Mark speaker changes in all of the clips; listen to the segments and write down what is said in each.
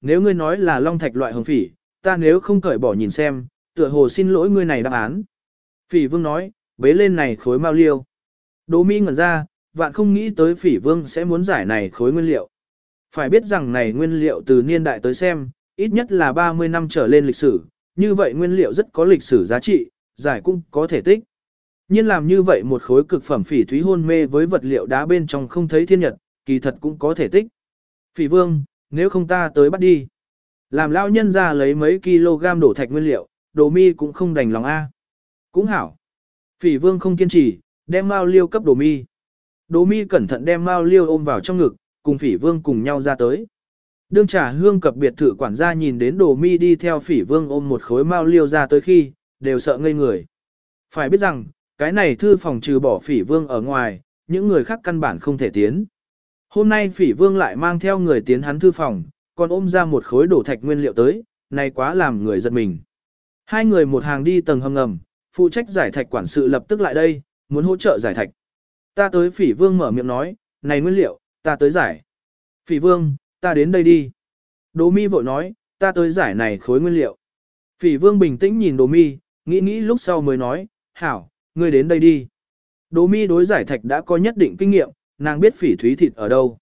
Speaker 1: nếu ngươi nói là long thạch loại hồng phỉ, ta nếu không cởi bỏ nhìn xem, tựa hồ xin lỗi ngươi này đáp án. Phỉ vương nói, bế lên này khối mau liêu. Đỗ mi ngẩn ra, vạn không nghĩ tới phỉ vương sẽ muốn giải này khối nguyên liệu. Phải biết rằng này nguyên liệu từ niên đại tới xem, ít nhất là 30 năm trở lên lịch sử, như vậy nguyên liệu rất có lịch sử giá trị, giải cũng có thể tích. nhiên làm như vậy một khối cực phẩm phỉ thúy hôn mê với vật liệu đá bên trong không thấy thiên nhật, kỳ thật cũng có thể tích. Phỉ vương, nếu không ta tới bắt đi. Làm lao nhân ra lấy mấy kg đổ thạch nguyên liệu, đồ mi cũng không đành lòng A. Cũng hảo. Phỉ vương không kiên trì, đem mao liêu cấp đồ mi. Đồ mi cẩn thận đem mao liêu ôm vào trong ngực, cùng phỉ vương cùng nhau ra tới. Đương trả hương cập biệt thự quản gia nhìn đến đồ mi đi theo phỉ vương ôm một khối mao liêu ra tới khi, đều sợ ngây người. Phải biết rằng, cái này thư phòng trừ bỏ phỉ vương ở ngoài, những người khác căn bản không thể tiến. Hôm nay phỉ vương lại mang theo người tiến hắn thư phòng, còn ôm ra một khối đổ thạch nguyên liệu tới, này quá làm người giật mình. Hai người một hàng đi tầng hầm ngầm, phụ trách giải thạch quản sự lập tức lại đây, muốn hỗ trợ giải thạch. Ta tới phỉ vương mở miệng nói, này nguyên liệu, ta tới giải. Phỉ vương, ta đến đây đi. Đỗ mi vội nói, ta tới giải này khối nguyên liệu. Phỉ vương bình tĩnh nhìn Đỗ mi, nghĩ nghĩ lúc sau mới nói, hảo, ngươi đến đây đi. Đỗ mi đối giải thạch đã có nhất định kinh nghiệm, nàng biết phỉ thúy thịt ở đâu.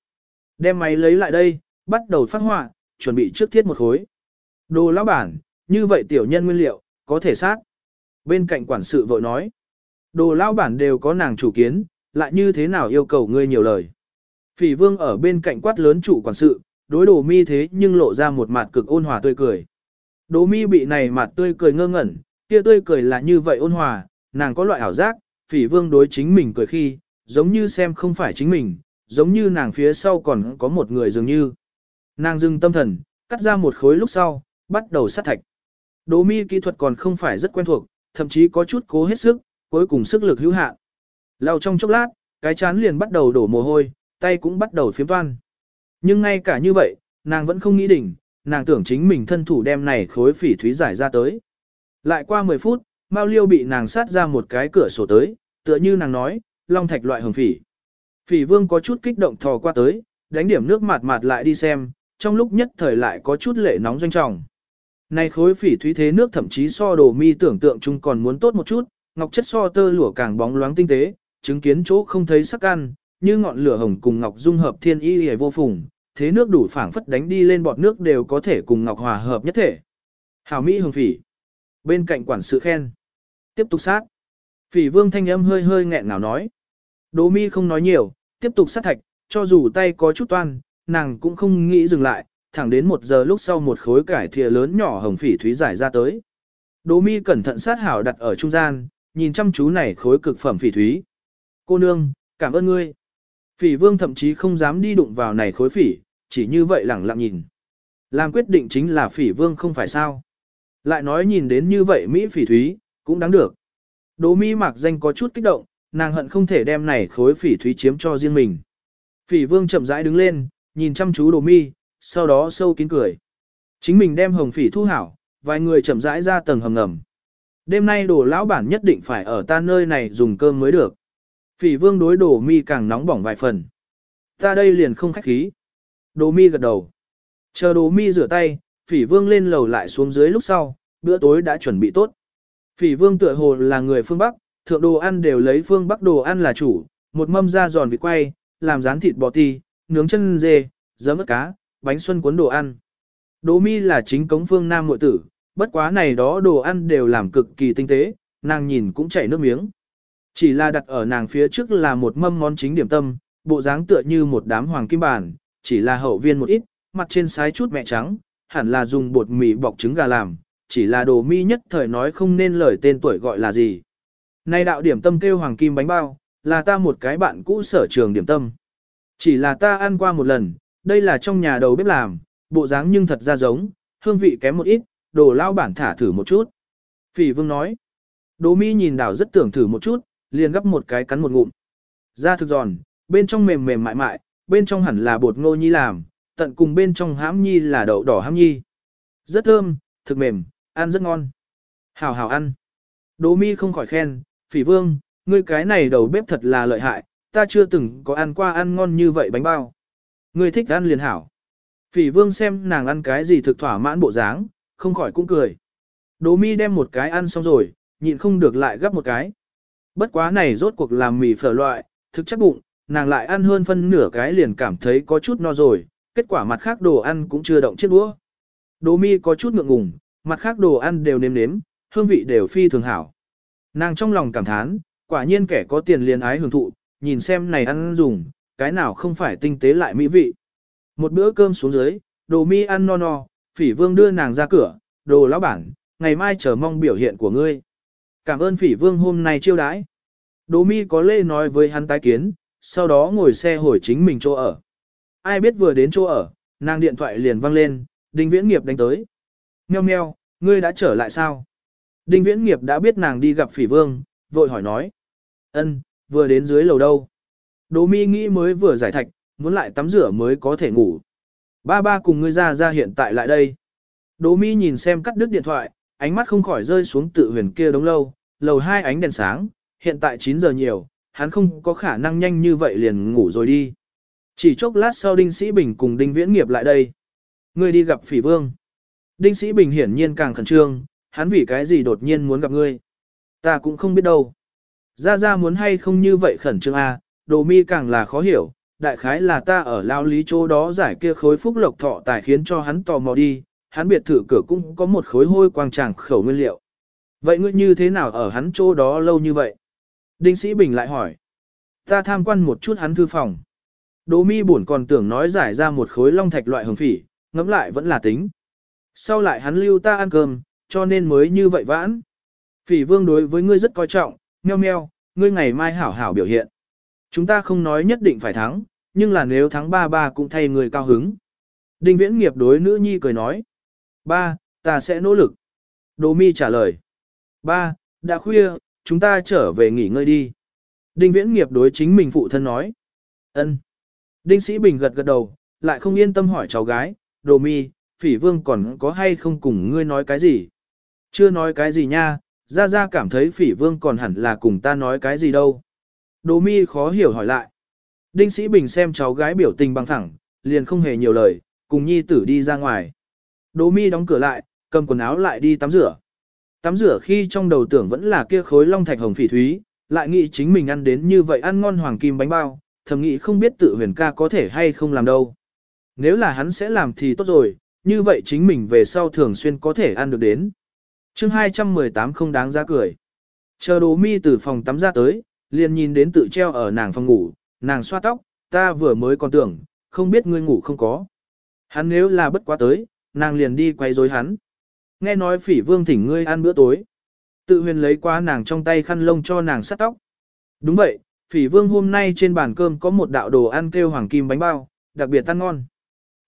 Speaker 1: Đem máy lấy lại đây, bắt đầu phát họa, chuẩn bị trước thiết một khối. Đồ lão bản, như vậy tiểu nhân nguyên liệu, có thể sát. Bên cạnh quản sự vội nói, đồ lão bản đều có nàng chủ kiến, lại như thế nào yêu cầu ngươi nhiều lời. Phỉ vương ở bên cạnh quát lớn chủ quản sự, đối đồ mi thế nhưng lộ ra một mặt cực ôn hòa tươi cười. Đồ mi bị này mặt tươi cười ngơ ngẩn, kia tươi cười là như vậy ôn hòa, nàng có loại ảo giác, phỉ vương đối chính mình cười khi, giống như xem không phải chính mình, giống như nàng phía sau còn có một người dường như. Nàng dừng tâm thần, cắt ra một khối lúc sau, bắt đầu sát thạch. Đỗ mi kỹ thuật còn không phải rất quen thuộc, thậm chí có chút cố hết sức, cuối cùng sức lực hữu hạn. Lao trong chốc lát, cái chán liền bắt đầu đổ mồ hôi, tay cũng bắt đầu phiếm toan. Nhưng ngay cả như vậy, nàng vẫn không nghĩ đỉnh, nàng tưởng chính mình thân thủ đem này khối phỉ thúy giải ra tới. Lại qua 10 phút, Mao Liêu bị nàng sát ra một cái cửa sổ tới, tựa như nàng nói, long thạch loại hồng phỉ. Phỉ vương có chút kích động thò qua tới, đánh điểm nước mạt mạt lại đi xem, trong lúc nhất thời lại có chút lệ nóng doanh trọng. Này khối phỉ thúy thế nước thậm chí so đồ mi tưởng tượng chung còn muốn tốt một chút, ngọc chất so tơ lụa càng bóng loáng tinh tế, chứng kiến chỗ không thấy sắc ăn, như ngọn lửa hồng cùng ngọc dung hợp thiên y hề vô phùng, thế nước đủ phảng phất đánh đi lên bọt nước đều có thể cùng ngọc hòa hợp nhất thể. Hảo Mỹ hồng phỉ. Bên cạnh quản sự khen. Tiếp tục sát. Phỉ vương thanh âm hơi hơi nghẹn ngào nói. Đỗ mi không nói nhiều, tiếp tục sát thạch, cho dù tay có chút toan, nàng cũng không nghĩ dừng lại, thẳng đến một giờ lúc sau một khối cải thìa lớn nhỏ hồng phỉ thúy giải ra tới. Đỗ mi cẩn thận sát hảo đặt ở trung gian, nhìn chăm chú này khối cực phẩm phỉ thúy. Cô nương, cảm ơn ngươi. Phỉ vương thậm chí không dám đi đụng vào này khối phỉ, chỉ như vậy lẳng lặng nhìn. Làm quyết định chính là phỉ vương không phải sao. Lại nói nhìn đến như vậy Mỹ phỉ thúy, cũng đáng được. Đỗ mi mặc danh có chút kích động, nàng hận không thể đem này khối phỉ thúy chiếm cho riêng mình. Phỉ vương chậm rãi đứng lên, nhìn chăm chú đồ mi, sau đó sâu kín cười. Chính mình đem hồng phỉ thu hảo, vài người chậm rãi ra tầng hầm ngầm. Đêm nay đồ lão bản nhất định phải ở ta nơi này dùng cơm mới được. Phỉ vương đối đồ mi càng nóng bỏng vài phần. Ta đây liền không khách khí. Đồ mi gật đầu. Chờ đồ mi rửa tay, phỉ vương lên lầu lại xuống dưới lúc sau, bữa tối đã chuẩn bị tốt. Phỉ vương tựa hồ là người phương Bắc, thượng đồ ăn đều lấy phương Bắc đồ ăn là chủ, một mâm da giòn vịt quay, làm rán thịt bò ti, nướng chân dê, giấm ớt cá, bánh xuân cuốn đồ ăn. Đỗ mi là chính cống phương Nam muội tử, bất quá này đó đồ ăn đều làm cực kỳ tinh tế, nàng nhìn cũng chảy nước miếng. Chỉ là đặt ở nàng phía trước là một mâm món chính điểm tâm, bộ dáng tựa như một đám hoàng kim bản, chỉ là hậu viên một ít, mặt trên sái chút mẹ trắng, hẳn là dùng bột mì bọc trứng gà làm, chỉ là đồ mi nhất thời nói không nên lời tên tuổi gọi là gì. Nay đạo điểm tâm kêu hoàng kim bánh bao, là ta một cái bạn cũ sở trường điểm tâm. Chỉ là ta ăn qua một lần, đây là trong nhà đầu bếp làm, bộ dáng nhưng thật ra giống, hương vị kém một ít, đồ lao bản thả thử một chút. Phỉ vương nói, đồ mi nhìn đảo rất tưởng thử một chút, liền gấp một cái cắn một ngụm. Da thực giòn, bên trong mềm mềm mại mại, bên trong hẳn là bột ngô nhi làm, tận cùng bên trong hãm nhi là đậu đỏ hãm nhi. Rất thơm, thực mềm, ăn rất ngon. Hảo hảo ăn. Đỗ mi không khỏi khen, phỉ vương, ngươi cái này đầu bếp thật là lợi hại, ta chưa từng có ăn qua ăn ngon như vậy bánh bao. Ngươi thích ăn liền hảo. Phỉ vương xem nàng ăn cái gì thực thỏa mãn bộ dáng, không khỏi cũng cười. Đỗ mi đem một cái ăn xong rồi, nhịn không được lại gấp một cái. Bất quá này rốt cuộc làm mì phở loại, thực chắc bụng, nàng lại ăn hơn phân nửa cái liền cảm thấy có chút no rồi, kết quả mặt khác đồ ăn cũng chưa động chiếc đũa. Đỗ mi có chút ngượng ngùng, mặt khác đồ ăn đều nếm nếm, hương vị đều phi thường hảo. Nàng trong lòng cảm thán, quả nhiên kẻ có tiền liền ái hưởng thụ, nhìn xem này ăn dùng, cái nào không phải tinh tế lại mỹ vị. Một bữa cơm xuống dưới, đồ mi ăn no no, phỉ vương đưa nàng ra cửa, đồ lão bản, ngày mai chờ mong biểu hiện của ngươi. Cảm ơn phỉ vương hôm nay chiêu đãi. Đồ mi có lê nói với hắn tái kiến, sau đó ngồi xe hồi chính mình chỗ ở. Ai biết vừa đến chỗ ở, nàng điện thoại liền vang lên, đinh viễn nghiệp đánh tới. Meo meo, ngươi đã trở lại sao? Đinh viễn nghiệp đã biết nàng đi gặp phỉ vương, vội hỏi nói. ân vừa đến dưới lầu đâu? Đỗ mi nghĩ mới vừa giải thạch, muốn lại tắm rửa mới có thể ngủ. Ba ba cùng ngươi ra ra hiện tại lại đây. Đỗ mi nhìn xem cắt đứt điện thoại, ánh mắt không khỏi rơi xuống tự huyền kia đống lâu, lầu hai ánh đèn sáng, hiện tại 9 giờ nhiều, hắn không có khả năng nhanh như vậy liền ngủ rồi đi. Chỉ chốc lát sau Đinh Sĩ Bình cùng Đinh Viễn Nghiệp lại đây. Ngươi đi gặp Phỉ Vương. Đinh Sĩ Bình hiển nhiên càng khẩn trương, hắn vì cái gì đột nhiên muốn gặp ngươi. Ta cũng không biết đâu. Ra ra muốn hay không như vậy khẩn trương à, đồ mi càng là khó hiểu, đại khái là ta ở lao lý chỗ đó giải kia khối phúc lộc thọ tài khiến cho hắn tò mò đi, hắn biệt thự cửa cũng có một khối hôi quang tràng khẩu nguyên liệu. Vậy ngươi như thế nào ở hắn chỗ đó lâu như vậy? Đinh Sĩ Bình lại hỏi. Ta tham quan một chút hắn thư phòng. Đỗ mi buồn còn tưởng nói giải ra một khối long thạch loại hồng phỉ, ngẫm lại vẫn là tính. Sau lại hắn lưu ta ăn cơm, cho nên mới như vậy vãn. Phỉ vương đối với ngươi rất coi trọng, meo meo, ngươi ngày mai hảo hảo biểu hiện. Chúng ta không nói nhất định phải thắng, nhưng là nếu thắng ba ba cũng thay người cao hứng. Đinh viễn nghiệp đối nữ nhi cười nói. Ba, ta sẽ nỗ lực. Đỗ mi trả lời. Ba, đã khuya, chúng ta trở về nghỉ ngơi đi. Đinh viễn nghiệp đối chính mình phụ thân nói. ân. Đinh sĩ bình gật gật đầu, lại không yên tâm hỏi cháu gái, đồ mi, phỉ vương còn có hay không cùng ngươi nói cái gì? Chưa nói cái gì nha, ra ra cảm thấy phỉ vương còn hẳn là cùng ta nói cái gì đâu. Đồ mi khó hiểu hỏi lại. Đinh sĩ bình xem cháu gái biểu tình bằng thẳng, liền không hề nhiều lời, cùng nhi tử đi ra ngoài. Đồ mi đóng cửa lại, cầm quần áo lại đi tắm rửa. Tắm rửa khi trong đầu tưởng vẫn là kia khối long thạch hồng phỉ thúy, lại nghĩ chính mình ăn đến như vậy ăn ngon hoàng kim bánh bao, thầm nghĩ không biết tự huyền ca có thể hay không làm đâu. Nếu là hắn sẽ làm thì tốt rồi, như vậy chính mình về sau thường xuyên có thể ăn được đến chương 218 không đáng ra cười. Chờ đồ mi từ phòng tắm ra tới, liền nhìn đến tự treo ở nàng phòng ngủ, nàng xoa tóc, ta vừa mới còn tưởng, không biết ngươi ngủ không có. Hắn nếu là bất quá tới, nàng liền đi quay rối hắn. Nghe nói phỉ vương thỉnh ngươi ăn bữa tối. Tự huyền lấy qua nàng trong tay khăn lông cho nàng sát tóc. Đúng vậy, phỉ vương hôm nay trên bàn cơm có một đạo đồ ăn kêu hoàng kim bánh bao, đặc biệt ăn ngon.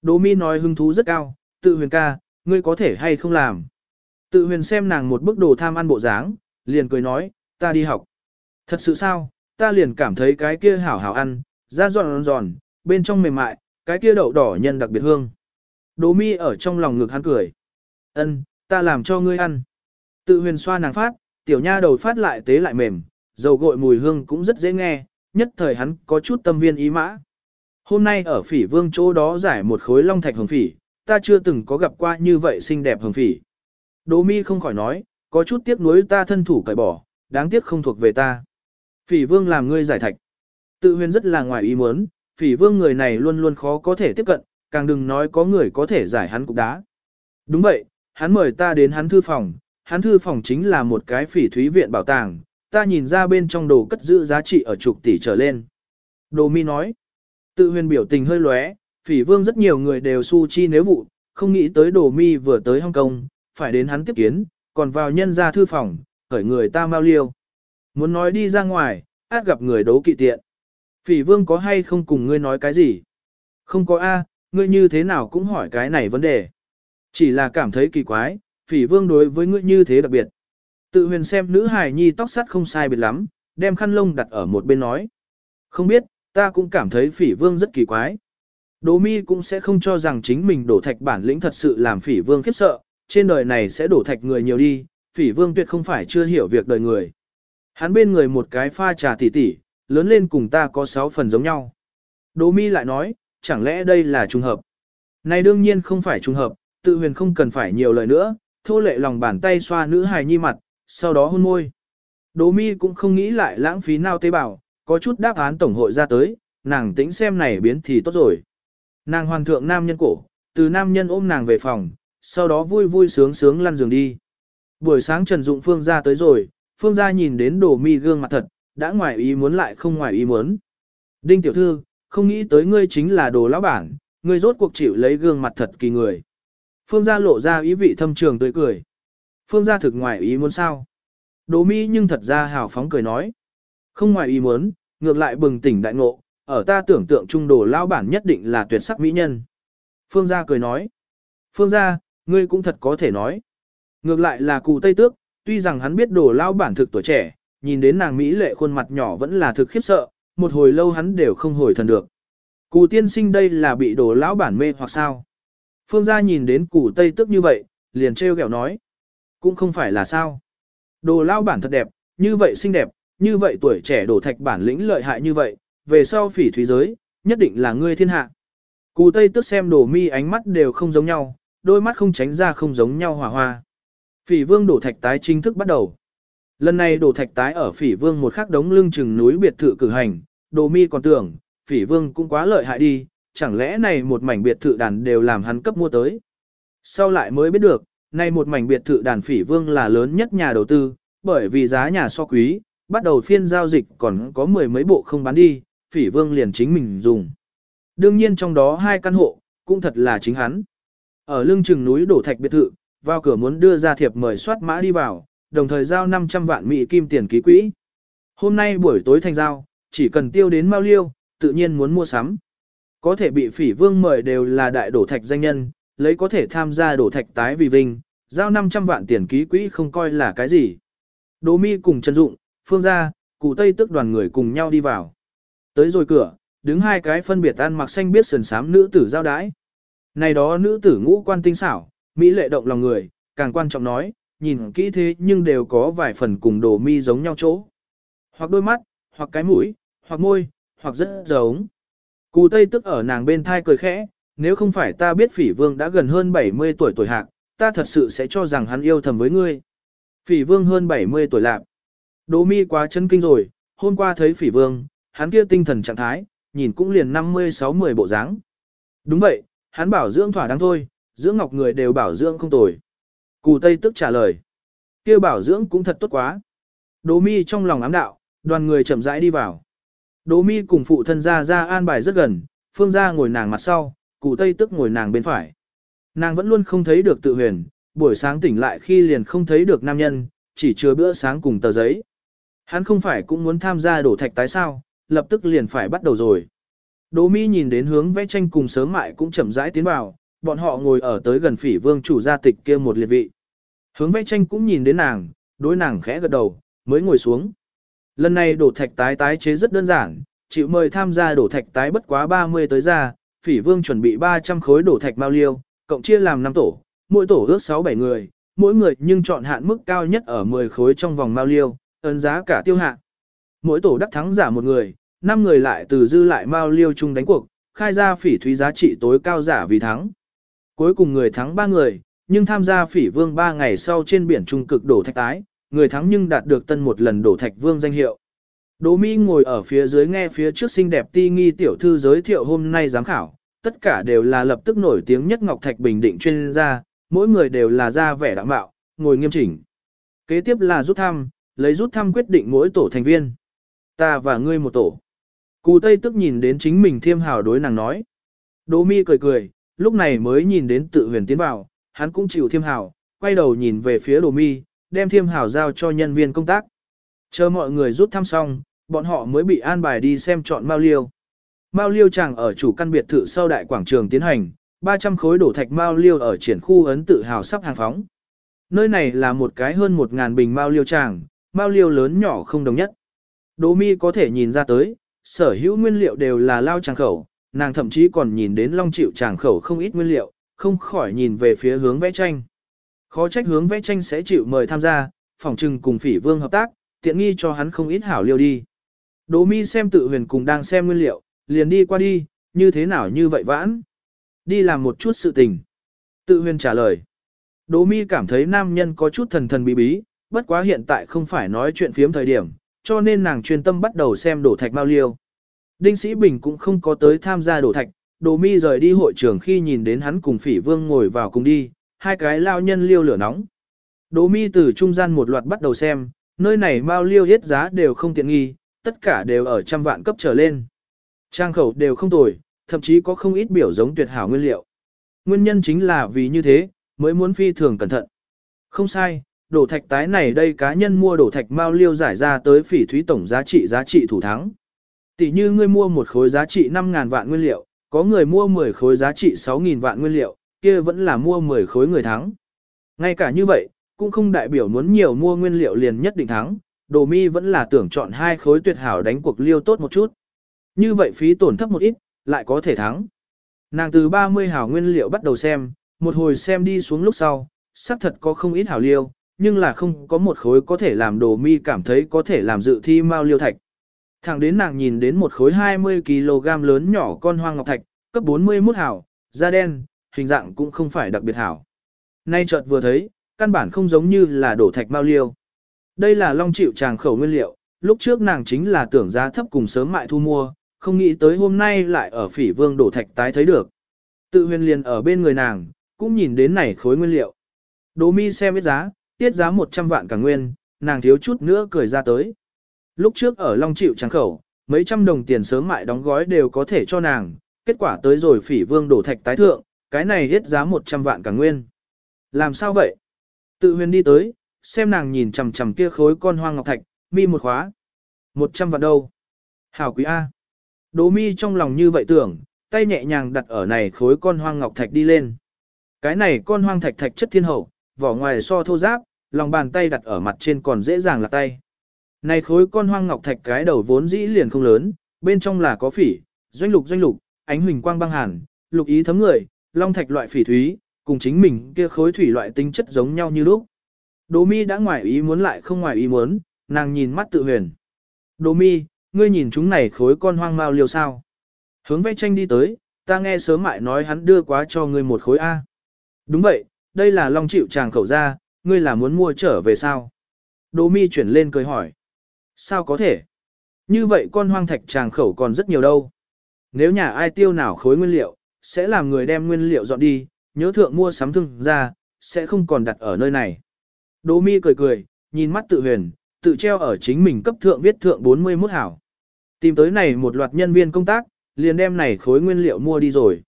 Speaker 1: Đỗ mi nói hứng thú rất cao, tự huyền ca, ngươi có thể hay không làm. Tự huyền xem nàng một bức đồ tham ăn bộ dáng, liền cười nói, ta đi học. Thật sự sao, ta liền cảm thấy cái kia hảo hảo ăn, da giòn giòn, bên trong mềm mại, cái kia đậu đỏ nhân đặc biệt hương. Đỗ mi ở trong lòng ngực hắn cười. Ân, ta làm cho ngươi ăn. Tự huyền xoa nàng phát, tiểu nha đầu phát lại tế lại mềm, dầu gội mùi hương cũng rất dễ nghe, nhất thời hắn có chút tâm viên ý mã. Hôm nay ở phỉ vương chỗ đó giải một khối long thạch hồng phỉ, ta chưa từng có gặp qua như vậy xinh đẹp hồng phỉ. Đỗ mi không khỏi nói, có chút tiếc nuối ta thân thủ cải bỏ, đáng tiếc không thuộc về ta. Phỉ vương làm ngươi giải thạch. Tự huyền rất là ngoài ý muốn, phỉ vương người này luôn luôn khó có thể tiếp cận, càng đừng nói có người có thể giải hắn cục đá. Đúng vậy, hắn mời ta đến hắn thư phòng, hắn thư phòng chính là một cái phỉ thúy viện bảo tàng, ta nhìn ra bên trong đồ cất giữ giá trị ở chục tỷ trở lên. Đồ mi nói, tự huyền biểu tình hơi lóe, phỉ vương rất nhiều người đều su chi nếu vụ, không nghĩ tới đồ mi vừa tới Hong Kong, phải đến hắn tiếp kiến, còn vào nhân ra thư phòng, khởi người ta mau liêu. Muốn nói đi ra ngoài, át gặp người đấu kỵ tiện. Phỉ vương có hay không cùng ngươi nói cái gì? Không có A, ngươi như thế nào cũng hỏi cái này vấn đề. Chỉ là cảm thấy kỳ quái, phỉ vương đối với ngươi như thế đặc biệt. Tự huyền xem nữ hài nhi tóc sắt không sai biệt lắm, đem khăn lông đặt ở một bên nói. Không biết, ta cũng cảm thấy phỉ vương rất kỳ quái. Đỗ mi cũng sẽ không cho rằng chính mình đổ thạch bản lĩnh thật sự làm phỉ vương khiếp sợ, trên đời này sẽ đổ thạch người nhiều đi, phỉ vương tuyệt không phải chưa hiểu việc đời người. Hắn bên người một cái pha trà tỉ tỉ, lớn lên cùng ta có sáu phần giống nhau. Đỗ mi lại nói, chẳng lẽ đây là trùng hợp. Này đương nhiên không phải trùng hợp, tự huyền không cần phải nhiều lời nữa, thô lệ lòng bàn tay xoa nữ hài nhi mặt, sau đó hôn môi. Đỗ mi cũng không nghĩ lại lãng phí nào tế bào, có chút đáp án tổng hội ra tới, nàng tĩnh xem này biến thì tốt rồi. Nàng hoàn thượng nam nhân cổ, từ nam nhân ôm nàng về phòng, sau đó vui vui sướng sướng lăn giường đi. Buổi sáng Trần Dụng Phương ra tới rồi, Phương ra nhìn đến đồ mi gương mặt thật, đã ngoài ý muốn lại không ngoài ý muốn. Đinh tiểu thư, không nghĩ tới ngươi chính là đồ lão bản, ngươi rốt cuộc chịu lấy gương mặt thật kỳ người. Phương gia lộ ra ý vị thâm trường tươi cười. Phương gia thực ngoài ý muốn sao? Đồ mi nhưng thật ra hào phóng cười nói. Không ngoài ý muốn, ngược lại bừng tỉnh đại ngộ, ở ta tưởng tượng trung đồ lão bản nhất định là tuyệt sắc mỹ nhân. Phương gia cười nói. Phương gia, ngươi cũng thật có thể nói. Ngược lại là cụ Tây Tước, tuy rằng hắn biết đồ lão bản thực tuổi trẻ, nhìn đến nàng Mỹ lệ khuôn mặt nhỏ vẫn là thực khiếp sợ, một hồi lâu hắn đều không hồi thần được. Cụ tiên sinh đây là bị đồ lão bản mê hoặc sao? Phương gia nhìn đến cụ Tây Tước như vậy, liền trêu ghẹo nói. Cũng không phải là sao. Đồ lão bản thật đẹp, như vậy xinh đẹp, như vậy tuổi trẻ đổ thạch bản lĩnh lợi hại như vậy, về sau phỉ thúy giới, nhất định là ngươi thiên hạ. Cụ Tây Tước xem đồ mi ánh mắt đều không giống nhau, đôi mắt không tránh ra không giống nhau hòa hoa. Phỉ vương đổ thạch tái chính thức bắt đầu. Lần này đổ thạch tái ở phỉ vương một khắc đống lưng chừng núi biệt thự cử hành, đồ mi còn tưởng, phỉ vương cũng quá lợi hại đi, chẳng lẽ này một mảnh biệt thự đàn đều làm hắn cấp mua tới. Sau lại mới biết được, này một mảnh biệt thự đàn phỉ vương là lớn nhất nhà đầu tư, bởi vì giá nhà so quý, bắt đầu phiên giao dịch còn có mười mấy bộ không bán đi, phỉ vương liền chính mình dùng. Đương nhiên trong đó hai căn hộ, cũng thật là chính hắn. Ở lưng chừng núi đổ thạch biệt thự, vào cửa muốn đưa ra thiệp mời soát mã đi vào, đồng thời giao 500 vạn mỹ kim tiền ký quỹ. Hôm nay buổi tối thành giao, chỉ cần tiêu đến mau liêu, tự nhiên muốn mua sắm. Có thể bị phỉ vương mời đều là đại đổ thạch danh nhân, lấy có thể tham gia đổ thạch tái vì vinh, giao 500 vạn tiền ký quỹ không coi là cái gì. Đỗ mi cùng Trần Dụng, Phương gia, cụ Tây tức đoàn người cùng nhau đi vào. Tới rồi cửa, đứng hai cái phân biệt ăn mặc xanh biết sườn sám nữ tử giao đái. Này đó nữ tử ngũ quan tinh xảo, mỹ lệ động lòng người, càng quan trọng nói, nhìn kỹ thế nhưng đều có vài phần cùng đồ mi giống nhau chỗ. Hoặc đôi mắt, hoặc cái mũi, hoặc môi, hoặc rất giống. Cù Tây tức ở nàng bên thai cười khẽ, nếu không phải ta biết phỉ vương đã gần hơn 70 tuổi tuổi hạc, ta thật sự sẽ cho rằng hắn yêu thầm với ngươi. Phỉ vương hơn 70 tuổi lạc. Đỗ mi quá chân kinh rồi, hôm qua thấy phỉ vương, hắn kia tinh thần trạng thái, nhìn cũng liền 50-60 bộ dáng. Đúng vậy, hắn bảo dưỡng thỏa đáng thôi, dưỡng ngọc người đều bảo dưỡng không tồi. Cù Tây tức trả lời. Kêu bảo dưỡng cũng thật tốt quá. Đỗ mi trong lòng ám đạo, đoàn người chậm rãi đi vào. Đỗ mi cùng phụ thân ra ra an bài rất gần, phương ra ngồi nàng mặt sau, cụ Tây tức ngồi nàng bên phải. Nàng vẫn luôn không thấy được tự huyền, buổi sáng tỉnh lại khi liền không thấy được nam nhân, chỉ chứa bữa sáng cùng tờ giấy. Hắn không phải cũng muốn tham gia đổ thạch tái sao, lập tức liền phải bắt đầu rồi. Đỗ Mi nhìn đến hướng vẽ tranh cùng sớm mại cũng chậm rãi tiến vào, bọn họ ngồi ở tới gần phỉ vương chủ gia tịch kia một liệt vị. Hướng vẽ tranh cũng nhìn đến nàng, đối nàng khẽ gật đầu, mới ngồi xuống. Lần này đổ thạch tái tái chế rất đơn giản, chịu mời tham gia đổ thạch tái bất quá 30 tới ra, phỉ vương chuẩn bị 300 khối đổ thạch mao liêu, cộng chia làm 5 tổ, mỗi tổ ước 6-7 người, mỗi người nhưng chọn hạn mức cao nhất ở 10 khối trong vòng mao liêu, ấn giá cả tiêu hạn. Mỗi tổ đắc thắng giả một người, Năm người lại từ dư lại mao liêu chung đánh cuộc, khai ra phỉ thúy giá trị tối cao giả vì thắng. Cuối cùng người thắng 3 người, nhưng tham gia phỉ vương 3 ngày sau trên biển trung cực đổ thạch tái, người thắng nhưng đạt được tân một lần đổ thạch vương danh hiệu. Đỗ Mi ngồi ở phía dưới nghe phía trước xinh đẹp ti nghi tiểu thư giới thiệu hôm nay giám khảo, tất cả đều là lập tức nổi tiếng nhất Ngọc Thạch Bình Định chuyên gia, mỗi người đều là ra vẻ đảm bạo, ngồi nghiêm chỉnh. Kế tiếp là rút thăm, lấy rút thăm quyết định mỗi tổ thành viên. Ta và ngươi một tổ. Cù Tây tức nhìn đến chính mình thiêm hào đối nàng nói. Đỗ Mi cười cười, lúc này mới nhìn đến tự huyền tiến vào, hắn cũng chịu thiêm hào, quay đầu nhìn về phía Đỗ Mi, đem thiêm hào giao cho nhân viên công tác. Chờ mọi người rút thăm xong, bọn họ mới bị an bài đi xem chọn Mao Liêu. Mao Liêu chàng ở chủ căn biệt thự sau đại quảng trường tiến hành, 300 khối đổ thạch Mao Liêu ở triển khu ấn tự hào sắp hàng phóng. Nơi này là một cái hơn 1.000 bình Mao Liêu chàng, Mao Liêu lớn nhỏ không đồng nhất. Đỗ mi có thể nhìn ra tới, sở hữu nguyên liệu đều là lao tràng khẩu, nàng thậm chí còn nhìn đến long chịu tràng khẩu không ít nguyên liệu, không khỏi nhìn về phía hướng vẽ tranh. Khó trách hướng vẽ tranh sẽ chịu mời tham gia, phòng trừng cùng phỉ vương hợp tác, tiện nghi cho hắn không ít hảo liêu đi. Đỗ mi xem tự huyền cùng đang xem nguyên liệu, liền đi qua đi, như thế nào như vậy vãn. Đi làm một chút sự tình. Tự huyền trả lời. Đỗ mi cảm thấy nam nhân có chút thần thần bí bí, bất quá hiện tại không phải nói chuyện phiếm thời điểm, cho nên nàng chuyên tâm bắt đầu xem đổ thạch bao liêu. Đinh Sĩ Bình cũng không có tới tham gia đổ thạch, Đồ Mi rời đi hội trường khi nhìn đến hắn cùng Phỉ Vương ngồi vào cùng đi, hai cái lao nhân liêu lửa nóng. Đồ Mi từ trung gian một loạt bắt đầu xem, nơi này bao liêu hết giá đều không tiện nghi, tất cả đều ở trăm vạn cấp trở lên. Trang khẩu đều không tồi, thậm chí có không ít biểu giống tuyệt hảo nguyên liệu. Nguyên nhân chính là vì như thế, mới muốn phi thường cẩn thận. Không sai, đổ thạch tái này đây cá nhân mua đổ thạch mao liêu giải ra tới phỉ thúy tổng giá trị giá trị thủ thắng. Tỷ như ngươi mua một khối giá trị 5.000 vạn nguyên liệu, có người mua 10 khối giá trị 6.000 vạn nguyên liệu, kia vẫn là mua 10 khối người thắng. Ngay cả như vậy, cũng không đại biểu muốn nhiều mua nguyên liệu liền nhất định thắng, đồ mi vẫn là tưởng chọn hai khối tuyệt hảo đánh cuộc liêu tốt một chút. Như vậy phí tổn thấp một ít, lại có thể thắng. Nàng từ 30 hảo nguyên liệu bắt đầu xem, một hồi xem đi xuống lúc sau, xác thật có không ít hảo liêu, nhưng là không có một khối có thể làm đồ mi cảm thấy có thể làm dự thi mao liêu thạch. Thẳng đến nàng nhìn đến một khối 20kg lớn nhỏ con hoang ngọc thạch, cấp 41 hảo, da đen, hình dạng cũng không phải đặc biệt hảo. Nay chợt vừa thấy, căn bản không giống như là đổ thạch mao liêu. Đây là long chịu tràng khẩu nguyên liệu, lúc trước nàng chính là tưởng giá thấp cùng sớm mại thu mua, không nghĩ tới hôm nay lại ở phỉ vương đổ thạch tái thấy được. Tự huyền liền ở bên người nàng, cũng nhìn đến này khối nguyên liệu. Đỗ mi xem biết giá, tiết giá 100 vạn cả nguyên, nàng thiếu chút nữa cười ra tới. Lúc trước ở Long Chịu Trắng Khẩu, mấy trăm đồng tiền sớm mại đóng gói đều có thể cho nàng, kết quả tới rồi phỉ vương đổ thạch tái thượng, cái này hết giá 100 vạn cả nguyên. Làm sao vậy? Tự huyền đi tới, xem nàng nhìn chằm chằm kia khối con hoang ngọc thạch, mi một khóa. 100 vạn đâu? Hảo quý A. đố mi trong lòng như vậy tưởng, tay nhẹ nhàng đặt ở này khối con hoang ngọc thạch đi lên. Cái này con hoang thạch thạch chất thiên hậu, vỏ ngoài so thô giáp, lòng bàn tay đặt ở mặt trên còn dễ dàng là tay. Này khối con hoang ngọc thạch cái đầu vốn dĩ liền không lớn, bên trong là có phỉ, doanh lục doanh lục, ánh huỳnh quang băng hàn, lục ý thấm người, long thạch loại phỉ thúy, cùng chính mình kia khối thủy loại tính chất giống nhau như lúc. Đỗ mi đã ngoài ý muốn lại không ngoài ý muốn, nàng nhìn mắt tự huyền. Đỗ mi, ngươi nhìn chúng này khối con hoang mao liều sao? Hướng vẽ tranh đi tới, ta nghe sớm mại nói hắn đưa quá cho ngươi một khối A. Đúng vậy, đây là long chịu chàng khẩu ra, ngươi là muốn mua trở về sao? Đỗ mi chuyển lên cười hỏi. Sao có thể? Như vậy con hoang thạch tràng khẩu còn rất nhiều đâu. Nếu nhà ai tiêu nào khối nguyên liệu, sẽ làm người đem nguyên liệu dọn đi, nhớ thượng mua sắm thương ra, sẽ không còn đặt ở nơi này. Đỗ mi cười cười, nhìn mắt tự huyền, tự treo ở chính mình cấp thượng viết thượng 41 hảo. Tìm tới này một loạt nhân viên công tác, liền đem này khối nguyên liệu mua đi rồi.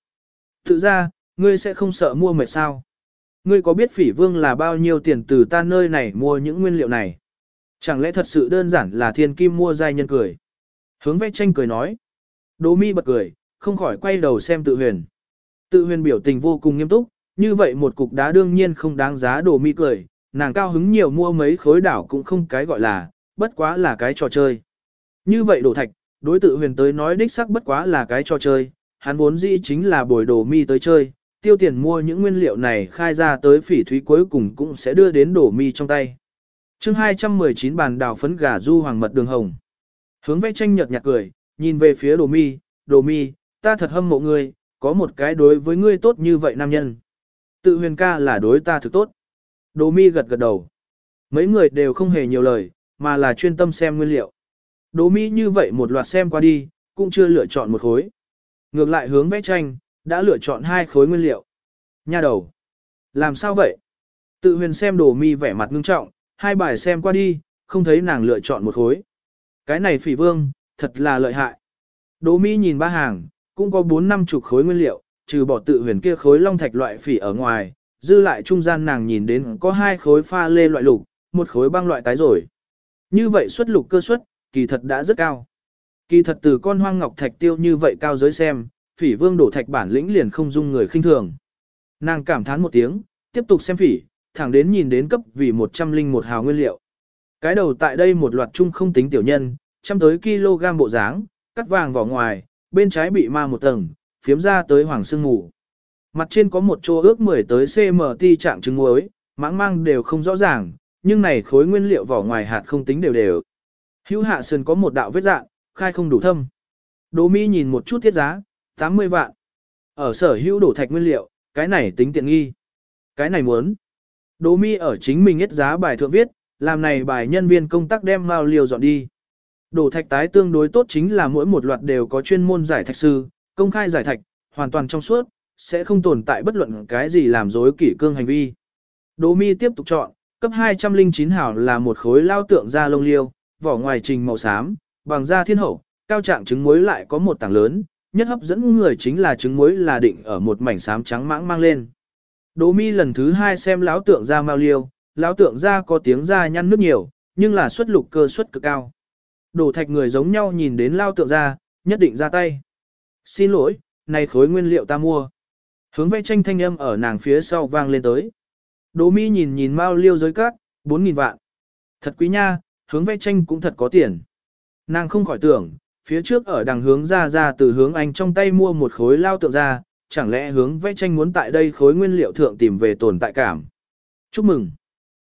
Speaker 1: Tự ra, ngươi sẽ không sợ mua mệt sao? Ngươi có biết phỉ vương là bao nhiêu tiền từ ta nơi này mua những nguyên liệu này? Chẳng lẽ thật sự đơn giản là thiên kim mua giai nhân cười? Hướng vẽ tranh cười nói. Đỗ mi bật cười, không khỏi quay đầu xem tự huyền. Tự huyền biểu tình vô cùng nghiêm túc, như vậy một cục đá đương nhiên không đáng giá đồ mi cười, nàng cao hứng nhiều mua mấy khối đảo cũng không cái gọi là, bất quá là cái trò chơi. Như vậy đổ thạch, đối tự huyền tới nói đích sắc bất quá là cái trò chơi, hắn vốn dĩ chính là bồi đồ mi tới chơi, tiêu tiền mua những nguyên liệu này khai ra tới phỉ thúy cuối cùng cũng sẽ đưa đến đổ mi trong tay chương 219 bàn đào phấn gà du hoàng mật đường hồng. Hướng vẽ tranh nhợt nhạt cười, nhìn về phía đồ mi, đồ mi, ta thật hâm mộ ngươi, có một cái đối với ngươi tốt như vậy nam nhân. Tự huyền ca là đối ta thực tốt. Đồ mi gật gật đầu. Mấy người đều không hề nhiều lời, mà là chuyên tâm xem nguyên liệu. Đồ mi như vậy một loạt xem qua đi, cũng chưa lựa chọn một khối. Ngược lại hướng vẽ tranh, đã lựa chọn hai khối nguyên liệu. Nha đầu. Làm sao vậy? Tự huyền xem đồ mi vẻ mặt ngưng trọng, hai bài xem qua đi, không thấy nàng lựa chọn một khối. Cái này phỉ vương, thật là lợi hại. Đỗ Mi nhìn ba hàng, cũng có bốn năm chục khối nguyên liệu, trừ bỏ tự huyền kia khối long thạch loại phỉ ở ngoài, dư lại trung gian nàng nhìn đến có hai khối pha lê loại lục, một khối băng loại tái rồi. Như vậy xuất lục cơ suất, kỳ thật đã rất cao. Kỳ thật từ con hoang ngọc thạch tiêu như vậy cao giới xem, phỉ vương đổ thạch bản lĩnh liền không dung người khinh thường. Nàng cảm thán một tiếng, tiếp tục xem phỉ, thẳng đến nhìn đến cấp vì 101 hào nguyên liệu. Cái đầu tại đây một loạt chung không tính tiểu nhân, trăm tới kg bộ dáng, cắt vàng vỏ ngoài, bên trái bị ma một tầng, phiếm ra tới hoàng sương mù. Mặt trên có một chỗ ước 10 tới cmt trạng trứng muối, mãng mang đều không rõ ràng, nhưng này khối nguyên liệu vỏ ngoài hạt không tính đều đều. Hữu hạ sơn có một đạo vết dạng, khai không đủ thâm. Đỗ Mi nhìn một chút thiết giá, 80 vạn. Ở sở hữu đổ thạch nguyên liệu, cái này tính tiện nghi. Cái này muốn. Đỗ mi ở chính mình nhất giá bài thượng viết, làm này bài nhân viên công tác đem mao liều dọn đi. Đổ thạch tái tương đối tốt chính là mỗi một loạt đều có chuyên môn giải thạch sư, công khai giải thạch, hoàn toàn trong suốt, sẽ không tồn tại bất luận cái gì làm dối kỷ cương hành vi. Đỗ mi tiếp tục chọn, cấp 209 hảo là một khối lao tượng da lông liêu, vỏ ngoài trình màu xám, bằng da thiên hậu, cao trạng trứng muối lại có một tảng lớn, nhất hấp dẫn người chính là trứng muối là định ở một mảnh xám trắng mãng mang lên. Đỗ mi lần thứ hai xem lão tượng ra mao liêu, lão tượng ra có tiếng da nhăn nước nhiều, nhưng là xuất lục cơ suất cực cao. Đổ thạch người giống nhau nhìn đến lao tượng ra, nhất định ra tay. Xin lỗi, này khối nguyên liệu ta mua. Hướng vẽ tranh thanh âm ở nàng phía sau vang lên tới. Đỗ mi nhìn nhìn mao liêu giới cát, 4.000 vạn. Thật quý nha, hướng vẽ tranh cũng thật có tiền. Nàng không khỏi tưởng, phía trước ở đằng hướng ra ra từ hướng anh trong tay mua một khối lao tượng ra, chẳng lẽ hướng vẽ tranh muốn tại đây khối nguyên liệu thượng tìm về tồn tại cảm. Chúc mừng.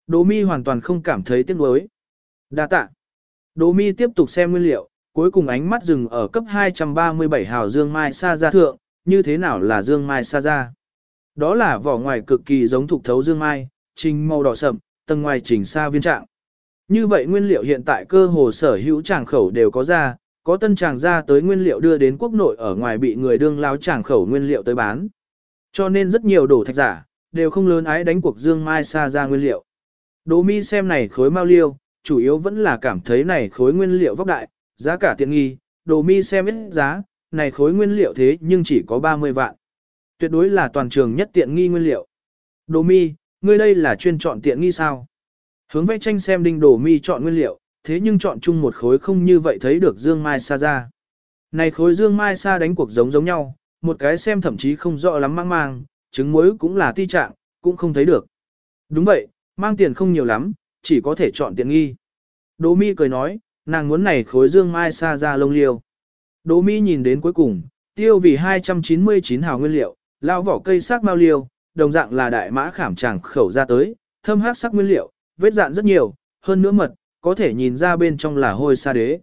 Speaker 1: Đỗ mi hoàn toàn không cảm thấy tiếc nuối. Đa tạ. Đỗ mi tiếp tục xem nguyên liệu, cuối cùng ánh mắt dừng ở cấp 237 hào dương mai sa gia thượng, như thế nào là dương mai sa gia? Đó là vỏ ngoài cực kỳ giống thuộc thấu dương mai, trình màu đỏ sậm, tầng ngoài trình sa viên trạng. Như vậy nguyên liệu hiện tại cơ hồ sở hữu tràng khẩu đều có ra, có tân chàng ra tới nguyên liệu đưa đến quốc nội ở ngoài bị người đương láo chàng khẩu nguyên liệu tới bán. Cho nên rất nhiều đồ thạch giả, đều không lớn ái đánh cuộc dương mai xa ra nguyên liệu. Đồ mi xem này khối mau liêu, chủ yếu vẫn là cảm thấy này khối nguyên liệu vóc đại, giá cả tiện nghi, đồ mi xem ít giá, này khối nguyên liệu thế nhưng chỉ có 30 vạn. Tuyệt đối là toàn trường nhất tiện nghi nguyên liệu. Đồ mi, ngươi đây là chuyên chọn tiện nghi sao? Hướng vẽ tranh xem đinh đồ mi chọn nguyên liệu, thế nhưng chọn chung một khối không như vậy thấy được dương mai sa ra. Này khối dương mai sa đánh cuộc giống giống nhau, một cái xem thậm chí không rõ lắm mang mang, trứng muối cũng là ti trạng, cũng không thấy được. Đúng vậy, mang tiền không nhiều lắm, chỉ có thể chọn tiện nghi. Đỗ mi cười nói, nàng muốn này khối dương mai sa ra lông liêu. Đỗ mi nhìn đến cuối cùng, tiêu vì 299 hào nguyên liệu, lao vỏ cây sắc mau liêu, đồng dạng là đại mã khảm tràng khẩu ra tới, thâm hắc sắc nguyên liệu, vết dạn rất nhiều, hơn nữa mật, có thể nhìn ra bên trong là hôi sa đế.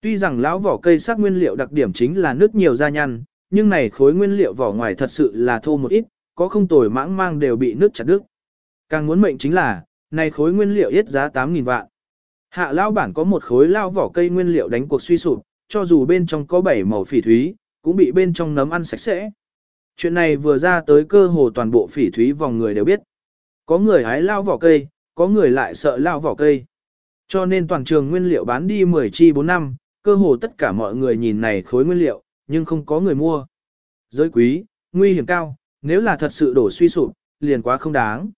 Speaker 1: Tuy rằng lão vỏ cây sắc nguyên liệu đặc điểm chính là nước nhiều da nhăn, nhưng này khối nguyên liệu vỏ ngoài thật sự là thô một ít, có không tồi mãng mang đều bị nước chặt đứt. Càng muốn mệnh chính là, này khối nguyên liệu ít giá 8.000 vạn. Hạ lão bản có một khối lao vỏ cây nguyên liệu đánh cuộc suy sụp, cho dù bên trong có bảy màu phỉ thúy, cũng bị bên trong nấm ăn sạch sẽ. Chuyện này vừa ra tới cơ hồ toàn bộ phỉ thúy vòng người đều biết. Có người hái lao vỏ cây, có người lại sợ lao vỏ cây. Cho nên toàn trường nguyên liệu bán đi 10 chi 4 năm, cơ hồ tất cả mọi người nhìn này khối nguyên liệu, nhưng không có người mua. Giới quý, nguy hiểm cao, nếu là thật sự đổ suy sụp, liền quá không đáng.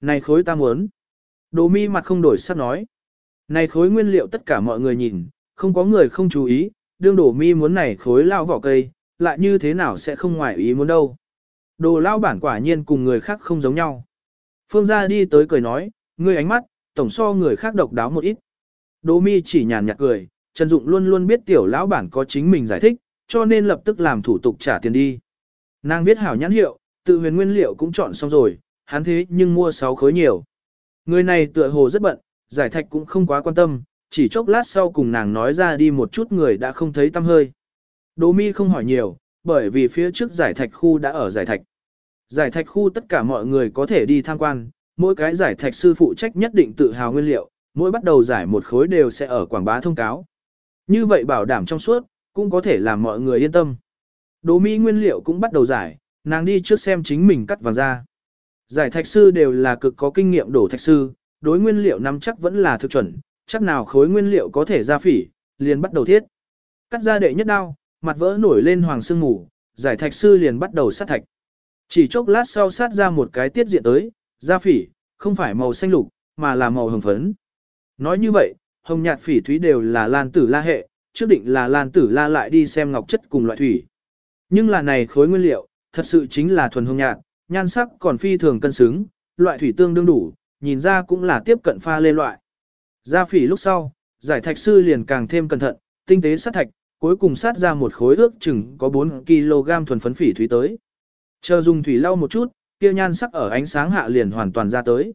Speaker 1: Này khối ta muốn. Đồ mi mặt không đổi sắc nói. Này khối nguyên liệu tất cả mọi người nhìn, không có người không chú ý, đương đồ mi muốn này khối lao vỏ cây, lại như thế nào sẽ không ngoài ý muốn đâu. Đồ lao bản quả nhiên cùng người khác không giống nhau. Phương gia đi tới cười nói, ngươi ánh mắt, tổng so người khác độc đáo một ít. đỗ mi chỉ nhàn nhạt cười, Trần Dụng luôn luôn biết tiểu lão bản có chính mình giải thích, cho nên lập tức làm thủ tục trả tiền đi. Nàng viết hảo nhãn hiệu, tự huyền nguyên liệu cũng chọn xong rồi, hắn thế nhưng mua 6 khối nhiều. Người này tựa hồ rất bận, giải thạch cũng không quá quan tâm, chỉ chốc lát sau cùng nàng nói ra đi một chút người đã không thấy tâm hơi. Đỗ mi không hỏi nhiều, bởi vì phía trước giải thạch khu đã ở giải thạch. Giải thạch khu tất cả mọi người có thể đi tham quan, mỗi cái giải thạch sư phụ trách nhất định tự hào nguyên liệu, mỗi bắt đầu giải một khối đều sẽ ở quảng bá thông cáo. Như vậy bảo đảm trong suốt, cũng có thể làm mọi người yên tâm. Đồ mỹ nguyên liệu cũng bắt đầu giải, nàng đi trước xem chính mình cắt vàng ra. Giải thạch sư đều là cực có kinh nghiệm đổ thạch sư, đối nguyên liệu nắm chắc vẫn là thực chuẩn, chắc nào khối nguyên liệu có thể ra phỉ, liền bắt đầu thiết. Cắt ra đệ nhất đao, mặt vỡ nổi lên hoàng sương ngủ, giải thạch sư liền bắt đầu sát thạch. Chỉ chốc lát sau sát ra một cái tiết diện tới, Da phỉ, không phải màu xanh lục, mà là màu hồng phấn. Nói như vậy, hồng nhạt phỉ thúy đều là lan tử la hệ, trước định là lan tử la lại đi xem ngọc chất cùng loại thủy. Nhưng là này khối nguyên liệu, thật sự chính là thuần hồng nhạt, nhan sắc còn phi thường cân xứng, loại thủy tương đương đủ, nhìn ra cũng là tiếp cận pha lê loại. Ra phỉ lúc sau, giải thạch sư liền càng thêm cẩn thận, tinh tế sát thạch, cuối cùng sát ra một khối ước chừng có 4 kg thuần phấn phỉ thủy tới. Chờ dùng thủy lau một chút, kia nhan sắc ở ánh sáng hạ liền hoàn toàn ra tới.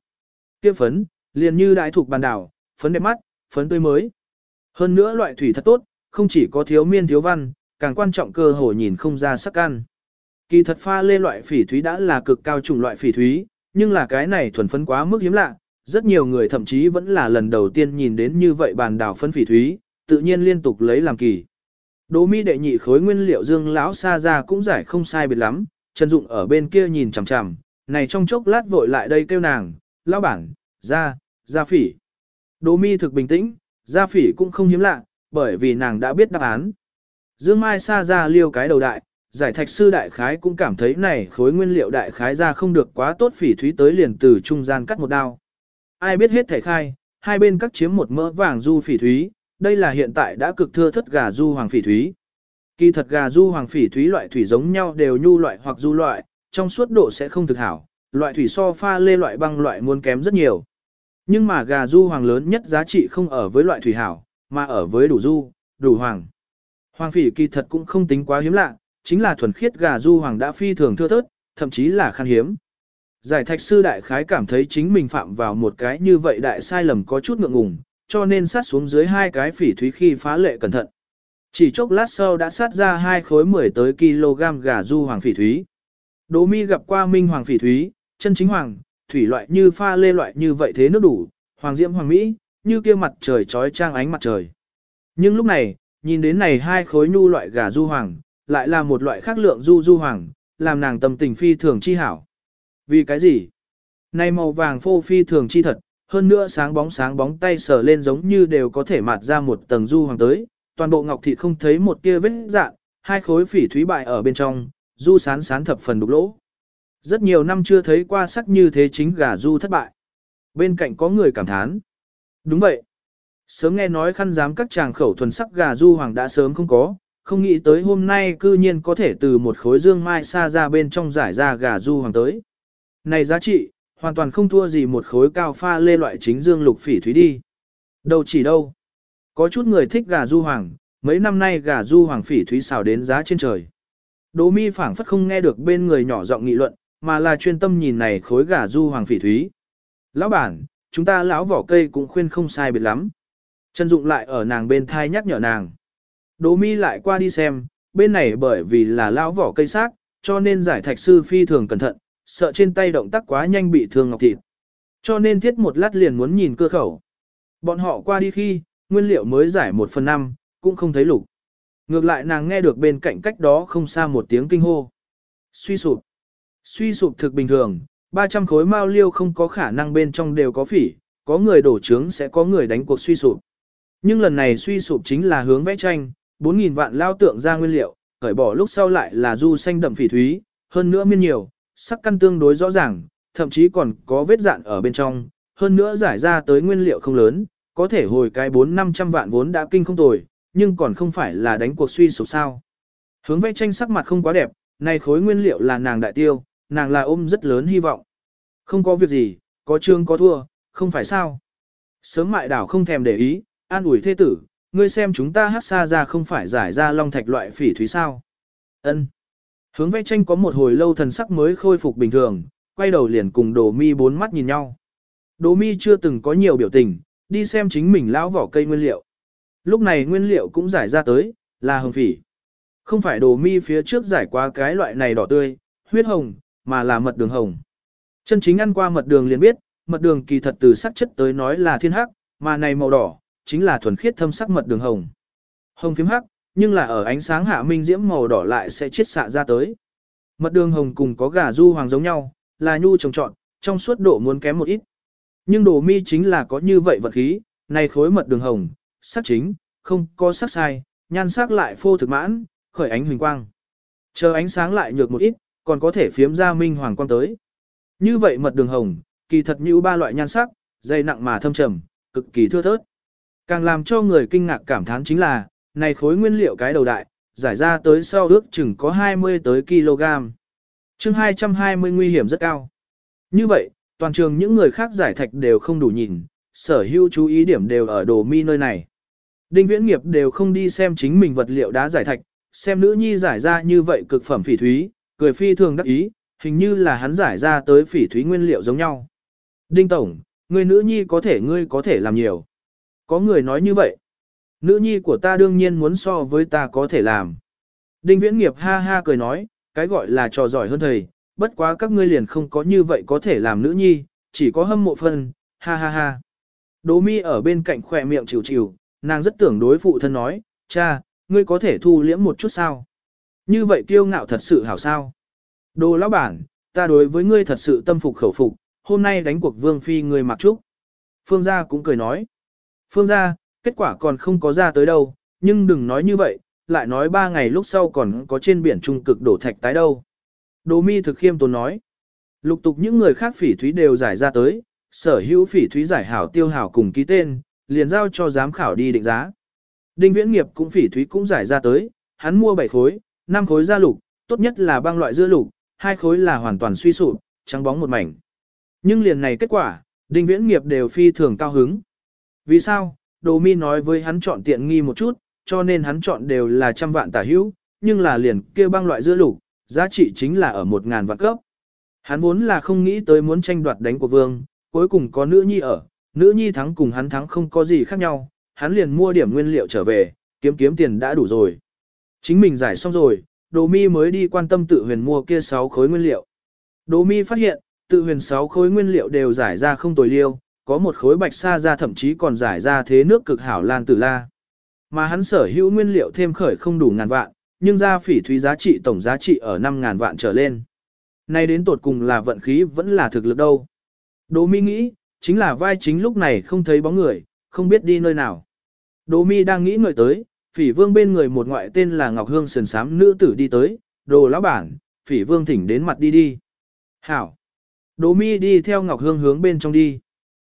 Speaker 1: Kia phấn, liền như đại thuộc bàn đảo, phấn đẹp mắt, phấn tươi mới. Hơn nữa loại thủy thật tốt, không chỉ có thiếu miên thiếu văn, càng quan trọng cơ hồ nhìn không ra sắc ăn. Kỳ thật pha lê loại phỉ thúy đã là cực cao chủng loại phỉ thúy, nhưng là cái này thuần phấn quá mức hiếm lạ, rất nhiều người thậm chí vẫn là lần đầu tiên nhìn đến như vậy bàn đảo phân phỉ thúy, tự nhiên liên tục lấy làm kỳ. Đỗ mi đệ nhị khối nguyên liệu dương lão xa ra cũng giải không sai biệt lắm, Trần Dụng ở bên kia nhìn chằm chằm, này trong chốc lát vội lại đây kêu nàng, lão bản, ra, ra phỉ. Đỗ mi thực bình tĩnh, ra phỉ cũng không hiếm lạ, bởi vì nàng đã biết đáp án. Dương Mai xa ra liêu cái đầu đại, giải thạch sư đại khái cũng cảm thấy này khối nguyên liệu đại khái ra không được quá tốt phỉ thúy tới liền từ trung gian cắt một đao. Ai biết hết thể khai, hai bên cắt chiếm một mỡ vàng du phỉ thúy, đây là hiện tại đã cực thưa thất gà du hoàng phỉ thúy. Kỳ thật gà du hoàng phỉ thúy loại thủy giống nhau đều nhu loại hoặc du loại, trong suốt độ sẽ không thực hảo, loại thủy so pha lê loại băng loại muốn kém rất nhiều. Nhưng mà gà du hoàng lớn nhất giá trị không ở với loại thủy hảo, mà ở với đủ du, đủ hoàng. Hoàng phỉ kỳ thật cũng không tính quá hiếm lạ, chính là thuần khiết gà du hoàng đã phi thường thưa thớt, thậm chí là khan hiếm. Giải thạch sư đại khái cảm thấy chính mình phạm vào một cái như vậy đại sai lầm có chút ngượng ngùng, cho nên sát xuống dưới hai cái phỉ thúy khi phá lệ cẩn thận. Chỉ chốc lát sau đã sát ra hai khối 10 tới kg gà du hoàng phỉ thúy. Đỗ mi gặp qua minh hoàng phỉ thúy, chân chính hoàng, thủy loại như pha lê loại như vậy thế nước đủ, hoàng diễm hoàng mỹ, như kia mặt trời trói trang ánh mặt trời. Nhưng lúc này, nhìn đến này hai khối nhu loại gà du hoàng, lại là một loại khác lượng du du hoàng, làm nàng tâm tình phi thường chi hảo. Vì cái gì? Này màu vàng phô phi thường chi thật, hơn nữa sáng bóng sáng bóng tay sờ lên giống như đều có thể mạt ra một tầng du hoàng tới, toàn bộ ngọc thịt không thấy một tia vết dạng, hai khối phỉ thúy bại ở bên trong, du sán sán thập phần đục lỗ. Rất nhiều năm chưa thấy qua sắc như thế chính gà du thất bại. Bên cạnh có người cảm thán. Đúng vậy. Sớm nghe nói khăn giám các chàng khẩu thuần sắc gà du hoàng đã sớm không có, không nghĩ tới hôm nay cư nhiên có thể từ một khối dương mai xa ra bên trong giải ra gà du hoàng tới. Này giá trị, hoàn toàn không thua gì một khối cao pha lê loại chính dương lục phỉ thúy đi. Đâu chỉ đâu. Có chút người thích gà du hoàng, mấy năm nay gà du hoàng phỉ thúy xào đến giá trên trời. Đỗ mi phảng phất không nghe được bên người nhỏ giọng nghị luận, mà là chuyên tâm nhìn này khối gà du hoàng phỉ thúy. Lão bản, chúng ta lão vỏ cây cũng khuyên không sai biệt lắm. Trần Dụng lại ở nàng bên thai nhắc nhở nàng. Đỗ mi lại qua đi xem, bên này bởi vì là lão vỏ cây xác, cho nên giải thạch sư phi thường cẩn thận, sợ trên tay động tác quá nhanh bị thương ngọc thịt. Cho nên thiết một lát liền muốn nhìn cơ khẩu. Bọn họ qua đi khi, nguyên liệu mới giải một phần năm, cũng không thấy lục. Ngược lại nàng nghe được bên cạnh cách đó không xa một tiếng kinh hô. Suy sụp. Suy sụp thực bình thường, 300 khối mao liêu không có khả năng bên trong đều có phỉ, có người đổ trướng sẽ có người đánh cuộc suy sụp. Nhưng lần này suy sụp chính là hướng vẽ tranh, 4.000 vạn lao tượng ra nguyên liệu, khởi bỏ lúc sau lại là du xanh đậm phỉ thúy, hơn nữa miên nhiều, sắc căn tương đối rõ ràng, thậm chí còn có vết dạn ở bên trong, hơn nữa giải ra tới nguyên liệu không lớn, có thể hồi cái 4-500 vạn vốn đã kinh không tồi, nhưng còn không phải là đánh cuộc suy sụp sao. Hướng vẽ tranh sắc mặt không quá đẹp, này khối nguyên liệu là nàng đại tiêu, nàng là ôm rất lớn hy vọng. Không có việc gì, có trương có thua, không phải sao. Sớm mại đảo không thèm để ý, an ủi thế tử, ngươi xem chúng ta hát xa ra không phải giải ra long thạch loại phỉ thúy sao. ân Hướng vẽ tranh có một hồi lâu thần sắc mới khôi phục bình thường, quay đầu liền cùng đồ mi bốn mắt nhìn nhau. Đồ mi chưa từng có nhiều biểu tình, đi xem chính mình lão vỏ cây nguyên liệu. Lúc này nguyên liệu cũng giải ra tới, là hồng phỉ. Không phải đồ mi phía trước giải qua cái loại này đỏ tươi, huyết hồng, mà là mật đường hồng. Chân chính ăn qua mật đường liền biết, mật đường kỳ thật từ sắc chất tới nói là thiên hắc, mà này màu đỏ, chính là thuần khiết thâm sắc mật đường hồng. Hồng phím hắc, nhưng là ở ánh sáng hạ minh diễm màu đỏ lại sẽ chiết xạ ra tới. Mật đường hồng cùng có gà du hoàng giống nhau, là nhu trồng trọn, trong suốt độ muốn kém một ít. Nhưng đồ mi chính là có như vậy vật khí, này khối mật đường hồng, sắc chính, không có sắc sai, nhan sắc lại phô thực mãn, khởi ánh huỳnh quang. Chờ ánh sáng lại nhược một ít, còn có thể phiếm ra minh hoàng quang tới. Như vậy mật đường hồng, kỳ thật như ba loại nhan sắc, dày nặng mà thâm trầm, cực kỳ thưa thớt. Càng làm cho người kinh ngạc cảm thán chính là, này khối nguyên liệu cái đầu đại, giải ra tới sau ước chừng có 20 tới kg. chương 220 nguy hiểm rất cao. Như vậy, toàn trường những người khác giải thạch đều không đủ nhìn, sở hữu chú ý điểm đều ở đồ mi nơi này. Đinh viễn nghiệp đều không đi xem chính mình vật liệu đá giải thạch, xem nữ nhi giải ra như vậy cực phẩm phỉ thúy, cười phi thường đắc ý, hình như là hắn giải ra tới phỉ thúy nguyên liệu giống nhau. Đinh Tổng, người nữ nhi có thể ngươi có thể làm nhiều. Có người nói như vậy. Nữ nhi của ta đương nhiên muốn so với ta có thể làm. Đinh Viễn Nghiệp ha ha cười nói, cái gọi là trò giỏi hơn thầy, bất quá các ngươi liền không có như vậy có thể làm nữ nhi, chỉ có hâm mộ phân, ha ha ha. Đỗ mi ở bên cạnh khỏe miệng chịu chịu, nàng rất tưởng đối phụ thân nói, cha, ngươi có thể thu liễm một chút sao? Như vậy kiêu ngạo thật sự hảo sao? Đồ lão bản, ta đối với ngươi thật sự tâm phục khẩu phục, hôm nay đánh cuộc vương phi ngươi mặc trúc. Phương gia cũng cười nói. Phương gia, kết quả còn không có ra tới đâu, nhưng đừng nói như vậy, lại nói ba ngày lúc sau còn có trên biển trung cực đổ thạch tái đâu. Đồ mi thực khiêm tốn nói. Lục tục những người khác phỉ thúy đều giải ra tới, sở hữu phỉ thúy giải hảo tiêu hảo cùng ký tên, liền giao cho giám khảo đi định giá. Đinh viễn nghiệp cũng phỉ thúy cũng giải ra tới, hắn mua 7 khối, 5 khối da lục, tốt nhất là băng loại dưa lục, hai khối là hoàn toàn suy sụp, trắng bóng một mảnh. Nhưng liền này kết quả, đinh viễn nghiệp đều phi thường cao hứng. Vì sao? Đồ mi nói với hắn chọn tiện nghi một chút, cho nên hắn chọn đều là trăm vạn tả hữu, nhưng là liền kia băng loại dưa lục, giá trị chính là ở một ngàn vạn cấp. Hắn vốn là không nghĩ tới muốn tranh đoạt đánh của vương, cuối cùng có nữ nhi ở, nữ nhi thắng cùng hắn thắng không có gì khác nhau, hắn liền mua điểm nguyên liệu trở về, kiếm kiếm tiền đã đủ rồi. Chính mình giải xong rồi, Đồ Mi mới đi quan tâm tự huyền mua kia 6 khối nguyên liệu. Đồ Mi phát hiện, tự huyền 6 khối nguyên liệu đều giải ra không tồi liêu, có một khối bạch sa ra thậm chí còn giải ra thế nước cực hảo lan tử la. Mà hắn sở hữu nguyên liệu thêm khởi không đủ ngàn vạn, nhưng ra phỉ thúy giá trị tổng giá trị ở 5 ngàn vạn trở lên. Nay đến tột cùng là vận khí vẫn là thực lực đâu. Đỗ Mi nghĩ, chính là vai chính lúc này không thấy bóng người, không biết đi nơi nào. Đỗ Mi đang nghĩ ngợi tới, phỉ vương bên người một ngoại tên là Ngọc Hương sườn sám nữ tử đi tới, đồ lão bản, phỉ vương thỉnh đến mặt đi đi. Hảo. Đỗ Mi đi theo Ngọc Hương hướng bên trong đi.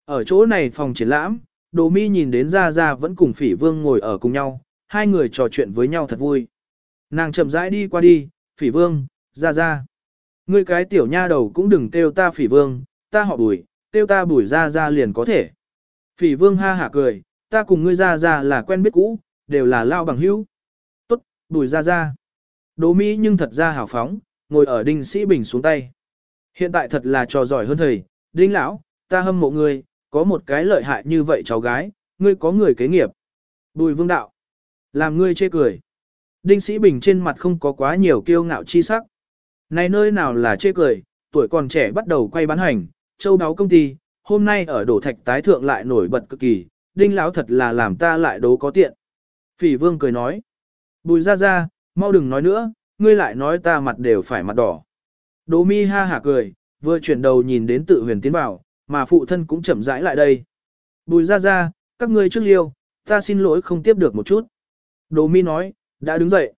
Speaker 1: Ở chỗ này phòng triển lãm, Đỗ Mi nhìn đến Gia Gia vẫn cùng phỉ vương ngồi ở cùng nhau, hai người trò chuyện với nhau thật vui. Nàng chậm rãi đi qua đi, phỉ vương, Gia Gia. Ngươi cái tiểu nha đầu cũng đừng kêu ta phỉ vương, ta họ bùi, kêu ta bùi Gia Gia liền có thể. Phỉ vương ha hả cười, ta cùng ngươi Gia Gia là quen biết cũ, đều là lao bằng hữu. Tốt, bùi Gia Gia. Đố Mỹ nhưng thật ra hào phóng, ngồi ở đinh sĩ bình xuống tay. Hiện tại thật là trò giỏi hơn thầy, đinh lão, ta hâm mộ ngươi, có một cái lợi hại như vậy cháu gái, ngươi có người kế nghiệp. Bùi vương đạo, làm ngươi chê cười. Đinh sĩ bình trên mặt không có quá nhiều kiêu ngạo chi sắc. Này nơi nào là chê cười, tuổi còn trẻ bắt đầu quay bán hành, châu đáo công ty, hôm nay ở đổ thạch tái thượng lại nổi bật cực kỳ, đinh lão thật là làm ta lại đố có tiện. Phỉ vương cười nói, bùi ra ra, mau đừng nói nữa, ngươi lại nói ta mặt đều phải mặt đỏ. Đỗ mi ha hả cười, vừa chuyển đầu nhìn đến tự huyền tiến bảo, mà phụ thân cũng chậm rãi lại đây. Bùi ra ra, các ngươi trước liêu, ta xin lỗi không tiếp được một chút. Đỗ mi nói, đã đứng dậy.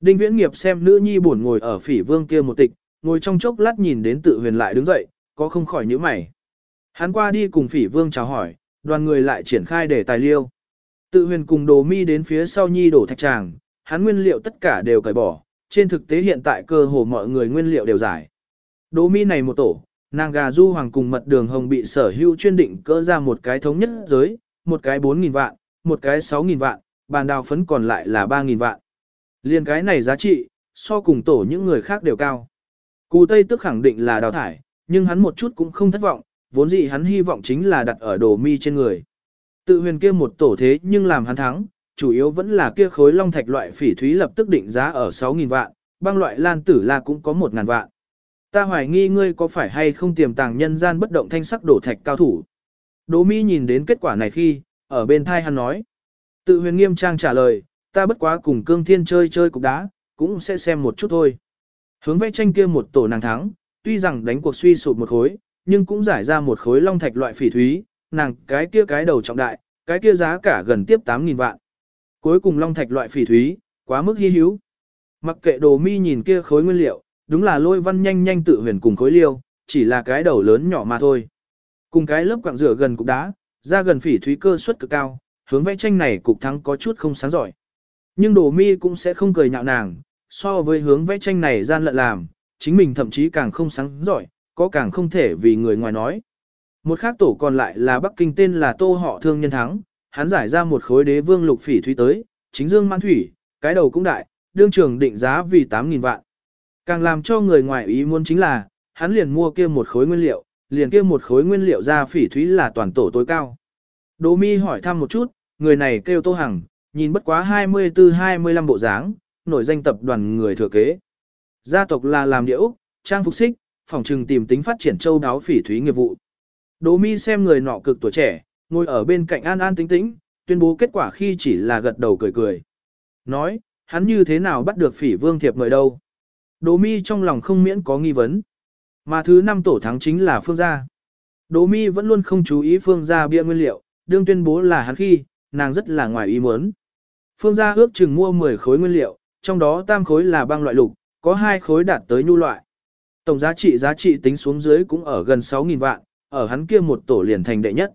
Speaker 1: Đinh viễn nghiệp xem nữ nhi buồn ngồi ở phỉ vương kia một tịch, ngồi trong chốc lát nhìn đến tự huyền lại đứng dậy, có không khỏi nhíu mày. Hắn qua đi cùng phỉ vương chào hỏi, đoàn người lại triển khai để tài liêu. Tự huyền cùng đồ mi đến phía sau nhi đổ thạch tràng, hắn nguyên liệu tất cả đều cởi bỏ, trên thực tế hiện tại cơ hồ mọi người nguyên liệu đều giải. Đỗ mi này một tổ, nàng gà du hoàng cùng mật đường hồng bị sở hữu chuyên định cỡ ra một cái thống nhất giới, một cái 4.000 vạn, một cái 6.000 vạn, bàn đào phấn còn lại là 3.000 vạn. Liên cái này giá trị, so cùng tổ những người khác đều cao. Cù Tây tức khẳng định là đào thải, nhưng hắn một chút cũng không thất vọng, vốn dĩ hắn hy vọng chính là đặt ở đồ mi trên người. Tự huyền kia một tổ thế nhưng làm hắn thắng, chủ yếu vẫn là kia khối long thạch loại phỉ thúy lập tức định giá ở 6.000 vạn, băng loại lan tử la cũng có 1.000 vạn. Ta hoài nghi ngươi có phải hay không tiềm tàng nhân gian bất động thanh sắc đổ thạch cao thủ. Đỗ Mi nhìn đến kết quả này khi, ở bên thai hắn nói. Tự huyền nghiêm trang trả lời, ta bất quá cùng cương thiên chơi chơi cục đá, cũng sẽ xem một chút thôi. Hướng vẽ tranh kia một tổ nàng thắng, tuy rằng đánh cuộc suy sụp một khối, nhưng cũng giải ra một khối long thạch loại phỉ thúy, nàng cái kia cái đầu trọng đại, cái kia giá cả gần tiếp 8.000 vạn. Cuối cùng long thạch loại phỉ thúy, quá mức hy hữu. Mặc kệ đồ mi nhìn kia khối nguyên liệu, đúng là lôi văn nhanh nhanh tự huyền cùng khối liêu, chỉ là cái đầu lớn nhỏ mà thôi. Cùng cái lớp quặng rửa gần cục đá, ra gần phỉ thúy cơ suất cực cao, hướng vẽ tranh này cục thắng có chút không sáng giỏi. Nhưng đồ mi cũng sẽ không cười nhạo nàng, so với hướng vẽ tranh này gian lận làm, chính mình thậm chí càng không sáng giỏi, có càng không thể vì người ngoài nói. Một khác tổ còn lại là Bắc Kinh tên là Tô Họ Thương Nhân Thắng, hắn giải ra một khối đế vương lục phỉ thúy tới, chính dương mãn thủy, cái đầu cũng đại, đương trường định giá vì 8.000 vạn. Càng làm cho người ngoài ý muốn chính là, hắn liền mua kia một khối nguyên liệu, liền kia một khối nguyên liệu ra phỉ thúy là toàn tổ tối cao. Đỗ mi hỏi thăm một chút, người này kêu Tô Hằng, nhìn bất quá 24-25 bộ dáng, nổi danh tập đoàn người thừa kế. Gia tộc là làm địa Úc, trang phục xích, phòng trừng tìm tính phát triển châu đáo phỉ thúy nghiệp vụ. Đỗ mi xem người nọ cực tuổi trẻ, ngồi ở bên cạnh an an tĩnh tĩnh, tuyên bố kết quả khi chỉ là gật đầu cười cười. Nói, hắn như thế nào bắt được phỉ vương thiệp người đâu. Đỗ mi trong lòng không miễn có nghi vấn. Mà thứ năm tổ thắng chính là phương gia. Đỗ mi vẫn luôn không chú ý phương gia bia nguyên liệu, đương tuyên bố là hắn khi, nàng rất là ngoài ý muốn. Phương gia ước chừng mua 10 khối nguyên liệu, trong đó tam khối là băng loại lục, có hai khối đạt tới nhu loại. Tổng giá trị giá trị tính xuống dưới cũng ở gần 6.000 vạn, ở hắn kia một tổ liền thành đệ nhất.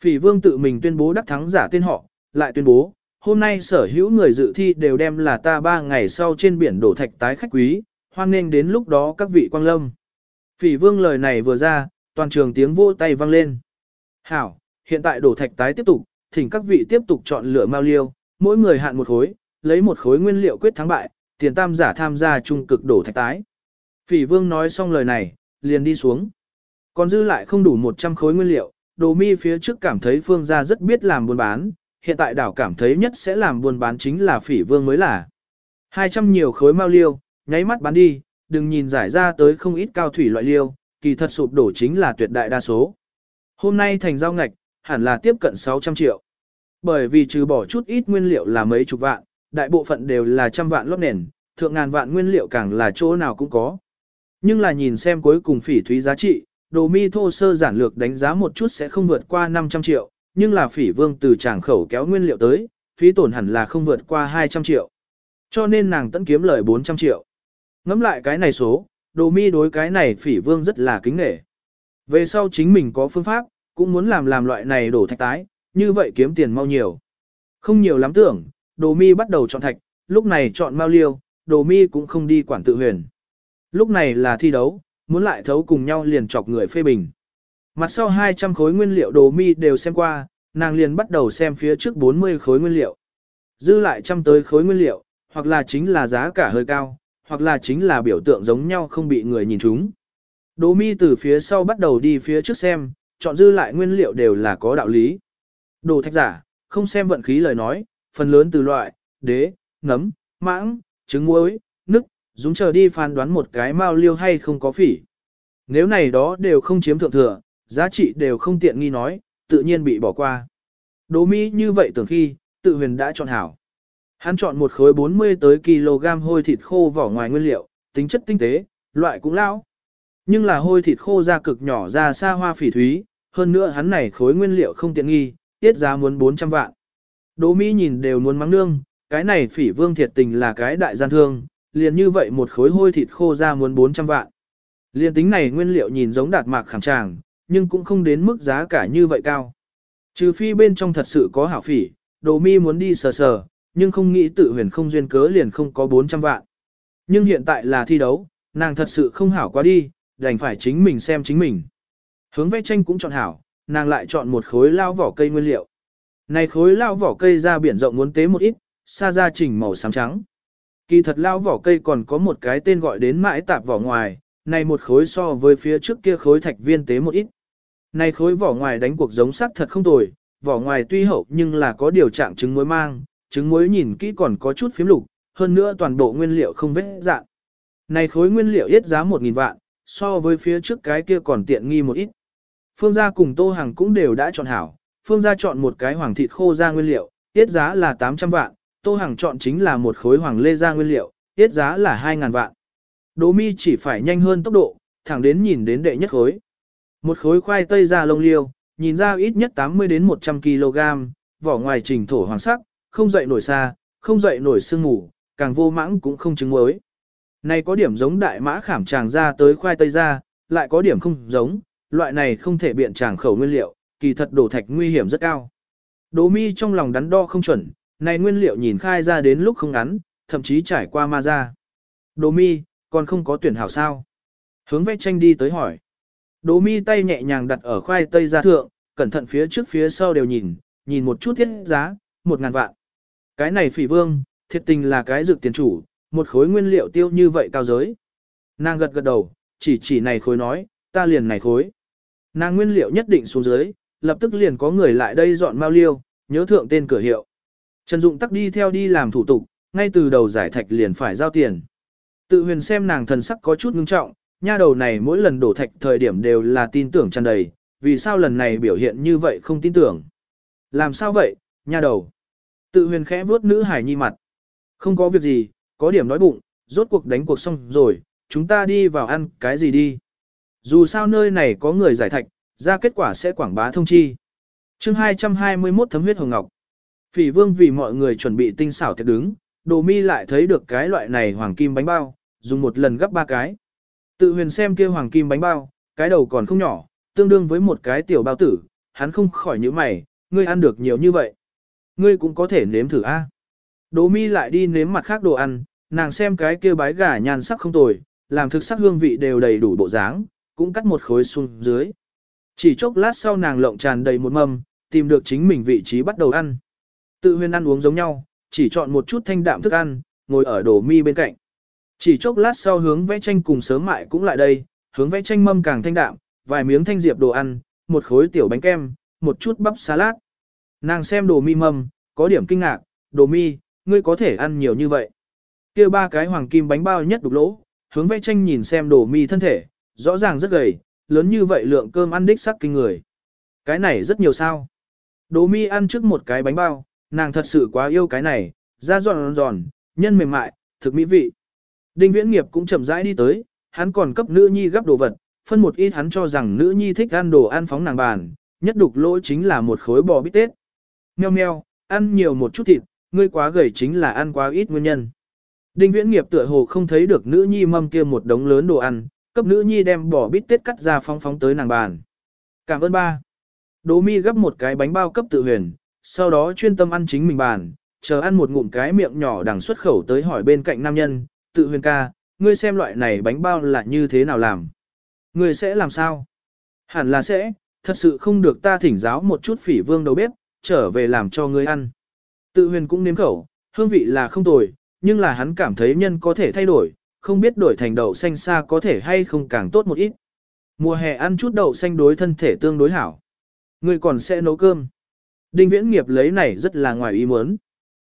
Speaker 1: Phỉ vương tự mình tuyên bố đắc thắng giả tên họ, lại tuyên bố, hôm nay sở hữu người dự thi đều đem là ta ba ngày sau trên biển đổ thạch tái khách quý, hoan nghênh đến lúc đó các vị quang lâm. Phỉ vương lời này vừa ra, toàn trường tiếng vô tay vang lên. Hảo, hiện tại đổ thạch tái tiếp tục, thỉnh các vị tiếp tục chọn lựa mao liêu, mỗi người hạn một khối, lấy một khối nguyên liệu quyết thắng bại, tiền tam giả tham gia trung cực đổ thạch tái. Phỉ vương nói xong lời này, liền đi xuống. Còn dư lại không đủ 100 khối nguyên liệu, đồ mi phía trước cảm thấy phương gia rất biết làm buôn bán, hiện tại đảo cảm thấy nhất sẽ làm buôn bán chính là phỉ vương mới là. 200 nhiều khối mao liêu, nháy mắt bán đi, đừng nhìn giải ra tới không ít cao thủy loại liêu, kỳ thật sụp đổ chính là tuyệt đại đa số. Hôm nay thành giao ngạch, hẳn là tiếp cận 600 triệu. Bởi vì trừ bỏ chút ít nguyên liệu là mấy chục vạn, đại bộ phận đều là trăm vạn lót nền, thượng ngàn vạn nguyên liệu càng là chỗ nào cũng có. Nhưng là nhìn xem cuối cùng phỉ thúy giá trị, đồ mi thô sơ giản lược đánh giá một chút sẽ không vượt qua 500 triệu, nhưng là phỉ vương từ tràng khẩu kéo nguyên liệu tới, phí tổn hẳn là không vượt qua 200 triệu. Cho nên nàng tận kiếm lời 400 triệu. Ngắm lại cái này số, đồ mi đối cái này phỉ vương rất là kính nghệ. Về sau chính mình có phương pháp, cũng muốn làm làm loại này đổ thạch tái, như vậy kiếm tiền mau nhiều. Không nhiều lắm tưởng, đồ mi bắt đầu chọn thạch, lúc này chọn mau liêu, đồ mi cũng không đi quản tự huyền. Lúc này là thi đấu, muốn lại thấu cùng nhau liền chọc người phê bình. Mặt sau 200 khối nguyên liệu đồ mi đều xem qua, nàng liền bắt đầu xem phía trước 40 khối nguyên liệu. Dư lại trăm tới khối nguyên liệu, hoặc là chính là giá cả hơi cao, hoặc là chính là biểu tượng giống nhau không bị người nhìn chúng. Đồ mi từ phía sau bắt đầu đi phía trước xem, chọn dư lại nguyên liệu đều là có đạo lý. Đồ thạch giả, không xem vận khí lời nói, phần lớn từ loại, đế, ngấm, mãng, trứng muối, nức, dũng chờ đi phán đoán một cái mao liêu hay không có phỉ. Nếu này đó đều không chiếm thượng thừa, giá trị đều không tiện nghi nói, tự nhiên bị bỏ qua. Đỗ Mỹ như vậy tưởng khi, tự huyền đã chọn hảo. Hắn chọn một khối 40 tới kg hôi thịt khô vỏ ngoài nguyên liệu, tính chất tinh tế, loại cũng lao. Nhưng là hôi thịt khô ra cực nhỏ ra xa hoa phỉ thúy, hơn nữa hắn này khối nguyên liệu không tiện nghi, tiết giá muốn 400 vạn. Đỗ Mỹ nhìn đều muốn mắng nương, cái này phỉ vương thiệt tình là cái đại gian thương, liền như vậy một khối hôi thịt khô ra muốn 400 vạn. Liền tính này nguyên liệu nhìn giống đạt mạc khảm tràng, nhưng cũng không đến mức giá cả như vậy cao. Trừ phi bên trong thật sự có hảo phỉ, đồ mi muốn đi sờ sờ, nhưng không nghĩ tự huyền không duyên cớ liền không có 400 vạn. Nhưng hiện tại là thi đấu, nàng thật sự không hảo quá đi, đành phải chính mình xem chính mình. Hướng vẽ tranh cũng chọn hảo, nàng lại chọn một khối lao vỏ cây nguyên liệu. Này khối lao vỏ cây ra biển rộng muốn tế một ít, xa ra chỉnh màu xám trắng. Kỳ thật lao vỏ cây còn có một cái tên gọi đến mãi tạp vỏ ngoài, này một khối so với phía trước kia khối thạch viên tế một ít. Này khối vỏ ngoài đánh cuộc giống sắc thật không tồi, vỏ ngoài tuy hậu nhưng là có điều trạng trứng muối mang, trứng muối nhìn kỹ còn có chút phím lục, hơn nữa toàn bộ nguyên liệu không vết dạng. Này khối nguyên liệu ít giá 1.000 vạn, so với phía trước cái kia còn tiện nghi một ít. Phương gia cùng Tô Hằng cũng đều đã chọn hảo, Phương gia chọn một cái hoàng thịt khô ra nguyên liệu, tiết giá là 800 vạn, Tô Hằng chọn chính là một khối hoàng lê ra nguyên liệu, tiết giá là 2.000 vạn. Đỗ mi chỉ phải nhanh hơn tốc độ, thẳng đến nhìn đến đệ nhất khối. Một khối khoai tây da lông liêu, nhìn ra ít nhất 80 đến 100 kg, vỏ ngoài trình thổ hoàng sắc, không dậy nổi xa, không dậy nổi sương ngủ, càng vô mãng cũng không chứng mới. Này có điểm giống đại mã khảm tràng ra tới khoai tây ra, lại có điểm không giống, loại này không thể biện tràng khẩu nguyên liệu, kỳ thật đổ thạch nguy hiểm rất cao. Đỗ mi trong lòng đắn đo không chuẩn, này nguyên liệu nhìn khai ra đến lúc không ngắn, thậm chí trải qua ma ra. Đỗ mi, còn không có tuyển hảo sao. Hướng vẽ tranh đi tới hỏi. Đỗ mi tay nhẹ nhàng đặt ở khoai tây ra thượng, cẩn thận phía trước phía sau đều nhìn, nhìn một chút thiết giá, một ngàn vạn. Cái này phỉ vương, thiệt tình là cái dược tiền chủ, một khối nguyên liệu tiêu như vậy cao giới. Nàng gật gật đầu, chỉ chỉ này khối nói, ta liền này khối. Nàng nguyên liệu nhất định xuống dưới, lập tức liền có người lại đây dọn mao liêu, nhớ thượng tên cửa hiệu. Trần Dụng tắc đi theo đi làm thủ tục, ngay từ đầu giải thạch liền phải giao tiền. Tự huyền xem nàng thần sắc có chút ngưng trọng, nha đầu này mỗi lần đổ thạch thời điểm đều là tin tưởng tràn đầy, vì sao lần này biểu hiện như vậy không tin tưởng. Làm sao vậy, nha đầu? Tự huyền khẽ vuốt nữ hải nhi mặt. Không có việc gì, có điểm nói bụng, rốt cuộc đánh cuộc xong rồi, chúng ta đi vào ăn cái gì đi. Dù sao nơi này có người giải thạch, ra kết quả sẽ quảng bá thông chi. chương 221 thấm huyết hồng ngọc. Phỉ vương vì mọi người chuẩn bị tinh xảo thiệt đứng, đồ mi lại thấy được cái loại này hoàng kim bánh bao, dùng một lần gấp ba cái. Tự huyền xem kia hoàng kim bánh bao, cái đầu còn không nhỏ, tương đương với một cái tiểu bao tử, hắn không khỏi nhíu mày, ngươi ăn được nhiều như vậy. Ngươi cũng có thể nếm thử a. Đỗ mi lại đi nếm mặt khác đồ ăn, nàng xem cái kia bái gà nhan sắc không tồi, làm thực sắc hương vị đều đầy đủ bộ dáng, cũng cắt một khối xuống dưới. Chỉ chốc lát sau nàng lộng tràn đầy một mâm, tìm được chính mình vị trí bắt đầu ăn. Tự huyền ăn uống giống nhau, chỉ chọn một chút thanh đạm thức ăn, ngồi ở đồ mi bên cạnh. Chỉ chốc lát sau hướng vẽ tranh cùng sớm mại cũng lại đây, hướng vẽ tranh mâm càng thanh đạm, vài miếng thanh diệp đồ ăn, một khối tiểu bánh kem, một chút bắp salad. Nàng xem đồ mi mâm, có điểm kinh ngạc, đồ mi, ngươi có thể ăn nhiều như vậy. kia ba cái hoàng kim bánh bao nhất đục lỗ, hướng vẽ tranh nhìn xem đồ mi thân thể, rõ ràng rất gầy, lớn như vậy lượng cơm ăn đích sắc kinh người. Cái này rất nhiều sao. Đồ mi ăn trước một cái bánh bao, nàng thật sự quá yêu cái này, da giòn giòn, nhân mềm mại, thực mỹ vị. Đinh viễn nghiệp cũng chậm rãi đi tới, hắn còn cấp nữ nhi gấp đồ vật, phân một ít hắn cho rằng nữ nhi thích ăn đồ ăn phóng nàng bàn, nhất đục lỗ chính là một khối bò bít tết. Meo meo, ăn nhiều một chút thịt, ngươi quá gầy chính là ăn quá ít nguyên nhân. Đinh viễn nghiệp tựa hồ không thấy được nữ nhi mâm kia một đống lớn đồ ăn, cấp nữ nhi đem bỏ bít tết cắt ra phóng phóng tới nàng bàn. Cảm ơn ba. Đỗ mi gấp một cái bánh bao cấp tự huyền, sau đó chuyên tâm ăn chính mình bàn, chờ ăn một ngụm cái miệng nhỏ đằng xuất khẩu tới hỏi bên cạnh nam nhân, tự huyền ca, ngươi xem loại này bánh bao là như thế nào làm. Ngươi sẽ làm sao? Hẳn là sẽ, thật sự không được ta thỉnh giáo một chút phỉ vương đầu bếp, trở về làm cho ngươi ăn. Tự huyền cũng nếm khẩu, hương vị là không tồi, nhưng là hắn cảm thấy nhân có thể thay đổi, không biết đổi thành đậu xanh xa có thể hay không càng tốt một ít. Mùa hè ăn chút đậu xanh đối thân thể tương đối hảo. Ngươi còn sẽ nấu cơm. Đinh viễn nghiệp lấy này rất là ngoài ý muốn.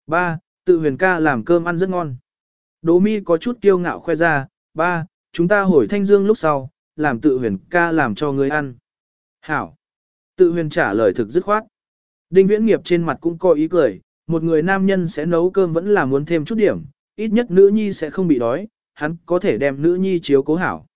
Speaker 1: Ba, tự huyền ca làm cơm ăn rất ngon. Đỗ mi có chút kiêu ngạo khoe ra, ba, chúng ta hồi thanh dương lúc sau, làm tự huyền ca làm cho người ăn. Hảo. Tự huyền trả lời thực dứt khoát. Đinh viễn nghiệp trên mặt cũng có ý cười, một người nam nhân sẽ nấu cơm vẫn là muốn thêm chút điểm, ít nhất nữ nhi sẽ không bị đói, hắn có thể đem nữ nhi chiếu cố hảo.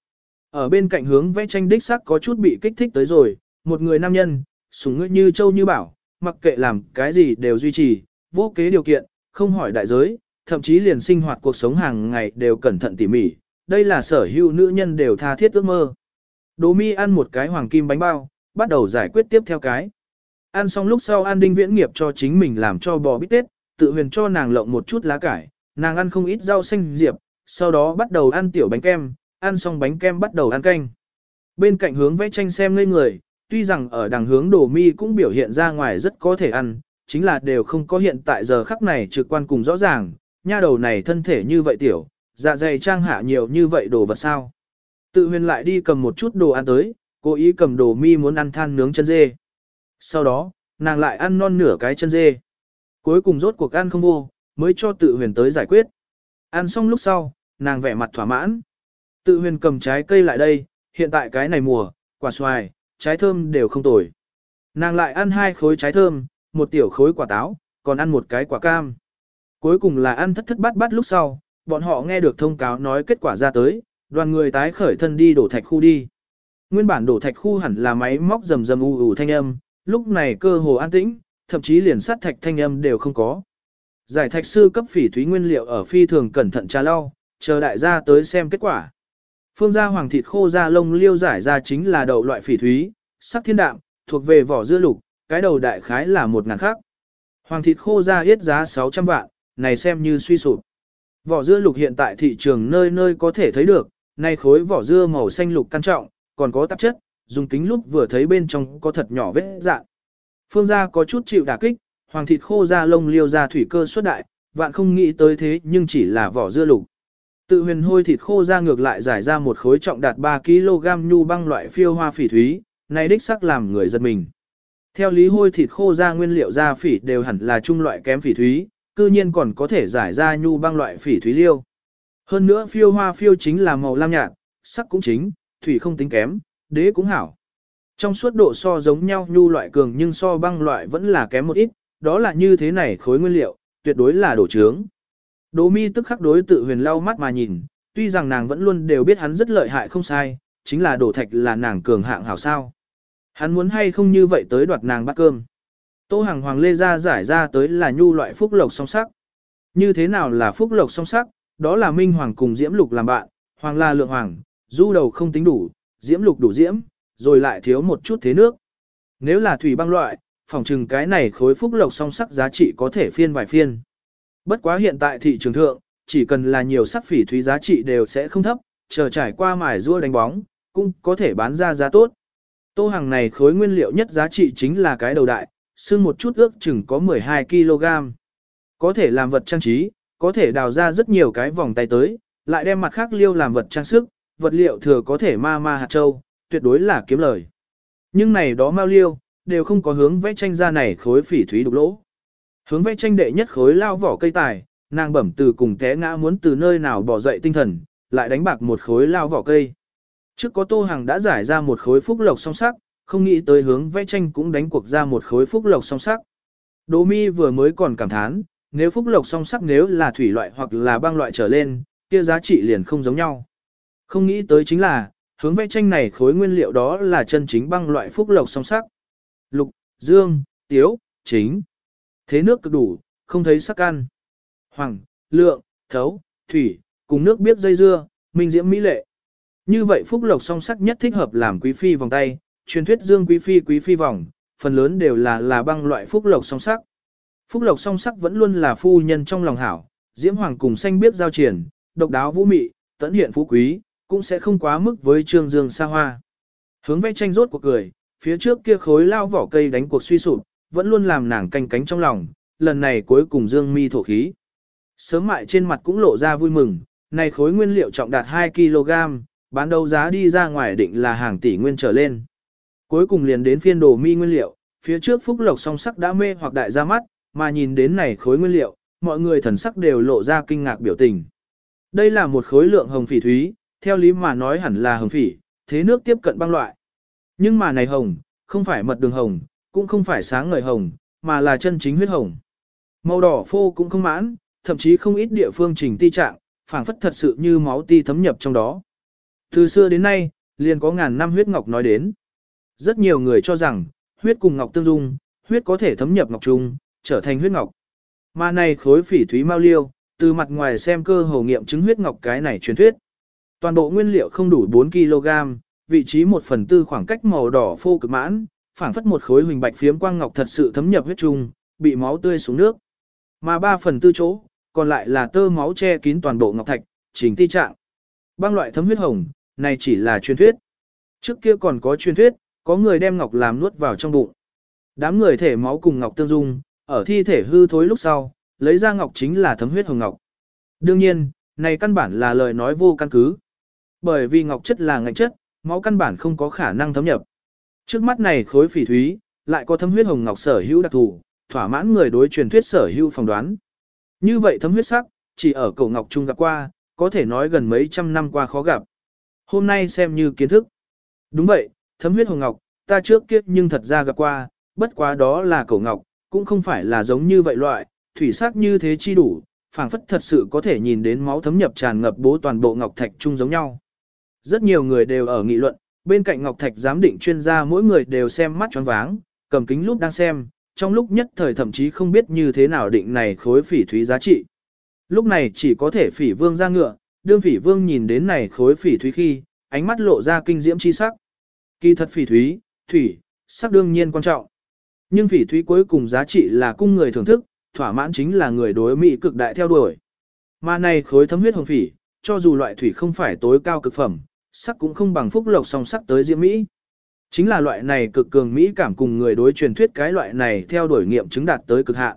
Speaker 1: Ở bên cạnh hướng vẽ tranh đích sắc có chút bị kích thích tới rồi, một người nam nhân, sủng ngươi như châu như bảo, mặc kệ làm cái gì đều duy trì, vô kế điều kiện, không hỏi đại giới, thậm chí liền sinh hoạt cuộc sống hàng ngày đều cẩn thận tỉ mỉ, đây là sở hữu nữ nhân đều tha thiết ước mơ. Đỗ mi ăn một cái hoàng kim bánh bao, bắt đầu giải quyết tiếp theo cái. Ăn xong lúc sau An Đinh Viễn nghiệp cho chính mình làm cho bò bít tết, tự huyền cho nàng lộng một chút lá cải, nàng ăn không ít rau xanh diệp, sau đó bắt đầu ăn tiểu bánh kem, ăn xong bánh kem bắt đầu ăn canh. Bên cạnh hướng vẽ tranh xem ngây người, tuy rằng ở đằng hướng đồ mi cũng biểu hiện ra ngoài rất có thể ăn, chính là đều không có hiện tại giờ khắc này trực quan cùng rõ ràng, nha đầu này thân thể như vậy tiểu, dạ dày trang hạ nhiều như vậy đồ vật sao. Tự huyền lại đi cầm một chút đồ ăn tới, cố ý cầm đồ mi muốn ăn than nướng chân dê. Sau đó, nàng lại ăn non nửa cái chân dê. Cuối cùng rốt cuộc ăn không vô, mới cho tự huyền tới giải quyết. Ăn xong lúc sau, nàng vẻ mặt thỏa mãn. Tự huyền cầm trái cây lại đây, hiện tại cái này mùa, quả xoài, trái thơm đều không tồi. Nàng lại ăn hai khối trái thơm, một tiểu khối quả táo, còn ăn một cái quả cam. Cuối cùng là ăn thất thất bát bát lúc sau, bọn họ nghe được thông cáo nói kết quả ra tới, đoàn người tái khởi thân đi đổ thạch khu đi. Nguyên bản đổ thạch khu hẳn là máy móc rầm rầm u u thanh âm, lúc này cơ hồ an tĩnh, thậm chí liền sát thạch thanh âm đều không có. Giải thạch sư cấp phỉ thúy nguyên liệu ở phi thường cẩn thận trà lau, chờ đại gia tới xem kết quả. Phương gia hoàng thịt khô da lông liêu giải ra chính là đậu loại phỉ thúy, sắc thiên đạm, thuộc về vỏ dưa lục, cái đầu đại khái là một ngàn khác. Hoàng thịt khô da yết giá 600 vạn, này xem như suy sụp. Vỏ dưa lục hiện tại thị trường nơi nơi có thể thấy được, nay khối vỏ dưa màu xanh lục căn trọng, còn có tạp chất, dùng kính lúc vừa thấy bên trong có thật nhỏ vết dạng. Phương gia có chút chịu đả kích, hoàng thịt khô da lông liêu ra thủy cơ xuất đại, vạn không nghĩ tới thế nhưng chỉ là vỏ dưa lục. Tự huyền hôi thịt khô ra ngược lại giải ra một khối trọng đạt 3 kg nhu băng loại phiêu hoa phỉ thúy, này đích sắc làm người giật mình. Theo lý hôi thịt khô ra nguyên liệu ra phỉ đều hẳn là trung loại kém phỉ thúy, cư nhiên còn có thể giải ra nhu băng loại phỉ thúy liêu. Hơn nữa phiêu hoa phiêu chính là màu lam nhạt, sắc cũng chính, thủy không tính kém, đế cũng hảo. Trong suốt độ so giống nhau nhu loại cường nhưng so băng loại vẫn là kém một ít, đó là như thế này khối nguyên liệu, tuyệt đối là đổ trướng. Đỗ mi tức khắc đối tự huyền lau mắt mà nhìn, tuy rằng nàng vẫn luôn đều biết hắn rất lợi hại không sai, chính là đổ thạch là nàng cường hạng hảo sao. Hắn muốn hay không như vậy tới đoạt nàng bát cơm. Tô hàng hoàng lê ra giải ra tới là nhu loại phúc lộc song sắc. Như thế nào là phúc lộc song sắc, đó là minh hoàng cùng diễm lục làm bạn, hoàng là lượng hoàng, du đầu không tính đủ, diễm lục đủ diễm, rồi lại thiếu một chút thế nước. Nếu là thủy băng loại, phòng trừng cái này khối phúc lộc song sắc giá trị có thể phiên vài phiên. Bất quá hiện tại thị trường thượng, chỉ cần là nhiều sắc phỉ thúy giá trị đều sẽ không thấp, chờ trải qua mài rua đánh bóng, cũng có thể bán ra giá tốt. Tô hàng này khối nguyên liệu nhất giá trị chính là cái đầu đại, xương một chút ước chừng có 12 kg. Có thể làm vật trang trí, có thể đào ra rất nhiều cái vòng tay tới, lại đem mặt khác liêu làm vật trang sức, vật liệu thừa có thể ma ma hạt châu, tuyệt đối là kiếm lời. Nhưng này đó mau liêu, đều không có hướng vẽ tranh ra này khối phỉ thúy đục lỗ. Hướng vẽ tranh đệ nhất khối lao vỏ cây tài, nàng bẩm từ cùng té ngã muốn từ nơi nào bỏ dậy tinh thần, lại đánh bạc một khối lao vỏ cây. Trước có tô hàng đã giải ra một khối phúc lộc song sắc, không nghĩ tới hướng vẽ tranh cũng đánh cuộc ra một khối phúc lộc song sắc. Đỗ mi vừa mới còn cảm thán, nếu phúc lộc song sắc nếu là thủy loại hoặc là băng loại trở lên, kia giá trị liền không giống nhau. Không nghĩ tới chính là, hướng vẽ tranh này khối nguyên liệu đó là chân chính băng loại phúc lộc song sắc. Lục, dương, tiếu, chính. Thế nước cực đủ, không thấy sắc ăn. Hoàng, lượng, thấu, thủy, cùng nước biết dây dưa, minh diễm mỹ lệ. Như vậy phúc lộc song sắc nhất thích hợp làm quý phi vòng tay, truyền thuyết dương quý phi quý phi vòng, phần lớn đều là là băng loại phúc lộc song sắc. Phúc lộc song sắc vẫn luôn là phu nhân trong lòng hảo, diễm hoàng cùng xanh biết giao triển, độc đáo vũ mị, tẫn hiện phú quý, cũng sẽ không quá mức với trương dương xa hoa. Hướng vẽ tranh rốt cuộc cười, phía trước kia khối lao vỏ cây đánh cuộc suy sụp, vẫn luôn làm nàng canh cánh trong lòng, lần này cuối cùng dương mi thổ khí. Sớm mại trên mặt cũng lộ ra vui mừng, này khối nguyên liệu trọng đạt 2 kg, bán đấu giá đi ra ngoài định là hàng tỷ nguyên trở lên. Cuối cùng liền đến phiên đồ mi nguyên liệu, phía trước phúc lộc song sắc đã mê hoặc đại ra mắt, mà nhìn đến này khối nguyên liệu, mọi người thần sắc đều lộ ra kinh ngạc biểu tình. Đây là một khối lượng hồng phỉ thúy, theo lý mà nói hẳn là hồng phỉ, thế nước tiếp cận băng loại. Nhưng mà này hồng, không phải mật đường hồng, cũng không phải sáng ngời hồng, mà là chân chính huyết hồng. Màu đỏ phô cũng không mãn, thậm chí không ít địa phương trình ti trạng, phảng phất thật sự như máu ti thấm nhập trong đó. Từ xưa đến nay, liền có ngàn năm huyết ngọc nói đến. Rất nhiều người cho rằng, huyết cùng ngọc tương dung, huyết có thể thấm nhập ngọc trung, trở thành huyết ngọc. Mà này khối phỉ thúy mau liêu, từ mặt ngoài xem cơ hồ nghiệm chứng huyết ngọc cái này truyền thuyết. Toàn bộ nguyên liệu không đủ 4 kg, vị trí 1 phần tư khoảng cách màu đỏ phô cực mãn, phảng phất một khối huỳnh bạch phiếm quang ngọc thật sự thấm nhập huyết trung, bị máu tươi xuống nước. Mà 3 phần tư chỗ, còn lại là tơ máu che kín toàn bộ ngọc thạch, trình ti trạng. Băng loại thấm huyết hồng, này chỉ là truyền thuyết. Trước kia còn có truyền thuyết, có người đem ngọc làm nuốt vào trong bụng. Đám người thể máu cùng ngọc tương dung, ở thi thể hư thối lúc sau, lấy ra ngọc chính là thấm huyết hồng ngọc. Đương nhiên, này căn bản là lời nói vô căn cứ. Bởi vì ngọc chất là ngạnh chất, máu căn bản không có khả năng thấm nhập. Trước mắt này khối phỉ thúy, lại có thấm huyết hồng ngọc sở hữu đặc thù, thỏa mãn người đối truyền thuyết sở hữu phỏng đoán. Như vậy thấm huyết sắc, chỉ ở cổ ngọc trung gặp qua, có thể nói gần mấy trăm năm qua khó gặp. Hôm nay xem như kiến thức. Đúng vậy, thấm huyết hồng ngọc, ta trước kiếp nhưng thật ra gặp qua, bất quá đó là cổ ngọc, cũng không phải là giống như vậy loại, thủy sắc như thế chi đủ, phảng phất thật sự có thể nhìn đến máu thấm nhập tràn ngập bố toàn bộ ngọc thạch trung giống nhau. Rất nhiều người đều ở nghị luận, bên cạnh ngọc thạch giám định chuyên gia mỗi người đều xem mắt choáng váng, cầm kính lúc đang xem, trong lúc nhất thời thậm chí không biết như thế nào định này khối phỉ thúy giá trị. Lúc này chỉ có thể phỉ vương ra ngựa, đương phỉ vương nhìn đến này khối phỉ thúy khi, ánh mắt lộ ra kinh diễm chi sắc. Kỳ thật phỉ thúy, thủy, sắc đương nhiên quan trọng. Nhưng phỉ thúy cuối cùng giá trị là cung người thưởng thức, thỏa mãn chính là người đối mỹ cực đại theo đuổi. Mà này khối thấm huyết hồng phỉ, cho dù loại thủy không phải tối cao cực phẩm, sắc cũng không bằng phúc lộc song sắc tới diễm mỹ. Chính là loại này cực cường mỹ cảm cùng người đối truyền thuyết cái loại này theo đuổi nghiệm chứng đạt tới cực hạn.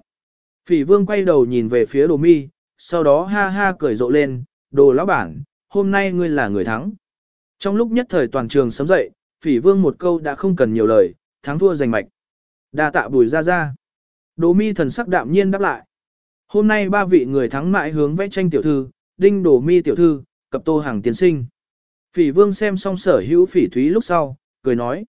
Speaker 1: Phỉ vương quay đầu nhìn về phía đồ mi, sau đó ha ha cười rộ lên, đồ lão bản, hôm nay ngươi là người thắng. Trong lúc nhất thời toàn trường sấm dậy, phỉ vương một câu đã không cần nhiều lời, thắng thua giành mạch. đa tạ bùi ra ra. Đồ mi thần sắc đạm nhiên đáp lại. Hôm nay ba vị người thắng mãi hướng vẽ tranh tiểu thư, đinh Đồ mi tiểu thư, cập tô hàng tiến sinh. Phỉ vương xem xong sở hữu phỉ thúy lúc sau, cười nói.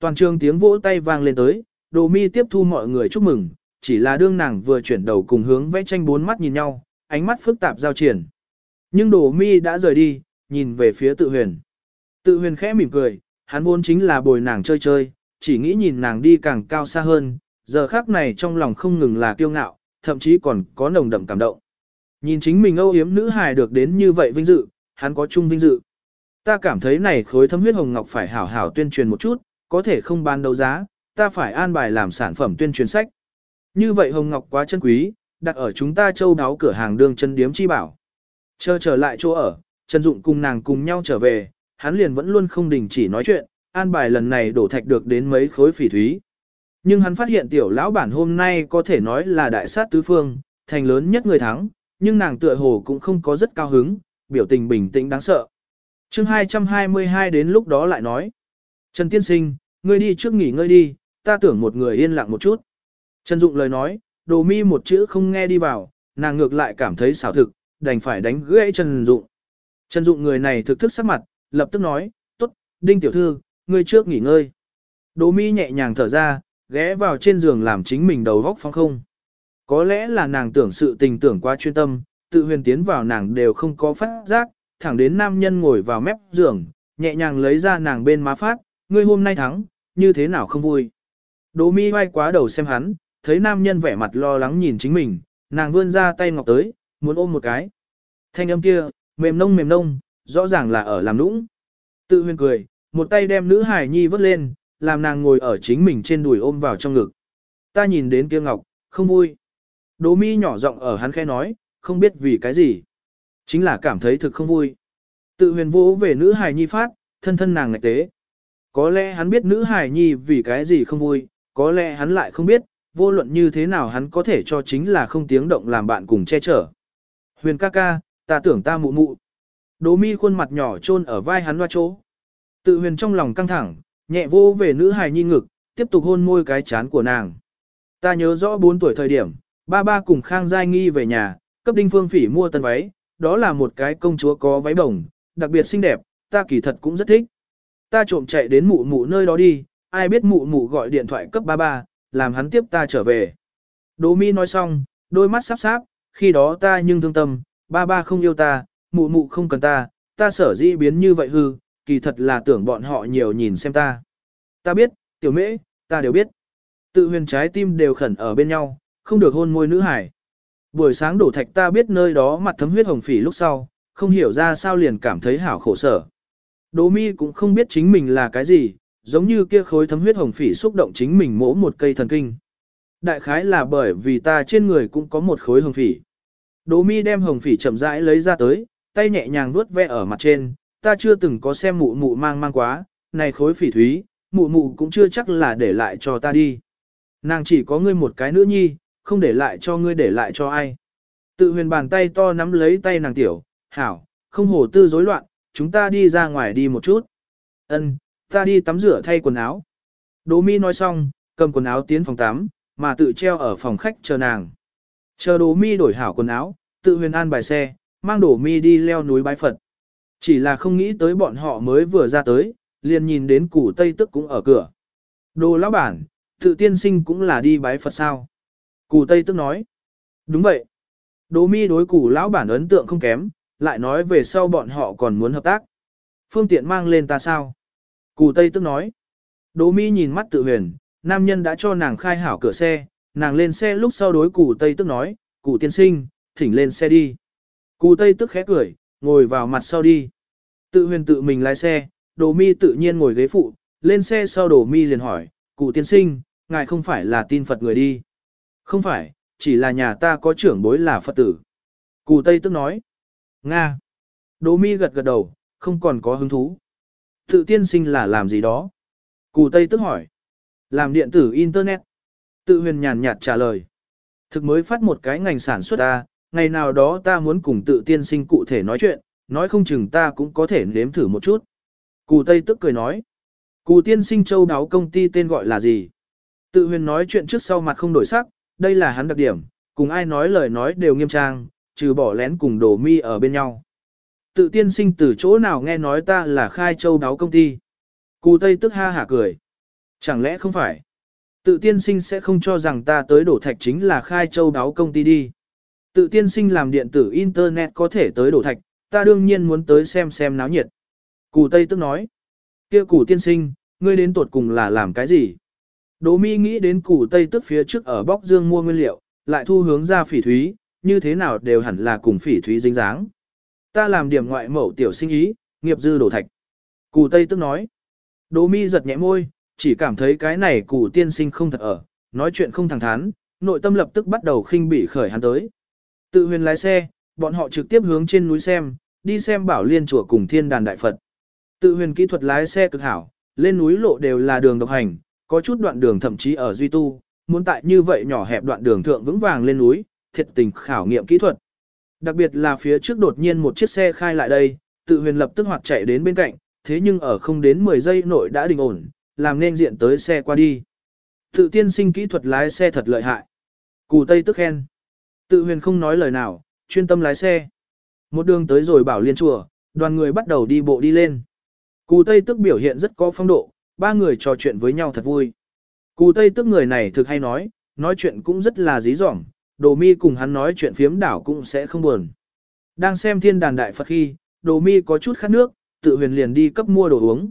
Speaker 1: Toàn trường tiếng vỗ tay vang lên tới, đồ mi tiếp thu mọi người chúc mừng, chỉ là đương nàng vừa chuyển đầu cùng hướng vẽ tranh bốn mắt nhìn nhau, ánh mắt phức tạp giao triển. Nhưng đồ mi đã rời đi, nhìn về phía tự huyền. Tự huyền khẽ mỉm cười, hắn vốn chính là bồi nàng chơi chơi, chỉ nghĩ nhìn nàng đi càng cao xa hơn, giờ khác này trong lòng không ngừng là kiêu ngạo, thậm chí còn có nồng đậm cảm động. Nhìn chính mình âu yếm nữ hài được đến như vậy vinh dự, hắn có chung vinh dự. Ta cảm thấy này khối thấm huyết hồng ngọc phải hảo hảo tuyên truyền một chút, có thể không bán đấu giá, ta phải an bài làm sản phẩm tuyên truyền sách. Như vậy hồng ngọc quá chân quý, đặt ở chúng ta châu đáo cửa hàng đường chân điếm chi bảo. Chờ trở lại chỗ ở, Trần Dụng cùng nàng cùng nhau trở về, hắn liền vẫn luôn không đình chỉ nói chuyện, an bài lần này đổ thạch được đến mấy khối phỉ thúy. Nhưng hắn phát hiện tiểu lão bản hôm nay có thể nói là đại sát tứ phương, thành lớn nhất người thắng, nhưng nàng tựa hồ cũng không có rất cao hứng, biểu tình bình tĩnh đáng sợ chương 222 đến lúc đó lại nói. Trần Tiên Sinh, ngươi đi trước nghỉ ngơi đi, ta tưởng một người yên lặng một chút. Trần Dụng lời nói, đồ mi một chữ không nghe đi vào, nàng ngược lại cảm thấy xảo thực, đành phải đánh gãy Trần Dụng. Trần Dụng người này thực thức sắc mặt, lập tức nói, tốt, Đinh Tiểu Thư, ngươi trước nghỉ ngơi. Đồ mi nhẹ nhàng thở ra, ghé vào trên giường làm chính mình đầu góc phong không. Có lẽ là nàng tưởng sự tình tưởng quá chuyên tâm, tự huyền tiến vào nàng đều không có phát giác, thẳng đến nam nhân ngồi vào mép giường, nhẹ nhàng lấy ra nàng bên má phát, ngươi hôm nay thắng, như thế nào không vui. Đỗ mi vai quá đầu xem hắn, thấy nam nhân vẻ mặt lo lắng nhìn chính mình, nàng vươn ra tay ngọc tới, muốn ôm một cái. Thanh âm kia, mềm nông mềm nông, rõ ràng là ở làm nũng. Tự huyền cười, một tay đem nữ hải nhi vớt lên, làm nàng ngồi ở chính mình trên đùi ôm vào trong ngực. Ta nhìn đến kia ngọc, không vui. Đỗ mi nhỏ giọng ở hắn khẽ nói, không biết vì cái gì. Chính là cảm thấy thực không vui. Tự huyền vỗ về nữ hài nhi phát, thân thân nàng ngạch tế. Có lẽ hắn biết nữ hài nhi vì cái gì không vui, có lẽ hắn lại không biết, vô luận như thế nào hắn có thể cho chính là không tiếng động làm bạn cùng che chở. Huyền ca ca, ta tưởng ta mụ mụ. đố mi khuôn mặt nhỏ chôn ở vai hắn loa chỗ. Tự huyền trong lòng căng thẳng, nhẹ vô về nữ hài nhi ngực, tiếp tục hôn môi cái chán của nàng. Ta nhớ rõ 4 tuổi thời điểm, ba ba cùng Khang Giai Nghi về nhà, cấp đinh phương phỉ mua tân váy, đó là một cái công chúa có váy bồng, đặc biệt xinh đẹp, ta kỳ thật cũng rất thích. Ta trộm chạy đến mụ mụ nơi đó đi, ai biết mụ mụ gọi điện thoại cấp ba ba, làm hắn tiếp ta trở về. Đỗ mi nói xong, đôi mắt sắp sáp, khi đó ta nhưng thương tâm, ba ba không yêu ta, mụ mụ không cần ta, ta sở dĩ biến như vậy hư, kỳ thật là tưởng bọn họ nhiều nhìn xem ta. Ta biết, tiểu mễ, ta đều biết. Tự huyền trái tim đều khẩn ở bên nhau, không được hôn môi nữ hải. Buổi sáng đổ thạch ta biết nơi đó mặt thấm huyết hồng phỉ lúc sau, không hiểu ra sao liền cảm thấy hảo khổ sở. Đỗ mi cũng không biết chính mình là cái gì, giống như kia khối thấm huyết hồng phỉ xúc động chính mình mỗ một cây thần kinh. Đại khái là bởi vì ta trên người cũng có một khối hồng phỉ. Đỗ mi đem hồng phỉ chậm rãi lấy ra tới, tay nhẹ nhàng vuốt ve ở mặt trên, ta chưa từng có xem mụ mụ mang mang quá, này khối phỉ thúy, mụ mụ cũng chưa chắc là để lại cho ta đi. Nàng chỉ có ngươi một cái nữ nhi, không để lại cho ngươi để lại cho ai. Tự huyền bàn tay to nắm lấy tay nàng tiểu, hảo, không hổ tư rối loạn, chúng ta đi ra ngoài đi một chút. Ân, ta đi tắm rửa thay quần áo. Đỗ mi nói xong, cầm quần áo tiến phòng tắm, mà tự treo ở phòng khách chờ nàng. Chờ Đỗ mi đổi hảo quần áo, tự huyền an bài xe, mang Đỗ mi đi leo núi bái Phật. Chỉ là không nghĩ tới bọn họ mới vừa ra tới, liền nhìn đến củ Tây Tức cũng ở cửa. Đồ lão bản, tự tiên sinh cũng là đi bái Phật sao. Cù Tây Tức nói. Đúng vậy. Đỗ mi đối củ lão bản ấn tượng không kém, lại nói về sau bọn họ còn muốn hợp tác. Phương tiện mang lên ta sao? Cù Tây tức nói. Đỗ mi nhìn mắt tự huyền, nam nhân đã cho nàng khai hảo cửa xe, nàng lên xe lúc sau đối cù Tây tức nói, cụ tiên sinh, thỉnh lên xe đi. Cù Tây tức khẽ cười, ngồi vào mặt sau đi. Tự huyền tự mình lái xe, Đỗ mi tự nhiên ngồi ghế phụ, lên xe sau Đỗ mi liền hỏi, cụ tiên sinh, ngài không phải là tin Phật người đi. Không phải, chỉ là nhà ta có trưởng bối là Phật tử. Cù Tây tức nói. Nga. Đỗ mi gật gật đầu, không còn có hứng thú. Tự tiên sinh là làm gì đó? Cù Tây tức hỏi. Làm điện tử Internet. Tự huyền nhàn nhạt trả lời. Thực mới phát một cái ngành sản xuất ta, ngày nào đó ta muốn cùng tự tiên sinh cụ thể nói chuyện, nói không chừng ta cũng có thể nếm thử một chút. Cù Tây tức cười nói. Cù tiên sinh châu đáo công ty tên gọi là gì? Tự huyền nói chuyện trước sau mặt không đổi sắc, đây là hắn đặc điểm, cùng ai nói lời nói đều nghiêm trang, trừ bỏ lén cùng đồ mi ở bên nhau. Tự tiên sinh từ chỗ nào nghe nói ta là khai châu đáo công ty. Cù Tây tức ha hả cười. Chẳng lẽ không phải? Tự tiên sinh sẽ không cho rằng ta tới đổ thạch chính là khai châu đáo công ty đi. Tự tiên sinh làm điện tử Internet có thể tới đổ thạch, ta đương nhiên muốn tới xem xem náo nhiệt. Cù Tây tức nói. kia cù tiên sinh, ngươi đến tuột cùng là làm cái gì? Đỗ mi nghĩ đến cù Tây tức phía trước ở bóc dương mua nguyên liệu, lại thu hướng ra phỉ thúy, như thế nào đều hẳn là cùng phỉ thúy dính dáng. Ta làm điểm ngoại mẫu tiểu sinh ý, nghiệp dư đổ thạch. Cù Tây tức nói. Đỗ mi giật nhẹ môi, chỉ cảm thấy cái này cù tiên sinh không thật ở, nói chuyện không thẳng thắn, nội tâm lập tức bắt đầu khinh bỉ khởi hắn tới. Tự huyền lái xe, bọn họ trực tiếp hướng trên núi xem, đi xem bảo liên chùa cùng thiên đàn đại Phật. Tự huyền kỹ thuật lái xe cực hảo, lên núi lộ đều là đường độc hành, có chút đoạn đường thậm chí ở duy tu, muốn tại như vậy nhỏ hẹp đoạn đường thượng vững vàng lên núi, thiệt tình khảo nghiệm kỹ thuật. Đặc biệt là phía trước đột nhiên một chiếc xe khai lại đây, tự huyền lập tức hoạt chạy đến bên cạnh, thế nhưng ở không đến 10 giây nội đã đình ổn, làm nên diện tới xe qua đi. Tự tiên sinh kỹ thuật lái xe thật lợi hại. Cù Tây tức khen. Tự huyền không nói lời nào, chuyên tâm lái xe. Một đường tới rồi bảo liên chùa, đoàn người bắt đầu đi bộ đi lên. Cù Tây tức biểu hiện rất có phong độ, ba người trò chuyện với nhau thật vui. Cù Tây tức người này thực hay nói, nói chuyện cũng rất là dí dỏm, đồ mi cùng hắn nói chuyện phiếm đảo cũng sẽ không buồn. Đang xem thiên đàn đại Phật khi, đồ mi có chút khát nước, tự huyền liền đi cấp mua đồ uống.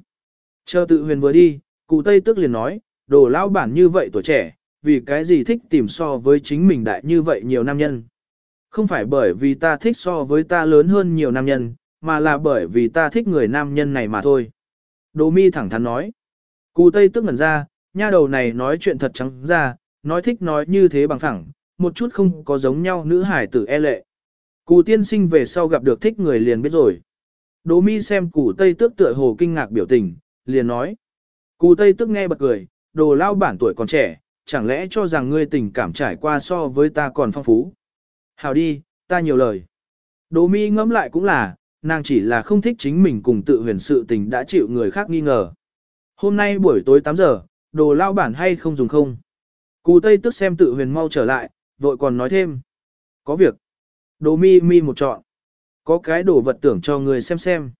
Speaker 1: Chờ tự huyền vừa đi, cụ Tây tức liền nói, đồ lão bản như vậy tuổi trẻ, vì cái gì thích tìm so với chính mình đại như vậy nhiều nam nhân. Không phải bởi vì ta thích so với ta lớn hơn nhiều nam nhân, mà là bởi vì ta thích người nam nhân này mà thôi. Đồ mi thẳng thắn nói. Cù Tây tức ngẩn ra, nha đầu này nói chuyện thật trắng ra, nói thích nói như thế bằng phẳng, một chút không có giống nhau nữ hải tử e lệ. Cù tiên sinh về sau gặp được thích người liền biết rồi. Đỗ mi xem cụ Tây tước tựa hồ kinh ngạc biểu tình, liền nói. Cù Tây tức nghe bật cười, đồ lao bản tuổi còn trẻ, chẳng lẽ cho rằng ngươi tình cảm trải qua so với ta còn phong phú. Hào đi, ta nhiều lời. Đỗ mi ngẫm lại cũng là, nàng chỉ là không thích chính mình cùng tự huyền sự tình đã chịu người khác nghi ngờ. Hôm nay buổi tối 8 giờ, đồ lao bản hay không dùng không? Cù Tây tức xem tự huyền mau trở lại, vội còn nói thêm. Có việc. Đồ mi mi một chọn. Có cái đồ vật tưởng cho người xem xem.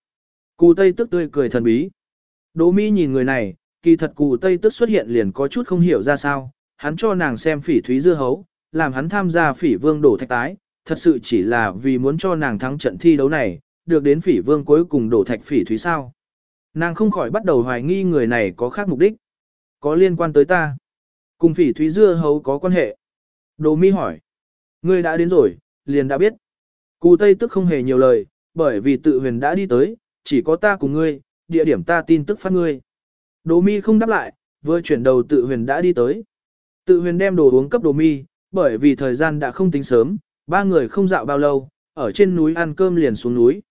Speaker 1: Cù Tây tức tươi cười thần bí. Đồ mi nhìn người này, kỳ thật Cù Tây tức xuất hiện liền có chút không hiểu ra sao, hắn cho nàng xem phỉ thúy dưa hấu, làm hắn tham gia phỉ vương đổ thạch tái, thật sự chỉ là vì muốn cho nàng thắng trận thi đấu này, được đến phỉ vương cuối cùng đổ thạch phỉ thúy sao. Nàng không khỏi bắt đầu hoài nghi người này có khác mục đích, có liên quan tới ta. Cùng phỉ thúy dưa hấu có quan hệ. Đồ mi hỏi, ngươi đã đến rồi, liền đã biết. Cù Tây tức không hề nhiều lời, bởi vì tự huyền đã đi tới, chỉ có ta cùng ngươi, địa điểm ta tin tức phát ngươi. Đồ mi không đáp lại, vừa chuyển đầu tự huyền đã đi tới. Tự huyền đem đồ uống cấp đồ mi, bởi vì thời gian đã không tính sớm, ba người không dạo bao lâu, ở trên núi ăn cơm liền xuống núi.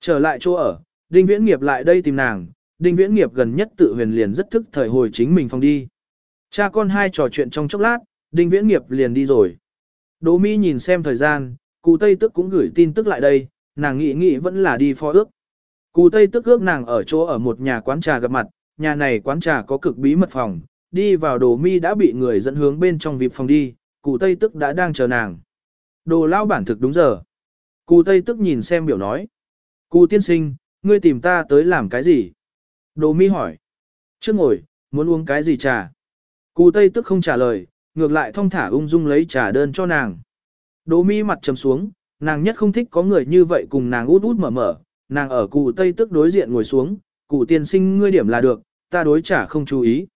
Speaker 1: Trở lại chỗ ở, Đinh Viễn Nghiệp lại đây tìm nàng, Đinh Viễn Nghiệp gần nhất tự huyền liền rất thức thời hồi chính mình phòng đi. Cha con hai trò chuyện trong chốc lát, Đinh Viễn Nghiệp liền đi rồi. Đỗ Mi nhìn xem thời gian, cụ Tây Tức cũng gửi tin tức lại đây, nàng nghĩ nghĩ vẫn là đi phó ước. Cụ Tây Tức ước nàng ở chỗ ở một nhà quán trà gặp mặt, nhà này quán trà có cực bí mật phòng, đi vào Đỗ Mi đã bị người dẫn hướng bên trong vịp phòng đi, cụ Tây Tức đã đang chờ nàng. Đồ lao bản thực đúng giờ. Cụ Tây Tức nhìn xem biểu nói. Cụ tiên sinh, ngươi tìm ta tới làm cái gì? Đồ Mi hỏi. Trước ngồi, muốn uống cái gì trà? Cù Tây Tức không trả lời, ngược lại thong thả ung dung lấy trà đơn cho nàng. Đỗ mi mặt trầm xuống, nàng nhất không thích có người như vậy cùng nàng út út mở mở, nàng ở cụ tây tức đối diện ngồi xuống, cụ tiên sinh ngươi điểm là được, ta đối trà không chú ý.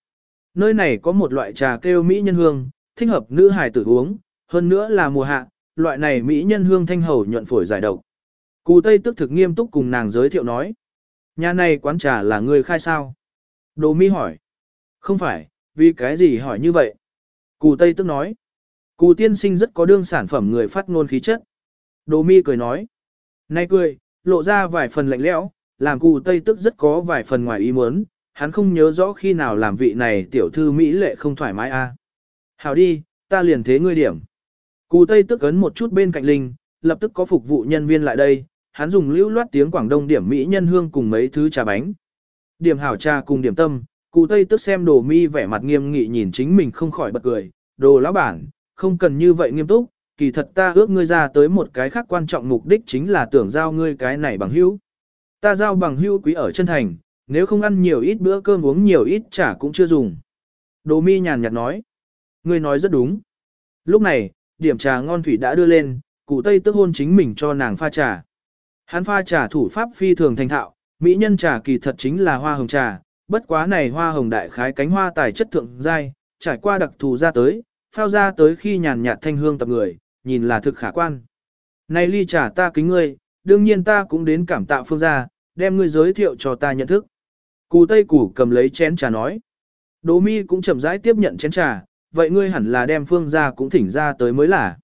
Speaker 1: Nơi này có một loại trà kêu mỹ nhân hương, thích hợp nữ hài tử uống, hơn nữa là mùa hạ, loại này mỹ nhân hương thanh hầu nhuận phổi giải độc. Cụ tây tức thực nghiêm túc cùng nàng giới thiệu nói. Nhà này quán trà là người khai sao? Đồ mi hỏi. Không phải, vì cái gì hỏi như vậy? Cù Tây tức nói. Cù tiên sinh rất có đương sản phẩm người phát ngôn khí chất. Đồ mi cười nói. Nay cười, lộ ra vài phần lạnh lẽo, làm cù Tây tức rất có vài phần ngoài ý muốn, hắn không nhớ rõ khi nào làm vị này tiểu thư Mỹ lệ không thoải mái a. À. Hào đi, ta liền thế ngươi điểm. Cù Tây tức ấn một chút bên cạnh Linh, lập tức có phục vụ nhân viên lại đây, hắn dùng lưu loát tiếng Quảng Đông điểm Mỹ nhân hương cùng mấy thứ trà bánh. Điểm hảo trà cùng điểm tâm, Cụ Tây tức xem đồ mi vẻ mặt nghiêm nghị nhìn chính mình không khỏi bật cười, đồ lão bản, không cần như vậy nghiêm túc, kỳ thật ta ước ngươi ra tới một cái khác quan trọng mục đích chính là tưởng giao ngươi cái này bằng hữu. Ta giao bằng hữu quý ở chân thành, nếu không ăn nhiều ít bữa cơm uống nhiều ít chả cũng chưa dùng. Đồ mi nhàn nhạt nói. Ngươi nói rất đúng. Lúc này, điểm trà ngon thủy đã đưa lên, cụ tây tức hôn chính mình cho nàng pha trà. Hắn pha trà thủ pháp phi thường thành thạo, mỹ nhân trà kỳ thật chính là hoa hồng trà, bất quá này hoa hồng đại khái cánh hoa tài chất thượng giai, trải qua đặc thù ra tới, phao ra tới khi nhàn nhạt thanh hương tập người, nhìn là thực khả quan. Này ly trà ta kính ngươi, đương nhiên ta cũng đến cảm tạ phương gia, đem ngươi giới thiệu cho ta nhận thức. Cù Tây Củ cầm lấy chén trà nói. Đỗ mi cũng chậm rãi tiếp nhận chén trà, vậy ngươi hẳn là đem phương gia cũng thỉnh ra tới mới là.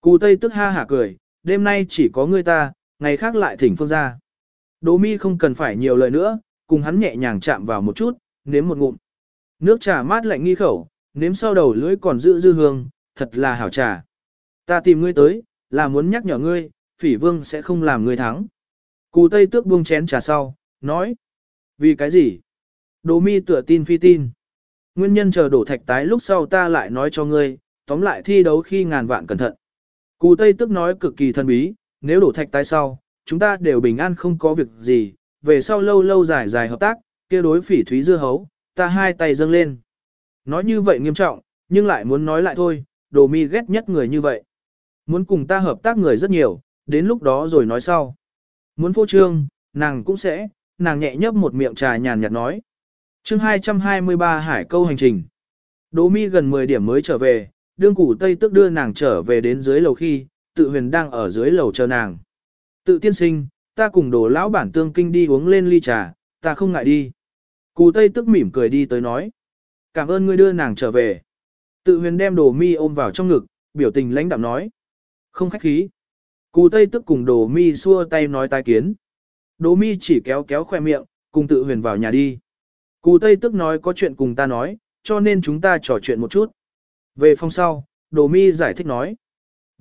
Speaker 1: Cù Tây tức ha hả cười, đêm nay chỉ có ngươi ta, ngày khác lại thỉnh phương gia. Đỗ mi không cần phải nhiều lời nữa, cùng hắn nhẹ nhàng chạm vào một chút, nếm một ngụm. Nước trà mát lạnh nghi khẩu, nếm sau đầu lưỡi còn giữ dư hương, thật là hảo trà. Ta tìm ngươi tới, là muốn nhắc nhở ngươi, phỉ vương sẽ không làm ngươi thắng. Cù Tây tước buông chén trà sau, nói. Vì cái gì? Đỗ mi tựa tin phi tin. Nguyên nhân chờ đổ thạch tái lúc sau ta lại nói cho ngươi, tóm lại thi đấu khi ngàn vạn cẩn thận. Cù Tây tức nói cực kỳ thân bí, nếu đổ thạch tái sau, chúng ta đều bình an không có việc gì, về sau lâu lâu dài dài hợp tác, kia đối phỉ thúy dưa hấu, ta hai tay dâng lên. Nói như vậy nghiêm trọng, nhưng lại muốn nói lại thôi, đồ mi ghét nhất người như vậy. Muốn cùng ta hợp tác người rất nhiều, đến lúc đó rồi nói sau. Muốn phô trương, nàng cũng sẽ, nàng nhẹ nhấp một miệng trà nhàn nhạt nói. chương 223 hải câu hành trình. Đỗ mi gần 10 điểm mới trở về, đương củ Tây tức đưa nàng trở về đến dưới lầu khi, tự huyền đang ở dưới lầu chờ nàng. Tự tiên sinh, ta cùng đồ lão bản tương kinh đi uống lên ly trà, ta không ngại đi. Cù Tây tức mỉm cười đi tới nói. Cảm ơn ngươi đưa nàng trở về. Tự huyền đem đồ mi ôm vào trong ngực, biểu tình lãnh đạm nói. Không khách khí. Cù Tây tức cùng đồ mi xua tay nói tai kiến. Đồ mi chỉ kéo kéo khoe miệng, cùng tự huyền vào nhà đi. Cù Tây tức nói có chuyện cùng ta nói, cho nên chúng ta trò chuyện một chút. Về phòng sau, đồ mi giải thích nói.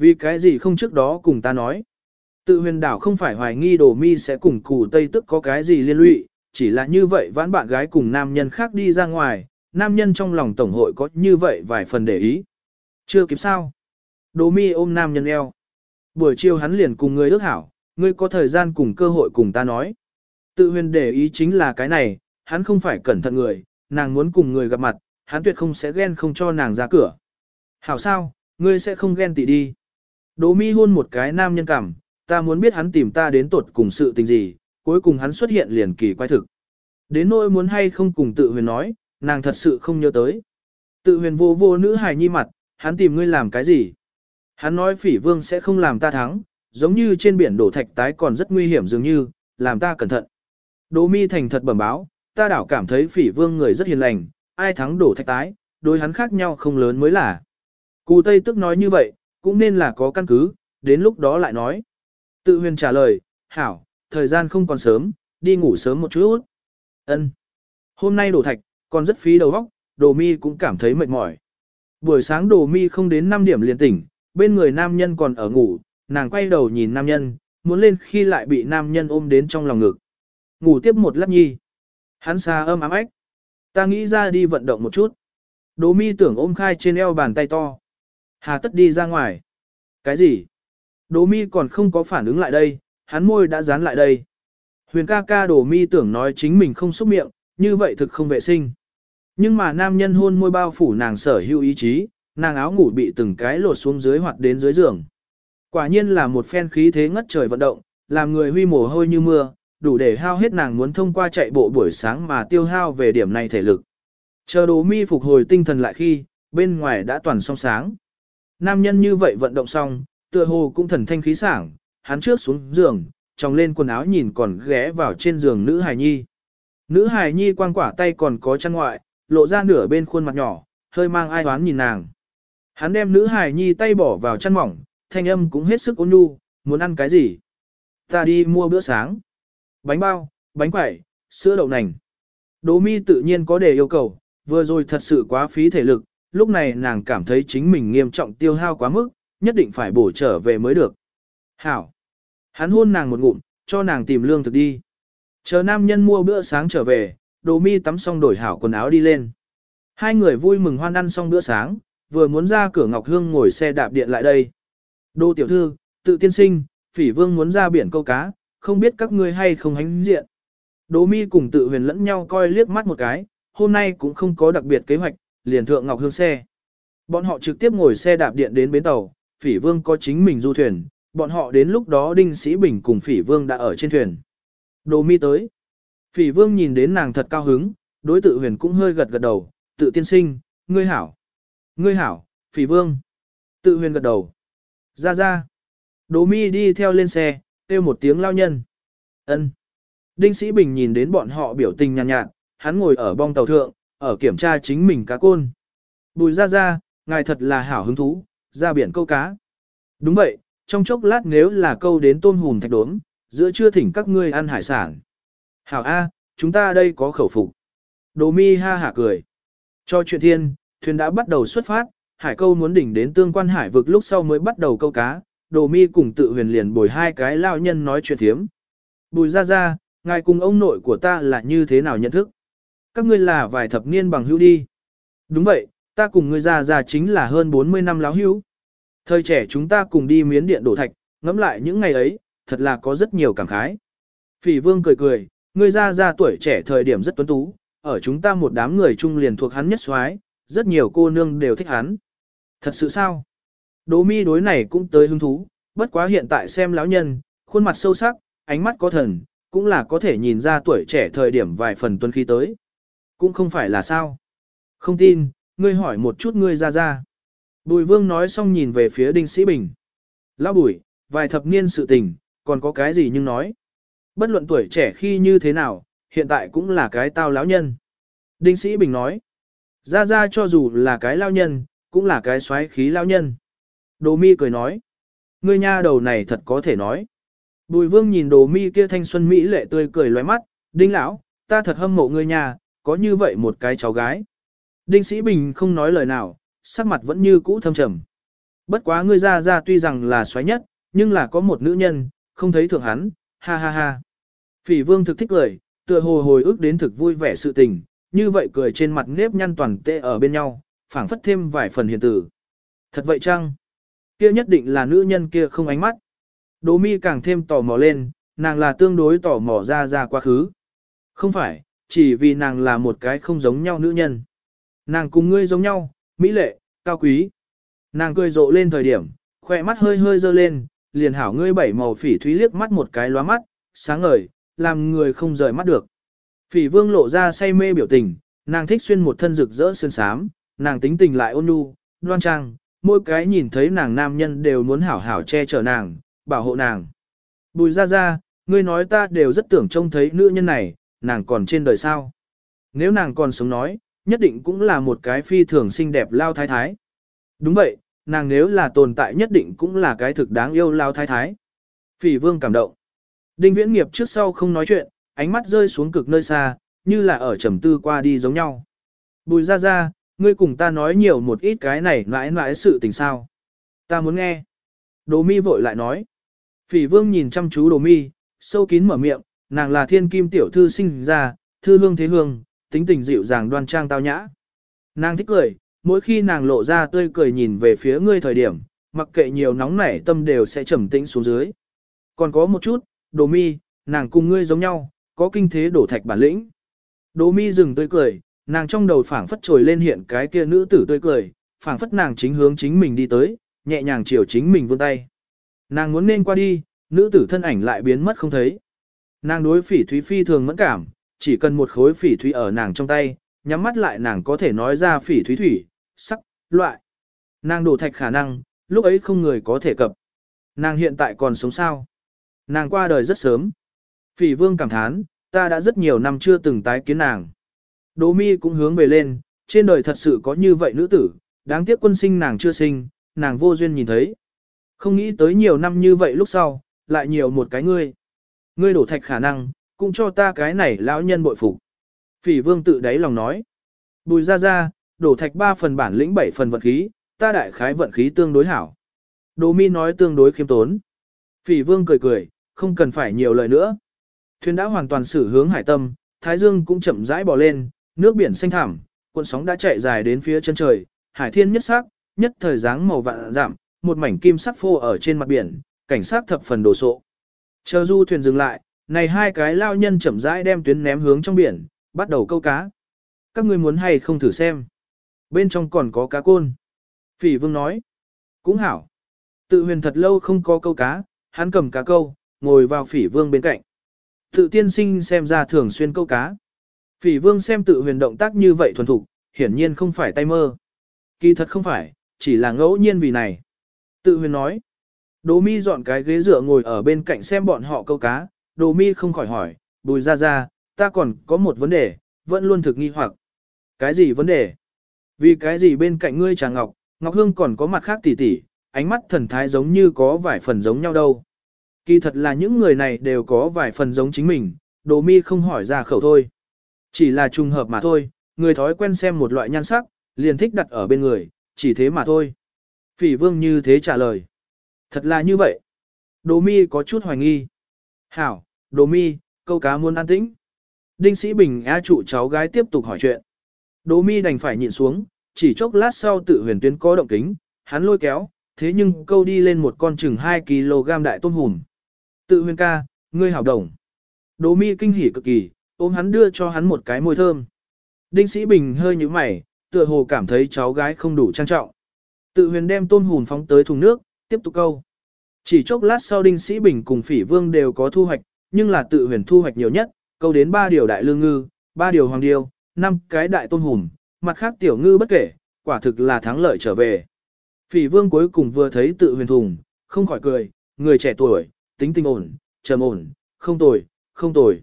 Speaker 1: Vì cái gì không trước đó cùng ta nói. Tự huyền đảo không phải hoài nghi đồ mi sẽ cùng cù Tây tức có cái gì liên lụy, chỉ là như vậy vãn bạn gái cùng nam nhân khác đi ra ngoài, nam nhân trong lòng tổng hội có như vậy vài phần để ý. Chưa kịp sao? Đồ mi ôm nam nhân eo. Buổi chiều hắn liền cùng người ước hảo, ngươi có thời gian cùng cơ hội cùng ta nói. Tự huyền để ý chính là cái này, hắn không phải cẩn thận người, nàng muốn cùng người gặp mặt, hắn tuyệt không sẽ ghen không cho nàng ra cửa. Hảo sao, ngươi sẽ không ghen tị đi. Đỗ mi hôn một cái nam nhân cảm, ta muốn biết hắn tìm ta đến tột cùng sự tình gì, cuối cùng hắn xuất hiện liền kỳ quái thực. Đến nỗi muốn hay không cùng tự huyền nói, nàng thật sự không nhớ tới. Tự huyền vô vô nữ hài nhi mặt, hắn tìm ngươi làm cái gì? Hắn nói phỉ vương sẽ không làm ta thắng, giống như trên biển đổ thạch tái còn rất nguy hiểm dường như, làm ta cẩn thận. Đỗ mi thành thật bẩm báo, ta đảo cảm thấy phỉ vương người rất hiền lành, ai thắng đổ thạch tái, đối hắn khác nhau không lớn mới là. Cù Tây tức nói như vậy, cũng nên là có căn cứ, đến lúc đó lại nói. Tự huyền trả lời, hảo, thời gian không còn sớm, đi ngủ sớm một chút. Ân. Hôm nay đổ thạch, còn rất phí đầu óc, đồ mi cũng cảm thấy mệt mỏi. Buổi sáng đồ mi không đến 5 điểm liền tỉnh, bên người nam nhân còn ở ngủ, nàng quay đầu nhìn nam nhân, muốn lên khi lại bị nam nhân ôm đến trong lòng ngực. Ngủ tiếp một lát nhi. Hắn xa âm ám ách. Ta nghĩ ra đi vận động một chút. đồ mi tưởng ôm khai trên eo bàn tay to. Hà tất đi ra ngoài. Cái gì? Đỗ mi còn không có phản ứng lại đây, hắn môi đã dán lại đây. Huyền ca ca đỗ mi tưởng nói chính mình không xúc miệng, như vậy thực không vệ sinh. Nhưng mà nam nhân hôn môi bao phủ nàng sở hữu ý chí, nàng áo ngủ bị từng cái lột xuống dưới hoặc đến dưới giường. Quả nhiên là một phen khí thế ngất trời vận động, làm người huy mồ hôi như mưa, đủ để hao hết nàng muốn thông qua chạy bộ buổi sáng mà tiêu hao về điểm này thể lực. Chờ đồ mi phục hồi tinh thần lại khi, bên ngoài đã toàn song sáng. Nam nhân như vậy vận động xong, tựa hồ cũng thần thanh khí sảng, hắn trước xuống giường, tròng lên quần áo nhìn còn ghé vào trên giường nữ hài nhi. Nữ hài nhi quang quả tay còn có chăn ngoại, lộ ra nửa bên khuôn mặt nhỏ, hơi mang ai oán nhìn nàng. Hắn đem nữ hài nhi tay bỏ vào chăn mỏng, thanh âm cũng hết sức ôn nhu, muốn ăn cái gì? Ta đi mua bữa sáng. Bánh bao, bánh quẩy, sữa đậu nành. Đỗ mi tự nhiên có đề yêu cầu, vừa rồi thật sự quá phí thể lực, lúc này nàng cảm thấy chính mình nghiêm trọng tiêu hao quá mức, nhất định phải bổ trở về mới được. Hảo. Hắn hôn nàng một ngụm, cho nàng tìm lương thực đi. Chờ nam nhân mua bữa sáng trở về, đồ mi tắm xong đổi hảo quần áo đi lên. Hai người vui mừng hoan ăn xong bữa sáng, vừa muốn ra cửa Ngọc Hương ngồi xe đạp điện lại đây. Đô tiểu thư, tự tiên sinh, phỉ vương muốn ra biển câu cá, không biết các ngươi hay không hánh diện. Đỗ mi cùng tự huyền lẫn nhau coi liếc mắt một cái, hôm nay cũng không có đặc biệt kế hoạch, liền thượng ngọc hương xe. Bọn họ trực tiếp ngồi xe đạp điện đến bến tàu, phỉ vương có chính mình du thuyền, bọn họ đến lúc đó đinh sĩ bình cùng phỉ vương đã ở trên thuyền. Đỗ mi tới. Phỉ vương nhìn đến nàng thật cao hứng, đối tự huyền cũng hơi gật gật đầu, tự tiên sinh, ngươi hảo. Ngươi hảo, phỉ vương. Tự huyền gật đầu. Ra ra. Đỗ mi đi theo lên xe, kêu một tiếng lao nhân. ân Đinh Sĩ Bình nhìn đến bọn họ biểu tình nhàn nhạt, nhạt, hắn ngồi ở bong tàu thượng, ở kiểm tra chính mình cá côn. Bùi ra ra, ngài thật là hảo hứng thú, ra biển câu cá. Đúng vậy, trong chốc lát nếu là câu đến tôm hùm thạch đốm, giữa trưa thỉnh các ngươi ăn hải sản. Hảo A, chúng ta đây có khẩu phục. Đồ mi ha hả cười. Cho chuyện thiên, thuyền đã bắt đầu xuất phát, hải câu muốn đỉnh đến tương quan hải vực lúc sau mới bắt đầu câu cá. Đồ mi cùng tự huyền liền bồi hai cái lao nhân nói chuyện thiếm. Bùi ra ra, ngài cùng ông nội của ta là như thế nào nhận thức? Các ngươi là vài thập niên bằng hữu đi. Đúng vậy, ta cùng ngươi già già chính là hơn 40 năm láo hữu. Thời trẻ chúng ta cùng đi miến điện đổ thạch, ngẫm lại những ngày ấy, thật là có rất nhiều cảm khái. Phỉ vương cười cười, ngươi ra ra tuổi trẻ thời điểm rất tuấn tú, ở chúng ta một đám người chung liền thuộc hắn nhất soái, rất nhiều cô nương đều thích hắn. Thật sự sao? Đỗ mi đối này cũng tới hứng thú, bất quá hiện tại xem lão nhân, khuôn mặt sâu sắc, ánh mắt có thần, cũng là có thể nhìn ra tuổi trẻ thời điểm vài phần tuân khí tới. Cũng không phải là sao. Không tin, ngươi hỏi một chút ngươi ra ra. Bùi vương nói xong nhìn về phía đinh sĩ bình. Lão bùi, vài thập niên sự tình, còn có cái gì nhưng nói. Bất luận tuổi trẻ khi như thế nào, hiện tại cũng là cái tao lão nhân. Đinh sĩ bình nói. Ra ra cho dù là cái lao nhân, cũng là cái xoáy khí lao nhân. Đồ mi cười nói. Ngươi nha đầu này thật có thể nói. Bùi vương nhìn đồ mi kia thanh xuân mỹ lệ tươi cười loé mắt, đinh lão, ta thật hâm mộ ngươi nhà, có như vậy một cái cháu gái. Đinh sĩ bình không nói lời nào, sắc mặt vẫn như cũ thâm trầm. Bất quá ngươi ra ra tuy rằng là xoáy nhất, nhưng là có một nữ nhân, không thấy thượng hắn, ha ha ha. Phỉ vương thực thích cười, tựa hồ hồi ức đến thực vui vẻ sự tình, như vậy cười trên mặt nếp nhăn toàn tê ở bên nhau, phảng phất thêm vài phần hiền tử. Thật vậy chăng? Kia nhất định là nữ nhân kia không ánh mắt. Đỗ mi càng thêm tò mò lên, nàng là tương đối tò mò ra ra quá khứ. Không phải, chỉ vì nàng là một cái không giống nhau nữ nhân. Nàng cùng ngươi giống nhau, mỹ lệ, cao quý. Nàng cười rộ lên thời điểm, khỏe mắt hơi hơi dơ lên, liền hảo ngươi bảy màu phỉ thúy liếc mắt một cái lóa mắt, sáng ngời, làm người không rời mắt được. Phỉ vương lộ ra say mê biểu tình, nàng thích xuyên một thân rực rỡ sơn sám, nàng tính tình lại ôn nhu, đoan trang, mỗi cái nhìn thấy nàng nam nhân đều muốn hảo hảo che chở nàng, bảo hộ nàng. Bùi ra ra, ngươi nói ta đều rất tưởng trông thấy nữ nhân này, nàng còn trên đời sao. Nếu nàng còn sống nói, nhất định cũng là một cái phi thường xinh đẹp lao thái thái. Đúng vậy, nàng nếu là tồn tại nhất định cũng là cái thực đáng yêu lao thái thái. Phỉ vương cảm động. Đinh viễn nghiệp trước sau không nói chuyện, ánh mắt rơi xuống cực nơi xa, như là ở trầm tư qua đi giống nhau. Bùi ra ra, ngươi cùng ta nói nhiều một ít cái này mãi mãi sự tình sao. Ta muốn nghe. Đồ mi vội lại nói. Phỉ vương nhìn chăm chú đồ mi, sâu kín mở miệng, nàng là thiên kim tiểu thư sinh ra, thư hương thế hương, tính tình dịu dàng đoan trang tao nhã. Nàng thích cười, mỗi khi nàng lộ ra tươi cười nhìn về phía ngươi thời điểm, mặc kệ nhiều nóng nảy tâm đều sẽ trầm tĩnh xuống dưới. Còn có một chút, đồ mi, nàng cùng ngươi giống nhau, có kinh thế đổ thạch bản lĩnh. Đồ mi dừng tươi cười, nàng trong đầu phảng phất trồi lên hiện cái kia nữ tử tươi cười, phảng phất nàng chính hướng chính mình đi tới, nhẹ nhàng chiều chính mình vươn tay. Nàng muốn nên qua đi, nữ tử thân ảnh lại biến mất không thấy. Nàng đối phỉ thúy phi thường mẫn cảm, chỉ cần một khối phỉ thúy ở nàng trong tay, nhắm mắt lại nàng có thể nói ra phỉ thúy thủy, sắc, loại. Nàng đổ thạch khả năng, lúc ấy không người có thể cập. Nàng hiện tại còn sống sao? Nàng qua đời rất sớm. Phỉ vương cảm thán, ta đã rất nhiều năm chưa từng tái kiến nàng. Đỗ mi cũng hướng về lên, trên đời thật sự có như vậy nữ tử, đáng tiếc quân sinh nàng chưa sinh, nàng vô duyên nhìn thấy. Không nghĩ tới nhiều năm như vậy lúc sau, lại nhiều một cái ngươi. Ngươi đổ thạch khả năng, cũng cho ta cái này lão nhân bội phục. Phỉ vương tự đáy lòng nói. Bùi ra ra, đổ thạch 3 phần bản lĩnh 7 phần vận khí, ta đại khái vận khí tương đối hảo. Đồ mi nói tương đối khiêm tốn. Phỉ vương cười cười, không cần phải nhiều lời nữa. Thuyền đã hoàn toàn xử hướng hải tâm, thái dương cũng chậm rãi bò lên, nước biển xanh thẳm, cuộn sóng đã chạy dài đến phía chân trời, hải thiên nhất sắc, nhất thời dáng màu vạn giảm, một mảnh kim sắc phô ở trên mặt biển, cảnh sát thập phần đồ sộ. Chờ du thuyền dừng lại, này hai cái lao nhân chậm rãi đem tuyến ném hướng trong biển, bắt đầu câu cá. Các ngươi muốn hay không thử xem. Bên trong còn có cá côn. Phỉ vương nói. Cũng hảo. Tự huyền thật lâu không có câu cá, hắn cầm cá câu, ngồi vào phỉ vương bên cạnh. Tự tiên sinh xem ra thường xuyên câu cá. Phỉ vương xem tự huyền động tác như vậy thuần thục, hiển nhiên không phải tay mơ. Kỳ thật không phải, chỉ là ngẫu nhiên vì này. Tự huyền nói. Đồ mi dọn cái ghế dựa ngồi ở bên cạnh xem bọn họ câu cá, đồ mi không khỏi hỏi, bùi ra ra, ta còn có một vấn đề, vẫn luôn thực nghi hoặc. Cái gì vấn đề? Vì cái gì bên cạnh ngươi trà ngọc, ngọc hương còn có mặt khác tỉ tỉ, ánh mắt thần thái giống như có vài phần giống nhau đâu. Kỳ thật là những người này đều có vài phần giống chính mình, đồ mi không hỏi ra khẩu thôi. Chỉ là trùng hợp mà thôi, người thói quen xem một loại nhan sắc, liền thích đặt ở bên người, chỉ thế mà thôi. Phỉ vương như thế trả lời. Thật là như vậy. Đồ mi có chút hoài nghi. Hảo, đồ mi, câu cá muốn an tĩnh. Đinh sĩ bình á trụ cháu gái tiếp tục hỏi chuyện. Đồ mi đành phải nhịn xuống, chỉ chốc lát sau tự huyền tuyến có động kính, hắn lôi kéo, thế nhưng câu đi lên một con chừng 2 kg đại tôm hùm. Tự huyền ca, ngươi hảo đồng. Đồ mi kinh hỉ cực kỳ, ôm hắn đưa cho hắn một cái môi thơm. Đinh sĩ bình hơi như mày, tựa hồ cảm thấy cháu gái không đủ trang trọng. Tự huyền đem tôm hùm phóng tới thùng nước, tiếp tục câu. Chỉ chốc lát sau Đinh Sĩ Bình cùng Phỉ Vương đều có thu hoạch, nhưng là tự huyền thu hoạch nhiều nhất, câu đến 3 điều đại lương ngư, 3 điều hoàng điêu, 5 cái đại tôn hùm, mặt khác tiểu ngư bất kể, quả thực là thắng lợi trở về. Phỉ Vương cuối cùng vừa thấy tự huyền thùng, không khỏi cười, người trẻ tuổi, tính tình ổn, trầm ổn, không tồi, không tồi.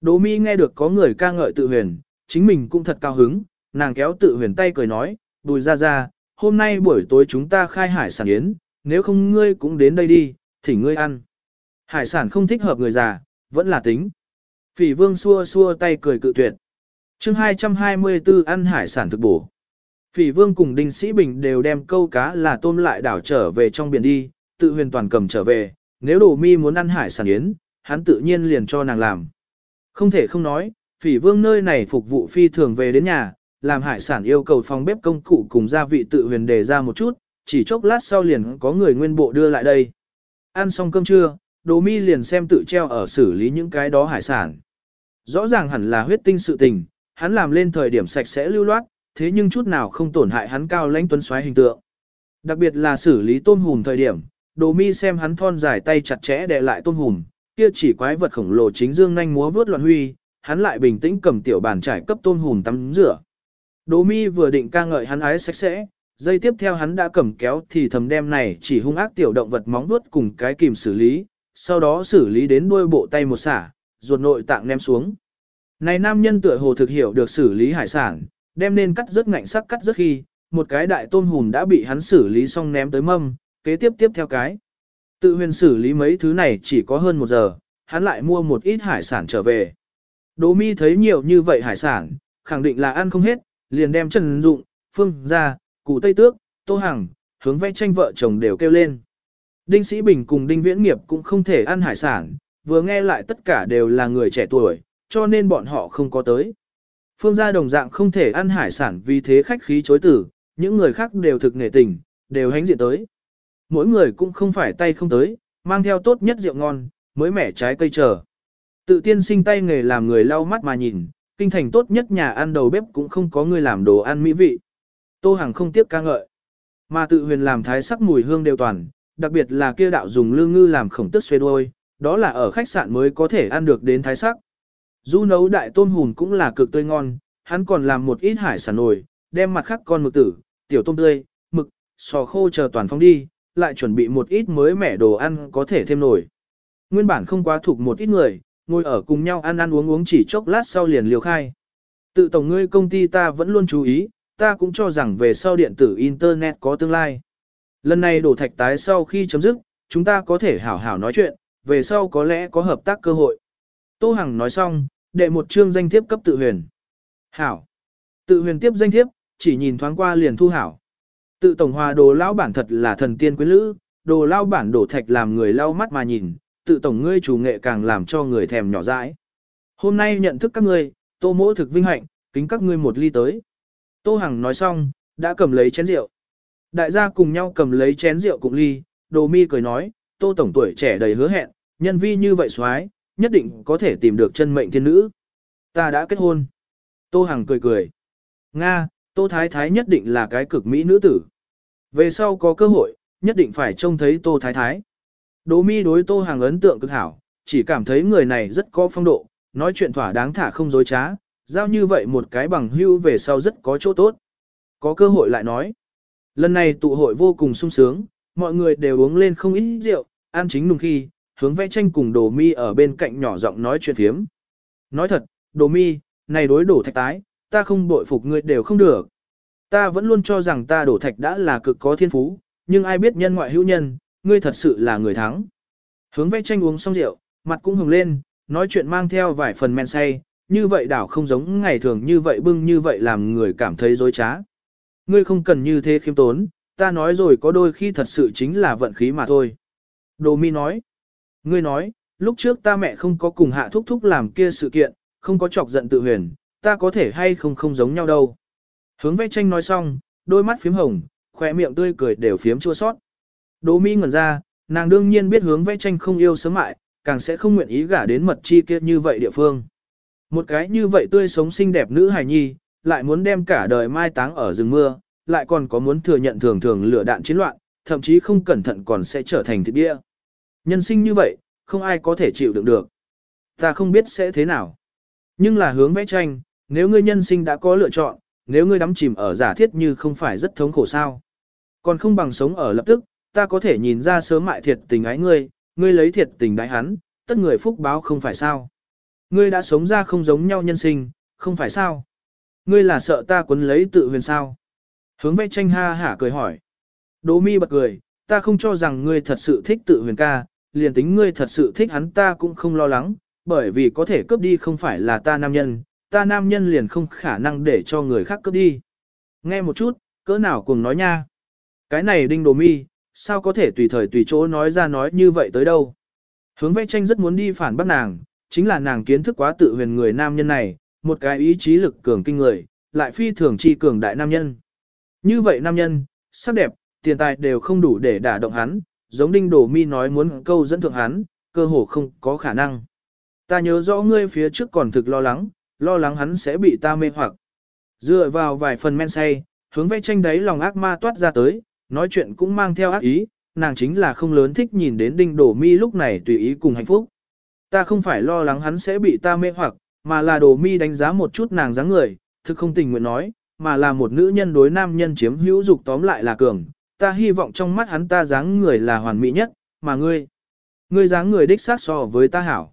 Speaker 1: Đỗ Mi nghe được có người ca ngợi tự huyền, chính mình cũng thật cao hứng, nàng kéo tự huyền tay cười nói, bùi ra ra, hôm nay buổi tối chúng ta khai hải sản yến, nếu không ngươi cũng đến đây đi, thì ngươi ăn. Hải sản không thích hợp người già, vẫn là tính. Phỉ vương xua xua tay cười cự tuyệt. chương 224 ăn hải sản thực bổ. Phỉ vương cùng đinh sĩ bình đều đem câu cá là tôm lại đảo trở về trong biển đi, tự huyền toàn cầm trở về, nếu đồ mi muốn ăn hải sản yến, hắn tự nhiên liền cho nàng làm. Không thể không nói, phỉ vương nơi này phục vụ phi thường về đến nhà, làm hải sản yêu cầu phòng bếp công cụ cùng gia vị tự huyền đề ra một chút, chỉ chốc lát sau liền có người nguyên bộ đưa lại đây. Ăn xong cơm trưa, đồ mi liền xem tự treo ở xử lý những cái đó hải sản. Rõ ràng hẳn là huyết tinh sự tình, hắn làm lên thời điểm sạch sẽ lưu loát, thế nhưng chút nào không tổn hại hắn cao lãnh tuấn xoáy hình tượng. Đặc biệt là xử lý tôm hùm thời điểm, đồ mi xem hắn thon dài tay chặt chẽ để lại tôm hùm, kia chỉ quái vật khổng lồ chính dương nhanh múa vướt loạn huy, hắn lại bình tĩnh cầm tiểu bàn trải cấp tôm hùm tắm rửa. Đồ mi vừa định ca ngợi hắn ái sạch sẽ, dây tiếp theo hắn đã cầm kéo thì thầm đem này chỉ hung ác tiểu động vật móng vuốt cùng cái kìm xử lý, sau đó xử lý đến đuôi bộ tay một xả, ruột nội tạng ném xuống. Này nam nhân tựa hồ thực hiểu được xử lý hải sản, đem nên cắt rất ngạnh sắc cắt rất khi, một cái đại tôm hùm đã bị hắn xử lý xong ném tới mâm, kế tiếp tiếp theo cái. Tự huyền xử lý mấy thứ này chỉ có hơn một giờ, hắn lại mua một ít hải sản trở về. Đỗ mi thấy nhiều như vậy hải sản, khẳng định là ăn không hết, liền đem Trần Dụng, Phương ra, cụ Tây Tước, Tô Hằng, hướng vẽ tranh vợ chồng đều kêu lên. Đinh Sĩ Bình cùng Đinh Viễn Nghiệp cũng không thể ăn hải sản, vừa nghe lại tất cả đều là người trẻ tuổi, cho nên bọn họ không có tới. Phương gia đồng dạng không thể ăn hải sản vì thế khách khí chối tử, những người khác đều thực nghệ tình, đều hánh diện tới. Mỗi người cũng không phải tay không tới, mang theo tốt nhất rượu ngon, mới mẻ trái cây chờ. Tự tiên sinh tay nghề làm người lau mắt mà nhìn, kinh thành tốt nhất nhà ăn đầu bếp cũng không có người làm đồ ăn mỹ vị. Tô Hằng không tiếc ca ngợi. Mà tự huyền làm thái sắc mùi hương đều toàn, đặc biệt là kia đạo dùng lương ngư làm khổng tức xuê đôi, đó là ở khách sạn mới có thể ăn được đến thái sắc. Du nấu đại tôm hùm cũng là cực tươi ngon, hắn còn làm một ít hải sản nồi, đem mặt khác con mực tử, tiểu tôm tươi, mực, sò khô chờ toàn phong đi, lại chuẩn bị một ít mới mẻ đồ ăn có thể thêm nổi. Nguyên bản không quá thuộc một ít người, ngồi ở cùng nhau ăn ăn uống uống chỉ chốc lát sau liền liều khai. Tự tổng ngươi công ty ta vẫn luôn chú ý, ta cũng cho rằng về sau điện tử Internet có tương lai. Lần này đổ thạch tái sau khi chấm dứt, chúng ta có thể hảo hảo nói chuyện, về sau có lẽ có hợp tác cơ hội. Tô Hằng nói xong, đệ một chương danh thiếp cấp tự huyền. Hảo. Tự huyền tiếp danh thiếp, chỉ nhìn thoáng qua liền thu hảo. Tự tổng hòa đồ lao bản thật là thần tiên quyến lữ, đồ lao bản đổ thạch làm người lau mắt mà nhìn, tự tổng ngươi chủ nghệ càng làm cho người thèm nhỏ dãi. Hôm nay nhận thức các ngươi, tô mỗ thực vinh hạnh, kính các ngươi một ly tới. Tô Hằng nói xong, đã cầm lấy chén rượu. Đại gia cùng nhau cầm lấy chén rượu cùng ly, đồ mi cười nói, tô tổng tuổi trẻ đầy hứa hẹn, nhân vi như vậy xoái, nhất định có thể tìm được chân mệnh thiên nữ. Ta đã kết hôn. Tô Hằng cười cười. Nga, Tô Thái Thái nhất định là cái cực mỹ nữ tử. Về sau có cơ hội, nhất định phải trông thấy Tô Thái Thái. Đỗ mi đối Tô Hằng ấn tượng cực hảo, chỉ cảm thấy người này rất có phong độ, nói chuyện thỏa đáng thả không dối trá, giao như vậy một cái bằng hưu về sau rất có chỗ tốt. Có cơ hội lại nói. Lần này tụ hội vô cùng sung sướng, mọi người đều uống lên không ít rượu, ăn chính nùng khi, hướng vẽ tranh cùng đồ mi ở bên cạnh nhỏ giọng nói chuyện thiếm. Nói thật, đồ mi, này đối đổ thạch tái, ta không bội phục ngươi đều không được. Ta vẫn luôn cho rằng ta đổ thạch đã là cực có thiên phú, nhưng ai biết nhân ngoại hữu nhân, ngươi thật sự là người thắng. Hướng vẽ tranh uống xong rượu, mặt cũng hồng lên, nói chuyện mang theo vài phần men say, như vậy đảo không giống ngày thường như vậy bưng như vậy làm người cảm thấy dối trá. Ngươi không cần như thế khiêm tốn, ta nói rồi có đôi khi thật sự chính là vận khí mà thôi. Đồ mi nói, ngươi nói, lúc trước ta mẹ không có cùng hạ thúc thúc làm kia sự kiện, không có chọc giận tự huyền, ta có thể hay không không giống nhau đâu. Hướng vẽ tranh nói xong, đôi mắt phím hồng, khỏe miệng tươi cười đều phiếm chua sót. Đỗ mi ngẩn ra, nàng đương nhiên biết hướng vẽ tranh không yêu sớm mại, càng sẽ không nguyện ý gả đến mật chi kia như vậy địa phương. Một cái như vậy tươi sống xinh đẹp nữ hài nhi, lại muốn đem cả đời mai táng ở rừng mưa, lại còn có muốn thừa nhận thường thường lửa đạn chiến loạn, thậm chí không cẩn thận còn sẽ trở thành thịt bia. Nhân sinh như vậy, không ai có thể chịu đựng được. Ta không biết sẽ thế nào. Nhưng là hướng vẽ tranh, nếu ngươi nhân sinh đã có lựa chọn, nếu ngươi đắm chìm ở giả thiết như không phải rất thống khổ sao. Còn không bằng sống ở lập tức, ta có thể nhìn ra sớm mại thiệt tình ái ngươi, ngươi lấy thiệt tình đái hắn, tất người phúc báo không phải sao. Ngươi đã sống ra không giống nhau nhân sinh, không phải sao. Ngươi là sợ ta quấn lấy tự huyền sao. Hướng vẽ tranh ha hả cười hỏi. Đỗ mi bật cười, ta không cho rằng ngươi thật sự thích tự huyền ca, liền tính ngươi thật sự thích hắn ta cũng không lo lắng, bởi vì có thể cướp đi không phải là ta nam nhân, ta nam nhân liền không khả năng để cho người khác cướp đi. Nghe một chút, cỡ nào cùng nói nha. Cái này đinh đồ mi, sao có thể tùy thời tùy chỗ nói ra nói như vậy tới đâu. Hướng vẽ tranh rất muốn đi phản bác nàng, chính là nàng kiến thức quá tự huyền người nam nhân này, một cái ý chí lực cường kinh người, lại phi thường chi cường đại nam nhân. Như vậy nam nhân, sắc đẹp, tiền tài đều không đủ để đả động hắn, giống đinh đổ mi nói muốn câu dẫn thượng hắn, cơ hồ không có khả năng. Ta nhớ rõ ngươi phía trước còn thực lo lắng, lo lắng hắn sẽ bị ta mê hoặc. Dựa vào vài phần men say, hướng vẽ tranh đấy lòng ác ma toát ra tới, nói chuyện cũng mang theo ác ý, nàng chính là không lớn thích nhìn đến đinh đổ mi lúc này tùy ý cùng hạnh phúc. Ta không phải lo lắng hắn sẽ bị ta mê hoặc, mà là đổ mi đánh giá một chút nàng dáng người, thực không tình nguyện nói, mà là một nữ nhân đối nam nhân chiếm hữu dục tóm lại là cường. Ta hy vọng trong mắt hắn ta dáng người là hoàn mỹ nhất, mà ngươi, ngươi dáng người đích xác so với ta hảo.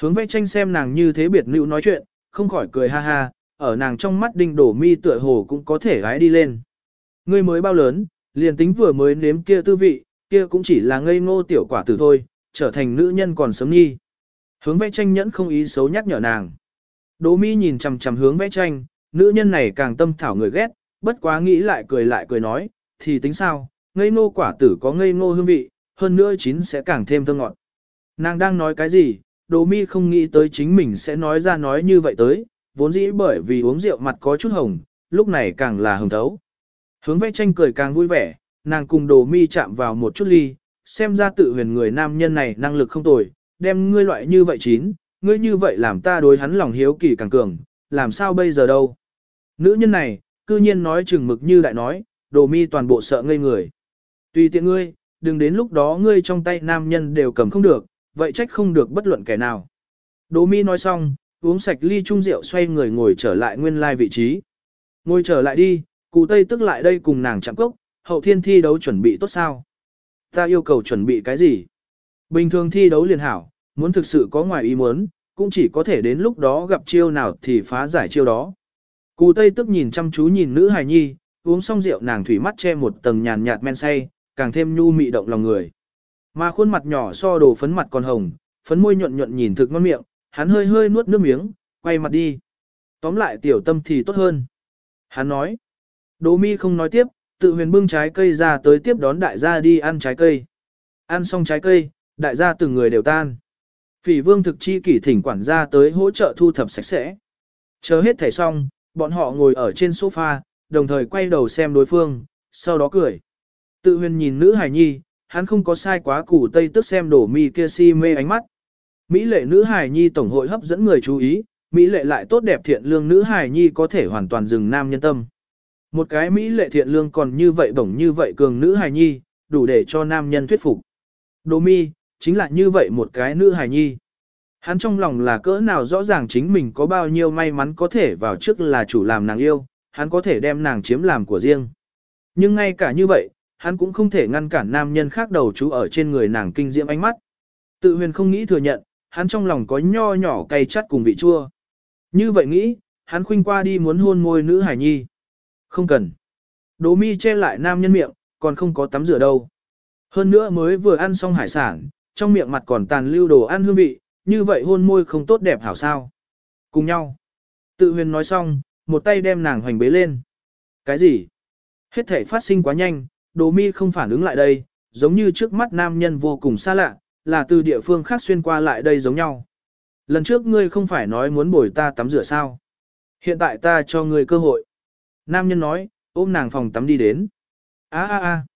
Speaker 1: Hướng vẽ tranh xem nàng như thế biệt nữ nói chuyện, không khỏi cười ha ha, ở nàng trong mắt đinh đổ mi tựa hồ cũng có thể gái đi lên. Ngươi mới bao lớn, liền tính vừa mới nếm kia tư vị, kia cũng chỉ là ngây ngô tiểu quả tử thôi, trở thành nữ nhân còn sớm nhi. Hướng vẽ tranh nhẫn không ý xấu nhắc nhở nàng. Đỗ mi nhìn chằm chằm hướng vẽ tranh, nữ nhân này càng tâm thảo người ghét, bất quá nghĩ lại cười lại cười nói, thì tính sao, ngây ngô quả tử có ngây ngô hương vị, hơn nữa chín sẽ càng thêm thơm ngọt. Nàng đang nói cái gì, Đồ mi không nghĩ tới chính mình sẽ nói ra nói như vậy tới, vốn dĩ bởi vì uống rượu mặt có chút hồng, lúc này càng là hồng thấu. Hướng vẽ tranh cười càng vui vẻ, nàng cùng đồ mi chạm vào một chút ly, xem ra tự huyền người nam nhân này năng lực không tồi, đem ngươi loại như vậy chín, ngươi như vậy làm ta đối hắn lòng hiếu kỳ càng cường, làm sao bây giờ đâu. Nữ nhân này, cư nhiên nói chừng mực như đại nói, đồ mi toàn bộ sợ ngây người. Tùy tiện ngươi, đừng đến lúc đó ngươi trong tay nam nhân đều cầm không được, vậy trách không được bất luận kẻ nào. Đỗ mi nói xong, uống sạch ly chung rượu xoay người ngồi trở lại nguyên lai vị trí. Ngồi trở lại đi, cụ tây tức lại đây cùng nàng chạm cốc, hậu thiên thi đấu chuẩn bị tốt sao. Ta yêu cầu chuẩn bị cái gì? Bình thường thi đấu liền hảo, muốn thực sự có ngoài ý muốn, cũng chỉ có thể đến lúc đó gặp chiêu nào thì phá giải chiêu đó. Cù tây tức nhìn chăm chú nhìn nữ hài nhi, uống xong rượu nàng thủy mắt che một tầng nhàn nhạt men say, càng thêm nhu mị động lòng người. Mà khuôn mặt nhỏ so đồ phấn mặt còn hồng, phấn môi nhuận nhuận nhìn thực ngon miệng, hắn hơi hơi nuốt nước miếng, quay mặt đi. Tóm lại tiểu tâm thì tốt hơn. Hắn nói. Đỗ mi không nói tiếp, tự huyền bưng trái cây ra tới tiếp đón đại gia đi ăn trái cây. Ăn xong trái cây, đại gia từng người đều tan. Phỉ vương thực chi kỷ thỉnh quản gia tới hỗ trợ thu thập sạch sẽ. Chờ hết thẻ xong, bọn họ ngồi ở trên sofa, đồng thời quay đầu xem đối phương, sau đó cười. Tự huyền nhìn nữ hài nhi, hắn không có sai quá củ tây tức xem đổ mi kia si mê ánh mắt. Mỹ lệ nữ hài nhi tổng hội hấp dẫn người chú ý, Mỹ lệ lại tốt đẹp thiện lương nữ hài nhi có thể hoàn toàn dừng nam nhân tâm. Một cái Mỹ lệ thiện lương còn như vậy bổng như vậy cường nữ hài nhi, đủ để cho nam nhân thuyết phục. Đồ mi, chính là như vậy một cái nữ hài nhi. Hắn trong lòng là cỡ nào rõ ràng chính mình có bao nhiêu may mắn có thể vào trước là chủ làm nàng yêu, hắn có thể đem nàng chiếm làm của riêng. Nhưng ngay cả như vậy, hắn cũng không thể ngăn cản nam nhân khác đầu chú ở trên người nàng kinh diễm ánh mắt. Tự huyền không nghĩ thừa nhận, hắn trong lòng có nho nhỏ cay chắt cùng vị chua. Như vậy nghĩ, hắn khuynh qua đi muốn hôn môi nữ hải nhi. Không cần. Đỗ mi che lại nam nhân miệng, còn không có tắm rửa đâu. Hơn nữa mới vừa ăn xong hải sản, trong miệng mặt còn tàn lưu đồ ăn hương vị, như vậy hôn môi không tốt đẹp hảo sao. Cùng nhau. Tự huyền nói xong, một tay đem nàng hoành bế lên. Cái gì? Hết thể phát sinh quá nhanh, đồ mi không phản ứng lại đây, giống như trước mắt nam nhân vô cùng xa lạ, là từ địa phương khác xuyên qua lại đây giống nhau. Lần trước ngươi không phải nói muốn bồi ta tắm rửa sao? Hiện tại ta cho ngươi cơ hội. Nam nhân nói, ôm nàng phòng tắm đi đến. a a a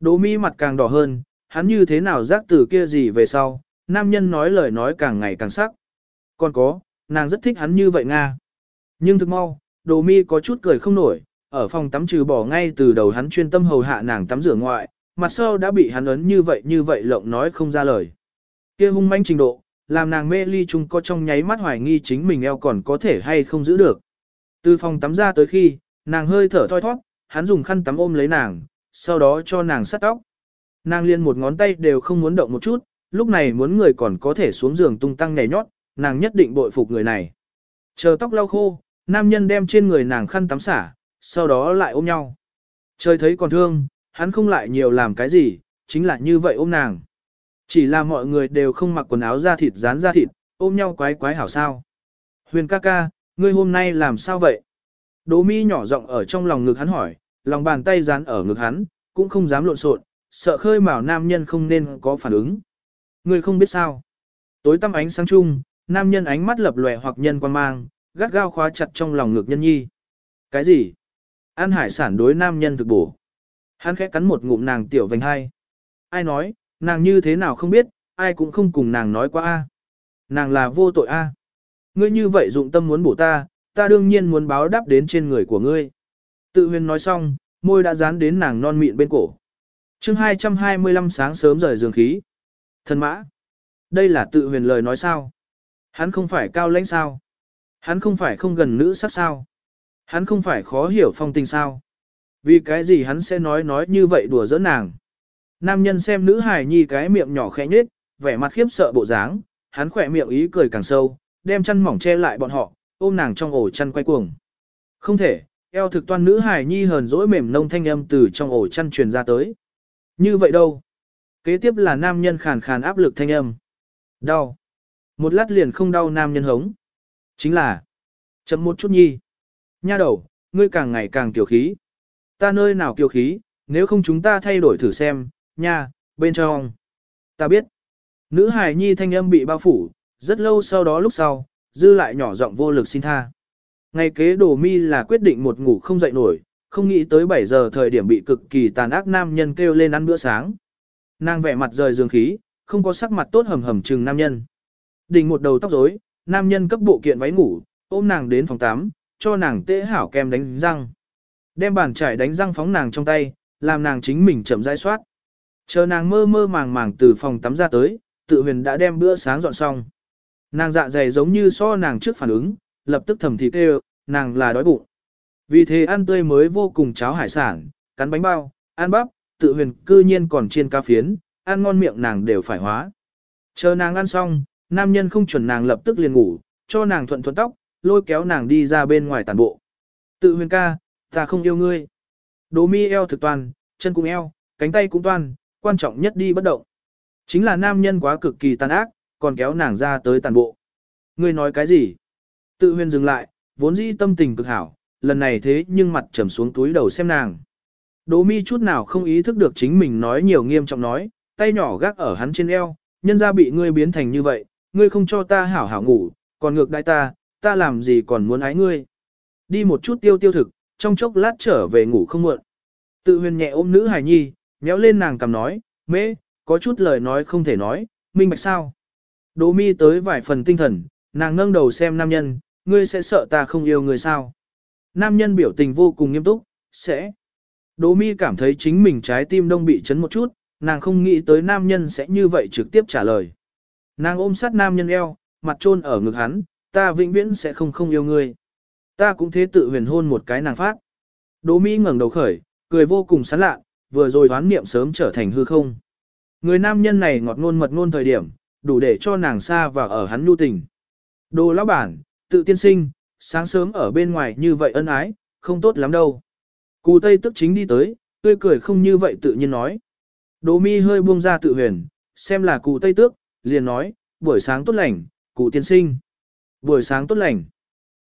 Speaker 1: Đỗ mi mặt càng đỏ hơn, hắn như thế nào giác từ kia gì về sau, nam nhân nói lời nói càng ngày càng sắc. Còn có, nàng rất thích hắn như vậy Nga. Nhưng thực mau, đồ mi có chút cười không nổi, ở phòng tắm trừ bỏ ngay từ đầu hắn chuyên tâm hầu hạ nàng tắm rửa ngoại, mặt sau đã bị hắn ấn như vậy như vậy lộng nói không ra lời. kia hung manh trình độ, làm nàng mê ly chung có trong nháy mắt hoài nghi chính mình eo còn có thể hay không giữ được. Từ phòng tắm ra tới khi, nàng hơi thở thoi thoát, hắn dùng khăn tắm ôm lấy nàng, sau đó cho nàng sắt tóc. Nàng liên một ngón tay đều không muốn động một chút, lúc này muốn người còn có thể xuống giường tung tăng nhảy nhót, nàng nhất định bội phục người này. Chờ tóc lau khô, nam nhân đem trên người nàng khăn tắm xả, sau đó lại ôm nhau. Trời thấy còn thương, hắn không lại nhiều làm cái gì, chính là như vậy ôm nàng. Chỉ là mọi người đều không mặc quần áo da thịt dán da thịt, ôm nhau quái quái hảo sao. Huyền ca ca, ngươi hôm nay làm sao vậy? Đỗ mi nhỏ giọng ở trong lòng ngực hắn hỏi, lòng bàn tay dán ở ngực hắn, cũng không dám lộn xộn, sợ khơi mào nam nhân không nên có phản ứng. Người không biết sao. Tối tăm ánh sáng chung, nam nhân ánh mắt lập lòe hoặc nhân quan mang, gắt gao khóa chặt trong lòng ngực nhân nhi. Cái gì? An hải sản đối nam nhân thực bổ. Hắn khẽ cắn một ngụm nàng tiểu vành hai. Ai nói, nàng như thế nào không biết, ai cũng không cùng nàng nói qua a. Nàng là vô tội a. Ngươi như vậy dụng tâm muốn bổ ta, ta đương nhiên muốn báo đáp đến trên người của ngươi. Tự huyền nói xong, môi đã dán đến nàng non mịn bên cổ chương 225 sáng sớm rời giường khí. Thần mã. Đây là tự huyền lời nói sao? Hắn không phải cao lãnh sao? Hắn không phải không gần nữ sắc sao? Hắn không phải khó hiểu phong tình sao? Vì cái gì hắn sẽ nói nói như vậy đùa giỡn nàng? Nam nhân xem nữ hài nhi cái miệng nhỏ khẽ nhết, vẻ mặt khiếp sợ bộ dáng, hắn khỏe miệng ý cười càng sâu, đem chăn mỏng che lại bọn họ, ôm nàng trong ổ chăn quay cuồng. Không thể, eo thực toan nữ hài nhi hờn dỗi mềm nông thanh âm từ trong ổ chăn truyền ra tới. Như vậy đâu? Kế tiếp là nam nhân khàn khàn áp lực thanh âm. Đau. Một lát liền không đau nam nhân hống. Chính là. Chậm một chút nhi. Nha đầu, ngươi càng ngày càng kiều khí. Ta nơi nào kiều khí, nếu không chúng ta thay đổi thử xem, nha, bên trong. Ta biết. Nữ hài nhi thanh âm bị bao phủ, rất lâu sau đó lúc sau, dư lại nhỏ giọng vô lực xin tha. Ngày kế đồ mi là quyết định một ngủ không dậy nổi, không nghĩ tới 7 giờ thời điểm bị cực kỳ tàn ác nam nhân kêu lên ăn bữa sáng. Nàng vẻ mặt rời giường khí, không có sắc mặt tốt hầm hầm chừng nam nhân. Đỉnh một đầu tóc rối, nam nhân cấp bộ kiện váy ngủ, ôm nàng đến phòng 8, cho nàng tễ hảo kem đánh răng. Đem bàn chải đánh răng phóng nàng trong tay, làm nàng chính mình chậm rãi soát. Chờ nàng mơ mơ màng màng từ phòng tắm ra tới, tự huyền đã đem bữa sáng dọn xong. Nàng dạ dày giống như so nàng trước phản ứng, lập tức thầm thì kêu, nàng là đói bụng. Vì thế ăn tươi mới vô cùng cháo hải sản, cắn bánh bao, ăn bắp, tự huyền cư nhiên còn chiên ca phiến, ăn ngon miệng nàng đều phải hóa. Chờ nàng ăn xong, nam nhân không chuẩn nàng lập tức liền ngủ, cho nàng thuận thuận tóc, lôi kéo nàng đi ra bên ngoài tàn bộ. Tự huyền ca, ta không yêu ngươi. Đố mi eo thực toàn, chân cũng eo, cánh tay cũng toàn, quan trọng nhất đi bất động. Chính là nam nhân quá cực kỳ tàn ác, còn kéo nàng ra tới tàn bộ. Ngươi nói cái gì? Tự huyền dừng lại, vốn dĩ tâm tình cực hảo, lần này thế nhưng mặt trầm xuống túi đầu xem nàng. Đỗ mi chút nào không ý thức được chính mình nói nhiều nghiêm trọng nói, tay nhỏ gác ở hắn trên eo, nhân ra bị ngươi biến thành như vậy, ngươi không cho ta hảo hảo ngủ, còn ngược đại ta, ta làm gì còn muốn ái ngươi. Đi một chút tiêu tiêu thực, trong chốc lát trở về ngủ không muộn. Tự huyền nhẹ ôm nữ hài nhi, nhéo lên nàng cầm nói, mễ, có chút lời nói không thể nói, minh bạch sao. Đỗ mi tới vài phần tinh thần, nàng nâng đầu xem nam nhân, ngươi sẽ sợ ta không yêu người sao. Nam nhân biểu tình vô cùng nghiêm túc, sẽ. Đỗ mi cảm thấy chính mình trái tim đông bị chấn một chút, nàng không nghĩ tới nam nhân sẽ như vậy trực tiếp trả lời. Nàng ôm sát nam nhân eo, mặt trôn ở ngực hắn, ta vĩnh viễn sẽ không không yêu ngươi. Ta cũng thế tự huyền hôn một cái nàng phát. Đỗ mi ngẩng đầu khởi, cười vô cùng sán lạ, vừa rồi đoán niệm sớm trở thành hư không. Người nam nhân này ngọt ngôn mật ngôn thời điểm, đủ để cho nàng xa và ở hắn nhu tình. Đồ lão bản, tự tiên sinh, sáng sớm ở bên ngoài như vậy ân ái, không tốt lắm đâu. Cù Tây tức chính đi tới, tươi cười không như vậy tự nhiên nói. Đỗ mi hơi buông ra tự huyền, xem là cụ Tây tước, liền nói, buổi sáng tốt lành, cụ tiên sinh. Buổi sáng tốt lành.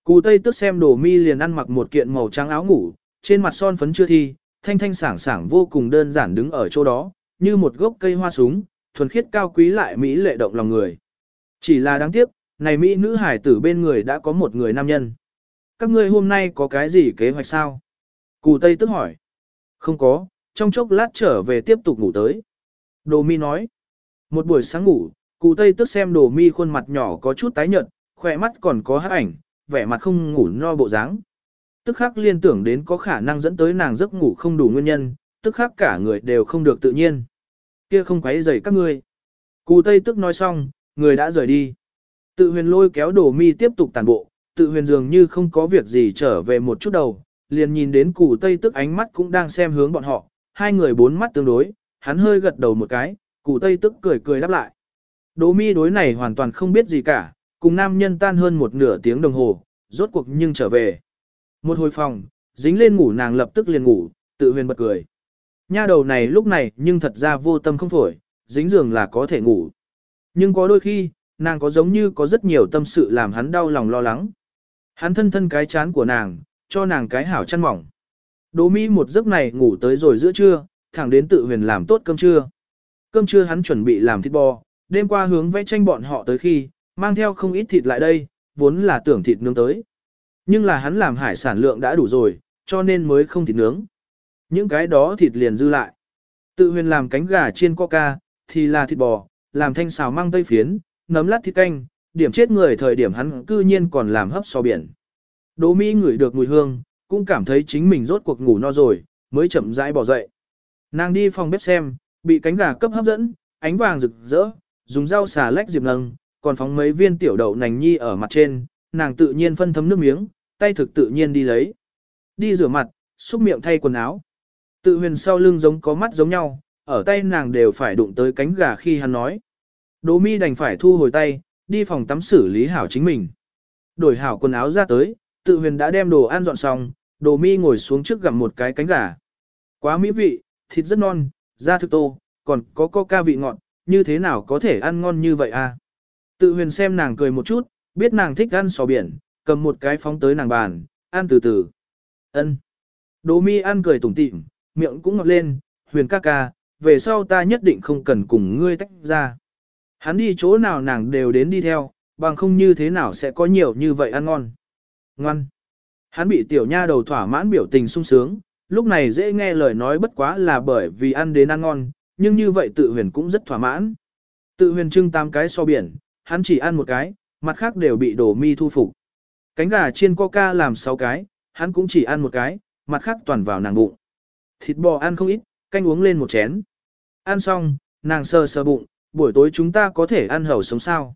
Speaker 1: Cụ Tây tước xem đồ mi liền ăn mặc một kiện màu trắng áo ngủ, trên mặt son phấn chưa thi, thanh thanh sảng sảng vô cùng đơn giản đứng ở chỗ đó, như một gốc cây hoa súng, thuần khiết cao quý lại mỹ lệ động lòng người. Chỉ là đáng tiếc, này mỹ nữ hải tử bên người đã có một người nam nhân. Các ngươi hôm nay có cái gì kế hoạch sao? Cù Tây tức hỏi. Không có, trong chốc lát trở về tiếp tục ngủ tới. Đồ mi nói. Một buổi sáng ngủ, Cù Tây tức xem đồ mi khuôn mặt nhỏ có chút tái nhợt, khỏe mắt còn có hát ảnh, vẻ mặt không ngủ no bộ dáng. Tức khắc liên tưởng đến có khả năng dẫn tới nàng giấc ngủ không đủ nguyên nhân, tức khắc cả người đều không được tự nhiên. Kia không quấy rầy các ngươi. Cù Tây tức nói xong, người đã rời đi. Tự huyền lôi kéo đồ mi tiếp tục tàn bộ, tự huyền dường như không có việc gì trở về một chút đầu, liền nhìn đến Củ Tây tức ánh mắt cũng đang xem hướng bọn họ, hai người bốn mắt tương đối, hắn hơi gật đầu một cái, Củ Tây tức cười cười đáp lại. Đỗ mi đối này hoàn toàn không biết gì cả, cùng nam nhân tan hơn một nửa tiếng đồng hồ, rốt cuộc nhưng trở về. Một hồi phòng, dính lên ngủ nàng lập tức liền ngủ, tự huyền bật cười. Nha đầu này lúc này nhưng thật ra vô tâm không phổi, dính giường là có thể ngủ. Nhưng có đôi khi, nàng có giống như có rất nhiều tâm sự làm hắn đau lòng lo lắng. Hắn thân thân cái chán của nàng, cho nàng cái hảo chăn mỏng. Đỗ Mỹ một giấc này ngủ tới rồi giữa trưa, thẳng đến tự huyền làm tốt cơm trưa. Cơm trưa hắn chuẩn bị làm thịt bò, đêm qua hướng vẽ tranh bọn họ tới khi, mang theo không ít thịt lại đây, vốn là tưởng thịt nướng tới. Nhưng là hắn làm hải sản lượng đã đủ rồi, cho nên mới không thịt nướng. Những cái đó thịt liền dư lại. Tự huyền làm cánh gà chiên coca, thì là thịt bò, làm thanh xào măng tây phiến, nấm lát thịt canh, điểm chết người thời điểm hắn cư nhiên còn làm hấp so biển. Đỗ Mỹ ngửi được mùi hương, cũng cảm thấy chính mình rốt cuộc ngủ no rồi, mới chậm rãi bỏ dậy. Nàng đi phòng bếp xem, bị cánh gà cấp hấp dẫn, ánh vàng rực rỡ, dùng rau xà lách diệp nâng, còn phóng mấy viên tiểu đậu nành nhi ở mặt trên, nàng tự nhiên phân thấm nước miếng, tay thực tự nhiên đi lấy. Đi rửa mặt, xúc miệng thay quần áo. Tự huyền sau lưng giống có mắt giống nhau, ở tay nàng đều phải đụng tới cánh gà khi hắn nói. Đỗ mi đành phải thu hồi tay, đi phòng tắm xử lý hảo chính mình. Đổi hảo quần áo ra tới, tự huyền đã đem đồ ăn dọn xong, đồ mi ngồi xuống trước gặm một cái cánh gà. Quá mỹ vị, thịt rất non, da thực tô, còn có coca vị ngọt, như thế nào có thể ăn ngon như vậy à? Tự huyền xem nàng cười một chút, biết nàng thích ăn sò biển, cầm một cái phóng tới nàng bàn, ăn từ từ. ân Đỗ mi ăn cười tủm tỉm, miệng cũng ngọt lên, huyền ca ca, về sau ta nhất định không cần cùng ngươi tách ra. Hắn đi chỗ nào nàng đều đến đi theo, bằng không như thế nào sẽ có nhiều như vậy ăn ngon. Ngoan. Hắn bị tiểu nha đầu thỏa mãn biểu tình sung sướng, lúc này dễ nghe lời nói bất quá là bởi vì ăn đến ăn ngon, nhưng như vậy tự huyền cũng rất thỏa mãn. Tự huyền trưng tám cái so biển, hắn chỉ ăn một cái, mặt khác đều bị đổ mi thu phục. Cánh gà chiên coca làm sáu cái, hắn cũng chỉ ăn một cái, mặt khác toàn vào nàng bụng. Thịt bò ăn không ít, canh uống lên một chén. Ăn xong, nàng sờ sờ bụng, buổi tối chúng ta có thể ăn hầu sống sao.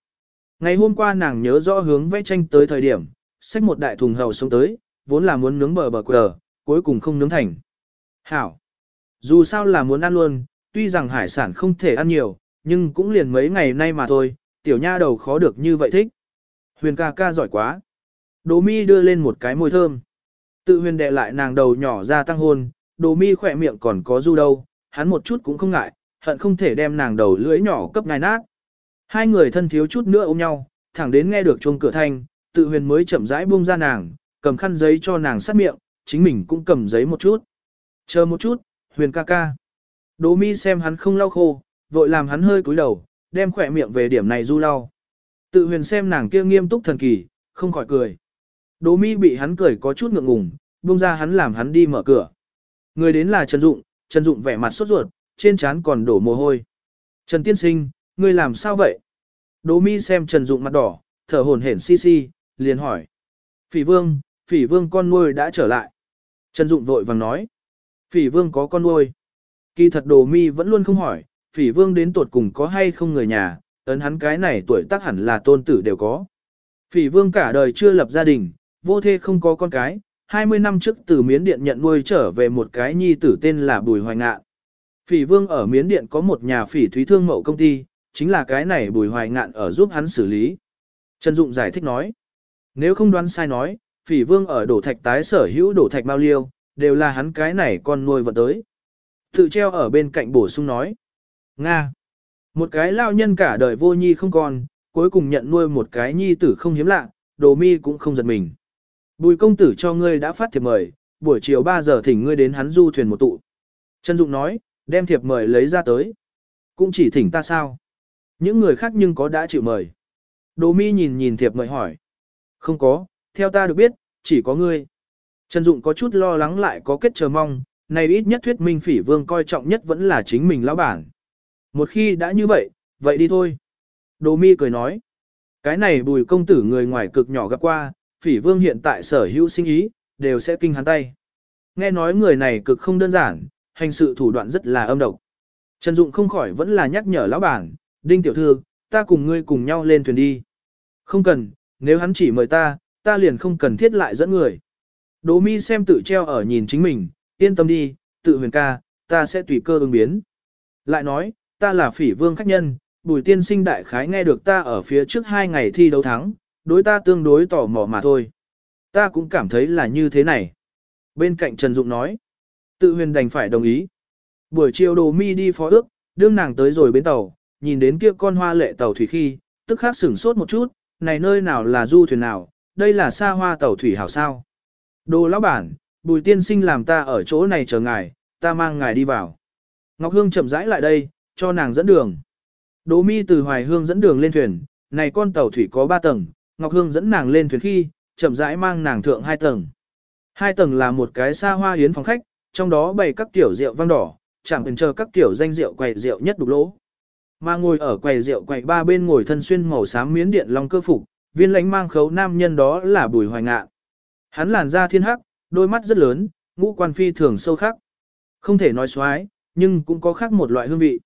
Speaker 1: Ngày hôm qua nàng nhớ rõ hướng vẽ tranh tới thời điểm, xách một đại thùng hầu sống tới, vốn là muốn nướng bờ bờ quờ, cuối cùng không nướng thành. Hảo. Dù sao là muốn ăn luôn, tuy rằng hải sản không thể ăn nhiều, nhưng cũng liền mấy ngày nay mà thôi, tiểu nha đầu khó được như vậy thích. Huyền ca ca giỏi quá. Đỗ mi đưa lên một cái môi thơm. Tự huyền đệ lại nàng đầu nhỏ ra tăng hôn, Đỗ mi khỏe miệng còn có du đâu, hắn một chút cũng không ngại, hận không thể đem nàng đầu lưỡi nhỏ cấp ngai nát. Hai người thân thiếu chút nữa ôm nhau, thẳng đến nghe được chuông cửa thanh, tự huyền mới chậm rãi buông ra nàng, cầm khăn giấy cho nàng sát miệng, chính mình cũng cầm giấy một chút. Chờ một chút, huyền ca ca. Đỗ mi xem hắn không lau khô, vội làm hắn hơi cúi đầu, đem khỏe miệng về điểm này du lau. Tự huyền xem nàng kia nghiêm túc thần kỳ, không khỏi cười. Đỗ mi bị hắn cười có chút ngượng ngùng, buông ra hắn làm hắn đi mở cửa. Người đến là Trần Dụng, Trần Dụng vẻ mặt sốt ruột, trên trán còn đổ mồ hôi. Trần Tiên Sinh, ngươi làm sao vậy? Đỗ mi xem Trần Dụng mặt đỏ, thở hổn hển xi xi, liền hỏi. Phỉ vương, phỉ vương con nuôi đã trở lại. Trần Dụng vội vàng nói. Phỉ vương có con nuôi. Kỳ thật đồ mi vẫn luôn không hỏi, phỉ vương đến tuột cùng có hay không người nhà, ấn hắn cái này tuổi tác hẳn là tôn tử đều có. Phỉ vương cả đời chưa lập gia đình, vô thê không có con cái, 20 năm trước từ Miến Điện nhận nuôi trở về một cái nhi tử tên là Bùi Hoài Ngạn. Phỉ vương ở Miến Điện có một nhà phỉ thúy thương mậu công ty, chính là cái này Bùi Hoài Ngạn ở giúp hắn xử lý. Trần Dụng giải thích nói, nếu không đoán sai nói, phỉ vương ở đổ thạch tái sở hữu đổ thạch bao liêu, đều là hắn cái này con nuôi vật tới. Tự treo ở bên cạnh bổ sung nói, Nga, một cái lao nhân cả đời vô nhi không còn, cuối cùng nhận nuôi một cái nhi tử không hiếm lạ, đồ mi cũng không giật mình. Bùi công tử cho ngươi đã phát thiệp mời, buổi chiều 3 giờ thỉnh ngươi đến hắn du thuyền một tụ. Trần Dụng nói, đem thiệp mời lấy ra tới. Cũng chỉ thỉnh ta sao? Những người khác nhưng có đã chịu mời. Đồ mi nhìn nhìn thiệp mời hỏi. Không có, theo ta được biết, chỉ có ngươi. Trần Dụng có chút lo lắng lại có kết chờ mong, này ít nhất thuyết minh phỉ vương coi trọng nhất vẫn là chính mình lão bản. Một khi đã như vậy, vậy đi thôi. Đồ mi cười nói. Cái này bùi công tử người ngoài cực nhỏ gặp qua, phỉ vương hiện tại sở hữu sinh ý, đều sẽ kinh hắn tay. Nghe nói người này cực không đơn giản, hành sự thủ đoạn rất là âm độc. Trần Dụng không khỏi vẫn là nhắc nhở lão bản, đinh tiểu thư, ta cùng ngươi cùng nhau lên thuyền đi. Không cần, nếu hắn chỉ mời ta, ta liền không cần thiết lại dẫn người. Đỗ mi xem tự treo ở nhìn chính mình, yên tâm đi, tự huyền ca, ta sẽ tùy cơ ứng biến. Lại nói, ta là phỉ vương khách nhân, bùi tiên sinh đại khái nghe được ta ở phía trước hai ngày thi đấu thắng, đối ta tương đối tò mò mà thôi. Ta cũng cảm thấy là như thế này. Bên cạnh Trần Dụng nói, tự huyền đành phải đồng ý. Buổi chiều đồ mi đi phó ước, đương nàng tới rồi bến tàu, nhìn đến kia con hoa lệ tàu thủy khi, tức khắc sửng sốt một chút, này nơi nào là du thuyền nào, đây là xa hoa tàu thủy hảo sao. Đồ lão bản, bùi tiên sinh làm ta ở chỗ này chờ ngài, ta mang ngài đi vào. Ngọc Hương chậm rãi lại đây, cho nàng dẫn đường. Đỗ mi từ hoài hương dẫn đường lên thuyền, này con tàu thủy có 3 tầng, Ngọc Hương dẫn nàng lên thuyền khi, chậm rãi mang nàng thượng 2 tầng. Hai tầng là một cái xa hoa yến phòng khách, trong đó bày các tiểu rượu vang đỏ, chẳng cần chờ các tiểu danh rượu quầy rượu nhất đục lỗ. Mà ngồi ở quầy rượu quầy ba bên ngồi thân xuyên màu xám miến điện long cơ phục, viên lãnh mang khấu nam nhân đó là Bùi Hoài Ngạn. Hắn làn da thiên hắc, đôi mắt rất lớn, ngũ quan phi thường sâu khắc. Không thể nói xoái, nhưng cũng có khác một loại hương vị.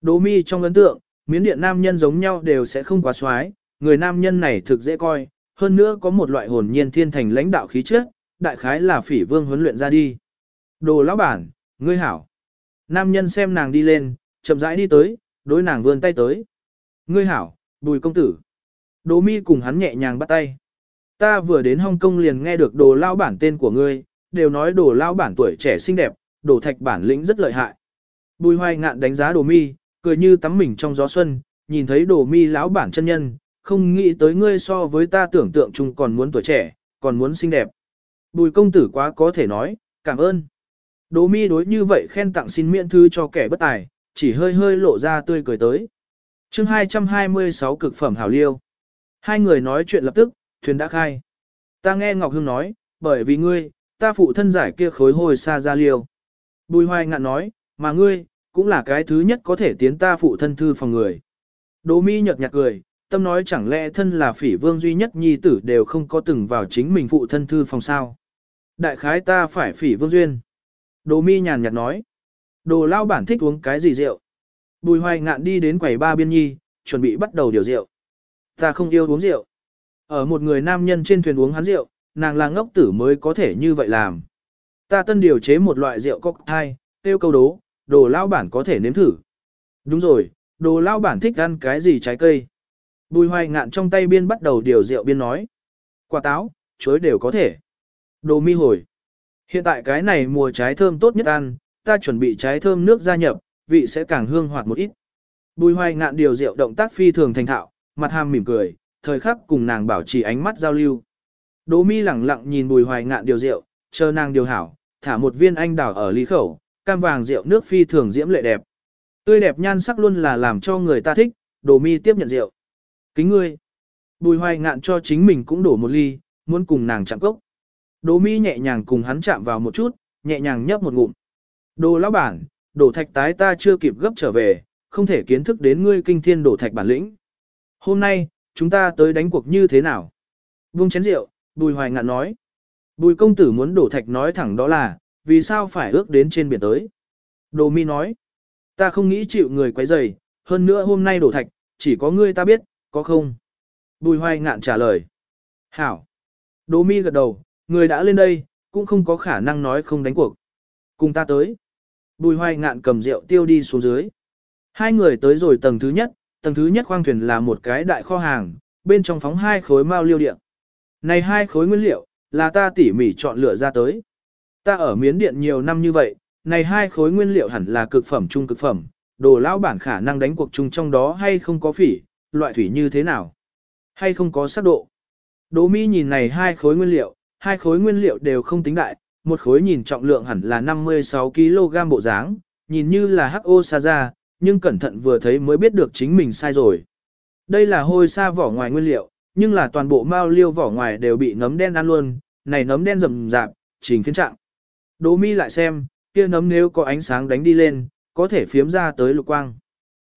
Speaker 1: Đố mi trong ấn tượng, miến điện nam nhân giống nhau đều sẽ không quá xoái, người nam nhân này thực dễ coi, hơn nữa có một loại hồn nhiên thiên thành lãnh đạo khí chất, đại khái là phỉ vương huấn luyện ra đi. Đồ lão bản, ngươi hảo. Nam nhân xem nàng đi lên, chậm rãi đi tới, đối nàng vươn tay tới. Ngươi hảo, bùi công tử. Đỗ mi cùng hắn nhẹ nhàng bắt tay. Ta vừa đến Hong Kong liền nghe được đồ lao bản tên của ngươi, đều nói đồ lao bản tuổi trẻ xinh đẹp, đồ thạch bản lĩnh rất lợi hại. Bùi hoài ngạn đánh giá đồ mi, cười như tắm mình trong gió xuân, nhìn thấy đồ mi lão bản chân nhân, không nghĩ tới ngươi so với ta tưởng tượng chung còn muốn tuổi trẻ, còn muốn xinh đẹp. Bùi công tử quá có thể nói, cảm ơn. Đỗ mi đối như vậy khen tặng xin miễn thư cho kẻ bất tài, chỉ hơi hơi lộ ra tươi cười tới. chương 226 cực phẩm hảo liêu. Hai người nói chuyện lập tức, thuyền đã khai. Ta nghe Ngọc Hương nói, bởi vì ngươi, ta phụ thân giải kia khối hồi xa ra liêu. Bùi hoài ngạn nói, mà ngươi, cũng là cái thứ nhất có thể tiến ta phụ thân thư phòng người. Đỗ mi nhợt nhạt cười, tâm nói chẳng lẽ thân là phỉ vương duy nhất nhi tử đều không có từng vào chính mình phụ thân thư phòng sao. Đại khái ta phải phỉ vương duyên. Đồ mi nhàn nhạt nói. Đồ lao bản thích uống cái gì rượu? Bùi hoài ngạn đi đến quầy ba biên nhi, chuẩn bị bắt đầu điều rượu. Ta không yêu uống rượu. Ở một người nam nhân trên thuyền uống hắn rượu, nàng là ngốc tử mới có thể như vậy làm. Ta tân điều chế một loại rượu cocktail, tiêu câu đố, đồ lao bản có thể nếm thử. Đúng rồi, đồ lao bản thích ăn cái gì trái cây. Bùi hoài ngạn trong tay biên bắt đầu điều rượu biên nói. Quả táo, chuối đều có thể. Đồ mi hồi. Hiện tại cái này mùa trái thơm tốt nhất ăn, ta chuẩn bị trái thơm nước gia nhập, vị sẽ càng hương hoạt một ít. Bùi hoài ngạn điều rượu động tác phi thường thành thạo, mặt hàm mỉm cười, thời khắc cùng nàng bảo trì ánh mắt giao lưu. Đỗ mi lẳng lặng nhìn bùi hoài ngạn điều rượu, chờ nàng điều hảo, thả một viên anh đào ở ly khẩu, cam vàng rượu nước phi thường diễm lệ đẹp. Tươi đẹp nhan sắc luôn là làm cho người ta thích, Đỗ mi tiếp nhận rượu. Kính ngươi. Bùi hoài ngạn cho chính mình cũng đổ một ly, muốn cùng nàng chạm cốc. Đồ mi nhẹ nhàng cùng hắn chạm vào một chút, nhẹ nhàng nhấp một ngụm. Đồ lão bản, đổ thạch tái ta chưa kịp gấp trở về, không thể kiến thức đến ngươi kinh thiên đổ thạch bản lĩnh. Hôm nay, chúng ta tới đánh cuộc như thế nào? Vung chén rượu, bùi hoài ngạn nói. Bùi công tử muốn đổ thạch nói thẳng đó là, vì sao phải ước đến trên biển tới? Đồ mi nói, ta không nghĩ chịu người quấy rầy, hơn nữa hôm nay đổ thạch, chỉ có ngươi ta biết, có không? Bùi hoài ngạn trả lời. Hảo. Đồ mi gật đầu, người đã lên đây, cũng không có khả năng nói không đánh cuộc. Cùng ta tới. Bùi hoài ngạn cầm rượu tiêu đi xuống dưới. Hai người tới rồi tầng thứ nhất, tầng thứ nhất khoang thuyền là một cái đại kho hàng, bên trong phóng hai khối mao liêu điện. Này hai khối nguyên liệu, là ta tỉ mỉ chọn lựa ra tới. Ta ở miến điện nhiều năm như vậy, này hai khối nguyên liệu hẳn là cực phẩm trung cực phẩm, đồ lão bản khả năng đánh cuộc chung trong đó hay không có phỉ, loại thủy như thế nào, hay không có sắc độ. Đỗ Mi nhìn này hai khối nguyên liệu, hai khối nguyên liệu đều không tính đại, một khối nhìn trọng lượng hẳn là 56 kg bộ dáng, nhìn như là HO sa ra, nhưng cẩn thận vừa thấy mới biết được chính mình sai rồi. Đây là hôi sa vỏ ngoài nguyên liệu, nhưng là toàn bộ mao liêu vỏ ngoài đều bị nấm đen ăn luôn, này nấm đen rầm rạp, trình phiến trạng. Đỗ mi lại xem, kia nấm nếu có ánh sáng đánh đi lên, có thể phiếm ra tới lục quang.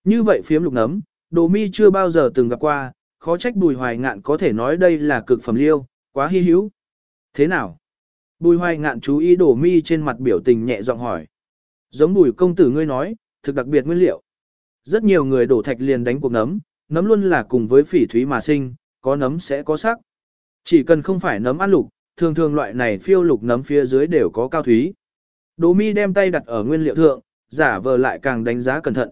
Speaker 1: Như vậy phiếm lục nấm, Đỗ mi chưa bao giờ từng gặp qua, khó trách bùi hoài ngạn có thể nói đây là cực phẩm liêu, quá hy hữu. Thế nào? Bùi hoài ngạn chú ý đổ mi trên mặt biểu tình nhẹ giọng hỏi. Giống bùi công tử ngươi nói, thực đặc biệt nguyên liệu. Rất nhiều người đổ thạch liền đánh cuộc nấm, nấm luôn là cùng với phỉ thúy mà sinh, có nấm sẽ có sắc. Chỉ cần không phải nấm ăn lục, thường thường loại này phiêu lục nấm phía dưới đều có cao thúy. Đỗ mi đem tay đặt ở nguyên liệu thượng, giả vờ lại càng đánh giá cẩn thận.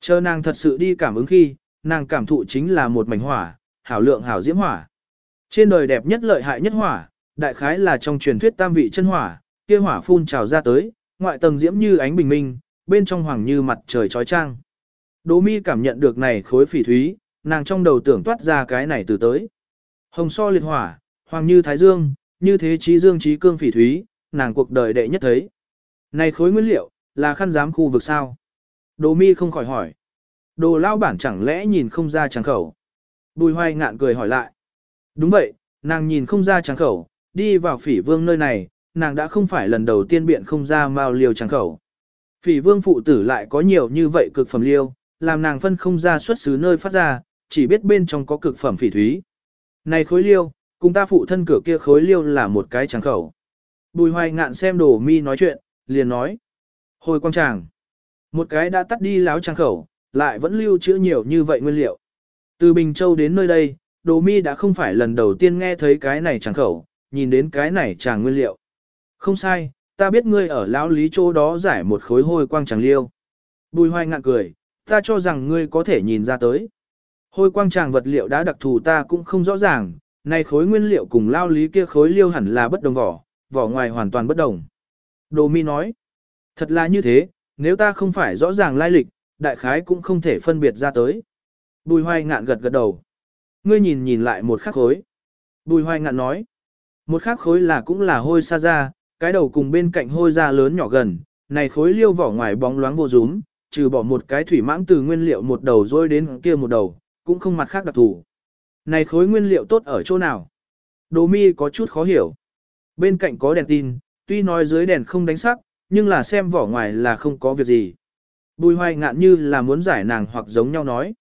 Speaker 1: Chờ nàng thật sự đi cảm ứng khi, nàng cảm thụ chính là một mảnh hỏa, hảo lượng hảo diễm hỏa. Trên đời đẹp nhất lợi hại nhất hỏa, đại khái là trong truyền thuyết tam vị chân hỏa, kia hỏa phun trào ra tới, ngoại tầng diễm như ánh bình minh, bên trong hoàng như mặt trời chói trang Đỗ mi cảm nhận được này khối phỉ thúy, nàng trong đầu tưởng toát ra cái này từ tới. Hồng so liệt hỏa, hoàng như thái dương, như thế trí dương trí cương phỉ thúy, nàng cuộc đời đệ nhất thấy. Này khối nguyên liệu, là khăn giám khu vực sao? Đỗ mi không khỏi hỏi. Đồ lao bản chẳng lẽ nhìn không ra chẳng khẩu? Bùi hoài ngạn cười hỏi lại. Đúng vậy, nàng nhìn không ra chẳng khẩu, đi vào phỉ vương nơi này, nàng đã không phải lần đầu tiên biện không ra mao liều trắng khẩu. Phỉ vương phụ tử lại có nhiều như vậy cực phẩm liêu, làm nàng phân không ra xuất xứ nơi phát ra, chỉ biết bên trong có cực phẩm phỉ thúy. Này khối liêu, cùng ta phụ thân cửa kia khối liêu là một cái trắng khẩu. Bùi hoài ngạn xem đồ mi nói chuyện, liền nói. Hồi quang tràng. Một cái đã tắt đi láo trắng khẩu, lại vẫn lưu trữ nhiều như vậy nguyên liệu. Từ Bình Châu đến nơi đây, đồ mi đã không phải lần đầu tiên nghe thấy cái này trắng khẩu, nhìn đến cái này chàng nguyên liệu. Không sai, ta biết ngươi ở lão lý chỗ đó giải một khối hôi quang tràng liêu. Bùi hoài ngạn cười, ta cho rằng ngươi có thể nhìn ra tới. Hôi quang tràng vật liệu đã đặc thù ta cũng không rõ ràng, này khối nguyên liệu cùng lao lý kia khối liêu hẳn là bất đồng vỏ, vỏ ngoài hoàn toàn bất đồng. Đồ mi nói, thật là như thế, nếu ta không phải rõ ràng lai lịch, đại khái cũng không thể phân biệt ra tới. Bùi hoài ngạn gật gật đầu. Ngươi nhìn nhìn lại một khắc khối. Bùi hoài ngạn nói, một khác khối là cũng là hôi sa ra, cái đầu cùng bên cạnh hôi da lớn nhỏ gần, này khối liêu vỏ ngoài bóng loáng vô rúm, trừ bỏ một cái thủy mãng từ nguyên liệu một đầu rôi đến kia một đầu, cũng không mặt khác đặc thù. Này khối nguyên liệu tốt ở chỗ nào? Đồ mi có chút khó hiểu. Bên cạnh có đèn tin, tuy nói dưới đèn không đánh sắc, nhưng là xem vỏ ngoài là không có việc gì. Bùi hoài ngạn như là muốn giải nàng hoặc giống nhau nói.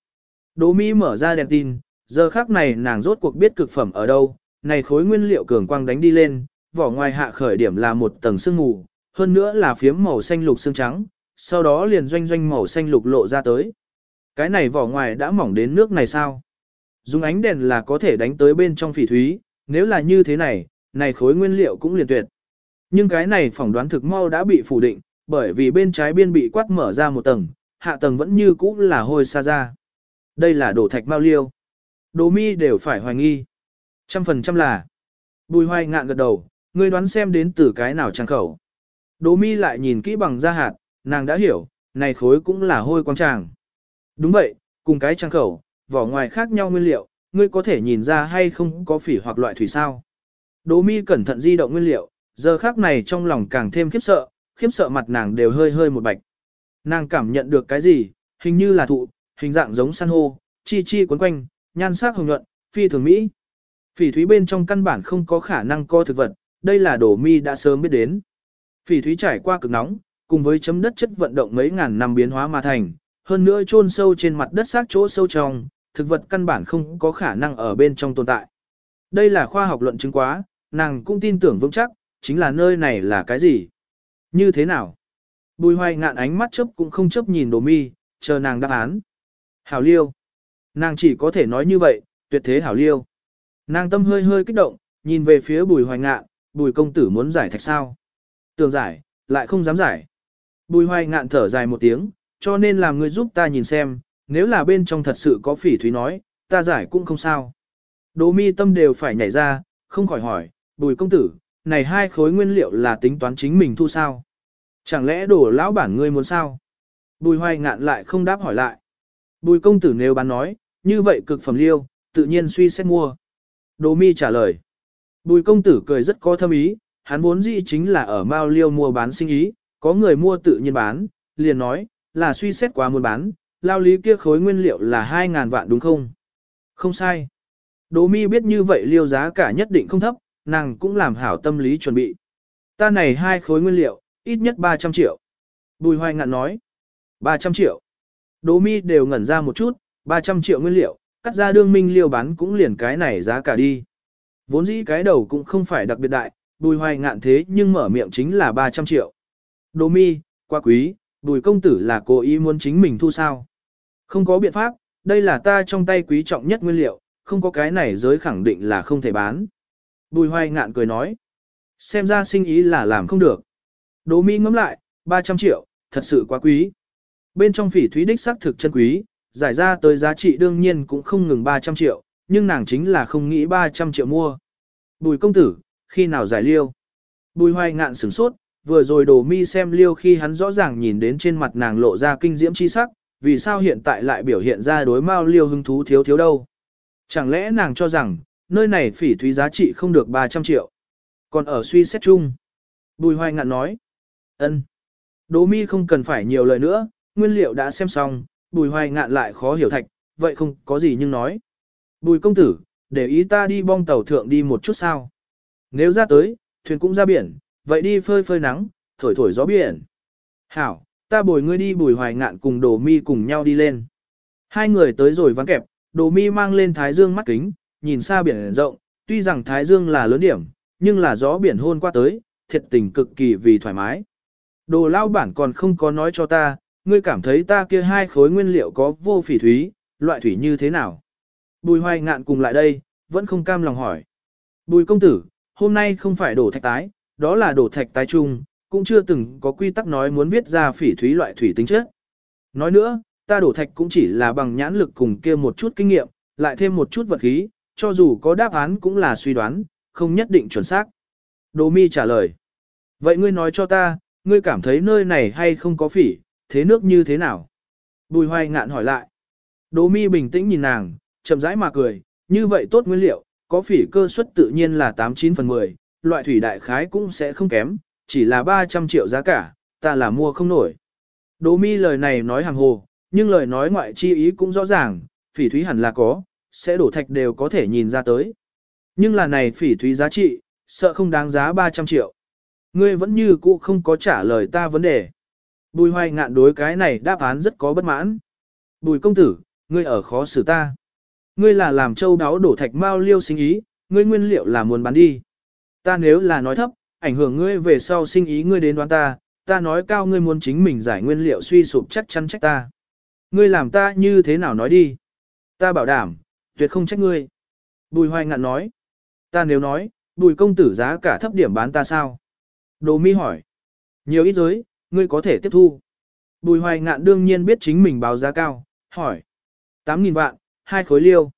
Speaker 1: Đỗ mi mở ra đèn tin, giờ khác này nàng rốt cuộc biết cực phẩm ở đâu, này khối nguyên liệu cường quang đánh đi lên, vỏ ngoài hạ khởi điểm là một tầng sương mù, hơn nữa là phiếm màu xanh lục xương trắng, sau đó liền doanh doanh màu xanh lục lộ ra tới. Cái này vỏ ngoài đã mỏng đến nước này sao? Dùng ánh đèn là có thể đánh tới bên trong phỉ thúy, nếu là như thế này, này khối nguyên liệu cũng liền tuyệt. Nhưng cái này phỏng đoán thực mau đã bị phủ định, bởi vì bên trái biên bị quát mở ra một tầng, hạ tầng vẫn như cũ là hôi xa ra. Đây là đổ thạch mao liêu. Đồ mi đều phải hoài nghi. Trăm phần trăm là. Bùi hoài ngạn gật đầu, ngươi đoán xem đến từ cái nào trang khẩu. Đỗ mi lại nhìn kỹ bằng da hạt, nàng đã hiểu, này khối cũng là hôi quang tràng. Đúng vậy, cùng cái trang khẩu, vỏ ngoài khác nhau nguyên liệu, ngươi có thể nhìn ra hay không có phỉ hoặc loại thủy sao. Đỗ mi cẩn thận di động nguyên liệu, giờ khác này trong lòng càng thêm khiếp sợ, khiếp sợ mặt nàng đều hơi hơi một bạch. Nàng cảm nhận được cái gì, hình như là thụ, hình dạng giống san hô, chi chi quấn quanh, nhan sắc hồng nhuận, phi thường mỹ. Phỉ thúy bên trong căn bản không có khả năng co thực vật, đây là đổ mi đã sớm biết đến. Phỉ thúy trải qua cực nóng, cùng với chấm đất chất vận động mấy ngàn năm biến hóa mà thành, hơn nữa chôn sâu trên mặt đất xác chỗ sâu trong, thực vật căn bản không có khả năng ở bên trong tồn tại. Đây là khoa học luận chứng quá, nàng cũng tin tưởng vững chắc, chính là nơi này là cái gì? Như thế nào? Bùi hoài ngạn ánh mắt chấp cũng không chấp nhìn đồ mi, chờ nàng đáp án. Hảo liêu. Nàng chỉ có thể nói như vậy, tuyệt thế hảo liêu. Nàng tâm hơi hơi kích động, nhìn về phía bùi hoài ngạn, bùi công tử muốn giải thạch sao. Tường giải, lại không dám giải. Bùi hoài ngạn thở dài một tiếng, cho nên làm người giúp ta nhìn xem, nếu là bên trong thật sự có phỉ thúy nói, ta giải cũng không sao. Đỗ mi tâm đều phải nhảy ra, không khỏi hỏi, bùi công tử, này hai khối nguyên liệu là tính toán chính mình thu sao? Chẳng lẽ đổ lão bản ngươi muốn sao? Bùi hoài ngạn lại không đáp hỏi lại. Bùi công tử nếu bán nói, như vậy cực phẩm liêu, tự nhiên suy xét mua. Đỗ mi trả lời. Bùi công tử cười rất có thâm ý, hắn vốn dĩ chính là ở Mao Liêu mua bán sinh ý, có người mua tự nhiên bán, liền nói, là suy xét quá muốn bán, lao lý kia khối nguyên liệu là 2.000 vạn đúng không? Không sai. Đỗ mi biết như vậy liêu giá cả nhất định không thấp, nàng cũng làm hảo tâm lý chuẩn bị. Ta này hai khối nguyên liệu, ít nhất 300 triệu. Bùi hoài ngạn nói. 300 triệu. Đỗ mi đều ngẩn ra một chút, 300 triệu nguyên liệu, cắt ra đương minh liêu bán cũng liền cái này giá cả đi. Vốn dĩ cái đầu cũng không phải đặc biệt đại, bùi hoài ngạn thế nhưng mở miệng chính là 300 triệu. Đỗ mi, quá quý, bùi công tử là cố ý muốn chính mình thu sao. Không có biện pháp, đây là ta trong tay quý trọng nhất nguyên liệu, không có cái này giới khẳng định là không thể bán. Bùi hoài ngạn cười nói. Xem ra sinh ý là làm không được. Đỗ mi ngẫm lại, 300 triệu, thật sự quá quý. Bên trong phỉ thúy đích xác thực chân quý, giải ra tới giá trị đương nhiên cũng không ngừng 300 triệu, nhưng nàng chính là không nghĩ 300 triệu mua. Bùi công tử, khi nào giải liêu? Bùi hoài ngạn sửng sốt, vừa rồi đồ mi xem liêu khi hắn rõ ràng nhìn đến trên mặt nàng lộ ra kinh diễm chi sắc, vì sao hiện tại lại biểu hiện ra đối mao liêu hứng thú thiếu thiếu đâu? Chẳng lẽ nàng cho rằng, nơi này phỉ thúy giá trị không được 300 triệu? Còn ở suy xét chung. Bùi hoài ngạn nói. ân. Đỗ mi không cần phải nhiều lời nữa, nguyên liệu đã xem xong, bùi hoài ngạn lại khó hiểu thạch, vậy không có gì nhưng nói. Bùi công tử, để ý ta đi bong tàu thượng đi một chút sao. Nếu ra tới, thuyền cũng ra biển, vậy đi phơi phơi nắng, thổi thổi gió biển. Hảo, ta bồi ngươi đi bùi hoài ngạn cùng đồ mi cùng nhau đi lên. Hai người tới rồi vắng kẹp, đồ mi mang lên thái dương mắt kính, nhìn xa biển rộng, tuy rằng thái dương là lớn điểm, nhưng là gió biển hôn qua tới, thiệt tình cực kỳ vì thoải mái. Đồ lao bản còn không có nói cho ta, ngươi cảm thấy ta kia hai khối nguyên liệu có vô phỉ thúy, loại thủy như thế nào? Bùi hoài ngạn cùng lại đây, vẫn không cam lòng hỏi. Bùi công tử, hôm nay không phải đổ thạch tái, đó là đổ thạch tái chung, cũng chưa từng có quy tắc nói muốn viết ra phỉ thúy loại thủy tính chất. Nói nữa, ta đổ thạch cũng chỉ là bằng nhãn lực cùng kia một chút kinh nghiệm, lại thêm một chút vật khí, cho dù có đáp án cũng là suy đoán, không nhất định chuẩn xác. Đồ mi trả lời. Vậy ngươi nói cho ta, ngươi cảm thấy nơi này hay không có phỉ, thế nước như thế nào? Bùi hoài ngạn hỏi lại. Đỗ mi bình tĩnh nhìn nàng, chậm rãi mà cười, như vậy tốt nguyên liệu, có phỉ cơ suất tự nhiên là 89 phần 10, loại thủy đại khái cũng sẽ không kém, chỉ là 300 triệu giá cả, ta là mua không nổi. Đỗ mi lời này nói hàng hồ, nhưng lời nói ngoại chi ý cũng rõ ràng, phỉ thúy hẳn là có, sẽ đổ thạch đều có thể nhìn ra tới. Nhưng là này phỉ thúy giá trị, sợ không đáng giá 300 triệu. Ngươi vẫn như cũ không có trả lời ta vấn đề. Bùi hoài ngạn đối cái này đáp án rất có bất mãn. Bùi công tử, ngươi ở khó xử ta. Ngươi là làm châu đáo đổ thạch mao liêu sinh ý, ngươi nguyên liệu là muốn bán đi. Ta nếu là nói thấp, ảnh hưởng ngươi về sau sinh ý ngươi đến đoán ta, ta nói cao ngươi muốn chính mình giải nguyên liệu suy sụp chắc chắn trách ta. Ngươi làm ta như thế nào nói đi. Ta bảo đảm, tuyệt không trách ngươi. Bùi hoài ngạn nói. Ta nếu nói, bùi công tử giá cả thấp điểm bán ta sao? Đồ mi hỏi. Nhiều ít giới, ngươi có thể tiếp thu. Bùi hoài ngạn đương nhiên biết chính mình báo giá cao, hỏi. 8.000 vạn, hai khối liêu.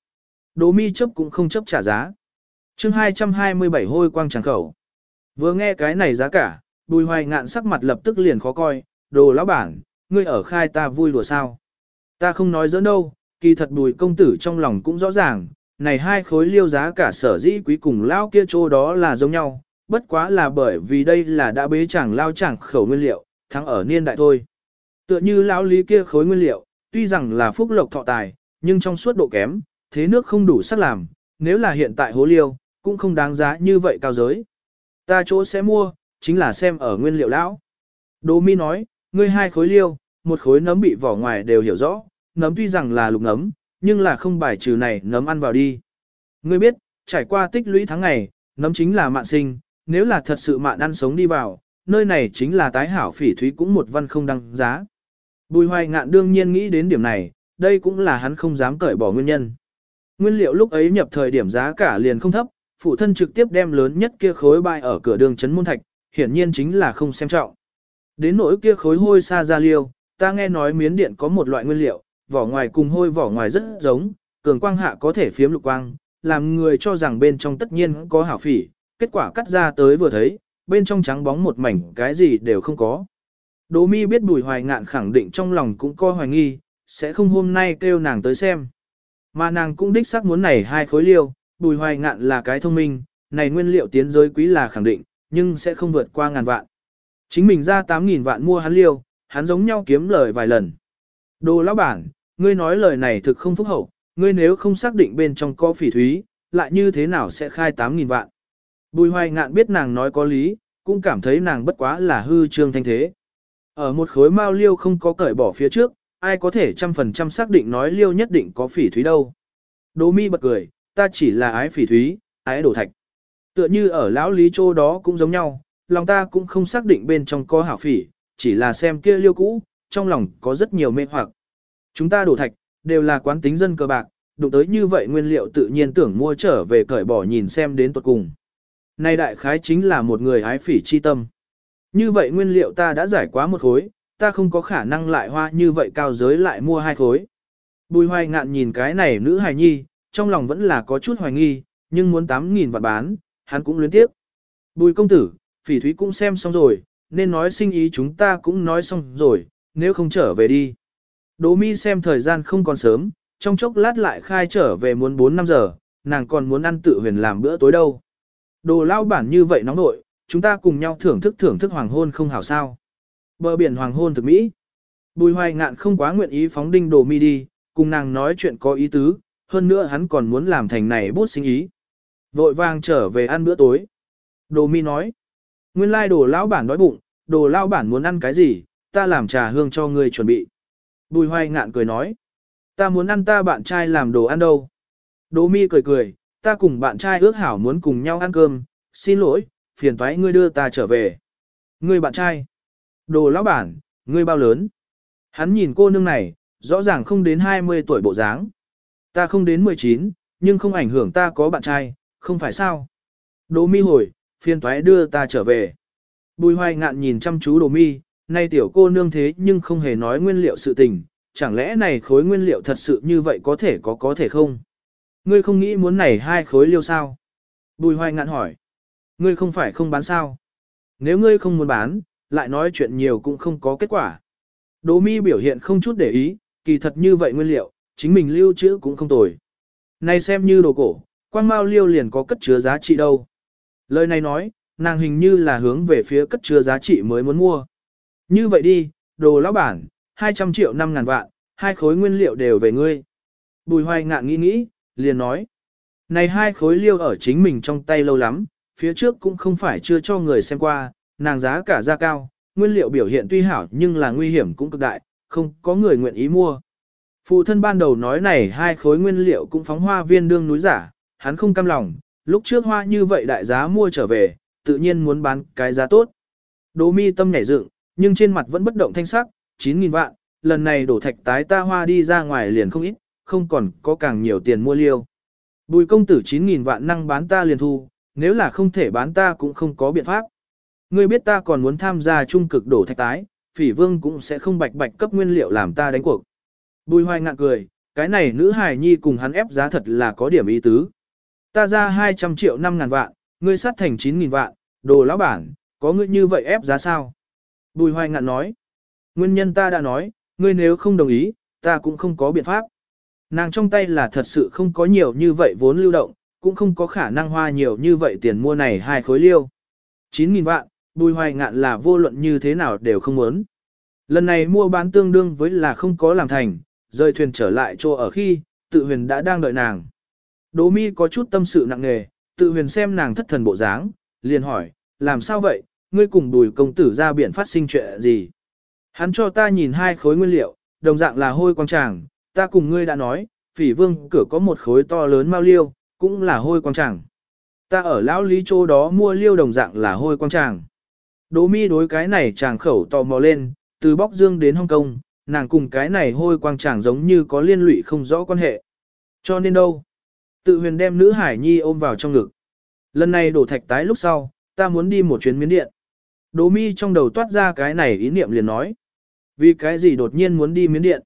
Speaker 1: Đố mi chấp cũng không chấp trả giá. chương 227 hôi quang tràng khẩu. Vừa nghe cái này giá cả, bùi hoài ngạn sắc mặt lập tức liền khó coi, đồ lão bản, ngươi ở khai ta vui đùa sao. Ta không nói giỡn đâu, kỳ thật bùi công tử trong lòng cũng rõ ràng, này hai khối liêu giá cả sở dĩ quý cùng lao kia chỗ đó là giống nhau, bất quá là bởi vì đây là đã bế chẳng lao chẳng khẩu nguyên liệu, thắng ở niên đại thôi. Tựa như lão lý kia khối nguyên liệu, tuy rằng là phúc lộc thọ tài, nhưng trong suốt độ kém, thế nước không đủ sắc làm, nếu là hiện tại hố liêu, cũng không đáng giá như vậy cao giới. Ta chỗ sẽ mua, chính là xem ở nguyên liệu lão. Đỗ Mi nói, ngươi hai khối liêu, một khối nấm bị vỏ ngoài đều hiểu rõ, nấm tuy rằng là lục nấm, nhưng là không bài trừ này nấm ăn vào đi. Ngươi biết, trải qua tích lũy tháng ngày, nấm chính là mạn sinh, nếu là thật sự mạn ăn sống đi vào, nơi này chính là tái hảo phỉ thúy cũng một văn không đăng giá. Bùi hoài ngạn đương nhiên nghĩ đến điểm này, đây cũng là hắn không dám cởi bỏ nguyên nhân. Nguyên liệu lúc ấy nhập thời điểm giá cả liền không thấp, phụ thân trực tiếp đem lớn nhất kia khối bài ở cửa đường trấn môn thạch, hiển nhiên chính là không xem trọng. Đến nỗi kia khối hôi sa ra liêu, ta nghe nói miến điện có một loại nguyên liệu, vỏ ngoài cùng hôi vỏ ngoài rất giống, cường quang hạ có thể phiếm lục quang, làm người cho rằng bên trong tất nhiên có hảo phỉ, kết quả cắt ra tới vừa thấy, bên trong trắng bóng một mảnh cái gì đều không có. Đỗ mi biết bùi hoài ngạn khẳng định trong lòng cũng coi hoài nghi, sẽ không hôm nay kêu nàng tới xem. Mà nàng cũng đích xác muốn này hai khối liêu, bùi hoài ngạn là cái thông minh, này nguyên liệu tiến giới quý là khẳng định, nhưng sẽ không vượt qua ngàn vạn. Chính mình ra 8.000 vạn mua hắn liêu, hắn giống nhau kiếm lời vài lần. Đồ lão bản, ngươi nói lời này thực không phúc hậu, ngươi nếu không xác định bên trong có phỉ thúy, lại như thế nào sẽ khai 8.000 vạn. Bùi hoài ngạn biết nàng nói có lý, cũng cảm thấy nàng bất quá là hư trương thanh thế. Ở một khối mao liêu không có cởi bỏ phía trước, ai có thể trăm phần trăm xác định nói liêu nhất định có phỉ thúy đâu. Đỗ mi bật cười, ta chỉ là ái phỉ thúy, ái đổ thạch. Tựa như ở lão lý châu đó cũng giống nhau, lòng ta cũng không xác định bên trong có hảo phỉ, chỉ là xem kia liêu cũ, trong lòng có rất nhiều mê hoặc. Chúng ta đổ thạch, đều là quán tính dân cơ bạc, đụng tới như vậy nguyên liệu tự nhiên tưởng mua trở về cởi bỏ nhìn xem đến tuột cùng. Này đại khái chính là một người ái phỉ chi tâm. Như vậy nguyên liệu ta đã giải quá một khối, ta không có khả năng lại hoa như vậy cao giới lại mua hai khối. Bùi hoài ngạn nhìn cái này nữ hài nhi, trong lòng vẫn là có chút hoài nghi, nhưng muốn 8.000 vạn bán, hắn cũng luyến tiếp. Bùi công tử, phỉ thúy cũng xem xong rồi, nên nói sinh ý chúng ta cũng nói xong rồi, nếu không trở về đi. Đỗ mi xem thời gian không còn sớm, trong chốc lát lại khai trở về muốn 4-5 giờ, nàng còn muốn ăn tự huyền làm bữa tối đâu. Đồ lao bản như vậy nóng nội, chúng ta cùng nhau thưởng thức thưởng thức hoàng hôn không hảo sao. Bờ biển hoàng hôn thực mỹ. Bùi hoài ngạn không quá nguyện ý phóng đinh đồ mi đi, cùng nàng nói chuyện có ý tứ, hơn nữa hắn còn muốn làm thành này bút sinh ý. Vội vàng trở về ăn bữa tối. Đồ mi nói. Nguyên lai đồ lão bản đói bụng, đồ lão bản muốn ăn cái gì, ta làm trà hương cho ngươi chuẩn bị. Bùi hoài ngạn cười nói. Ta muốn ăn ta bạn trai làm đồ ăn đâu. Đồ mi cười cười, ta cùng bạn trai ước hảo muốn cùng nhau ăn cơm, xin lỗi, phiền thoái ngươi đưa ta trở về. Ngươi bạn trai. Đồ lão bản, ngươi bao lớn? Hắn nhìn cô nương này, rõ ràng không đến 20 tuổi bộ dáng. Ta không đến 19, nhưng không ảnh hưởng ta có bạn trai, không phải sao? Đồ mi hồi, phiền thoái đưa ta trở về. Bùi hoài ngạn nhìn chăm chú đồ mi, nay tiểu cô nương thế nhưng không hề nói nguyên liệu sự tình, chẳng lẽ này khối nguyên liệu thật sự như vậy có thể có có thể không? Ngươi không nghĩ muốn này hai khối liêu sao? Bùi hoài ngạn hỏi. Ngươi không phải không bán sao? Nếu ngươi không muốn bán, lại nói chuyện nhiều cũng không có kết quả. Đỗ mi biểu hiện không chút để ý, kỳ thật như vậy nguyên liệu, chính mình lưu trữ cũng không tồi. Này xem như đồ cổ, quang mao liêu liền có cất chứa giá trị đâu. Lời này nói, nàng hình như là hướng về phía cất chứa giá trị mới muốn mua. Như vậy đi, đồ lão bản, 200 triệu 5 ngàn vạn, hai khối nguyên liệu đều về ngươi. Bùi hoài ngạn nghĩ nghĩ, liền nói. Này hai khối liêu ở chính mình trong tay lâu lắm, phía trước cũng không phải chưa cho người xem qua, nàng giá cả ra cao, nguyên liệu biểu hiện tuy hảo nhưng là nguy hiểm cũng cực đại, không có người nguyện ý mua. Phụ thân ban đầu nói này hai khối nguyên liệu cũng phóng hoa viên đương núi giả, hắn không cam lòng, lúc trước hoa như vậy đại giá mua trở về, tự nhiên muốn bán cái giá tốt. Đỗ mi tâm nhảy dựng, nhưng trên mặt vẫn bất động thanh sắc, 9.000 vạn, lần này đổ thạch tái ta hoa đi ra ngoài liền không ít, không còn có càng nhiều tiền mua liêu. Bùi công tử 9.000 vạn năng bán ta liền thu, nếu là không thể bán ta cũng không có biện pháp. Ngươi biết ta còn muốn tham gia trung cực đổ thạch tái, phỉ vương cũng sẽ không bạch bạch cấp nguyên liệu làm ta đánh cuộc. Bùi hoài ngạn cười, cái này nữ hài nhi cùng hắn ép giá thật là có điểm ý tứ. Ta ra 200 triệu 5 ngàn vạn, ngươi sát thành 9 nghìn vạn, đồ lão bản, có ngươi như vậy ép giá sao? Bùi hoài ngạn nói, nguyên nhân ta đã nói, ngươi nếu không đồng ý, ta cũng không có biện pháp. Nàng trong tay là thật sự không có nhiều như vậy vốn lưu động, cũng không có khả năng hoa nhiều như vậy tiền mua này hai khối liêu. 9.000 vạn, bùi hoài ngạn là vô luận như thế nào đều không muốn. Lần này mua bán tương đương với là không có làm thành, rơi thuyền trở lại chỗ ở khi, tự huyền đã đang đợi nàng. Đỗ mi có chút tâm sự nặng nề, tự huyền xem nàng thất thần bộ dáng, liền hỏi, làm sao vậy, ngươi cùng bùi công tử ra biển phát sinh chuyện gì. Hắn cho ta nhìn hai khối nguyên liệu, đồng dạng là hôi quang tràng, ta cùng ngươi đã nói, phỉ vương cửa có một khối to lớn mau liêu, cũng là hôi quang tràng. Ta ở lão lý chỗ đó mua liêu đồng dạng là hôi quang tràng. Đỗ mi đối cái này chàng khẩu tò mò lên, từ Bóc Dương đến Hong Kong, nàng cùng cái này hôi quang tràng giống như có liên lụy không rõ quan hệ. Cho nên đâu? Tự huyền đem nữ hải nhi ôm vào trong ngực. Lần này đổ thạch tái lúc sau, ta muốn đi một chuyến miến điện. Đỗ mi trong đầu toát ra cái này ý niệm liền nói. Vì cái gì đột nhiên muốn đi miến điện?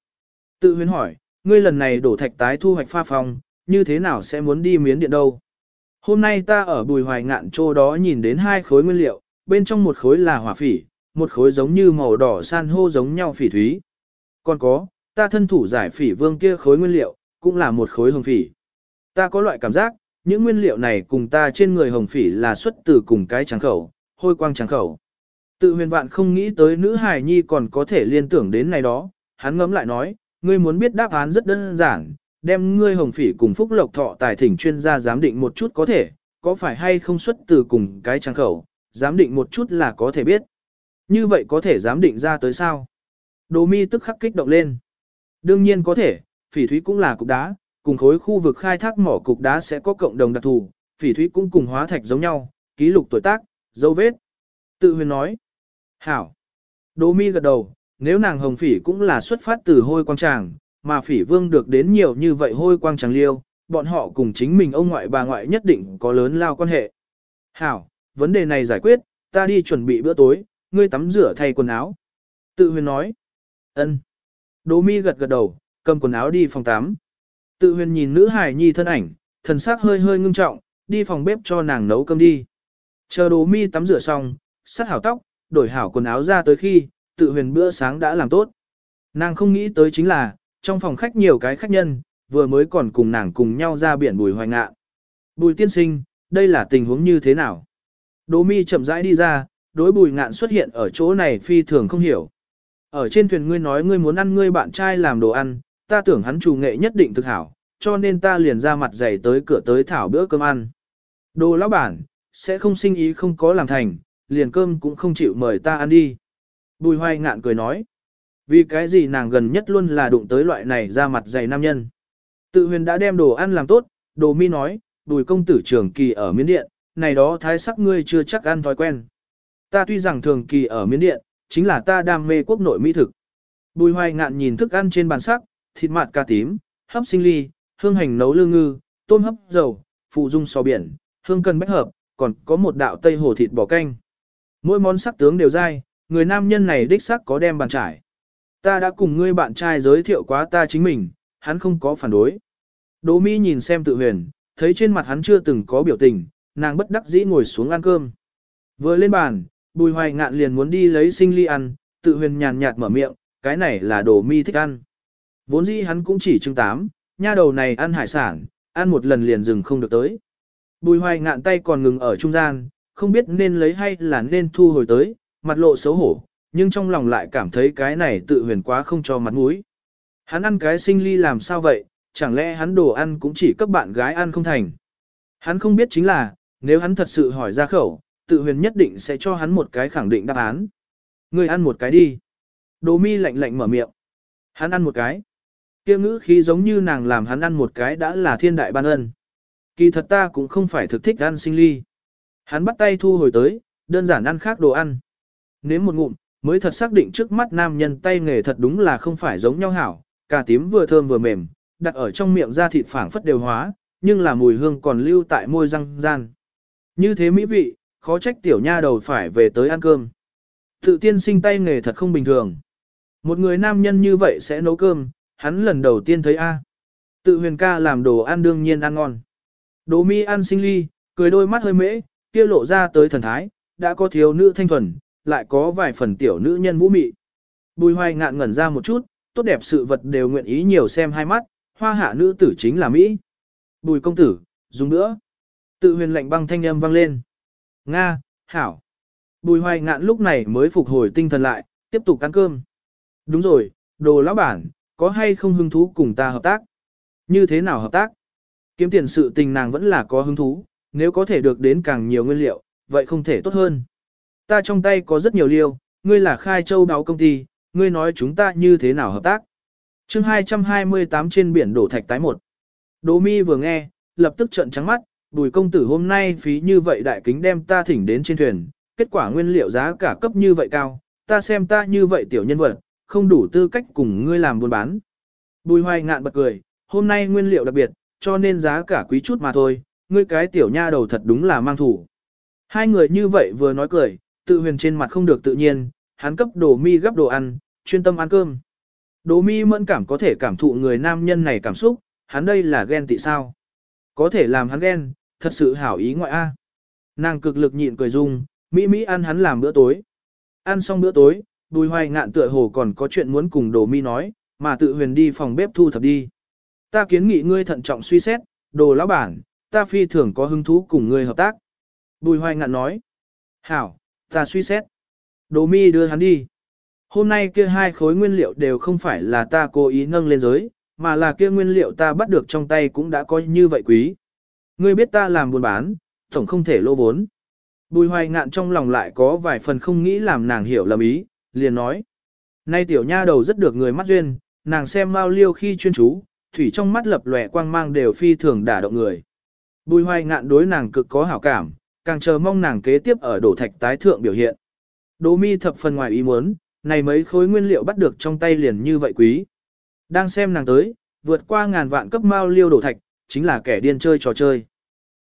Speaker 1: Tự Huyến hỏi, ngươi lần này đổ thạch tái thu hoạch pha phòng, như thế nào sẽ muốn đi miến điện đâu? Hôm nay ta ở bùi hoài ngạn chỗ đó nhìn đến hai khối nguyên liệu, bên trong một khối là hỏa phỉ, một khối giống như màu đỏ san hô giống nhau phỉ thúy. Còn có, ta thân thủ giải phỉ vương kia khối nguyên liệu, cũng là một khối hồng phỉ. Ta có loại cảm giác, những nguyên liệu này cùng ta trên người hồng phỉ là xuất từ cùng cái trắng khẩu, hôi quang trắng khẩu. Tự huyền vạn không nghĩ tới nữ hài nhi còn có thể liên tưởng đến này đó, hắn ngẫm lại nói, ngươi muốn biết đáp án rất đơn giản, đem ngươi hồng phỉ cùng phúc lộc thọ tài thỉnh chuyên gia giám định một chút có thể, có phải hay không xuất từ cùng cái trang khẩu, giám định một chút là có thể biết. Như vậy có thể giám định ra tới sao? Đồ mi tức khắc kích động lên. Đương nhiên có thể, phỉ thúy cũng là cục đá, cùng khối khu vực khai thác mỏ cục đá sẽ có cộng đồng đặc thù, phỉ thúy cũng cùng hóa thạch giống nhau, ký lục tuổi tác, dấu vết. Tự huyền nói. Hảo. Đỗ mi gật đầu, nếu nàng hồng phỉ cũng là xuất phát từ hôi quang tràng, mà phỉ vương được đến nhiều như vậy hôi quang tràng liêu, bọn họ cùng chính mình ông ngoại bà ngoại nhất định có lớn lao quan hệ. Hảo, vấn đề này giải quyết, ta đi chuẩn bị bữa tối, ngươi tắm rửa thay quần áo. Tự huyền nói. ân. Đỗ mi gật gật đầu, cầm quần áo đi phòng tắm. Tự huyền nhìn nữ hải nhi thân ảnh, thần sắc hơi hơi ngưng trọng, đi phòng bếp cho nàng nấu cơm đi. Chờ Đỗ mi tắm rửa xong, sát hảo tóc, đổi hảo quần áo ra tới khi, tự huyền bữa sáng đã làm tốt. Nàng không nghĩ tới chính là, trong phòng khách nhiều cái khách nhân, vừa mới còn cùng nàng cùng nhau ra biển bùi hoài ngạ. Bùi tiên sinh, đây là tình huống như thế nào? Đỗ mi chậm rãi đi ra, đối bùi ngạn xuất hiện ở chỗ này phi thường không hiểu. Ở trên thuyền ngươi nói ngươi muốn ăn ngươi bạn trai làm đồ ăn, ta tưởng hắn chủ nghệ nhất định thực hảo, cho nên ta liền ra mặt dày tới cửa tới thảo bữa cơm ăn. Đồ lão bản, sẽ không sinh ý không có làm thành, liền cơm cũng không chịu mời ta ăn đi. Bùi hoài ngạn cười nói. Vì cái gì nàng gần nhất luôn là đụng tới loại này ra mặt dày nam nhân. Tự huyền đã đem đồ ăn làm tốt, đồ mi nói, bùi công tử trường kỳ ở miến điện, này đó thái sắc ngươi chưa chắc ăn thói quen. Ta tuy rằng thường kỳ ở miến điện, chính là ta đam mê quốc nội mỹ thực. Bùi hoài ngạn nhìn thức ăn trên bàn sắc, thịt mạt cà tím, hấp sinh ly, hương hành nấu lương ngư, tôm hấp dầu, phụ dung sò biển, hương cần bách hợp, còn có một đạo tây hồ thịt bò canh. Mỗi món sắc tướng đều dai, người nam nhân này đích xác có đem bàn trải. Ta đã cùng ngươi bạn trai giới thiệu quá ta chính mình, hắn không có phản đối. Đỗ Mi nhìn xem tự huyền, thấy trên mặt hắn chưa từng có biểu tình, nàng bất đắc dĩ ngồi xuống ăn cơm. Vừa lên bàn, bùi hoài ngạn liền muốn đi lấy sinh ly ăn, tự huyền nhàn nhạt mở miệng, cái này là đồ mi thích ăn. Vốn dĩ hắn cũng chỉ chứng tám, nha đầu này ăn hải sản, ăn một lần liền dừng không được tới. Bùi hoài ngạn tay còn ngừng ở trung gian, không biết nên lấy hay là nên thu hồi tới, mặt lộ xấu hổ, nhưng trong lòng lại cảm thấy cái này tự huyền quá không cho mặt mũi. Hắn ăn cái sinh ly làm sao vậy, chẳng lẽ hắn đồ ăn cũng chỉ cấp bạn gái ăn không thành. Hắn không biết chính là, nếu hắn thật sự hỏi ra khẩu, tự huyền nhất định sẽ cho hắn một cái khẳng định đáp án. Người ăn một cái đi. Đồ mi lạnh lạnh mở miệng. Hắn ăn một cái. kia ngữ khí giống như nàng làm hắn ăn một cái đã là thiên đại ban ân. Kỳ thật ta cũng không phải thực thích ăn sinh ly. Hắn bắt tay thu hồi tới, đơn giản ăn khác đồ ăn. Nếm một ngụm, mới thật xác định trước mắt nam nhân tay nghề thật đúng là không phải giống nhau hảo, cà tím vừa thơm vừa mềm, đặt ở trong miệng da thịt phảng phất đều hóa, nhưng là mùi hương còn lưu tại môi răng gian. Như thế mỹ vị, khó trách tiểu nha đầu phải về tới ăn cơm. Tự tiên sinh tay nghề thật không bình thường. Một người nam nhân như vậy sẽ nấu cơm, hắn lần đầu tiên thấy A. Tự huyền ca làm đồ ăn đương nhiên ăn ngon. Đồ mi ăn sinh ly, cười đôi mắt hơi mễ, kia lộ ra tới thần thái, đã có thiếu nữ thanh thuần, lại có vài phần tiểu nữ nhân vũ mị. Bùi hoài ngạn ngẩn ra một chút, tốt đẹp sự vật đều nguyện ý nhiều xem hai mắt, hoa hạ nữ tử chính là Mỹ. Bùi công tử, dùng nữa. Tự huyền lệnh băng thanh âm vang lên. Nga, Hảo. Bùi hoài ngạn lúc này mới phục hồi tinh thần lại, tiếp tục ăn cơm. Đúng rồi, đồ lão bản, có hay không hứng thú cùng ta hợp tác? Như thế nào hợp tác? Kiếm tiền sự tình nàng vẫn là có hứng thú, nếu có thể được đến càng nhiều nguyên liệu, vậy không thể tốt hơn ta trong tay có rất nhiều liêu, ngươi là khai châu đáo công ty, ngươi nói chúng ta như thế nào hợp tác. chương 228 trên biển đổ thạch tái một. Đỗ mi vừa nghe, lập tức trợn trắng mắt, bùi công tử hôm nay phí như vậy đại kính đem ta thỉnh đến trên thuyền, kết quả nguyên liệu giá cả cấp như vậy cao, ta xem ta như vậy tiểu nhân vật, không đủ tư cách cùng ngươi làm buôn bán. Bùi hoài ngạn bật cười, hôm nay nguyên liệu đặc biệt, cho nên giá cả quý chút mà thôi, ngươi cái tiểu nha đầu thật đúng là mang thủ. Hai người như vậy vừa nói cười, tự huyền trên mặt không được tự nhiên, hắn cấp đồ mi gấp đồ ăn, chuyên tâm ăn cơm. Đồ mi mẫn cảm có thể cảm thụ người nam nhân này cảm xúc, hắn đây là ghen tị sao. Có thể làm hắn ghen, thật sự hảo ý ngoại a. Nàng cực lực nhịn cười dung, Mỹ Mỹ ăn hắn làm bữa tối. Ăn xong bữa tối, bùi hoài ngạn tựa hồ còn có chuyện muốn cùng đồ mi nói, mà tự huyền đi phòng bếp thu thập đi. Ta kiến nghị ngươi thận trọng suy xét, đồ lão bản, ta phi thường có hứng thú cùng ngươi hợp tác. Bùi hoài ngạn nói. Hảo, ta suy xét. Đồ mi đưa hắn đi. Hôm nay kia hai khối nguyên liệu đều không phải là ta cố ý nâng lên giới, mà là kia nguyên liệu ta bắt được trong tay cũng đã coi như vậy quý. Ngươi biết ta làm buôn bán, tổng không thể lỗ vốn. Bùi hoài ngạn trong lòng lại có vài phần không nghĩ làm nàng hiểu lầm ý, liền nói. Nay tiểu nha đầu rất được người mắt duyên, nàng xem mau liêu khi chuyên chú, thủy trong mắt lập lòe quang mang đều phi thường đả động người. Bùi hoài ngạn đối nàng cực có hảo cảm, càng chờ mong nàng kế tiếp ở đổ thạch tái thượng biểu hiện. Đỗ mi thập phần ngoài ý muốn, này mấy khối nguyên liệu bắt được trong tay liền như vậy quý. Đang xem nàng tới, vượt qua ngàn vạn cấp mao liêu đổ thạch, chính là kẻ điên chơi trò chơi.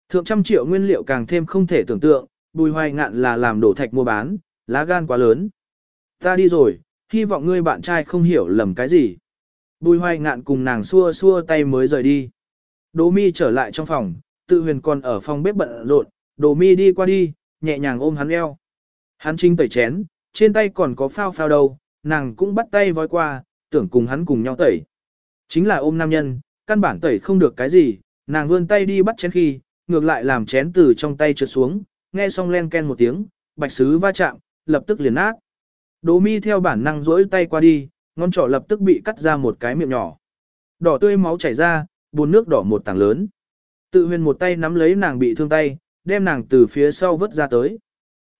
Speaker 1: Thượng trăm triệu nguyên liệu càng thêm không thể tưởng tượng, bùi hoài ngạn là làm đổ thạch mua bán, lá gan quá lớn. Ta đi rồi, hy vọng ngươi bạn trai không hiểu lầm cái gì. Bùi hoài ngạn cùng nàng xua xua tay mới rời đi. Đỗ mi trở lại trong phòng, tự huyền còn ở phòng bếp bận rộn, đồ mi đi qua đi, nhẹ nhàng ôm hắn eo. Hắn trinh tẩy chén, trên tay còn có phao phao đâu, nàng cũng bắt tay vói qua, tưởng cùng hắn cùng nhau tẩy. Chính là ôm nam nhân, căn bản tẩy không được cái gì, nàng vươn tay đi bắt chén khi, ngược lại làm chén từ trong tay trượt xuống, nghe xong len ken một tiếng, bạch sứ va chạm, lập tức liền nát. Đỗ mi theo bản năng duỗi tay qua đi, ngón trỏ lập tức bị cắt ra một cái miệng nhỏ. Đỏ tươi máu chảy ra, buồn nước đỏ một tảng lớn. Tự huyền một tay nắm lấy nàng bị thương tay, đem nàng từ phía sau vứt ra tới.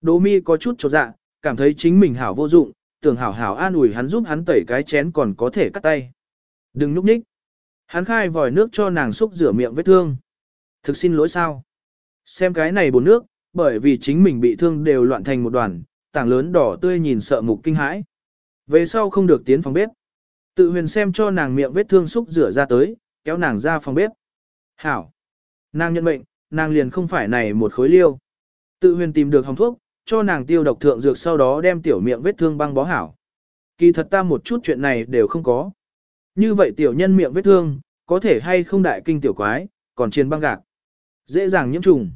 Speaker 1: Đỗ mi có chút chột dạ, cảm thấy chính mình hảo vô dụng, tưởng hảo hảo an ủi hắn giúp hắn tẩy cái chén còn có thể cắt tay. Đừng núp ních. Hắn khai vòi nước cho nàng xúc rửa miệng vết thương. Thực xin lỗi sao? Xem cái này bồn nước, bởi vì chính mình bị thương đều loạn thành một đoàn, tảng lớn đỏ tươi nhìn sợ mục kinh hãi. Về sau không được tiến phòng bếp. Tự huyền xem cho nàng miệng vết thương xúc rửa ra tới, kéo nàng ra phòng bếp. Hảo. Nàng nhận mệnh, nàng liền không phải này một khối liêu. Tự huyền tìm được hồng thuốc, cho nàng tiêu độc thượng dược sau đó đem tiểu miệng vết thương băng bó hảo. Kỳ thật ta một chút chuyện này đều không có. Như vậy tiểu nhân miệng vết thương, có thể hay không đại kinh tiểu quái, còn trên băng gạc. Dễ dàng nhiễm trùng.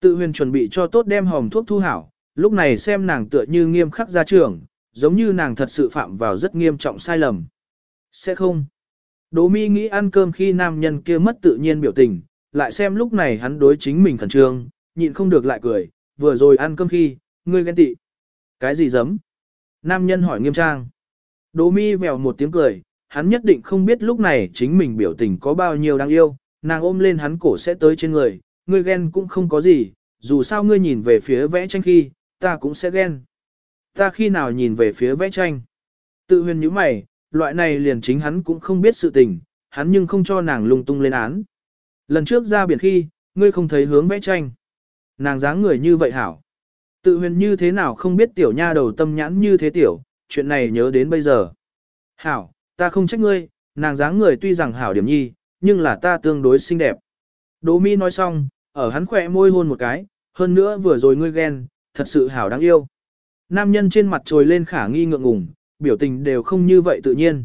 Speaker 1: Tự huyền chuẩn bị cho tốt đem hồng thuốc thu hảo, lúc này xem nàng tựa như nghiêm khắc ra trường, giống như nàng thật sự phạm vào rất nghiêm trọng sai lầm. Sẽ không. Đỗ mi nghĩ ăn cơm khi nam nhân kia mất tự nhiên biểu tình, lại xem lúc này hắn đối chính mình khẩn trương, nhịn không được lại cười, vừa rồi ăn cơm khi, ngươi ghen tị. Cái gì dấm? Nam nhân hỏi nghiêm trang. Đỗ mi vèo một tiếng cười, hắn nhất định không biết lúc này chính mình biểu tình có bao nhiêu đáng yêu, nàng ôm lên hắn cổ sẽ tới trên người, ngươi ghen cũng không có gì, dù sao ngươi nhìn về phía vẽ tranh khi, ta cũng sẽ ghen. Ta khi nào nhìn về phía vẽ tranh? Tự huyền như mày, loại này liền chính hắn cũng không biết sự tình, hắn nhưng không cho nàng lung tung lên án. Lần trước ra biển khi, ngươi không thấy hướng vẽ tranh. Nàng dáng người như vậy hảo. Tự huyền như thế nào không biết tiểu nha đầu tâm nhãn như thế tiểu, chuyện này nhớ đến bây giờ. Hảo, ta không trách ngươi, nàng dáng người tuy rằng hảo điểm nhi, nhưng là ta tương đối xinh đẹp. Đỗ mi nói xong, ở hắn khỏe môi hôn một cái, hơn nữa vừa rồi ngươi ghen, thật sự hảo đáng yêu. Nam nhân trên mặt trồi lên khả nghi ngượng ngùng, biểu tình đều không như vậy tự nhiên.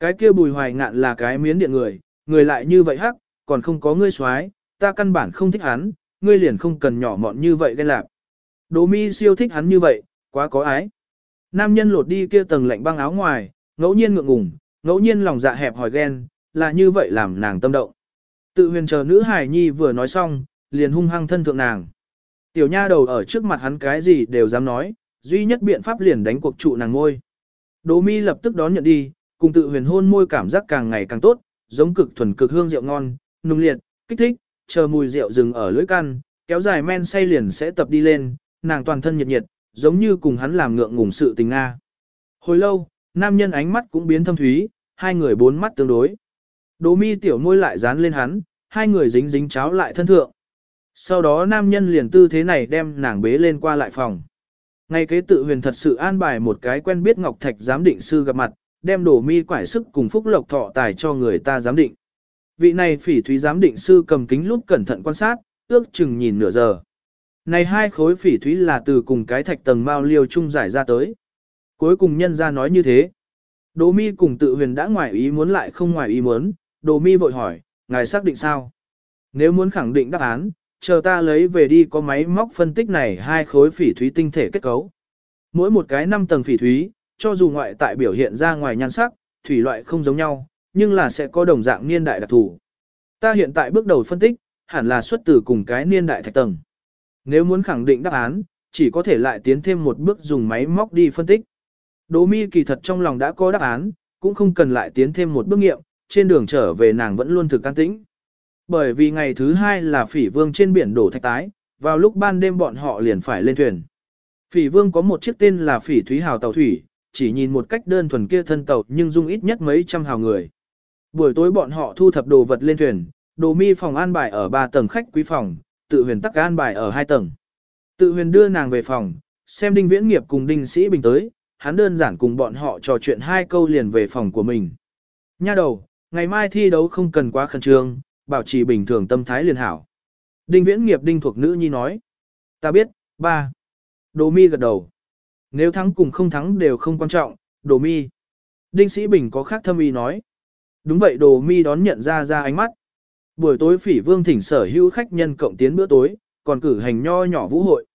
Speaker 1: Cái kia bùi hoài ngạn là cái miến điện người, người lại như vậy hắc, còn không có ngươi xoái, ta căn bản không thích hắn, ngươi liền không cần nhỏ mọn như vậy ghen lạc. Đỗ mi siêu thích hắn như vậy, quá có ái. Nam nhân lột đi kia tầng lạnh băng áo ngoài, ngẫu nhiên ngượng ngùng, ngẫu nhiên lòng dạ hẹp hỏi ghen, là như vậy làm nàng tâm động. Tự huyền chờ nữ hải nhi vừa nói xong, liền hung hăng thân thượng nàng. Tiểu nha đầu ở trước mặt hắn cái gì đều dám nói, duy nhất biện pháp liền đánh cuộc trụ nàng ngôi. Đỗ mi lập tức đón nhận đi, cùng tự huyền hôn môi cảm giác càng ngày càng tốt, giống cực thuần cực hương rượu ngon, nung liệt, kích thích, chờ mùi rượu dừng ở lưỡi căn, kéo dài men say liền sẽ tập đi lên, nàng toàn thân nhiệt nhiệt, giống như cùng hắn làm ngượng ngùng sự tình Nga. Hồi lâu, nam nhân ánh mắt cũng biến thâm thúy, hai người bốn mắt tương đối. Đỗ mi tiểu môi lại dán lên hắn, hai người dính dính cháo lại thân thượng. Sau đó nam nhân liền tư thế này đem nàng bế lên qua lại phòng. Ngay kế tự huyền thật sự an bài một cái quen biết Ngọc Thạch giám định sư gặp mặt, đem đổ mi quải sức cùng phúc lộc thọ tài cho người ta giám định. Vị này phỉ thúy giám định sư cầm kính lúc cẩn thận quan sát, ước chừng nhìn nửa giờ. Này hai khối phỉ thúy là từ cùng cái thạch tầng mao liêu chung giải ra tới. Cuối cùng nhân ra nói như thế. Đỗ mi cùng tự huyền đã ngoài ý muốn lại không ngoài ý muốn, Đỗ mi vội hỏi, ngài xác định sao? Nếu muốn khẳng định đáp án, chờ ta lấy về đi có máy móc phân tích này hai khối phỉ thúy tinh thể kết cấu. Mỗi một cái năm tầng phỉ thúy, cho dù ngoại tại biểu hiện ra ngoài nhan sắc, thủy loại không giống nhau, nhưng là sẽ có đồng dạng niên đại đặc thù. Ta hiện tại bước đầu phân tích, hẳn là xuất từ cùng cái niên đại thạch tầng. Nếu muốn khẳng định đáp án, chỉ có thể lại tiến thêm một bước dùng máy móc đi phân tích. Đỗ mi kỳ thật trong lòng đã có đáp án, cũng không cần lại tiến thêm một bước nghiệm, trên đường trở về nàng vẫn luôn thực can tĩnh. Bởi vì ngày thứ hai là phỉ vương trên biển đổ thạch tái, vào lúc ban đêm bọn họ liền phải lên thuyền. Phỉ vương có một chiếc tên là phỉ thúy hào tàu thủy, chỉ nhìn một cách đơn thuần kia thân tàu nhưng dung ít nhất mấy trăm hào người. Buổi tối bọn họ thu thập đồ vật lên thuyền, đồ mi phòng an bài ở 3 tầng khách quý phòng, tự huyền tắc an bài ở 2 tầng. Tự huyền đưa nàng về phòng, xem đinh viễn nghiệp cùng đinh sĩ bình tới, hắn đơn giản cùng bọn họ trò chuyện hai câu liền về phòng của mình. Nha đầu, ngày mai thi đấu không cần quá khẩn trương, bảo trì bình thường tâm thái liền hảo. Đinh viễn nghiệp đinh thuộc nữ nhi nói. Ta biết, ba. Đồ mi gật đầu. Nếu thắng cùng không thắng đều không quan trọng, đồ mi. Đinh sĩ bình có khác thâm ý nói. Đúng vậy đồ mi đón nhận ra ra ánh mắt. Buổi tối phỉ vương thỉnh sở hữu khách nhân cộng tiến bữa tối, còn cử hành nho nhỏ vũ hội.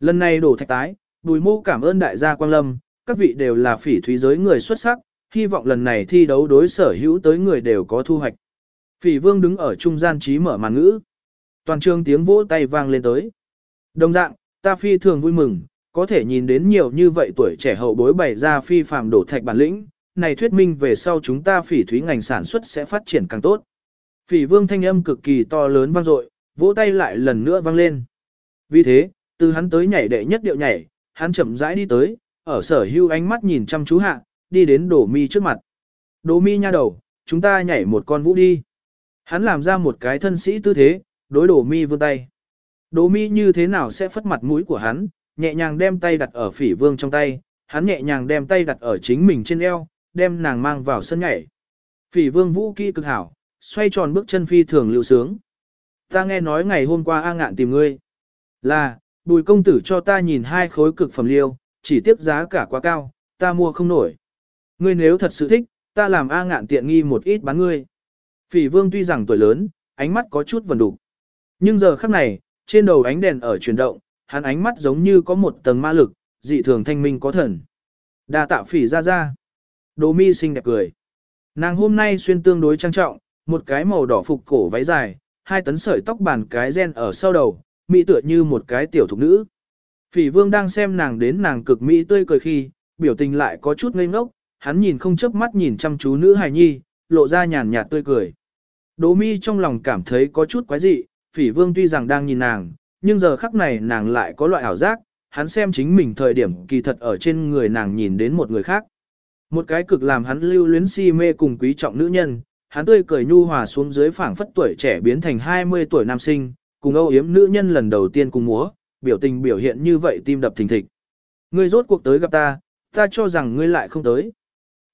Speaker 1: Lần này đổ thạch tái, bùi mô cảm ơn đại gia Quang Lâm, các vị đều là phỉ thúy giới người xuất sắc, hy vọng lần này thi đấu đối sở hữu tới người đều có thu hoạch. Phỉ vương đứng ở trung gian trí mở màn ngữ. Toàn trường tiếng vỗ tay vang lên tới. Đồng dạng, ta phi thường vui mừng, có thể nhìn đến nhiều như vậy tuổi trẻ hậu bối bày ra phi phàm đổ thạch bản lĩnh, này thuyết minh về sau chúng ta phỉ thúy ngành sản xuất sẽ phát triển càng tốt. Phỉ vương thanh âm cực kỳ to lớn vang dội, vỗ tay lại lần nữa vang lên. Vì thế, từ hắn tới nhảy đệ nhất điệu nhảy, hắn chậm rãi đi tới, ở sở hưu ánh mắt nhìn chăm chú hạ, đi đến đổ mi trước mặt. Đổ mi nha đầu, chúng ta nhảy một con vũ đi. Hắn làm ra một cái thân sĩ tư thế, đối đổ mi vươn tay. Đổ mi như thế nào sẽ phất mặt mũi của hắn, nhẹ nhàng đem tay đặt ở phỉ vương trong tay, hắn nhẹ nhàng đem tay đặt ở chính mình trên eo, đem nàng mang vào sân nhảy. Phỉ vương vũ kỹ cực hảo, xoay tròn bước chân phi thường lưu sướng. Ta nghe nói ngày hôm qua A ngạn tìm ngươi. Là, bùi công tử cho ta nhìn hai khối cực phẩm liêu, chỉ tiếc giá cả quá cao, ta mua không nổi. Ngươi nếu thật sự thích, ta làm A ngạn tiện nghi một ít bán ngươi. Phỉ vương tuy rằng tuổi lớn, ánh mắt có chút vần đục. Nhưng giờ khắc này, trên đầu ánh đèn ở chuyển động, hắn ánh mắt giống như có một tầng ma lực, dị thường thanh minh có thần. Đa tạo phỉ ra ra. Đồ mi xinh đẹp cười. Nàng hôm nay xuyên tương đối trang trọng, một cái màu đỏ phục cổ váy dài, hai tấn sợi tóc bàn cái gen ở sau đầu, mỹ tựa như một cái tiểu thục nữ. Phỉ vương đang xem nàng đến nàng cực mỹ tươi cười khi, biểu tình lại có chút ngây ngốc, hắn nhìn không chớp mắt nhìn chăm chú nữ hài nhi, lộ ra nhàn nhạt tươi cười. Đỗ mi trong lòng cảm thấy có chút quái dị, phỉ vương tuy rằng đang nhìn nàng, nhưng giờ khắc này nàng lại có loại ảo giác, hắn xem chính mình thời điểm kỳ thật ở trên người nàng nhìn đến một người khác. Một cái cực làm hắn lưu luyến si mê cùng quý trọng nữ nhân, hắn tươi cười nhu hòa xuống dưới phảng phất tuổi trẻ biến thành 20 tuổi nam sinh, cùng âu yếm nữ nhân lần đầu tiên cùng múa, biểu tình biểu hiện như vậy tim đập thình thịch. Ngươi rốt cuộc tới gặp ta, ta cho rằng ngươi lại không tới.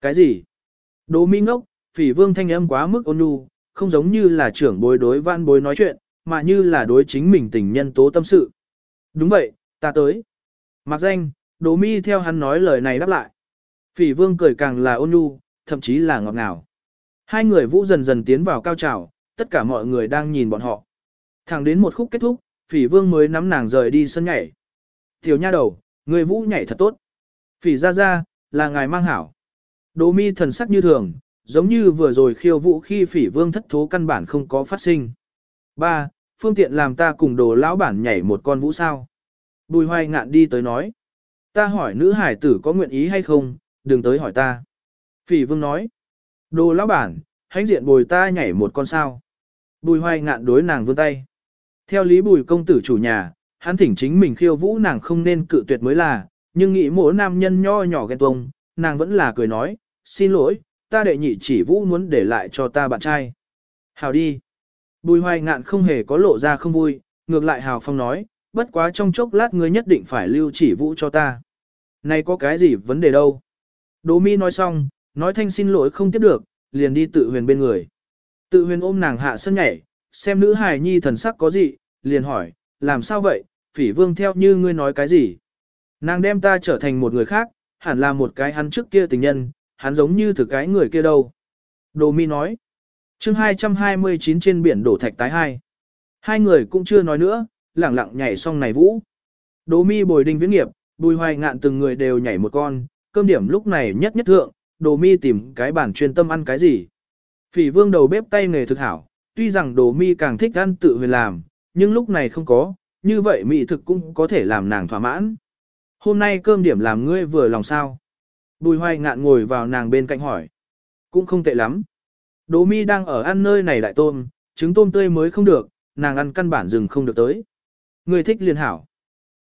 Speaker 1: Cái gì? Đỗ mi ngốc, phỉ vương thanh âm quá mức ôn nhu, không giống như là trưởng bối đối văn bối nói chuyện, mà như là đối chính mình tình nhân tố tâm sự. Đúng vậy, ta tới. Mặc danh, Đỗ mi theo hắn nói lời này đáp lại. Phỉ vương cười càng là ôn nhu, thậm chí là ngọt ngào. Hai người vũ dần dần tiến vào cao trào, tất cả mọi người đang nhìn bọn họ. Thẳng đến một khúc kết thúc, phỉ vương mới nắm nàng rời đi sân nhảy. Tiểu nha đầu, người vũ nhảy thật tốt. Phỉ ra ra, là ngài mang hảo. Đỗ mi thần sắc như thường, giống như vừa rồi khiêu vũ khi phỉ vương thất thố căn bản không có phát sinh. 3. Phương tiện làm ta cùng đồ lão bản nhảy một con vũ sao. Bùi hoài ngạn đi tới nói. Ta hỏi nữ hải tử có nguyện ý hay không, đừng tới hỏi ta. Phỉ vương nói. Đồ lão bản, hãnh diện bồi ta nhảy một con sao. Bùi hoài ngạn đối nàng vươn tay. Theo lý bùi công tử chủ nhà, hắn thỉnh chính mình khiêu vũ nàng không nên cự tuyệt mới là, nhưng nghĩ mỗi nam nhân nho nhỏ ghen tuông, nàng vẫn là cười nói, xin lỗi, ta đệ nhị chỉ vũ muốn để lại cho ta bạn trai. Hào đi. Bùi hoài ngạn không hề có lộ ra không vui, ngược lại Hào Phong nói, bất quá trong chốc lát ngươi nhất định phải lưu chỉ vũ cho ta. Này có cái gì vấn đề đâu. Đỗ mi nói xong, nói thanh xin lỗi không tiếp được, liền đi tự huyền bên người. Tự huyền ôm nàng hạ sân nhảy, xem nữ hài nhi thần sắc có gì, liền hỏi, làm sao vậy, phỉ vương theo như ngươi nói cái gì. Nàng đem ta trở thành một người khác, hẳn là một cái hắn trước kia tình nhân, hắn giống như thực cái người kia đâu. Đồ mi nói, chương 229 trên biển đổ thạch tái hai. Hai người cũng chưa nói nữa, lẳng lặng nhảy xong này vũ. Đồ mi bồi đinh viễn nghiệp, bùi hoài ngạn từng người đều nhảy một con, cơm điểm lúc này nhất nhất thượng, đồ mi tìm cái bản chuyên tâm ăn cái gì. Phỉ vương đầu bếp tay nghề thực hảo, tuy rằng đồ mi càng thích ăn tự huyền làm, nhưng lúc này không có, như vậy mỹ thực cũng có thể làm nàng thỏa mãn. Hôm nay cơm điểm làm ngươi vừa lòng sao. Bùi hoài ngạn ngồi vào nàng bên cạnh hỏi. Cũng không tệ lắm. Đỗ mi đang ở ăn nơi này đại tôm, trứng tôm tươi mới không được, nàng ăn căn bản rừng không được tới. Ngươi thích liền hảo.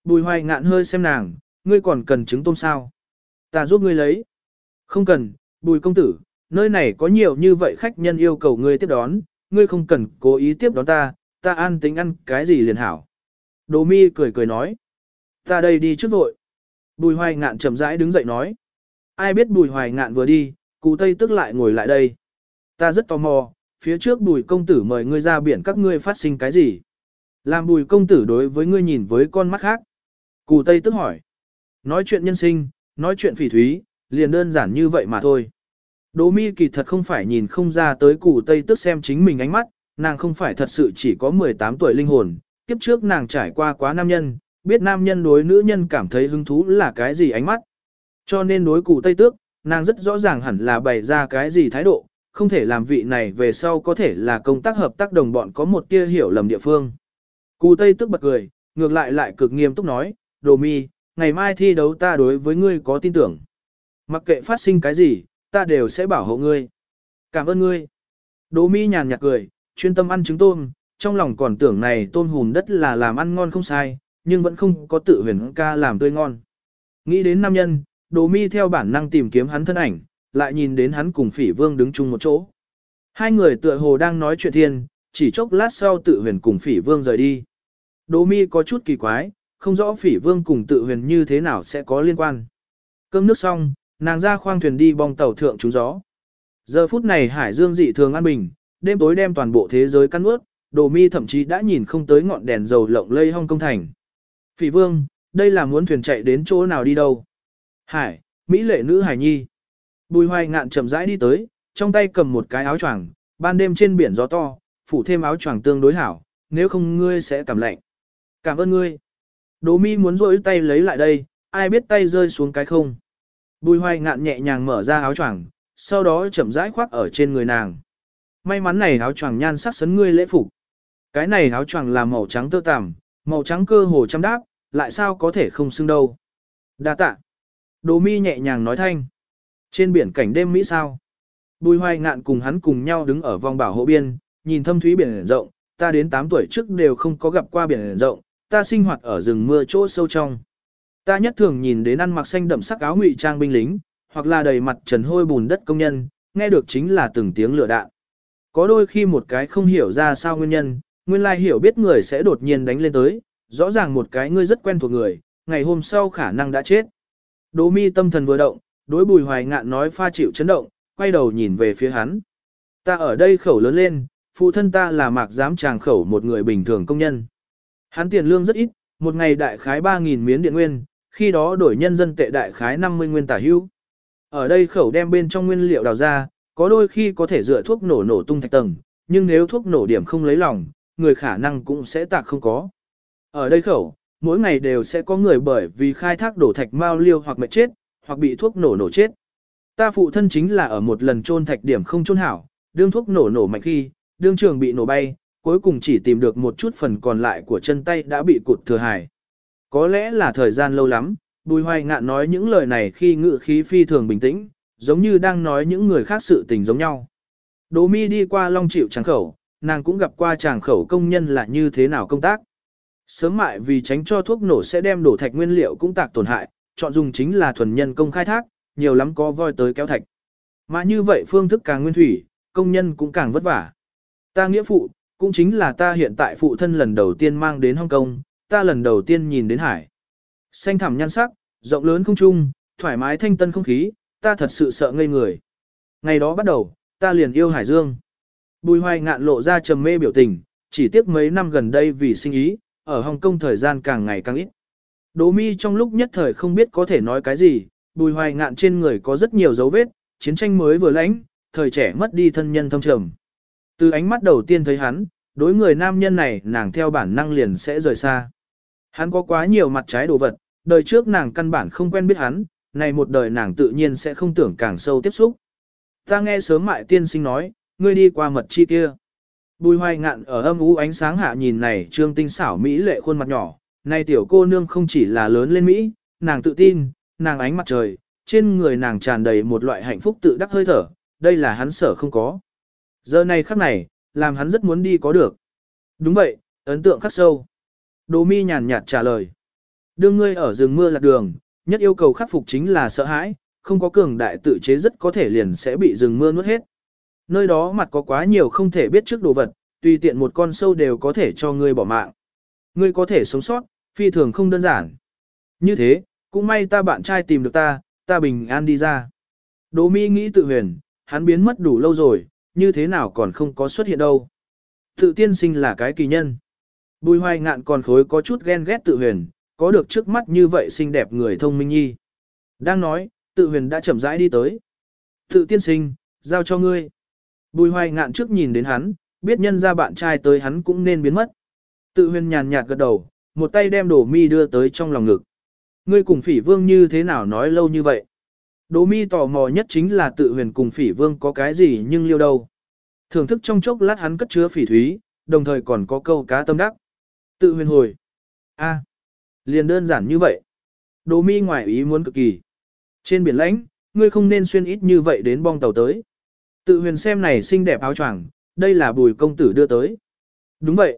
Speaker 1: Bùi hoài ngạn hơi xem nàng, ngươi còn cần trứng tôm sao? Ta giúp ngươi lấy. Không cần, bùi công tử, nơi này có nhiều như vậy khách nhân yêu cầu ngươi tiếp đón, ngươi không cần cố ý tiếp đón ta, ta ăn tính ăn cái gì liền hảo. Đồ mi cười cười nói. Ta đây đi trước vội. Bùi hoài ngạn chậm rãi đứng dậy nói. Ai biết bùi hoài ngạn vừa đi, cụ tây tức lại ngồi lại đây. Ta rất tò mò, phía trước bùi công tử mời ngươi ra biển các ngươi phát sinh cái gì. Làm bùi công tử đối với ngươi nhìn với con mắt khác. Cụ tây tức hỏi. Nói chuyện nhân sinh, nói chuyện phỉ thúy, liền đơn giản như vậy mà thôi. Đỗ mi kỳ thật không phải nhìn không ra tới củ tây tức xem chính mình ánh mắt, nàng không phải thật sự chỉ có 18 tuổi linh hồn, kiếp trước nàng trải qua quá nam nhân, biết nam nhân đối nữ nhân cảm thấy hứng thú là cái gì ánh mắt. Cho nên đối củ Tây Tước, nàng rất rõ ràng hẳn là bày ra cái gì thái độ, không thể làm vị này về sau có thể là công tác hợp tác đồng bọn có một tia hiểu lầm địa phương. Cụ Tây Tước bật cười, ngược lại lại cực nghiêm túc nói, Đồ mi, ngày mai thi đấu ta đối với ngươi có tin tưởng. Mặc kệ phát sinh cái gì, ta đều sẽ bảo hộ ngươi. Cảm ơn ngươi. Đỗ mi nhàn nhạt cười, chuyên tâm ăn trứng tôm, trong lòng còn tưởng này tôm hùm đất là làm ăn ngon không sai, nhưng vẫn không có tự huyền ca làm tươi ngon. Nghĩ đến nam nhân, Đỗ mi theo bản năng tìm kiếm hắn thân ảnh, lại nhìn đến hắn cùng phỉ vương đứng chung một chỗ. Hai người tựa hồ đang nói chuyện thiên, chỉ chốc lát sau tự huyền cùng phỉ vương rời đi. Đỗ mi có chút kỳ quái, không rõ phỉ vương cùng tự huyền như thế nào sẽ có liên quan. Cơm nước xong, nàng ra khoang thuyền đi bong tàu thượng trúng gió. Giờ phút này hải dương dị thường an bình, đêm tối đem toàn bộ thế giới căn ướt, đồ mi thậm chí đã nhìn không tới ngọn đèn dầu lộng lây hong công thành. Phỉ vương, đây là muốn thuyền chạy đến chỗ nào đi đâu? Hải, Mỹ lệ nữ hải nhi. Bùi hoài ngạn chậm rãi đi tới, trong tay cầm một cái áo choàng, ban đêm trên biển gió to, phủ thêm áo choàng tương đối hảo, nếu không ngươi sẽ cảm lạnh. Cảm ơn ngươi. Đỗ mi muốn rỗi tay lấy lại đây, ai biết tay rơi xuống cái không. Bùi hoài ngạn nhẹ nhàng mở ra áo choàng, sau đó chậm rãi khoác ở trên người nàng. May mắn này áo choàng nhan sắc sấn ngươi lễ phục. Cái này áo choàng là màu trắng tơ tằm, màu trắng cơ hồ chăm đáp, lại sao có thể không xưng đâu. Đa tạ. Đồ mi nhẹ nhàng nói thanh. Trên biển cảnh đêm Mỹ sao? Bùi hoài ngạn cùng hắn cùng nhau đứng ở vòng bảo hộ biên, nhìn thâm thúy biển rộng, ta đến 8 tuổi trước đều không có gặp qua biển rộng, ta sinh hoạt ở rừng mưa chỗ sâu trong. Ta nhất thường nhìn đến ăn mặc xanh đậm sắc áo ngụy trang binh lính, hoặc là đầy mặt trần hôi bùn đất công nhân, nghe được chính là từng tiếng lửa đạn. Có đôi khi một cái không hiểu ra sao nguyên nhân, nguyên lai hiểu biết người sẽ đột nhiên đánh lên tới, rõ ràng một cái ngươi rất quen thuộc người, ngày hôm sau khả năng đã chết. Đỗ mi tâm thần vừa động, đối bùi hoài ngạn nói pha chịu chấn động, quay đầu nhìn về phía hắn. Ta ở đây khẩu lớn lên, phụ thân ta là mạc giám tràng khẩu một người bình thường công nhân. Hắn tiền lương rất ít, một ngày đại khái 3.000 miến điện nguyên, khi đó đổi nhân dân tệ đại khái 50 nguyên tả hữu. Ở đây khẩu đem bên trong nguyên liệu đào ra, có đôi khi có thể dựa thuốc nổ nổ tung thạch tầng, nhưng nếu thuốc nổ điểm không lấy lòng, người khả năng cũng sẽ tạc không có. Ở đây khẩu, mỗi ngày đều sẽ có người bởi vì khai thác đổ thạch mau liêu hoặc mệt chết, hoặc bị thuốc nổ nổ chết. Ta phụ thân chính là ở một lần trôn thạch điểm không trôn hảo, đương thuốc nổ nổ mạnh khi, đương trường bị nổ bay, cuối cùng chỉ tìm được một chút phần còn lại của chân tay đã bị cụt thừa hài. Có lẽ là thời gian lâu lắm, Bùi Hoài Ngạn nói những lời này khi ngự khí phi thường bình tĩnh, giống như đang nói những người khác sự tình giống nhau. Đỗ mi đi qua long chịu tràng khẩu, nàng cũng gặp qua tràng khẩu công nhân là như thế nào công tác. Sớm mại vì tránh cho thuốc nổ sẽ đem đổ thạch nguyên liệu cũng tạc tổn hại, chọn dùng chính là thuần nhân công khai thác, nhiều lắm có voi tới kéo thạch. Mà như vậy phương thức càng nguyên thủy, công nhân cũng càng vất vả. Ta nghĩa phụ, cũng chính là ta hiện tại phụ thân lần đầu tiên mang đến Hong Kong, ta lần đầu tiên nhìn đến hải. Xanh thẳm nhan sắc, rộng lớn không trung, thoải mái thanh tân không khí, ta thật sự sợ ngây người. Ngày đó bắt đầu, ta liền yêu Hải Dương. Bùi hoài ngạn lộ ra trầm mê biểu tình, chỉ tiếc mấy năm gần đây vì sinh ý, ở Hồng Kông thời gian càng ngày càng ít. Đỗ mi trong lúc nhất thời không biết có thể nói cái gì, bùi hoài ngạn trên người có rất nhiều dấu vết, chiến tranh mới vừa lãnh, thời trẻ mất đi thân nhân thông trầm. Từ ánh mắt đầu tiên thấy hắn, đối người nam nhân này nàng theo bản năng liền sẽ rời xa. Hắn có quá nhiều mặt trái đồ vật, đời trước nàng căn bản không quen biết hắn, này một đời nàng tự nhiên sẽ không tưởng càng sâu tiếp xúc. Ta nghe sớm mại tiên sinh nói, ngươi đi qua mật chi kia. Bùi hoài ngạn ở âm ú ánh sáng hạ nhìn này trương tinh xảo Mỹ lệ khuôn mặt nhỏ, này tiểu cô nương không chỉ là lớn lên Mỹ, nàng tự tin, nàng ánh mặt trời, trên người nàng tràn đầy một loại hạnh phúc tự đắc hơi thở, đây là hắn sở không có. Giờ này khắc này, làm hắn rất muốn đi có được. Đúng vậy, ấn tượng khắc sâu. Đồ mi nhàn nhạt trả lời. Đưa ngươi ở rừng mưa lạc đường, nhất yêu cầu khắc phục chính là sợ hãi, không có cường đại tự chế rất có thể liền sẽ bị rừng mưa nuốt hết. Nơi đó mặt có quá nhiều không thể biết trước đồ vật, tùy tiện một con sâu đều có thể cho ngươi bỏ mạng. Ngươi có thể sống sót, phi thường không đơn giản. Như thế, cũng may ta bạn trai tìm được ta, ta bình an đi ra. Đỗ mi nghĩ tự huyền, hắn biến mất đủ lâu rồi, như thế nào còn không có xuất hiện đâu. Tự tiên sinh là cái kỳ nhân. Bùi hoài ngạn còn khối có chút ghen ghét tự huyền, có được trước mắt như vậy xinh đẹp người thông minh nhi. Đang nói, tự huyền đã chậm rãi đi tới. Tự tiên sinh, giao cho ngươi. Bùi hoài ngạn trước nhìn đến hắn, biết nhân ra bạn trai tới hắn cũng nên biến mất. Tự huyền nhàn nhạt gật đầu, một tay đem đổ mi đưa tới trong lòng ngực. Ngươi cùng phỉ vương như thế nào nói lâu như vậy? Đỗ mi tò mò nhất chính là tự huyền cùng phỉ vương có cái gì nhưng liêu đâu. Thưởng thức trong chốc lát hắn cất chứa phỉ thúy, đồng thời còn có câu cá tâm đắc. Tự huyền hồi. a liền đơn giản như vậy. Đỗ mi ngoài ý muốn cực kỳ. Trên biển lãnh, ngươi không nên xuyên ít như vậy đến bong tàu tới. Tự huyền xem này xinh đẹp áo choàng, đây là bùi công tử đưa tới. Đúng vậy.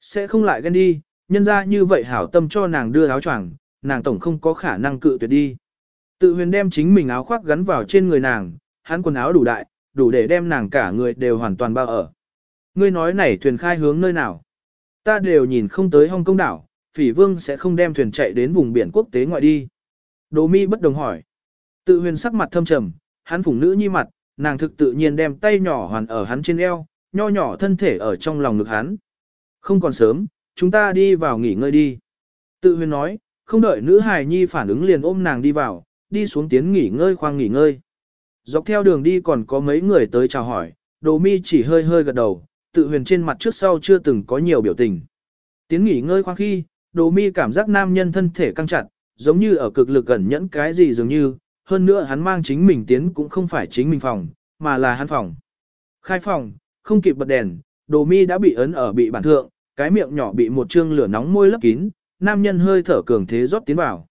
Speaker 1: Sẽ không lại ghen đi, nhân ra như vậy hảo tâm cho nàng đưa áo choàng, nàng tổng không có khả năng cự tuyệt đi. Tự huyền đem chính mình áo khoác gắn vào trên người nàng, hắn quần áo đủ đại, đủ để đem nàng cả người đều hoàn toàn bao ở. Ngươi nói này thuyền khai hướng nơi nào? Ta đều nhìn không tới Hong Kông đảo, phỉ vương sẽ không đem thuyền chạy đến vùng biển quốc tế ngoại đi. Đỗ mi bất đồng hỏi. Tự huyền sắc mặt thâm trầm, hắn phủng nữ nhi mặt, nàng thực tự nhiên đem tay nhỏ hoàn ở hắn trên eo, nho nhỏ thân thể ở trong lòng ngực hắn. Không còn sớm, chúng ta đi vào nghỉ ngơi đi. Tự huyền nói, không đợi nữ hài nhi phản ứng liền ôm nàng đi vào, đi xuống tiến nghỉ ngơi khoang nghỉ ngơi. Dọc theo đường đi còn có mấy người tới chào hỏi, đồ mi chỉ hơi hơi gật đầu, tự huyền trên mặt trước sau chưa từng có nhiều biểu tình. Tiến nghỉ ngơi khoang khi, đồ mi cảm giác nam nhân thân thể căng chặt, giống như ở cực lực gần nhẫn cái gì dường như, hơn nữa hắn mang chính mình tiến cũng không phải chính mình phòng, mà là hắn phòng. Khai phòng, không kịp bật đèn, đồ mi đã bị ấn ở bị bản thượng, cái miệng nhỏ bị một trương lửa nóng môi lấp kín, nam nhân hơi thở cường thế rót tiến vào.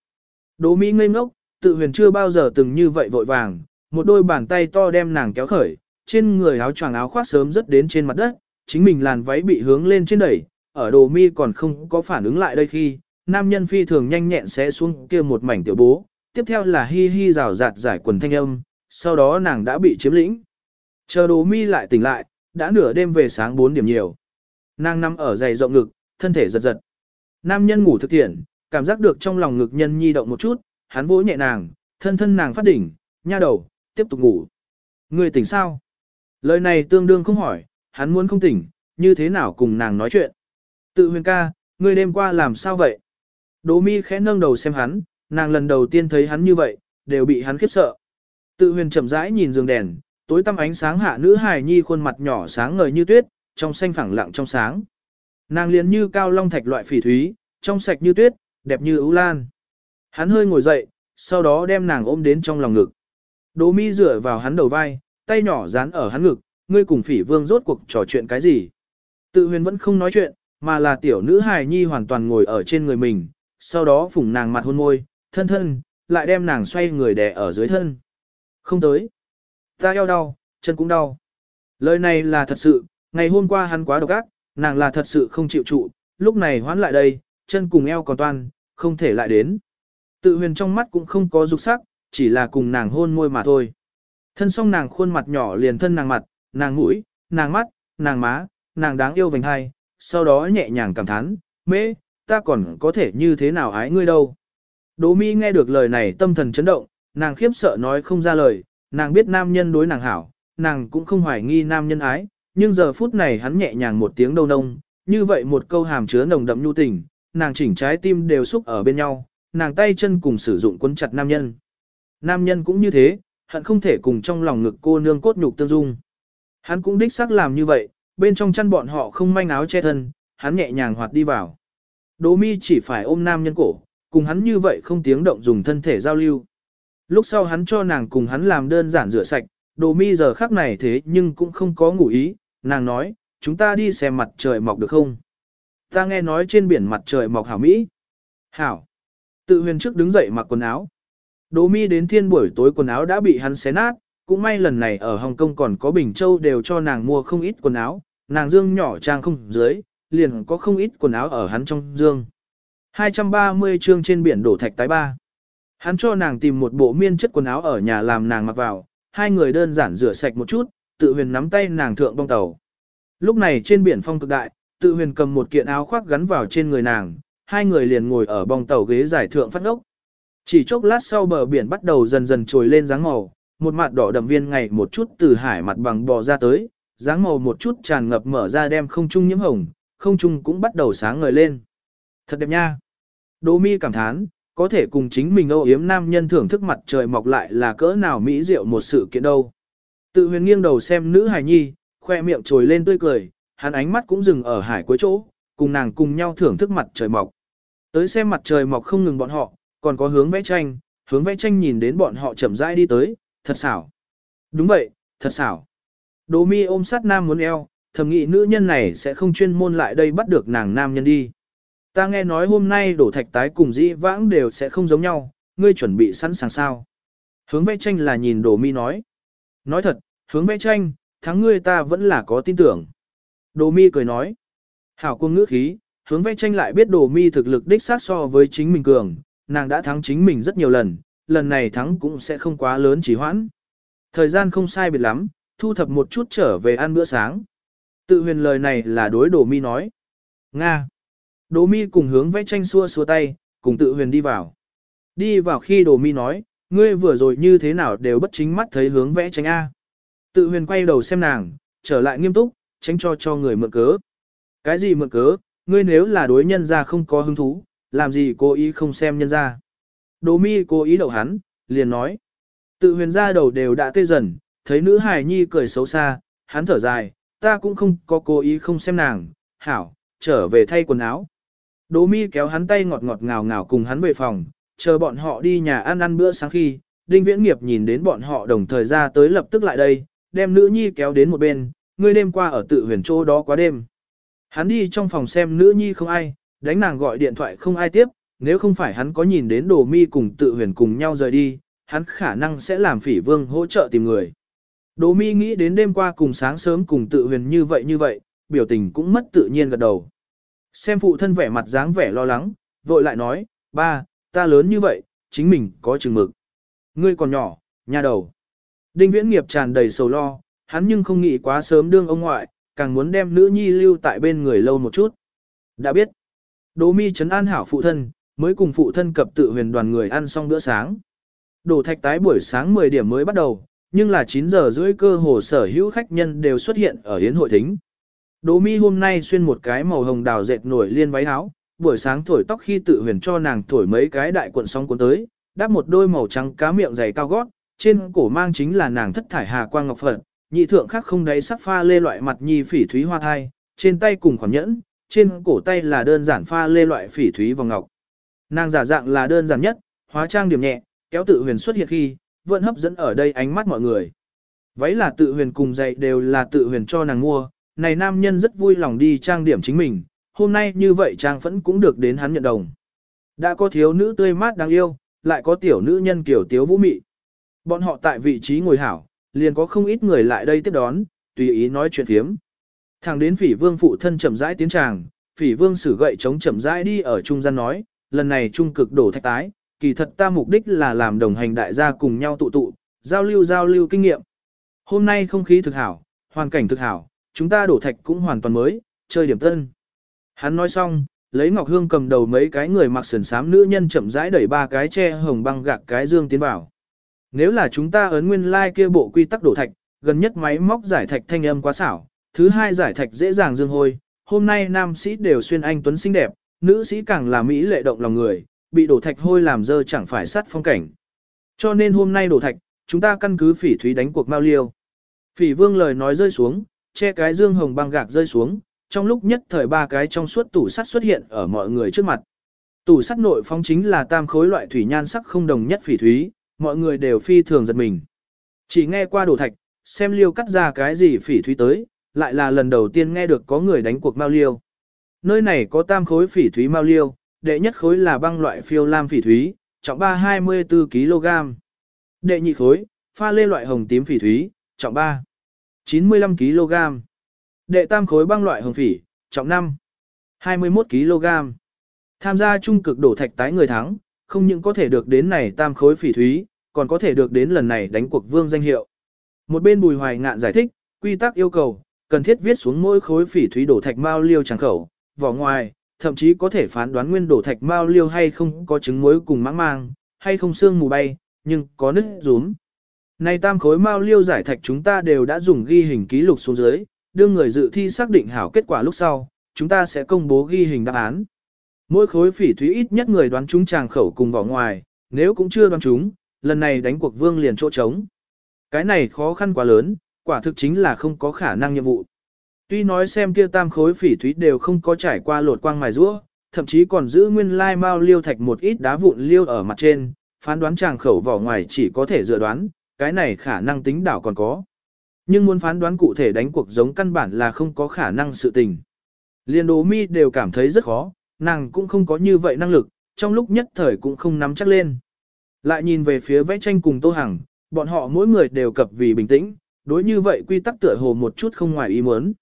Speaker 1: Đồ mi ngây ngốc, tự huyền chưa bao giờ từng như vậy vội vàng, một đôi bàn tay to đem nàng kéo khởi, trên người áo choàng áo khoác sớm rất đến trên mặt đất, chính mình làn váy bị hướng lên trên đẩy, ở đồ mi còn không có phản ứng lại đây khi, nam nhân phi thường nhanh nhẹn sẽ xuống kia một mảnh tiểu bố, tiếp theo là hi hi rào rạt giải quần thanh âm, sau đó nàng đã bị chiếm lĩnh. Chờ đồ mi lại tỉnh lại, đã nửa đêm về sáng 4 điểm nhiều. Nàng nằm ở giày rộng ngực, thân thể giật giật. Nam nhân ngủ thực thiện, cảm giác được trong lòng ngực nhân nhi động một chút, hắn vỗ nhẹ nàng, thân thân nàng phát đỉnh, nha đầu, tiếp tục ngủ. Người tỉnh sao? Lời này tương đương không hỏi, hắn muốn không tỉnh, như thế nào cùng nàng nói chuyện. Tự huyền ca, người đêm qua làm sao vậy? Đỗ mi khẽ nâng đầu xem hắn, nàng lần đầu tiên thấy hắn như vậy, đều bị hắn khiếp sợ. Tự huyền chậm rãi nhìn giường đèn, tối tăm ánh sáng hạ nữ hài nhi khuôn mặt nhỏ sáng ngời như tuyết, trong xanh phẳng lặng trong sáng. Nàng liền như cao long thạch loại phỉ thúy, trong sạch như tuyết, đẹp như ưu lan. Hắn hơi ngồi dậy, sau đó đem nàng ôm đến trong lòng ngực. Đỗ mi dựa vào hắn đầu vai, tay nhỏ dán ở hắn ngực, ngươi cùng phỉ vương rốt cuộc trò chuyện cái gì. Tự huyền vẫn không nói chuyện, mà là tiểu nữ hài nhi hoàn toàn ngồi ở trên người mình, sau đó phủng nàng mặt hôn môi, thân thân, lại đem nàng xoay người đè ở dưới thân. Không tới. Ta eo đau, chân cũng đau. Lời này là thật sự, ngày hôm qua hắn quá độc ác, nàng là thật sự không chịu trụ, lúc này hoán lại đây, chân cùng eo còn toan, không thể lại đến. Tự huyền trong mắt cũng không có dục sắc, chỉ là cùng nàng hôn môi mà thôi. Thân song nàng khuôn mặt nhỏ liền thân nàng mặt, nàng mũi, nàng mắt, nàng má, nàng đáng yêu vành hai, sau đó nhẹ nhàng cảm thán, mê, ta còn có thể như thế nào ái ngươi đâu. Đỗ mi nghe được lời này tâm thần chấn động, nàng khiếp sợ nói không ra lời, nàng biết nam nhân đối nàng hảo, nàng cũng không hoài nghi nam nhân ái, nhưng giờ phút này hắn nhẹ nhàng một tiếng đâu nông, như vậy một câu hàm chứa nồng đậm nhu tình, nàng chỉnh trái tim đều xúc ở bên nhau, nàng tay chân cùng sử dụng quấn chặt nam nhân. Nam nhân cũng như thế, hận không thể cùng trong lòng ngực cô nương cốt nhục tương dung. Hắn cũng đích xác làm như vậy, bên trong chăn bọn họ không manh áo che thân, hắn nhẹ nhàng hoạt đi vào. Đỗ mi chỉ phải ôm nam nhân cổ, cùng hắn như vậy không tiếng động dùng thân thể giao lưu. Lúc sau hắn cho nàng cùng hắn làm đơn giản rửa sạch, đồ mi giờ khắc này thế nhưng cũng không có ngủ ý, nàng nói, chúng ta đi xem mặt trời mọc được không? Ta nghe nói trên biển mặt trời mọc hảo Mỹ. Hảo. Tự huyền trước đứng dậy mặc quần áo. Đỗ mi đến thiên buổi tối quần áo đã bị hắn xé nát, cũng may lần này ở Hồng Kông còn có Bình Châu đều cho nàng mua không ít quần áo, nàng dương nhỏ trang không dưới, liền có không ít quần áo ở hắn trong dương. 230 chương trên biển đổ thạch tái ba. Hắn cho nàng tìm một bộ miên chất quần áo ở nhà làm nàng mặc vào, hai người đơn giản rửa sạch một chút, tự huyền nắm tay nàng thượng bong tàu. Lúc này trên biển phong cực đại, tự huyền cầm một kiện áo khoác gắn vào trên người nàng, hai người liền ngồi ở bong tàu ghế giải thượng phát ngốc. Chỉ chốc lát sau bờ biển bắt đầu dần dần trồi lên dáng màu, một mặt đỏ đậm viên ngày một chút từ hải mặt bằng bò ra tới, dáng màu một chút tràn ngập mở ra đem không trung nhiễm hồng, không trung cũng bắt đầu sáng ngời lên. Thật đẹp nha. Đỗ mi cảm thán, có thể cùng chính mình âu yếm nam nhân thưởng thức mặt trời mọc lại là cỡ nào mỹ diệu một sự kiện đâu. Tự huyền nghiêng đầu xem nữ hài nhi, khoe miệng trồi lên tươi cười, hắn ánh mắt cũng dừng ở hải cuối chỗ, cùng nàng cùng nhau thưởng thức mặt trời mọc. Tới xem mặt trời mọc không ngừng bọn họ, còn có hướng vẽ tranh, hướng vẽ tranh nhìn đến bọn họ chậm rãi đi tới, thật xảo. Đúng vậy, thật xảo. Đỗ mi ôm sát nam muốn eo, thầm nghĩ nữ nhân này sẽ không chuyên môn lại đây bắt được nàng nam nhân đi. Ta nghe nói hôm nay đổ thạch tái cùng dĩ vãng đều sẽ không giống nhau, ngươi chuẩn bị sẵn sàng sao. Hướng vẽ tranh là nhìn đồ mi nói. Nói thật, hướng vẽ tranh, thắng ngươi ta vẫn là có tin tưởng. Đồ mi cười nói. Hảo quân ngữ khí, hướng vẽ tranh lại biết đồ mi thực lực đích sát so với chính mình cường, nàng đã thắng chính mình rất nhiều lần, lần này thắng cũng sẽ không quá lớn chỉ hoãn. Thời gian không sai biệt lắm, thu thập một chút trở về ăn bữa sáng. Tự huyền lời này là đối đồ mi nói. Nga. Đồ mi cùng hướng vẽ tranh xua xua tay, cùng tự huyền đi vào. Đi vào khi đồ mi nói, ngươi vừa rồi như thế nào đều bất chính mắt thấy hướng vẽ tranh A. Tự huyền quay đầu xem nàng, trở lại nghiêm túc, tránh cho cho người mượn cớ. Cái gì mượn cớ, ngươi nếu là đối nhân ra không có hứng thú, làm gì cố ý không xem nhân ra. Đỗ mi cố ý đậu hắn, liền nói. Tự huyền ra đầu đều đã tê dần, thấy nữ hài nhi cười xấu xa, hắn thở dài, ta cũng không có cố ý không xem nàng, hảo, trở về thay quần áo. Đỗ mi kéo hắn tay ngọt ngọt ngào ngào cùng hắn về phòng, chờ bọn họ đi nhà ăn ăn bữa sáng khi, Đinh Viễn Nghiệp nhìn đến bọn họ đồng thời ra tới lập tức lại đây, đem nữ nhi kéo đến một bên, ngươi đêm qua ở tự huyền chỗ đó quá đêm. Hắn đi trong phòng xem nữ nhi không ai, đánh nàng gọi điện thoại không ai tiếp, nếu không phải hắn có nhìn đến đồ mi cùng tự huyền cùng nhau rời đi, hắn khả năng sẽ làm phỉ vương hỗ trợ tìm người. Đồ mi nghĩ đến đêm qua cùng sáng sớm cùng tự huyền như vậy như vậy, biểu tình cũng mất tự nhiên gật đầu. Xem phụ thân vẻ mặt dáng vẻ lo lắng, vội lại nói, ba, ta lớn như vậy, chính mình có chừng mực. Ngươi còn nhỏ, nhà đầu. Đinh viễn nghiệp tràn đầy sầu lo, hắn nhưng không nghĩ quá sớm đương ông ngoại, càng muốn đem nữ nhi lưu tại bên người lâu một chút. Đã biết, Đỗ mi trấn an hảo phụ thân, mới cùng phụ thân cập tự huyền đoàn người ăn xong bữa sáng. Đổ thạch tái buổi sáng 10 điểm mới bắt đầu, nhưng là 9 giờ rưỡi cơ hồ sở hữu khách nhân đều xuất hiện ở yến hội thính. Đỗ mi hôm nay xuyên một cái màu hồng đào dệt nổi liên váy áo, buổi sáng thổi tóc khi tự huyền cho nàng thổi mấy cái đại cuộn sóng cuốn tới, đắp một đôi màu trắng cá miệng dày cao gót, trên cổ mang chính là nàng thất thải hà quang ngọc phật, nhị thượng khác không đáy sắc pha lê loại mặt nhi phỉ thúy hoa thai, trên tay cùng khoản nhẫn, trên cổ tay là đơn giản pha lê loại phỉ thúy vòng ngọc. Nàng giả dạng là đơn giản nhất, hóa trang điểm nhẹ, kéo tự huyền xuất hiện khi, vẫn hấp dẫn ở đây ánh mắt mọi người. Váy là tự huyền cùng dạy đều là tự huyền cho nàng mua, này nam nhân rất vui lòng đi trang điểm chính mình, hôm nay như vậy trang phẫn cũng được đến hắn nhận đồng. Đã có thiếu nữ tươi mát đáng yêu, lại có tiểu nữ nhân kiểu tiếu vũ mị. Bọn họ tại vị trí ngồi hảo, liền có không ít người lại đây tiếp đón, tùy ý nói chuyện phiếm. Thẳng đến phỉ vương phụ thân chậm rãi tiến tràng, Phỉ vương sử gậy chống chậm rãi đi ở trung gian nói, lần này trung cực đổ thạch tái, kỳ thật ta mục đích là làm đồng hành đại gia cùng nhau tụ tụ, giao lưu giao lưu kinh nghiệm. Hôm nay không khí thực hảo, hoàn cảnh thực hảo, chúng ta đổ thạch cũng hoàn toàn mới, chơi điểm tân. Hắn nói xong, lấy Ngọc Hương cầm đầu mấy cái người mặc sườn xám nữ nhân chậm rãi đẩy ba cái che hồng băng gạc cái dương tiến vào. Nếu là chúng ta ấn nguyên lai like kia bộ quy tắc đổ thạch, gần nhất máy móc giải thạch thanh âm quá xảo, thứ hai giải thạch dễ dàng dương hôi, hôm nay nam sĩ đều xuyên anh tuấn xinh đẹp, nữ sĩ càng là mỹ lệ động lòng người, bị đổ thạch hôi làm dơ chẳng phải sát phong cảnh. Cho nên hôm nay đổ thạch, chúng ta căn cứ phỉ thúy đánh cuộc mao liêu. Phỉ vương lời nói rơi xuống, che cái dương hồng băng gạc rơi xuống, trong lúc nhất thời ba cái trong suốt tủ sắt xuất hiện ở mọi người trước mặt. Tủ sắt nội phong chính là tam khối loại thủy nhan sắc không đồng nhất phỉ thúy, mọi người đều phi thường giật mình. Chỉ nghe qua đổ thạch, xem liêu cắt ra cái gì phỉ thúy tới, lại là lần đầu tiên nghe được có người đánh cuộc mao liêu. Nơi này có tam khối phỉ thúy mao liêu, đệ nhất khối là băng loại phiêu lam phỉ thúy, trọng 324 kg. Đệ nhị khối, pha lê loại hồng tím phỉ thúy, trọng 3 95 kg. Đệ tam khối băng loại hồng phỉ, trọng 5 21 kg. Tham gia trung cực đổ thạch tái người thắng, không những có thể được đến này tam khối phỉ thúy, còn có thể được đến lần này đánh cuộc vương danh hiệu. Một bên bùi hoài ngạn giải thích, quy tắc yêu cầu, cần thiết viết xuống mỗi khối phỉ thúy đổ thạch mao liêu tràng khẩu, vỏ ngoài, thậm chí có thể phán đoán nguyên đổ thạch mao liêu hay không có trứng muối cùng mãng mang, hay không xương mù bay, nhưng có nứt rúm. Này tam khối mao liêu giải thạch chúng ta đều đã dùng ghi hình ký lục xuống dưới, đưa người dự thi xác định hảo kết quả lúc sau, chúng ta sẽ công bố ghi hình đáp án. Mỗi khối phỉ thúy ít nhất người đoán chúng tràng khẩu cùng vỏ ngoài, nếu cũng chưa đoán chúng, lần này đánh cuộc vương liền chỗ trống. Cái này khó khăn quá lớn, quả thực chính là không có khả năng nhiệm vụ. Tuy nói xem kia tam khối phỉ thúy đều không có trải qua lột quang mài rũa, thậm chí còn giữ nguyên lai mao liêu thạch một ít đá vụn liêu ở mặt trên, phán đoán tràng khẩu vỏ ngoài chỉ có thể dự đoán, cái này khả năng tính đảo còn có. Nhưng muốn phán đoán cụ thể đánh cuộc giống căn bản là không có khả năng sự tình. Liên đố mi đều cảm thấy rất khó, nàng cũng không có như vậy năng lực, trong lúc nhất thời cũng không nắm chắc lên. Lại nhìn về phía vẽ tranh cùng Tô Hằng, bọn họ mỗi người đều cập vì bình tĩnh, đối như vậy quy tắc tựa hồ một chút không ngoài ý muốn.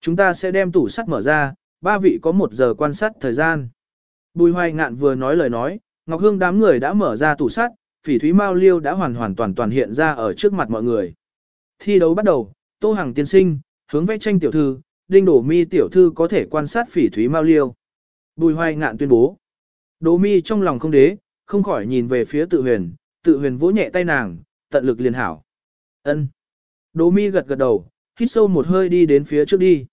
Speaker 1: Chúng ta sẽ đem tủ sắt mở ra, ba vị có một giờ quan sát thời gian. Bùi hoài ngạn vừa nói lời nói, Ngọc Hương đám người đã mở ra tủ sắt, phỉ thúy mao liêu đã hoàn hoàn toàn toàn hiện ra ở trước mặt mọi người. Thi đấu bắt đầu, Tô Hằng tiên sinh, hướng vẽ tranh tiểu thư, Đinh Đổ Mi tiểu thư có thể quan sát phỉ thúy mao liêu. Bùi hoài ngạn tuyên bố. Đỗ Mi trong lòng không đế, không khỏi nhìn về phía tự huyền, tự huyền vỗ nhẹ tay nàng, tận lực liền hảo. ân Đỗ Mi gật gật đầu, hít sâu một hơi đi đến phía trước đi.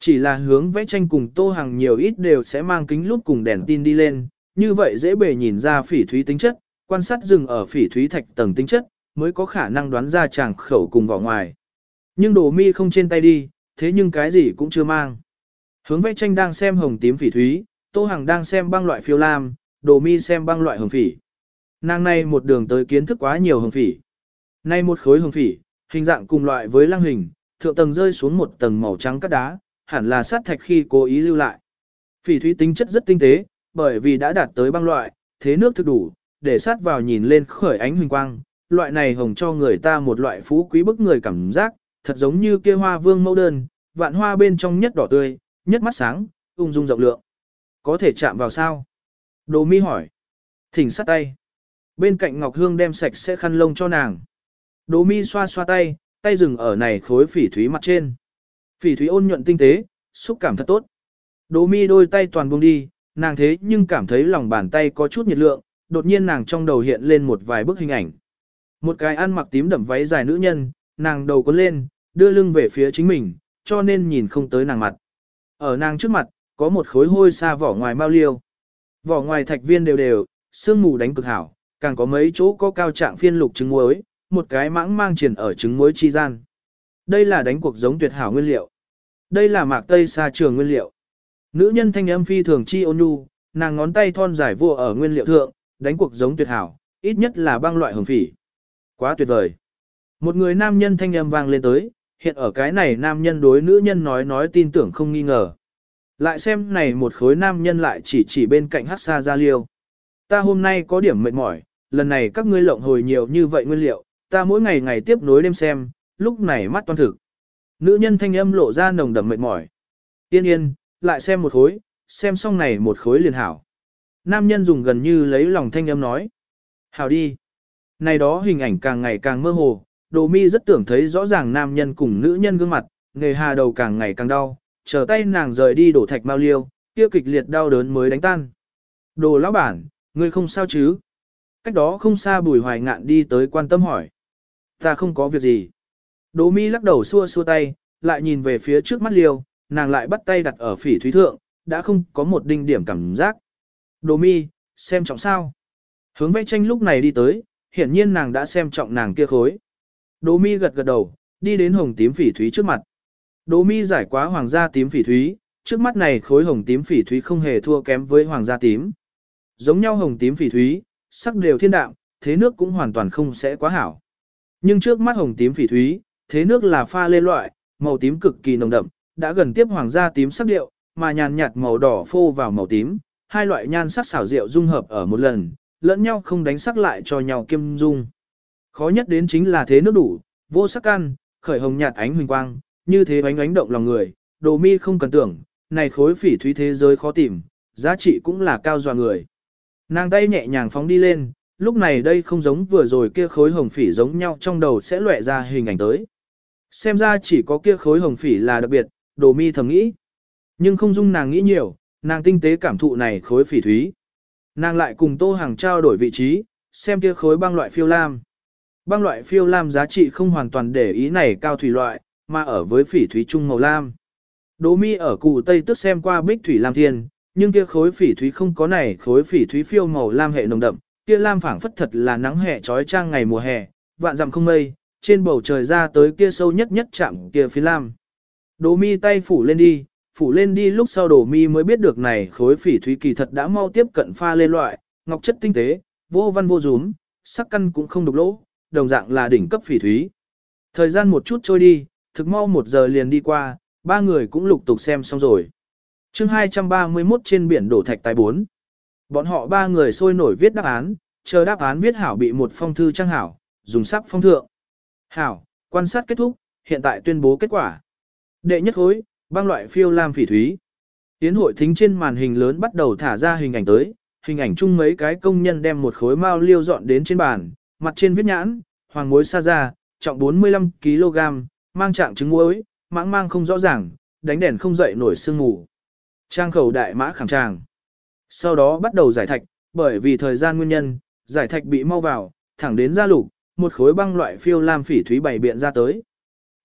Speaker 1: Chỉ là hướng vẽ tranh cùng tô hàng nhiều ít đều sẽ mang kính lúp cùng đèn tin đi lên, như vậy dễ bề nhìn ra phỉ thúy tính chất, quan sát rừng ở phỉ thúy thạch tầng tính chất, mới có khả năng đoán ra chàng khẩu cùng vỏ ngoài. Nhưng đồ mi không trên tay đi, thế nhưng cái gì cũng chưa mang. Hướng vẽ tranh đang xem hồng tím phỉ thúy, tô hàng đang xem băng loại phiêu lam, đồ mi xem băng loại hồng phỉ. Nàng này một đường tới kiến thức quá nhiều hồng phỉ. Nay một khối hồng phỉ, hình dạng cùng loại với lăng hình, thượng tầng rơi xuống một tầng màu trắng cát đá, hẳn là sát thạch khi cố ý lưu lại. Phỉ thúy tính chất rất tinh tế, bởi vì đã đạt tới băng loại, thế nước thực đủ, để sát vào nhìn lên khởi ánh huỳnh quang, loại này hồng cho người ta một loại phú quý bức người cảm giác, thật giống như kia hoa vương mẫu đơn, vạn hoa bên trong nhất đỏ tươi, nhất mắt sáng, ung dung rộng lượng. Có thể chạm vào sao? Đồ mi hỏi. Thỉnh sát tay. Bên cạnh Ngọc Hương đem sạch sẽ khăn lông cho nàng. Đồ mi xoa xoa tay, tay dừng ở này khối phỉ thúy mặt trên. Phỉ thúy ôn nhuận tinh tế, xúc cảm thật tốt. Đỗ mi đôi tay toàn buông đi, nàng thế nhưng cảm thấy lòng bàn tay có chút nhiệt lượng, đột nhiên nàng trong đầu hiện lên một vài bức hình ảnh. Một cái ăn mặc tím đậm váy dài nữ nhân, nàng đầu có lên, đưa lưng về phía chính mình, cho nên nhìn không tới nàng mặt. Ở nàng trước mặt, có một khối hôi xa vỏ ngoài mau liêu. Vỏ ngoài thạch viên đều đều, sương mù đánh cực hảo, càng có mấy chỗ có cao trạng phiên lục trứng muối, một cái mãng mang triển ở trứng muối chi gian. Đây là đánh cuộc giống tuyệt hảo nguyên liệu. Đây là mạc tây xa trường nguyên liệu. Nữ nhân thanh âm phi thường chi ôn nhu, nàng ngón tay thon dài vua ở nguyên liệu thượng, đánh cuộc giống tuyệt hảo, ít nhất là băng loại hồng phỉ. Quá tuyệt vời. Một người nam nhân thanh âm vang lên tới, hiện ở cái này nam nhân đối nữ nhân nói nói tin tưởng không nghi ngờ. Lại xem này một khối nam nhân lại chỉ chỉ bên cạnh hát xa ra liêu. Ta hôm nay có điểm mệt mỏi, lần này các ngươi lộng hồi nhiều như vậy nguyên liệu, ta mỗi ngày ngày tiếp nối đêm xem, lúc này mắt toan thực. Nữ nhân thanh âm lộ ra nồng đậm mệt mỏi. Yên yên, lại xem một khối, xem xong này một khối liền hảo. Nam nhân dùng gần như lấy lòng thanh âm nói. Hảo đi. Này đó hình ảnh càng ngày càng mơ hồ, đồ mi rất tưởng thấy rõ ràng nam nhân cùng nữ nhân gương mặt, nghề hà đầu càng ngày càng đau, chờ tay nàng rời đi đổ thạch mau liêu, kia kịch liệt đau đớn mới đánh tan. Đồ lão bản, ngươi không sao chứ? Cách đó không xa bùi hoài ngạn đi tới quan tâm hỏi. Ta không có việc gì. đỗ mi lắc đầu xua xua tay, lại nhìn về phía trước mắt liêu, nàng lại bắt tay đặt ở phỉ thúy thượng, đã không có một đinh điểm cảm giác. đỗ mi, xem trọng sao. Hướng vẽ tranh lúc này đi tới, hiển nhiên nàng đã xem trọng nàng kia khối. đỗ mi gật gật đầu, đi đến hồng tím phỉ thúy trước mặt. Đỗ mi giải quá hoàng gia tím phỉ thúy, trước mắt này khối hồng tím phỉ thúy không hề thua kém với hoàng gia tím. Giống nhau hồng tím phỉ thúy, sắc đều thiên đạm, thế nước cũng hoàn toàn không sẽ quá hảo. Nhưng trước mắt hồng tím phỉ thúy, thế nước là pha lê loại, màu tím cực kỳ nồng đậm, đã gần tiếp hoàng gia tím sắc điệu, mà nhàn nhạt màu đỏ phô vào màu tím, hai loại nhan sắc xảo diệu dung hợp ở một lần, lẫn nhau không đánh sắc lại cho nhau kiêm dung. Khó nhất đến chính là thế nước đủ, vô sắc căn, khởi hồng nhạt ánh huỳnh quang, như thế ánh ánh động lòng người, đồ mi không cần tưởng, này khối phỉ thúy thế giới khó tìm, giá trị cũng là cao dọa người. Nàng tay nhẹ nhàng phóng đi lên, lúc này đây không giống vừa rồi kia khối hồng phỉ giống nhau trong đầu sẽ lóe ra hình ảnh tới. Xem ra chỉ có kia khối hồng phỉ là đặc biệt, đồ mi thầm nghĩ. Nhưng không dung nàng nghĩ nhiều, nàng tinh tế cảm thụ này khối phỉ thúy. Nàng lại cùng Tô Hàng trao đổi vị trí, xem kia khối băng loại phiêu lam. Băng loại phiêu lam giá trị không hoàn toàn để ý này cao thủy loại, mà ở với phỉ thúy trung màu lam. Đỗ mi ở cụ Tây tức xem qua bích thủy lam thiên, nhưng kia khối phỉ thúy không có này khối phỉ thúy phiêu màu lam hệ nồng đậm, kia lam phảng phất thật là nắng hè trói trang ngày mùa hè, vạn dặm không mây, trên bầu trời ra tới kia sâu nhất nhất chạm kia phía lam. Đỗ mi tay phủ lên đi, phủ lên đi lúc sau đổ mi mới biết được này khối phỉ thúy kỳ thật đã mau tiếp cận pha lên loại, ngọc chất tinh tế, vô văn vô rúm, sắc căn cũng không đục lỗ, đồng dạng là đỉnh cấp phỉ thúy. Thời gian một chút trôi đi, thực mau một giờ liền đi qua, ba người cũng lục tục xem xong rồi. chương 231 trên biển đổ thạch tài 4. Bọn họ ba người sôi nổi viết đáp án, chờ đáp án viết hảo bị một phong thư trang hảo, dùng sắp phong thượng. Hảo, quan sát kết thúc, hiện tại tuyên bố kết quả. Đệ nhất khối, băng loại phiêu lam phỉ thúy. Tiến hội thính trên màn hình lớn bắt đầu thả ra hình ảnh tới, hình ảnh chung mấy cái công nhân đem một khối mao liêu dọn đến trên bàn, mặt trên viết nhãn, hoàng muối sa ra, trọng 45 kg, mang trạng trứng muối, mãng mang không rõ ràng, đánh đèn không dậy nổi sương mù. Trang khẩu đại mã khảm tràng. Sau đó bắt đầu giải thạch, bởi vì thời gian nguyên nhân, giải thạch bị mau vào, thẳng đến ra lục, một khối băng loại phiêu lam phỉ thúy bày biện ra tới.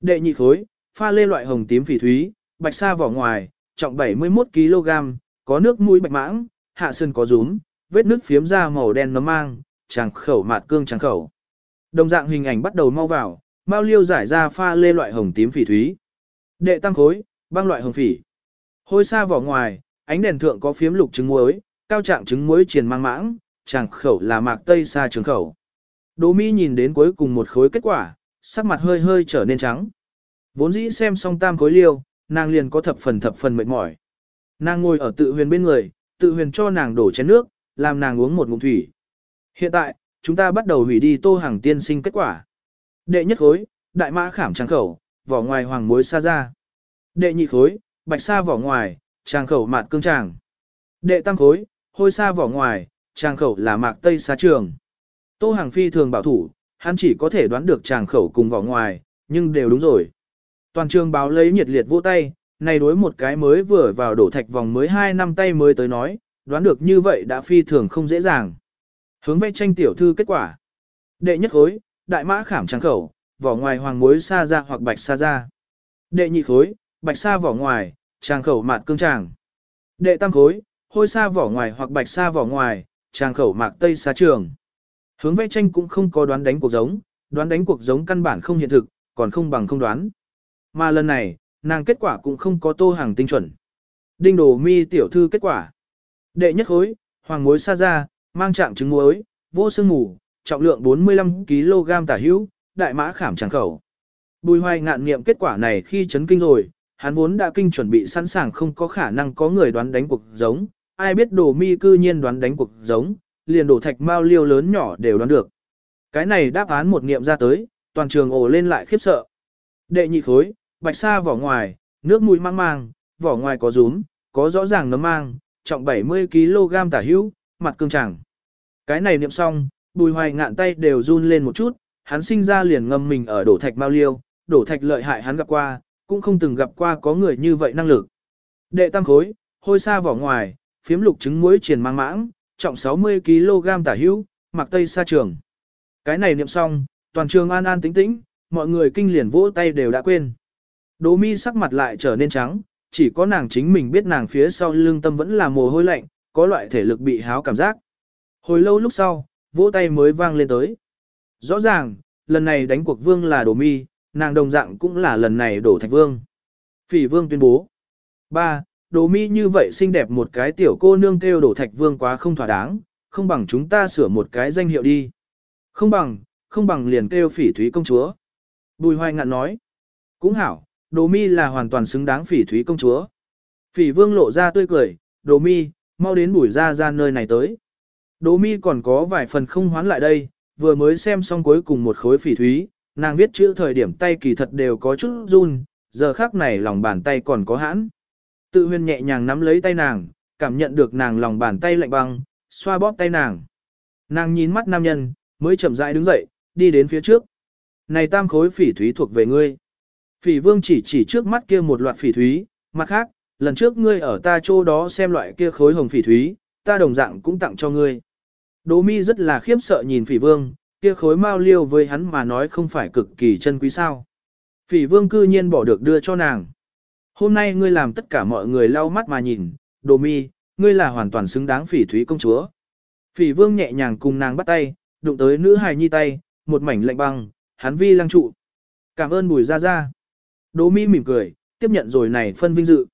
Speaker 1: Đệ nhị khối, pha lê loại hồng tím phỉ thúy, bạch sa vỏ ngoài, trọng 71 kg, có nước mũi bạch mãng, hạ sơn có rúm, vết nước phiếm ra màu đen nấm mang, tràng khẩu mạt cương tràng khẩu. Đồng dạng hình ảnh bắt đầu mau vào, Mao liêu giải ra pha lê loại hồng tím phỉ thúy. Đệ tăng khối, băng loại hồng phỉ. Hôi xa vỏ ngoài, ánh đèn thượng có phiếm lục trứng muối, cao trạng trứng muối triền mang mãng, tràng khẩu là mạc tây xa trường khẩu. Đỗ Mi nhìn đến cuối cùng một khối kết quả, sắc mặt hơi hơi trở nên trắng. Vốn dĩ xem xong tam khối liêu, nàng liền có thập phần thập phần mệt mỏi. Nàng ngồi ở tự huyền bên người, tự huyền cho nàng đổ chén nước, làm nàng uống một ngụm thủy. Hiện tại, chúng ta bắt đầu hủy đi tô hàng tiên sinh kết quả. Đệ nhất khối, đại mã khảm trang khẩu, vỏ ngoài hoàng muối sa ra. Đệ nhị khối, bạch sa vỏ ngoài, trang khẩu mạt cương tràng. Đệ tam khối, hôi sa vỏ ngoài, trang khẩu là mạc tây sa trường. Tô hàng phi thường bảo thủ, hắn chỉ có thể đoán được tràng khẩu cùng vỏ ngoài, nhưng đều đúng rồi. Toàn trường báo lấy nhiệt liệt vỗ tay, này đối một cái mới vừa vào đổ thạch vòng mới 2 năm tay mới tới nói, đoán được như vậy đã phi thường không dễ dàng. Hướng vẽ tranh tiểu thư kết quả. Đệ nhất khối, đại mã khảm trắng khẩu, vỏ ngoài hoàng muối sa ra hoặc bạch sa ra. Đệ nhị khối, bạch sa vỏ ngoài, tràng khẩu mạt cương tràng. Đệ tam khối, hôi sa vỏ ngoài hoặc bạch sa vỏ ngoài, tràng khẩu mạc tây sa trường. Hướng vẽ tranh cũng không có đoán đánh cuộc giống, đoán đánh cuộc giống căn bản không hiện thực, còn không bằng không đoán. Mà lần này, nàng kết quả cũng không có tô hàng tinh chuẩn. Đinh đồ mi tiểu thư kết quả. Đệ nhất khối, hoàng muối sa ra, mang trạng trứng muối, vô sương mù, trọng lượng 45kg tả hữu, đại mã khảm tràng khẩu. Bùi hoài ngạn nghiệm kết quả này khi chấn kinh rồi, hắn vốn đã kinh chuẩn bị sẵn sàng không có khả năng có người đoán đánh cuộc giống, ai biết đồ mi cư nhiên đoán đánh cuộc giống, liền đổ thạch mao liêu lớn nhỏ đều đoán được. Cái này đáp án một nghiệm ra tới, toàn trường ồ lên lại khiếp sợ. Đệ nhị khối, bạch sa vỏ ngoài, nước mũi mang mang, vỏ ngoài có rúm, có rõ ràng nấm mang, trọng 70kg tả hữu, mặt cương chẳng. Cái này niệm xong, bùi hoài ngạn tay đều run lên một chút, hắn sinh ra liền ngâm mình ở đổ thạch bao liêu, đổ thạch lợi hại hắn gặp qua, cũng không từng gặp qua có người như vậy năng lực. Đệ tam khối, hôi xa vỏ ngoài, phiếm lục trứng muối triền mang mãng, trọng 60kg tả hữu, mặc tây sa trường. Cái này niệm xong, toàn trường an an tĩnh tĩnh, mọi người kinh liền vỗ tay đều đã quên. Đỗ mi sắc mặt lại trở nên trắng, chỉ có nàng chính mình biết nàng phía sau lưng tâm vẫn là mồ hôi lạnh, có loại thể lực bị háo cảm giác. Hồi lâu lúc sau, vỗ tay mới vang lên tới. Rõ ràng, lần này đánh cuộc vương là Đỗ mi, nàng đồng dạng cũng là lần này đổ thạch vương. Phỉ vương tuyên bố. 3. Đỗ mi như vậy xinh đẹp một cái tiểu cô nương kêu đổ thạch vương quá không thỏa đáng, không bằng chúng ta sửa một cái danh hiệu đi. Không bằng, không bằng liền kêu phỉ thúy công chúa. Bùi hoài ngạn nói. Cũng hảo, đồ mi là hoàn toàn xứng đáng phỉ thúy công chúa. Phỉ vương lộ ra tươi cười, đồ mi, mau đến bùi ra ra nơi này tới. Đỗ mi còn có vài phần không hoán lại đây, vừa mới xem xong cuối cùng một khối phỉ thúy, nàng viết chữ thời điểm tay kỳ thật đều có chút run, giờ khác này lòng bàn tay còn có hãn. Tự huyền nhẹ nhàng nắm lấy tay nàng, cảm nhận được nàng lòng bàn tay lạnh băng, xoa bóp tay nàng. Nàng nhìn mắt nam nhân, mới chậm rãi đứng dậy, đi đến phía trước. Này tam khối phỉ thúy thuộc về ngươi. Phỉ vương chỉ chỉ trước mắt kia một loạt phỉ thúy, mặt khác, lần trước ngươi ở ta chỗ đó xem loại kia khối hồng phỉ thúy, ta đồng dạng cũng tặng cho ngươi. Đỗ mi rất là khiếp sợ nhìn phỉ vương, kia khối mao liêu với hắn mà nói không phải cực kỳ chân quý sao. Phỉ vương cư nhiên bỏ được đưa cho nàng. Hôm nay ngươi làm tất cả mọi người lau mắt mà nhìn, đồ mi, ngươi là hoàn toàn xứng đáng phỉ thúy công chúa. Phỉ vương nhẹ nhàng cùng nàng bắt tay, đụng tới nữ hài nhi tay, một mảnh lạnh băng, hắn vi lăng trụ. Cảm ơn bùi ra ra. Đỗ mi mỉm cười, tiếp nhận rồi này phân vinh dự.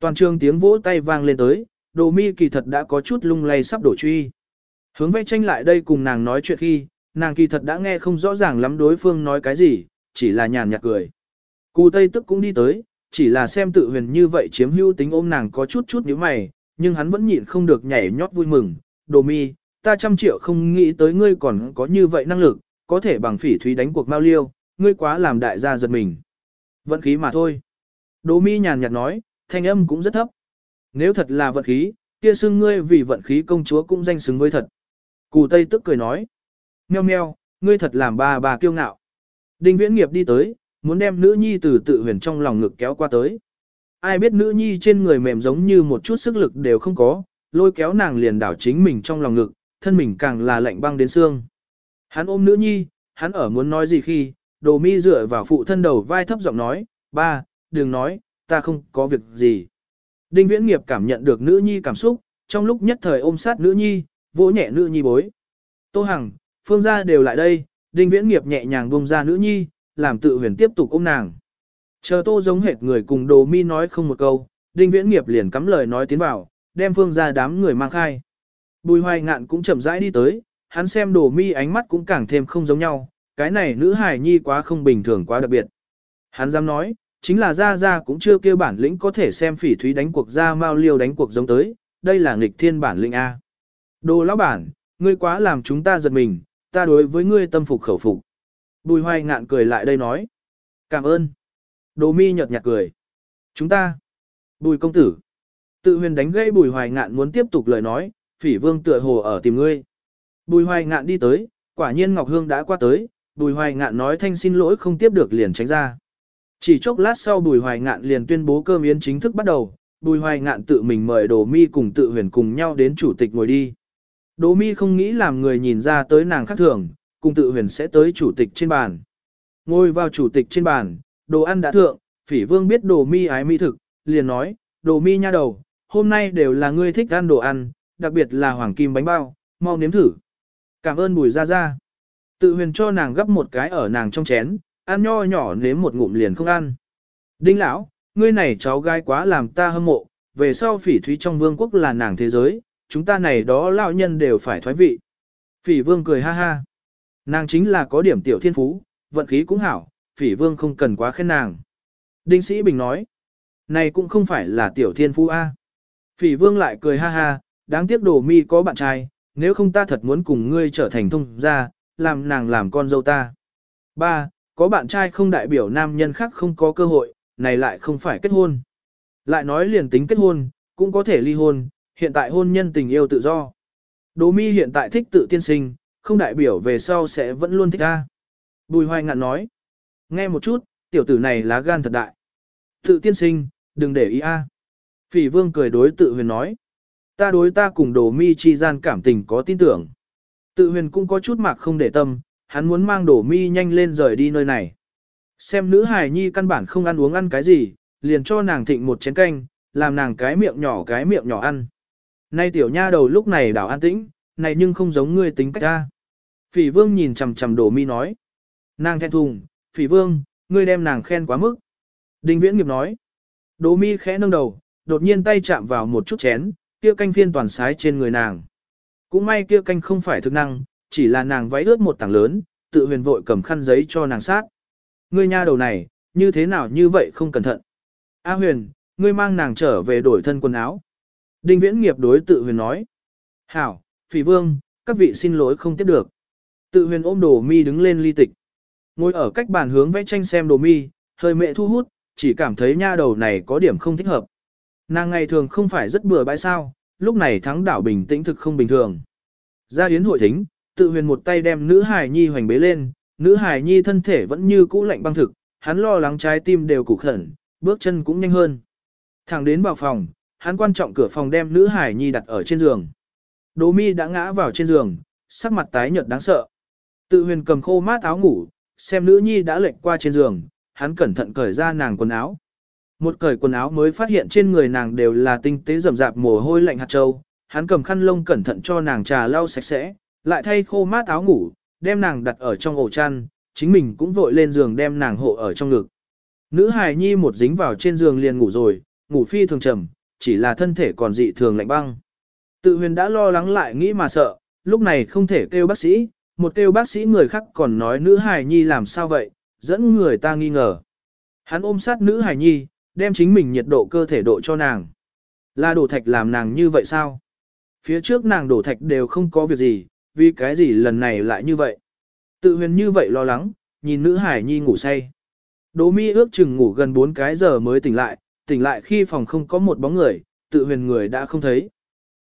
Speaker 1: Toàn trường tiếng vỗ tay vang lên tới, đồ mi kỳ thật đã có chút lung lay sắp đổ truy. Hướng vẽ tranh lại đây cùng nàng nói chuyện khi, nàng kỳ thật đã nghe không rõ ràng lắm đối phương nói cái gì, chỉ là nhàn nhạt cười. Cù Tây tức cũng đi tới, chỉ là xem tự huyền như vậy chiếm hữu tính ôm nàng có chút chút nhíu mày, nhưng hắn vẫn nhịn không được nhảy nhót vui mừng. Đồ mi, ta trăm triệu không nghĩ tới ngươi còn có như vậy năng lực, có thể bằng phỉ thúy đánh cuộc mao liêu, ngươi quá làm đại gia giật mình. Vận khí mà thôi. Đồ mi nhàn nhạt nói, thanh âm cũng rất thấp. Nếu thật là vận khí, kia xưng ngươi vì vận khí công chúa cũng danh xứng với thật. Cù Tây tức cười nói. "Mèo mèo, ngươi thật làm bà bà kiêu ngạo. Đinh viễn nghiệp đi tới, muốn đem nữ nhi từ tự huyền trong lòng ngực kéo qua tới. Ai biết nữ nhi trên người mềm giống như một chút sức lực đều không có, lôi kéo nàng liền đảo chính mình trong lòng ngực, thân mình càng là lạnh băng đến xương. Hắn ôm nữ nhi, hắn ở muốn nói gì khi, đồ mi dựa vào phụ thân đầu vai thấp giọng nói, ba, đừng nói, ta không có việc gì. Đinh viễn nghiệp cảm nhận được nữ nhi cảm xúc, trong lúc nhất thời ôm sát nữ nhi, vỗ nhẹ nữ nhi bối. Tô Hằng, phương gia đều lại đây, đinh viễn nghiệp nhẹ nhàng buông ra nữ nhi, làm tự huyền tiếp tục ôm nàng. Chờ tô giống hệt người cùng đồ mi nói không một câu, đinh viễn nghiệp liền cắm lời nói tiến vào, đem phương gia đám người mang khai. Bùi hoài ngạn cũng chậm rãi đi tới, hắn xem đồ mi ánh mắt cũng càng thêm không giống nhau, cái này nữ hài nhi quá không bình thường quá đặc biệt. Hắn dám nói, chính là ra ra cũng chưa kêu bản lĩnh có thể xem phỉ thúy đánh cuộc ra mao liêu đánh cuộc giống tới, đây là nghịch thiên bản lĩnh A. Đồ lão bản, ngươi quá làm chúng ta giật mình, ta đối với ngươi tâm phục khẩu phục. Bùi hoài ngạn cười lại đây nói. Cảm ơn. Đồ mi nhợt nhạt cười. Chúng ta. Bùi công tử. Tự huyền đánh gây bùi hoài ngạn muốn tiếp tục lời nói, phỉ vương tựa hồ ở tìm ngươi. Bùi hoài ngạn đi tới, quả nhiên Ngọc Hương đã qua tới, bùi hoài ngạn nói thanh xin lỗi không tiếp được liền tránh ra. Chỉ chốc lát sau bùi hoài ngạn liền tuyên bố cơm yến chính thức bắt đầu, bùi hoài ngạn tự mình mời đồ mi cùng tự huyền cùng nhau đến chủ tịch ngồi đi. Đồ mi không nghĩ làm người nhìn ra tới nàng khác thường, cùng tự huyền sẽ tới chủ tịch trên bàn. Ngồi vào chủ tịch trên bàn, đồ ăn đã thượng, phỉ vương biết đồ mi ái mỹ thực, liền nói, đồ mi nha đầu, hôm nay đều là ngươi thích ăn đồ ăn, đặc biệt là hoàng kim bánh bao, mau nếm thử. Cảm ơn bùi ra ra. Tự huyền cho nàng gấp một cái ở nàng trong chén, ăn nho nhỏ nếm một ngụm liền không ăn. Đinh lão, ngươi này cháu gái quá làm ta hâm mộ, về sau phỉ thúy trong vương quốc là nàng thế giới, chúng ta này đó lão nhân đều phải thoái vị. Phỉ vương cười ha ha. Nàng chính là có điểm tiểu thiên phú, vận khí cũng hảo, phỉ vương không cần quá khen nàng. Đinh sĩ bình nói, này cũng không phải là tiểu thiên phú A. Phỉ vương lại cười ha ha, đáng tiếc đồ mi có bạn trai, nếu không ta thật muốn cùng ngươi trở thành thông gia, làm nàng làm con dâu ta. Ba, có bạn trai không đại biểu nam nhân khác không có cơ hội, này lại không phải kết hôn. Lại nói liền tính kết hôn, cũng có thể ly hôn, hiện tại hôn nhân tình yêu tự do. Đỗ mi hiện tại thích tự tiên sinh, không đại biểu về sau sẽ vẫn luôn thích ta. Bùi hoài ngạn nói. Nghe một chút, tiểu tử này lá gan thật đại. Tự tiên sinh, đừng để ý a. Phỉ vương cười đối tự huyền nói. Ta đối ta cùng đồ mi chi gian cảm tình có tin tưởng. Tự huyền cũng có chút mạc không để tâm, hắn muốn mang đồ mi nhanh lên rời đi nơi này. Xem nữ hài nhi căn bản không ăn uống ăn cái gì, liền cho nàng thịnh một chén canh, làm nàng cái miệng nhỏ cái miệng nhỏ ăn. Nay tiểu nha đầu lúc này đảo an tĩnh, này nhưng không giống ngươi tính cách ta. Phỉ vương nhìn chằm chằm đổ mi nói. Nàng khen thùng, phỉ vương, ngươi đem nàng khen quá mức. Đinh viễn nghiệp nói. Đỗ mi khẽ nâng đầu, đột nhiên tay chạm vào một chút chén, kia canh phiên toàn sái trên người nàng. Cũng may kia canh không phải thực năng, chỉ là nàng váy ướt một tảng lớn, tự huyền vội cầm khăn giấy cho nàng sát. Ngươi nha đầu này, như thế nào như vậy không cẩn thận. A huyền, ngươi mang nàng trở về đổi thân quần áo. Đinh viễn nghiệp đối tự huyền nói. Hảo, phỉ vương, các vị xin lỗi không tiếp được. Tự huyền ôm đồ mi đứng lên ly tịch. Ngồi ở cách bàn hướng vẽ tranh xem đồ mi, hơi mẹ thu hút, chỉ cảm thấy nha đầu này có điểm không thích hợp. Nàng ngày thường không phải rất bừa bãi sao, lúc này thắng đảo bình tĩnh thực không bình thường. Ra yến hội thính, tự huyền một tay đem nữ hài nhi hoành bế lên, nữ hài nhi thân thể vẫn như cũ lạnh băng thực, hắn lo lắng trái tim đều cục khẩn, bước chân cũng nhanh hơn. Thẳng đến vào phòng, hắn quan trọng cửa phòng đem nữ hải nhi đặt ở trên giường. Đỗ mi đã ngã vào trên giường, sắc mặt tái nhợt đáng sợ. Tự huyền cầm khô mát áo ngủ, xem nữ nhi đã lệnh qua trên giường, hắn cẩn thận cởi ra nàng quần áo. Một cởi quần áo mới phát hiện trên người nàng đều là tinh tế rầm rạp mồ hôi lạnh hạt châu, hắn cầm khăn lông cẩn thận cho nàng trà lau sạch sẽ, lại thay khô mát áo ngủ, đem nàng đặt ở trong ổ chăn, chính mình cũng vội lên giường đem nàng hộ ở trong ngực. Nữ hài nhi một dính vào trên giường liền ngủ rồi, ngủ phi thường trầm, chỉ là thân thể còn dị thường lạnh băng. Tự huyền đã lo lắng lại nghĩ mà sợ, lúc này không thể kêu bác sĩ, một kêu bác sĩ người khác còn nói nữ hài nhi làm sao vậy, dẫn người ta nghi ngờ. Hắn ôm sát nữ hài nhi, đem chính mình nhiệt độ cơ thể độ cho nàng. Là đổ thạch làm nàng như vậy sao? Phía trước nàng đổ thạch đều không có việc gì, vì cái gì lần này lại như vậy? Tự huyền như vậy lo lắng, nhìn nữ hải nhi ngủ say. Đỗ mi ước chừng ngủ gần 4 cái giờ mới tỉnh lại, tỉnh lại khi phòng không có một bóng người, tự huyền người đã không thấy.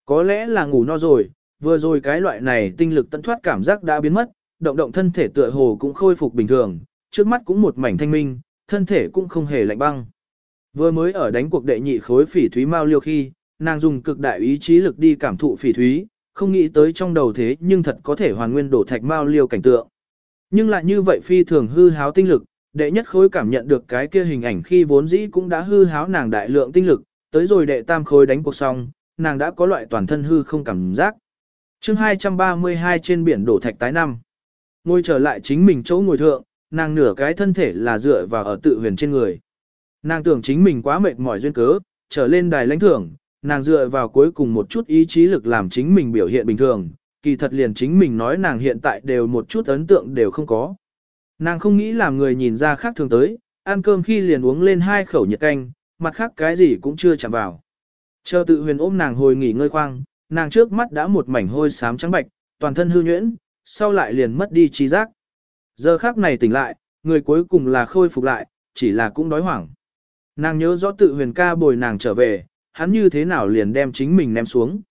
Speaker 1: Có lẽ là ngủ no rồi, vừa rồi cái loại này tinh lực tận thoát cảm giác đã biến mất, động động thân thể tựa hồ cũng khôi phục bình thường, trước mắt cũng một mảnh thanh minh, thân thể cũng không hề lạnh băng. Vừa mới ở đánh cuộc đệ nhị khối phỉ thúy mau liêu khi, nàng dùng cực đại ý chí lực đi cảm thụ phỉ thúy, không nghĩ tới trong đầu thế nhưng thật có thể hoàn nguyên đổ thạch mau liêu cảnh tượng. Nhưng lại như vậy phi thường hư háo tinh lực, đệ nhất khối cảm nhận được cái kia hình ảnh khi vốn dĩ cũng đã hư háo nàng đại lượng tinh lực, tới rồi đệ tam khối đánh cuộc xong, nàng đã có loại toàn thân hư không cảm giác. chương 232 trên biển đổ thạch tái năm. Ngồi trở lại chính mình chỗ ngồi thượng, nàng nửa cái thân thể là dựa vào ở tự huyền trên người. Nàng tưởng chính mình quá mệt mỏi duyên cớ, trở lên đài lãnh thưởng, nàng dựa vào cuối cùng một chút ý chí lực làm chính mình biểu hiện bình thường, kỳ thật liền chính mình nói nàng hiện tại đều một chút ấn tượng đều không có. Nàng không nghĩ làm người nhìn ra khác thường tới, ăn cơm khi liền uống lên hai khẩu nhiệt canh, mặt khác cái gì cũng chưa chạm vào. Chờ tự huyền ôm nàng hồi nghỉ ngơi khoang, nàng trước mắt đã một mảnh hôi xám trắng bạch, toàn thân hư nhuyễn, sau lại liền mất đi trí giác. Giờ khác này tỉnh lại, người cuối cùng là khôi phục lại, chỉ là cũng đói hoảng. Nàng nhớ rõ tự huyền ca bồi nàng trở về, hắn như thế nào liền đem chính mình ném xuống.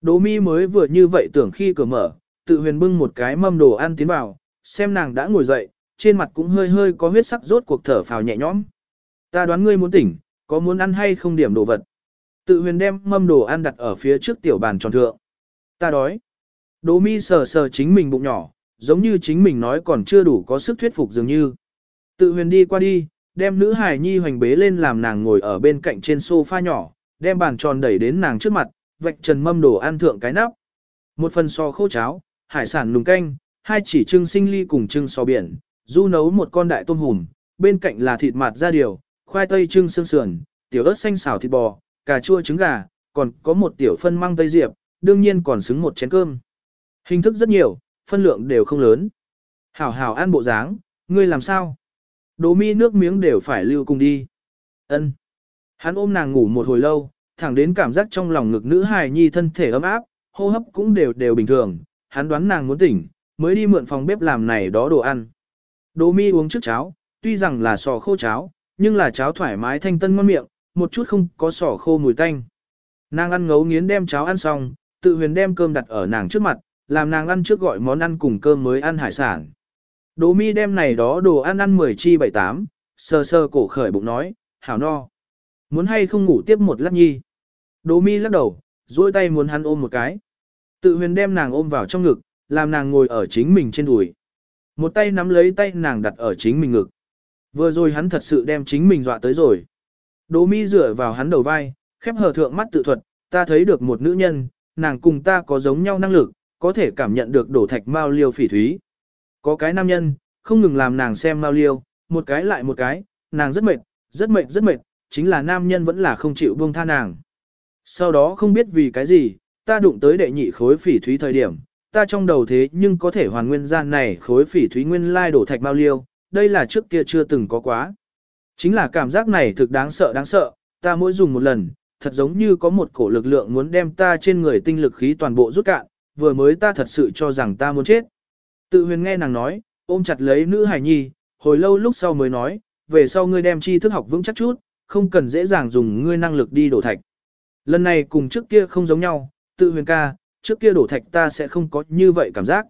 Speaker 1: Đỗ mi mới vừa như vậy tưởng khi cửa mở, tự huyền bưng một cái mâm đồ ăn tiến vào, xem nàng đã ngồi dậy, trên mặt cũng hơi hơi có huyết sắc rốt cuộc thở phào nhẹ nhõm. Ta đoán ngươi muốn tỉnh, có muốn ăn hay không điểm đồ vật. Tự huyền đem mâm đồ ăn đặt ở phía trước tiểu bàn tròn thượng. Ta đói. Đỗ mi sờ sờ chính mình bụng nhỏ, giống như chính mình nói còn chưa đủ có sức thuyết phục dường như. Tự huyền đi qua đi, đem nữ hài nhi hoành bế lên làm nàng ngồi ở bên cạnh trên sofa nhỏ, đem bàn tròn đẩy đến nàng trước mặt, vạch trần mâm đồ ăn thượng cái nắp. Một phần so khô cháo, hải sản nùng canh, hai chỉ trưng sinh ly cùng trưng so biển, du nấu một con đại tôm hùm, bên cạnh là thịt mạt da điều, khoai tây trưng xương sườn, tiểu ớt xanh xào thịt bò, cà chua trứng gà, còn có một tiểu phân măng tây diệp, đương nhiên còn xứng một chén cơm. Hình thức rất nhiều, phân lượng đều không lớn. Hảo hảo ăn bộ dáng, ngươi làm sao? Đố mi nước miếng đều phải lưu cùng đi. Ân. Hắn ôm nàng ngủ một hồi lâu, thẳng đến cảm giác trong lòng ngực nữ hài nhi thân thể ấm áp, hô hấp cũng đều đều bình thường, hắn đoán nàng muốn tỉnh, mới đi mượn phòng bếp làm này đó đồ ăn. Đỗ mi uống trước cháo, tuy rằng là sò khô cháo, nhưng là cháo thoải mái thanh tân ngon miệng, một chút không có sò khô mùi tanh. Nàng ăn ngấu nghiến đem cháo ăn xong, tự huyền đem cơm đặt ở nàng trước mặt, làm nàng ăn trước gọi món ăn cùng cơm mới ăn hải sản. Đỗ mi đem này đó đồ ăn ăn 10 chi 78, sơ sơ cổ khởi bụng nói, hảo no. Muốn hay không ngủ tiếp một lát nhi. Đỗ mi lắc đầu, duỗi tay muốn hắn ôm một cái. Tự huyền đem nàng ôm vào trong ngực, làm nàng ngồi ở chính mình trên đùi. Một tay nắm lấy tay nàng đặt ở chính mình ngực. Vừa rồi hắn thật sự đem chính mình dọa tới rồi. Đỗ mi dựa vào hắn đầu vai, khép hờ thượng mắt tự thuật, ta thấy được một nữ nhân, nàng cùng ta có giống nhau năng lực, có thể cảm nhận được đổ thạch mao liêu phỉ thúy. Có cái nam nhân, không ngừng làm nàng xem mao liêu, một cái lại một cái, nàng rất mệt, rất mệt rất mệt, chính là nam nhân vẫn là không chịu buông tha nàng. Sau đó không biết vì cái gì, ta đụng tới đệ nhị khối phỉ thúy thời điểm, ta trong đầu thế nhưng có thể hoàn nguyên gian này khối phỉ thúy nguyên lai đổ thạch bao liêu, đây là trước kia chưa từng có quá. Chính là cảm giác này thực đáng sợ đáng sợ, ta mỗi dùng một lần, thật giống như có một cổ lực lượng muốn đem ta trên người tinh lực khí toàn bộ rút cạn, vừa mới ta thật sự cho rằng ta muốn chết. Tự huyền nghe nàng nói, ôm chặt lấy nữ hải nhi, hồi lâu lúc sau mới nói, về sau ngươi đem tri thức học vững chắc chút, không cần dễ dàng dùng ngươi năng lực đi đổ thạch. Lần này cùng trước kia không giống nhau, tự huyền ca, trước kia đổ thạch ta sẽ không có như vậy cảm giác.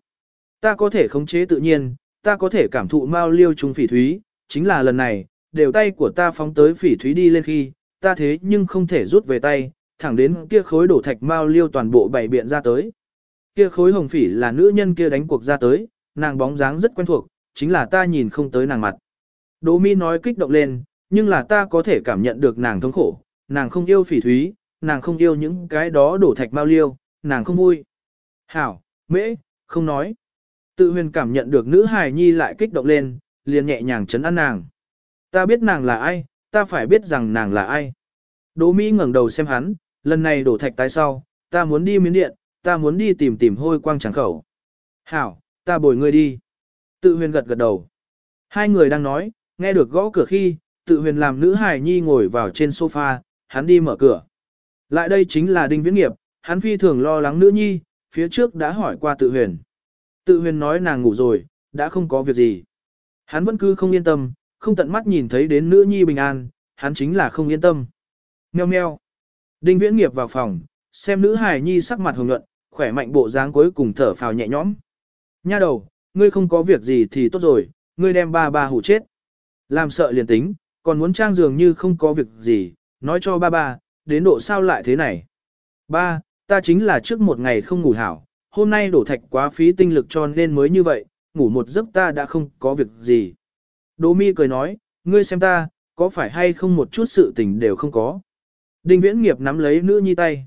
Speaker 1: Ta có thể khống chế tự nhiên, ta có thể cảm thụ mao liêu trùng phỉ thúy, chính là lần này, đều tay của ta phóng tới phỉ thúy đi lên khi, ta thế nhưng không thể rút về tay, thẳng đến kia khối đổ thạch mao liêu toàn bộ bảy biện ra tới. Kia khối hồng phỉ là nữ nhân kia đánh cuộc ra tới, nàng bóng dáng rất quen thuộc, chính là ta nhìn không tới nàng mặt. Đỗ mi nói kích động lên, nhưng là ta có thể cảm nhận được nàng thống khổ, nàng không yêu phỉ thúy, nàng không yêu những cái đó đổ thạch mao liêu, nàng không vui. Hảo, mễ, không nói. Tự huyền cảm nhận được nữ hài nhi lại kích động lên, liền nhẹ nhàng chấn an nàng. Ta biết nàng là ai, ta phải biết rằng nàng là ai. Đỗ Mỹ ngẩng đầu xem hắn, lần này đổ thạch tái sau, ta muốn đi miến điện, ta muốn đi tìm tìm hôi quang tráng khẩu. Hảo, ta bồi ngươi đi. Tự huyền gật gật đầu. Hai người đang nói, nghe được gõ cửa khi, tự huyền làm nữ hài nhi ngồi vào trên sofa, hắn đi mở cửa. Lại đây chính là đinh viễn nghiệp, hắn phi thường lo lắng nữ nhi, phía trước đã hỏi qua tự huyền. Tự huyền nói nàng ngủ rồi, đã không có việc gì. Hắn vẫn cứ không yên tâm, không tận mắt nhìn thấy đến nữ nhi bình an, hắn chính là không yên tâm. Mèo mèo. Đinh viễn nghiệp vào phòng, xem nữ hài nhi sắc mặt hồng nhuận, khỏe mạnh bộ dáng cuối cùng thở phào nhẹ nhõm. Nha đầu, ngươi không có việc gì thì tốt rồi, ngươi đem ba ba hủ chết. Làm sợ liền tính, còn muốn trang dường như không có việc gì, nói cho ba ba, đến độ sao lại thế này. Ba, ta chính là trước một ngày không ngủ hảo, hôm nay đổ thạch quá phí tinh lực cho nên mới như vậy, ngủ một giấc ta đã không có việc gì. Đỗ mi cười nói, ngươi xem ta, có phải hay không một chút sự tình đều không có. Đinh viễn nghiệp nắm lấy nữ nhi tay.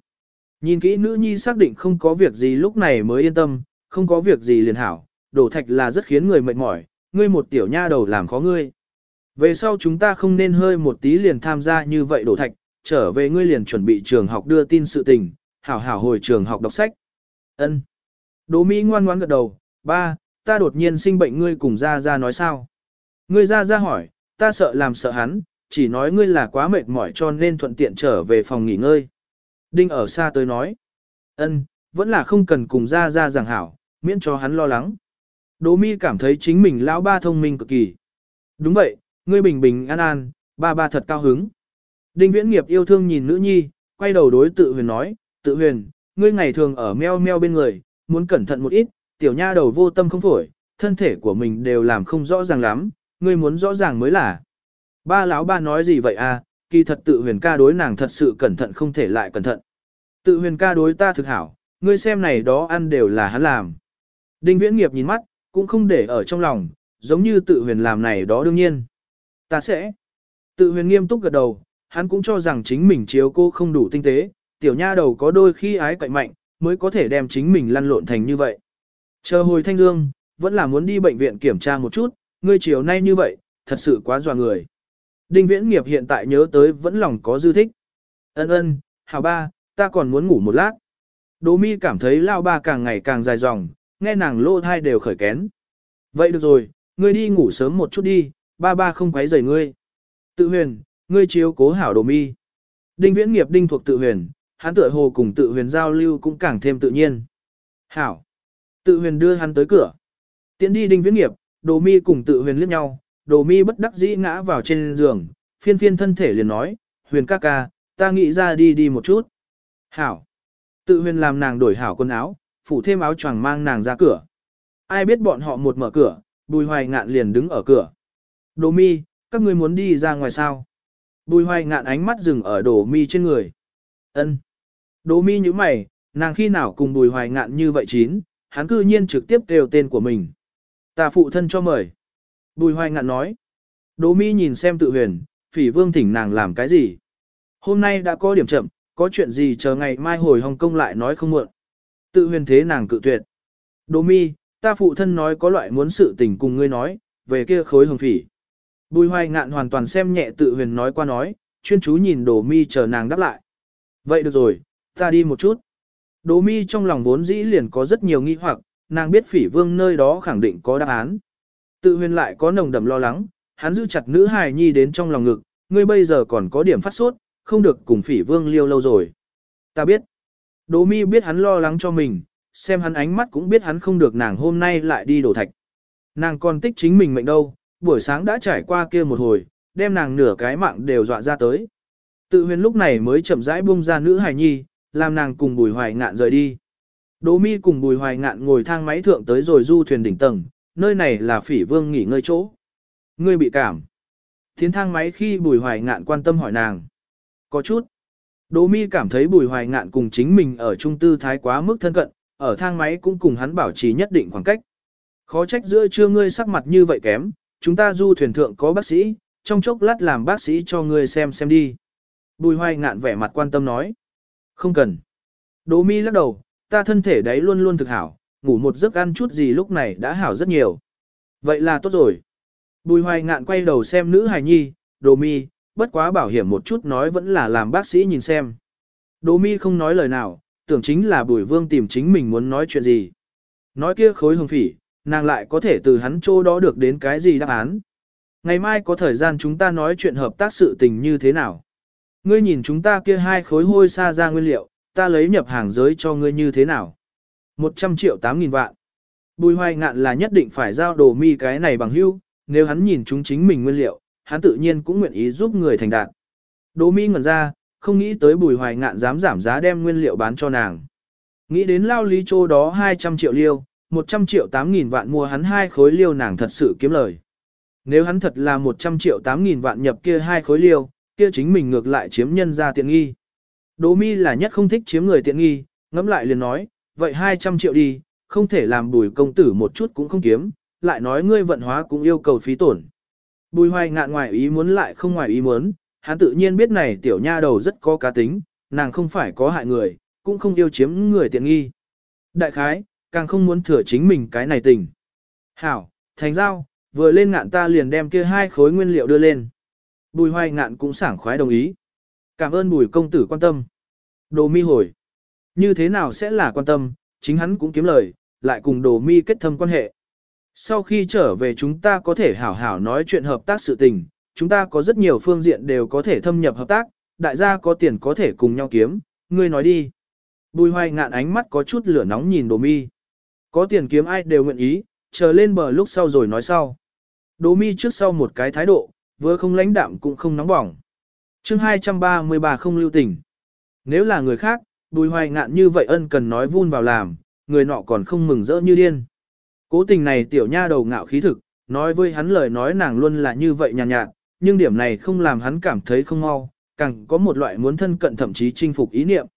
Speaker 1: Nhìn kỹ nữ nhi xác định không có việc gì lúc này mới yên tâm, không có việc gì liền hảo, đổ thạch là rất khiến người mệt mỏi, ngươi một tiểu nha đầu làm khó ngươi. Về sau chúng ta không nên hơi một tí liền tham gia như vậy đổ thạch, trở về ngươi liền chuẩn bị trường học đưa tin sự tình, hảo hảo hồi trường học đọc sách. Ân. Đỗ Mỹ ngoan ngoãn gật đầu, ba, ta đột nhiên sinh bệnh ngươi cùng ra ra nói sao. Ngươi ra ra hỏi, ta sợ làm sợ hắn, chỉ nói ngươi là quá mệt mỏi cho nên thuận tiện trở về phòng nghỉ ngơi. Đinh ở xa tới nói, ân, vẫn là không cần cùng ra ra giảng hảo, miễn cho hắn lo lắng. Đỗ Mi cảm thấy chính mình lão ba thông minh cực kỳ. Đúng vậy, ngươi bình bình an an, ba ba thật cao hứng. Đinh Viễn Nghiệp yêu thương nhìn nữ nhi, quay đầu đối tự huyền nói, tự huyền, ngươi ngày thường ở meo meo bên người, muốn cẩn thận một ít, tiểu nha đầu vô tâm không phổi, thân thể của mình đều làm không rõ ràng lắm, ngươi muốn rõ ràng mới là. Ba lão ba nói gì vậy à, kỳ thật tự huyền ca đối nàng thật sự cẩn thận không thể lại cẩn thận. Tự huyền ca đối ta thực hảo, ngươi xem này đó ăn đều là hắn làm. Đinh viễn nghiệp nhìn mắt, cũng không để ở trong lòng, giống như tự huyền làm này đó đương nhiên. Ta sẽ. Tự huyền nghiêm túc gật đầu, hắn cũng cho rằng chính mình chiếu cô không đủ tinh tế, tiểu nha đầu có đôi khi ái cậy mạnh, mới có thể đem chính mình lăn lộn thành như vậy. Chờ hồi thanh dương, vẫn là muốn đi bệnh viện kiểm tra một chút, ngươi chiều nay như vậy, thật sự quá dọa người. Đinh viễn nghiệp hiện tại nhớ tới vẫn lòng có dư thích. Ân ân, hào ba, ta còn muốn ngủ một lát. Đỗ mi cảm thấy lao ba càng ngày càng dài dòng, nghe nàng lô thai đều khởi kén. Vậy được rồi, ngươi đi ngủ sớm một chút đi, ba ba không quấy rầy ngươi. Tự huyền, ngươi chiếu cố hảo đồ mi. Đinh viễn nghiệp đinh thuộc tự huyền, hắn tựa hồ cùng tự huyền giao lưu cũng càng thêm tự nhiên. Hảo. Tự huyền đưa hắn tới cửa. Tiến đi đinh viễn nghiệp, đồ mi cùng tự huyền liếc nhau, đồ mi bất đắc dĩ ngã vào trên giường, phiên phiên thân thể liền nói, huyền ca ca, ta nghĩ ra đi đi một chút. Hảo. Tự huyền làm nàng đổi hảo quần áo, phủ thêm áo choàng mang nàng ra cửa. Ai biết bọn họ một mở cửa, bùi hoài ngạn liền đứng ở cửa. Đồ mi, các ngươi muốn đi ra ngoài sao? Bùi hoài ngạn ánh mắt dừng ở đồ mi trên người. ân Đỗ mi như mày, nàng khi nào cùng bùi hoài ngạn như vậy chín, hắn cư nhiên trực tiếp kêu tên của mình. Ta phụ thân cho mời. Bùi hoài ngạn nói. Đỗ mi nhìn xem tự huyền, phỉ vương thỉnh nàng làm cái gì. Hôm nay đã có điểm chậm, có chuyện gì chờ ngày mai hồi Hồng Kông lại nói không muộn. Tự huyền thế nàng cự tuyệt. Đỗ mi, ta phụ thân nói có loại muốn sự tình cùng ngươi nói, về kia khối hồng phỉ. Bùi hoài ngạn hoàn toàn xem nhẹ tự huyền nói qua nói, chuyên chú nhìn đồ mi chờ nàng đáp lại. Vậy được rồi, ta đi một chút. Đỗ mi trong lòng vốn dĩ liền có rất nhiều nghi hoặc, nàng biết phỉ vương nơi đó khẳng định có đáp án. Tự huyền lại có nồng đậm lo lắng, hắn giữ chặt nữ hài nhi đến trong lòng ngực, ngươi bây giờ còn có điểm phát sốt, không được cùng phỉ vương liêu lâu rồi. Ta biết. Đỗ mi biết hắn lo lắng cho mình, xem hắn ánh mắt cũng biết hắn không được nàng hôm nay lại đi đổ thạch. Nàng còn tích chính mình mệnh đâu, buổi sáng đã trải qua kia một hồi, đem nàng nửa cái mạng đều dọa ra tới. Tự huyền lúc này mới chậm rãi buông ra nữ hài nhi, làm nàng cùng bùi hoài ngạn rời đi. Đỗ mi cùng bùi hoài ngạn ngồi thang máy thượng tới rồi du thuyền đỉnh tầng, nơi này là phỉ vương nghỉ ngơi chỗ. Ngươi bị cảm. Tiến thang máy khi bùi hoài ngạn quan tâm hỏi nàng. Có chút. Đỗ mi cảm thấy bùi hoài ngạn cùng chính mình ở trung tư thái quá mức thân cận, ở thang máy cũng cùng hắn bảo trì nhất định khoảng cách. Khó trách giữa trưa ngươi sắc mặt như vậy kém, chúng ta du thuyền thượng có bác sĩ, trong chốc lát làm bác sĩ cho ngươi xem xem đi. Bùi hoài ngạn vẻ mặt quan tâm nói. Không cần. Đỗ mi lắc đầu, ta thân thể đấy luôn luôn thực hảo, ngủ một giấc ăn chút gì lúc này đã hảo rất nhiều. Vậy là tốt rồi. Bùi hoài ngạn quay đầu xem nữ hài nhi, đồ mi, bất quá bảo hiểm một chút nói vẫn là làm bác sĩ nhìn xem. Đồ mi không nói lời nào, tưởng chính là bùi vương tìm chính mình muốn nói chuyện gì. Nói kia khối hồng phỉ, nàng lại có thể từ hắn chỗ đó được đến cái gì đáp án. Ngày mai có thời gian chúng ta nói chuyện hợp tác sự tình như thế nào. Ngươi nhìn chúng ta kia hai khối hôi xa ra nguyên liệu, ta lấy nhập hàng giới cho ngươi như thế nào. 100 triệu 8 nghìn vạn. Bùi hoài ngạn là nhất định phải giao đồ mi cái này bằng hưu, nếu hắn nhìn chúng chính mình nguyên liệu, hắn tự nhiên cũng nguyện ý giúp người thành đạt. Đồ mi ngẩn ra, không nghĩ tới bùi hoài ngạn dám giảm giá đem nguyên liệu bán cho nàng. Nghĩ đến lao lý châu đó 200 triệu liêu, 100 triệu 8 nghìn vạn mua hắn hai khối liêu nàng thật sự kiếm lời. Nếu hắn thật là 100 triệu 8 nghìn vạn nhập kia hai khối liêu, kia chính mình ngược lại chiếm nhân ra tiện nghi. Đỗ mi là nhất không thích chiếm người tiện nghi, ngẫm lại liền nói, vậy 200 triệu đi, không thể làm bùi công tử một chút cũng không kiếm, lại nói ngươi vận hóa cũng yêu cầu phí tổn. Bùi hoài ngạn ngoài ý muốn lại không ngoài ý muốn, hắn tự nhiên biết này tiểu nha đầu rất có cá tính, nàng không phải có hại người, cũng không yêu chiếm người tiện nghi. Đại khái, càng không muốn thừa chính mình cái này tình. Hảo, thành giao, vừa lên ngạn ta liền đem kia hai khối nguyên liệu đưa lên. Bùi hoài ngạn cũng sảng khoái đồng ý. Cảm ơn bùi công tử quan tâm. Đồ mi hồi. Như thế nào sẽ là quan tâm, chính hắn cũng kiếm lời, lại cùng đồ mi kết thâm quan hệ. Sau khi trở về chúng ta có thể hảo hảo nói chuyện hợp tác sự tình, chúng ta có rất nhiều phương diện đều có thể thâm nhập hợp tác, đại gia có tiền có thể cùng nhau kiếm, ngươi nói đi. Bùi hoài ngạn ánh mắt có chút lửa nóng nhìn đồ mi. Có tiền kiếm ai đều nguyện ý, chờ lên bờ lúc sau rồi nói sau. Đồ mi trước sau một cái thái độ, vừa không lãnh đạm cũng không nóng bỏng. chương 233 không lưu tình. Nếu là người khác, bùi hoài ngạn như vậy ân cần nói vun vào làm, người nọ còn không mừng rỡ như điên. Cố tình này tiểu nha đầu ngạo khí thực, nói với hắn lời nói nàng luôn là như vậy nhàn nhạt, nhạt, nhưng điểm này không làm hắn cảm thấy không mau, càng có một loại muốn thân cận thậm chí chinh phục ý niệm.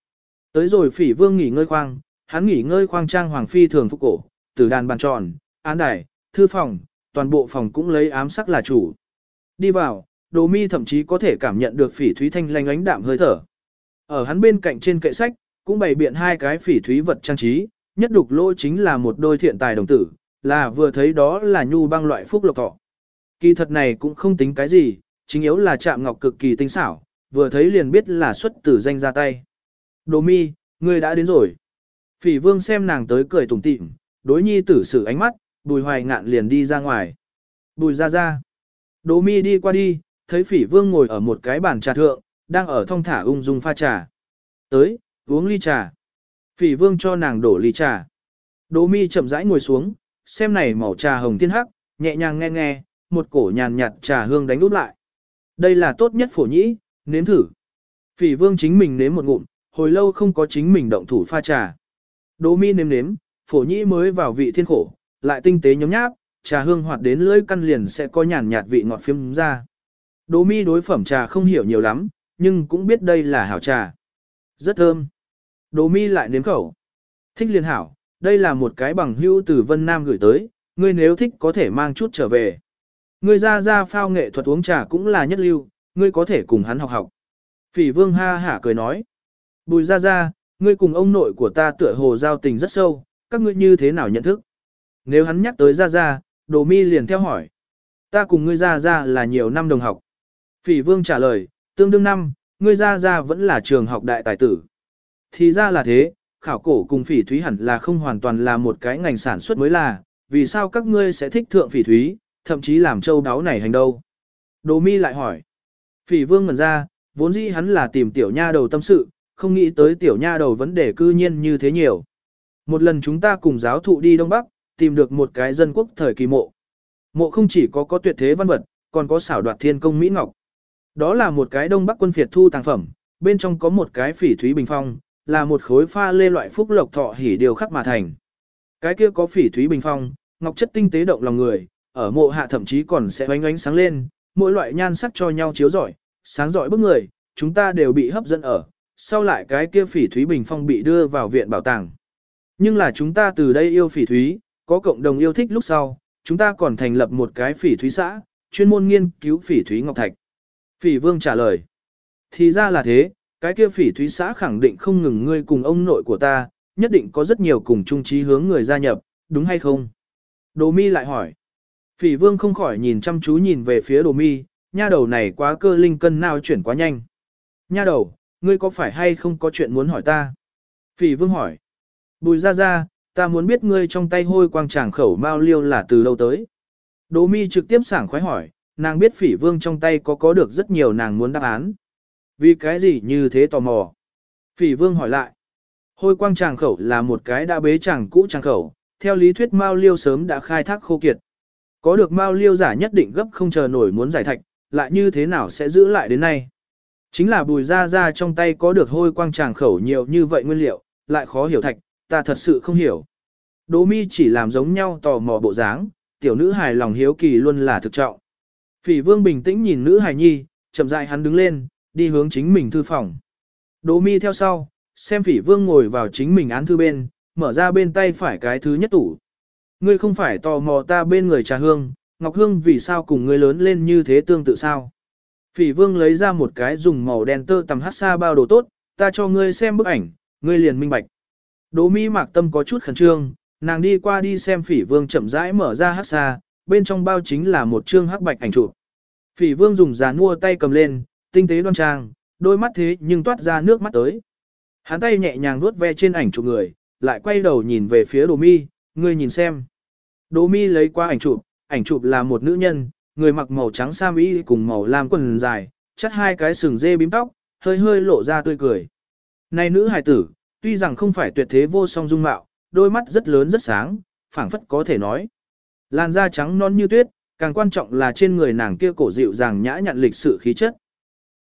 Speaker 1: Tới rồi phỉ vương nghỉ ngơi khoang, hắn nghỉ ngơi khoang trang hoàng phi thường phục cổ, từ đàn bàn tròn, án đài, thư phòng, toàn bộ phòng cũng lấy ám sắc là chủ. Đi vào, đồ mi thậm chí có thể cảm nhận được phỉ thúy thanh lanh ánh đạm hơi thở. Ở hắn bên cạnh trên kệ sách, cũng bày biện hai cái phỉ thúy vật trang trí, nhất đục lỗ chính là một đôi thiện tài đồng tử, là vừa thấy đó là nhu băng loại phúc lộc thọ. Kỳ thật này cũng không tính cái gì, chính yếu là chạm ngọc cực kỳ tinh xảo, vừa thấy liền biết là xuất tử danh ra tay. Đồ mi, ngươi đã đến rồi. Phỉ vương xem nàng tới cười tủm tỉm, đối nhi tử sử ánh mắt, bùi hoài ngạn liền đi ra ngoài. Bùi ra ra. Đỗ mi đi qua đi, thấy phỉ vương ngồi ở một cái bàn trà thượng, đang ở thong thả ung dung pha trà. Tới, uống ly trà. Phỉ vương cho nàng đổ ly trà. Đỗ mi chậm rãi ngồi xuống, xem này màu trà hồng thiên hắc, nhẹ nhàng nghe nghe, một cổ nhàn nhạt trà hương đánh úp lại. Đây là tốt nhất phổ nhĩ, nếm thử. Phỉ vương chính mình nếm một ngụm, hồi lâu không có chính mình động thủ pha trà. Đỗ mi nếm nếm, phổ nhĩ mới vào vị thiên khổ, lại tinh tế nhóm nháp, trà hương hoạt đến lưỡi căn liền sẽ có nhàn nhạt vị ngọt phiếm ra. Đỗ mi đối phẩm trà không hiểu nhiều lắm, nhưng cũng biết đây là hảo trà. Rất thơm. Đỗ mi lại nếm khẩu. Thích liền hảo, đây là một cái bằng hữu từ Vân Nam gửi tới, ngươi nếu thích có thể mang chút trở về. Ngươi ra ra phao nghệ thuật uống trà cũng là nhất lưu, ngươi có thể cùng hắn học học. Phỉ vương ha hả cười nói. Bùi ra ra, ngươi cùng ông nội của ta tựa hồ giao tình rất sâu, các ngươi như thế nào nhận thức? Nếu hắn nhắc tới ra ra, đồ mi liền theo hỏi. Ta cùng ngươi ra ra là nhiều năm đồng học. Phỉ vương trả lời, tương đương năm, ngươi ra ra vẫn là trường học đại tài tử. Thì ra là thế, khảo cổ cùng phỉ thúy hẳn là không hoàn toàn là một cái ngành sản xuất mới là, vì sao các ngươi sẽ thích thượng phỉ thúy, thậm chí làm châu đáo này hành đâu. Đồ mi lại hỏi. Phỉ vương ngẩn ra, vốn dĩ hắn là tìm tiểu nha đầu tâm sự, không nghĩ tới tiểu nha đầu vấn đề cư nhiên như thế nhiều. Một lần chúng ta cùng giáo thụ đi Đông Bắc, tìm được một cái dân quốc thời kỳ mộ. Mộ không chỉ có có tuyệt thế văn vật, còn có xảo đoạt thiên công Mỹ Ngọc. Đó là một cái Đông Bắc quân phiệt thu tàng phẩm, bên trong có một cái phỉ thúy bình phong, là một khối pha lê loại phúc lộc thọ hỉ điều khắc mà thành. Cái kia có phỉ thúy bình phong, ngọc chất tinh tế động lòng người, ở mộ hạ thậm chí còn sẽ oánh oánh sáng lên, mỗi loại nhan sắc cho nhau chiếu rọi, sáng rọi bức người, chúng ta đều bị hấp dẫn ở, sau lại cái kia phỉ thúy bình phong bị đưa vào viện bảo tàng. Nhưng là chúng ta từ đây yêu phỉ thúy, có cộng đồng yêu thích lúc sau, chúng ta còn thành lập một cái phỉ thúy xã, chuyên môn nghiên cứu phỉ thúy ngọc thạch. Phỉ vương trả lời. Thì ra là thế, cái kia phỉ thúy xã khẳng định không ngừng ngươi cùng ông nội của ta, nhất định có rất nhiều cùng chung trí hướng người gia nhập, đúng hay không? Đồ mi lại hỏi. Phỉ vương không khỏi nhìn chăm chú nhìn về phía đồ mi, nha đầu này quá cơ linh cân nào chuyển quá nhanh. Nha đầu, ngươi có phải hay không có chuyện muốn hỏi ta? Phỉ vương hỏi. Bùi ra ra, ta muốn biết ngươi trong tay hôi quang tràng khẩu mao liêu là từ đâu tới. Đỗ mi trực tiếp sảng khoái hỏi, nàng biết phỉ vương trong tay có có được rất nhiều nàng muốn đáp án. Vì cái gì như thế tò mò? Phỉ vương hỏi lại. Hôi quang tràng khẩu là một cái đã bế tràng cũ tràng khẩu, theo lý thuyết mao liêu sớm đã khai thác khô kiệt. Có được mao liêu giả nhất định gấp không chờ nổi muốn giải thạch, lại như thế nào sẽ giữ lại đến nay. Chính là bùi ra ra trong tay có được hôi quang tràng khẩu nhiều như vậy nguyên liệu, lại khó hiểu thạch, ta thật sự không hiểu. Đỗ mi chỉ làm giống nhau tò mò bộ dáng, tiểu nữ hài lòng hiếu kỳ luôn là thực trọng. Phỉ vương bình tĩnh nhìn nữ hài nhi, chậm rãi hắn đứng lên, đi hướng chính mình thư phòng. Đỗ mi theo sau, xem phỉ vương ngồi vào chính mình án thư bên, mở ra bên tay phải cái thứ nhất tủ. Ngươi không phải tò mò ta bên người trà hương, Ngọc Hương vì sao cùng ngươi lớn lên như thế tương tự sao? Phỉ vương lấy ra một cái dùng màu đen tơ tầm hát xa bao đồ tốt, ta cho ngươi xem bức ảnh, ngươi liền minh bạch. Đỗ mi mạc tâm có chút khẩn trương, nàng đi qua đi xem phỉ vương chậm rãi mở ra hát xa, bên trong bao chính là một chương hắc bạch ảnh chụp. Phỉ vương dùng giàn mua tay cầm lên, tinh tế đoan trang, đôi mắt thế nhưng toát ra nước mắt tới. Hắn tay nhẹ nhàng vuốt ve trên ảnh chụp người, lại quay đầu nhìn về phía đồ mi, ngươi nhìn xem. Đồ mi lấy qua ảnh chụp, ảnh chụp là một nữ nhân, người mặc màu trắng sam y cùng màu lam quần dài, chắt hai cái sừng dê bím tóc, hơi hơi lộ ra tươi cười. Này nữ hài tử, tuy rằng không phải tuyệt thế vô song dung mạo, đôi mắt rất lớn rất sáng, phảng phất có thể nói. Làn da trắng non như tuyết, càng quan trọng là trên người nàng kia cổ dịu dàng nhã nhặn lịch sự khí chất.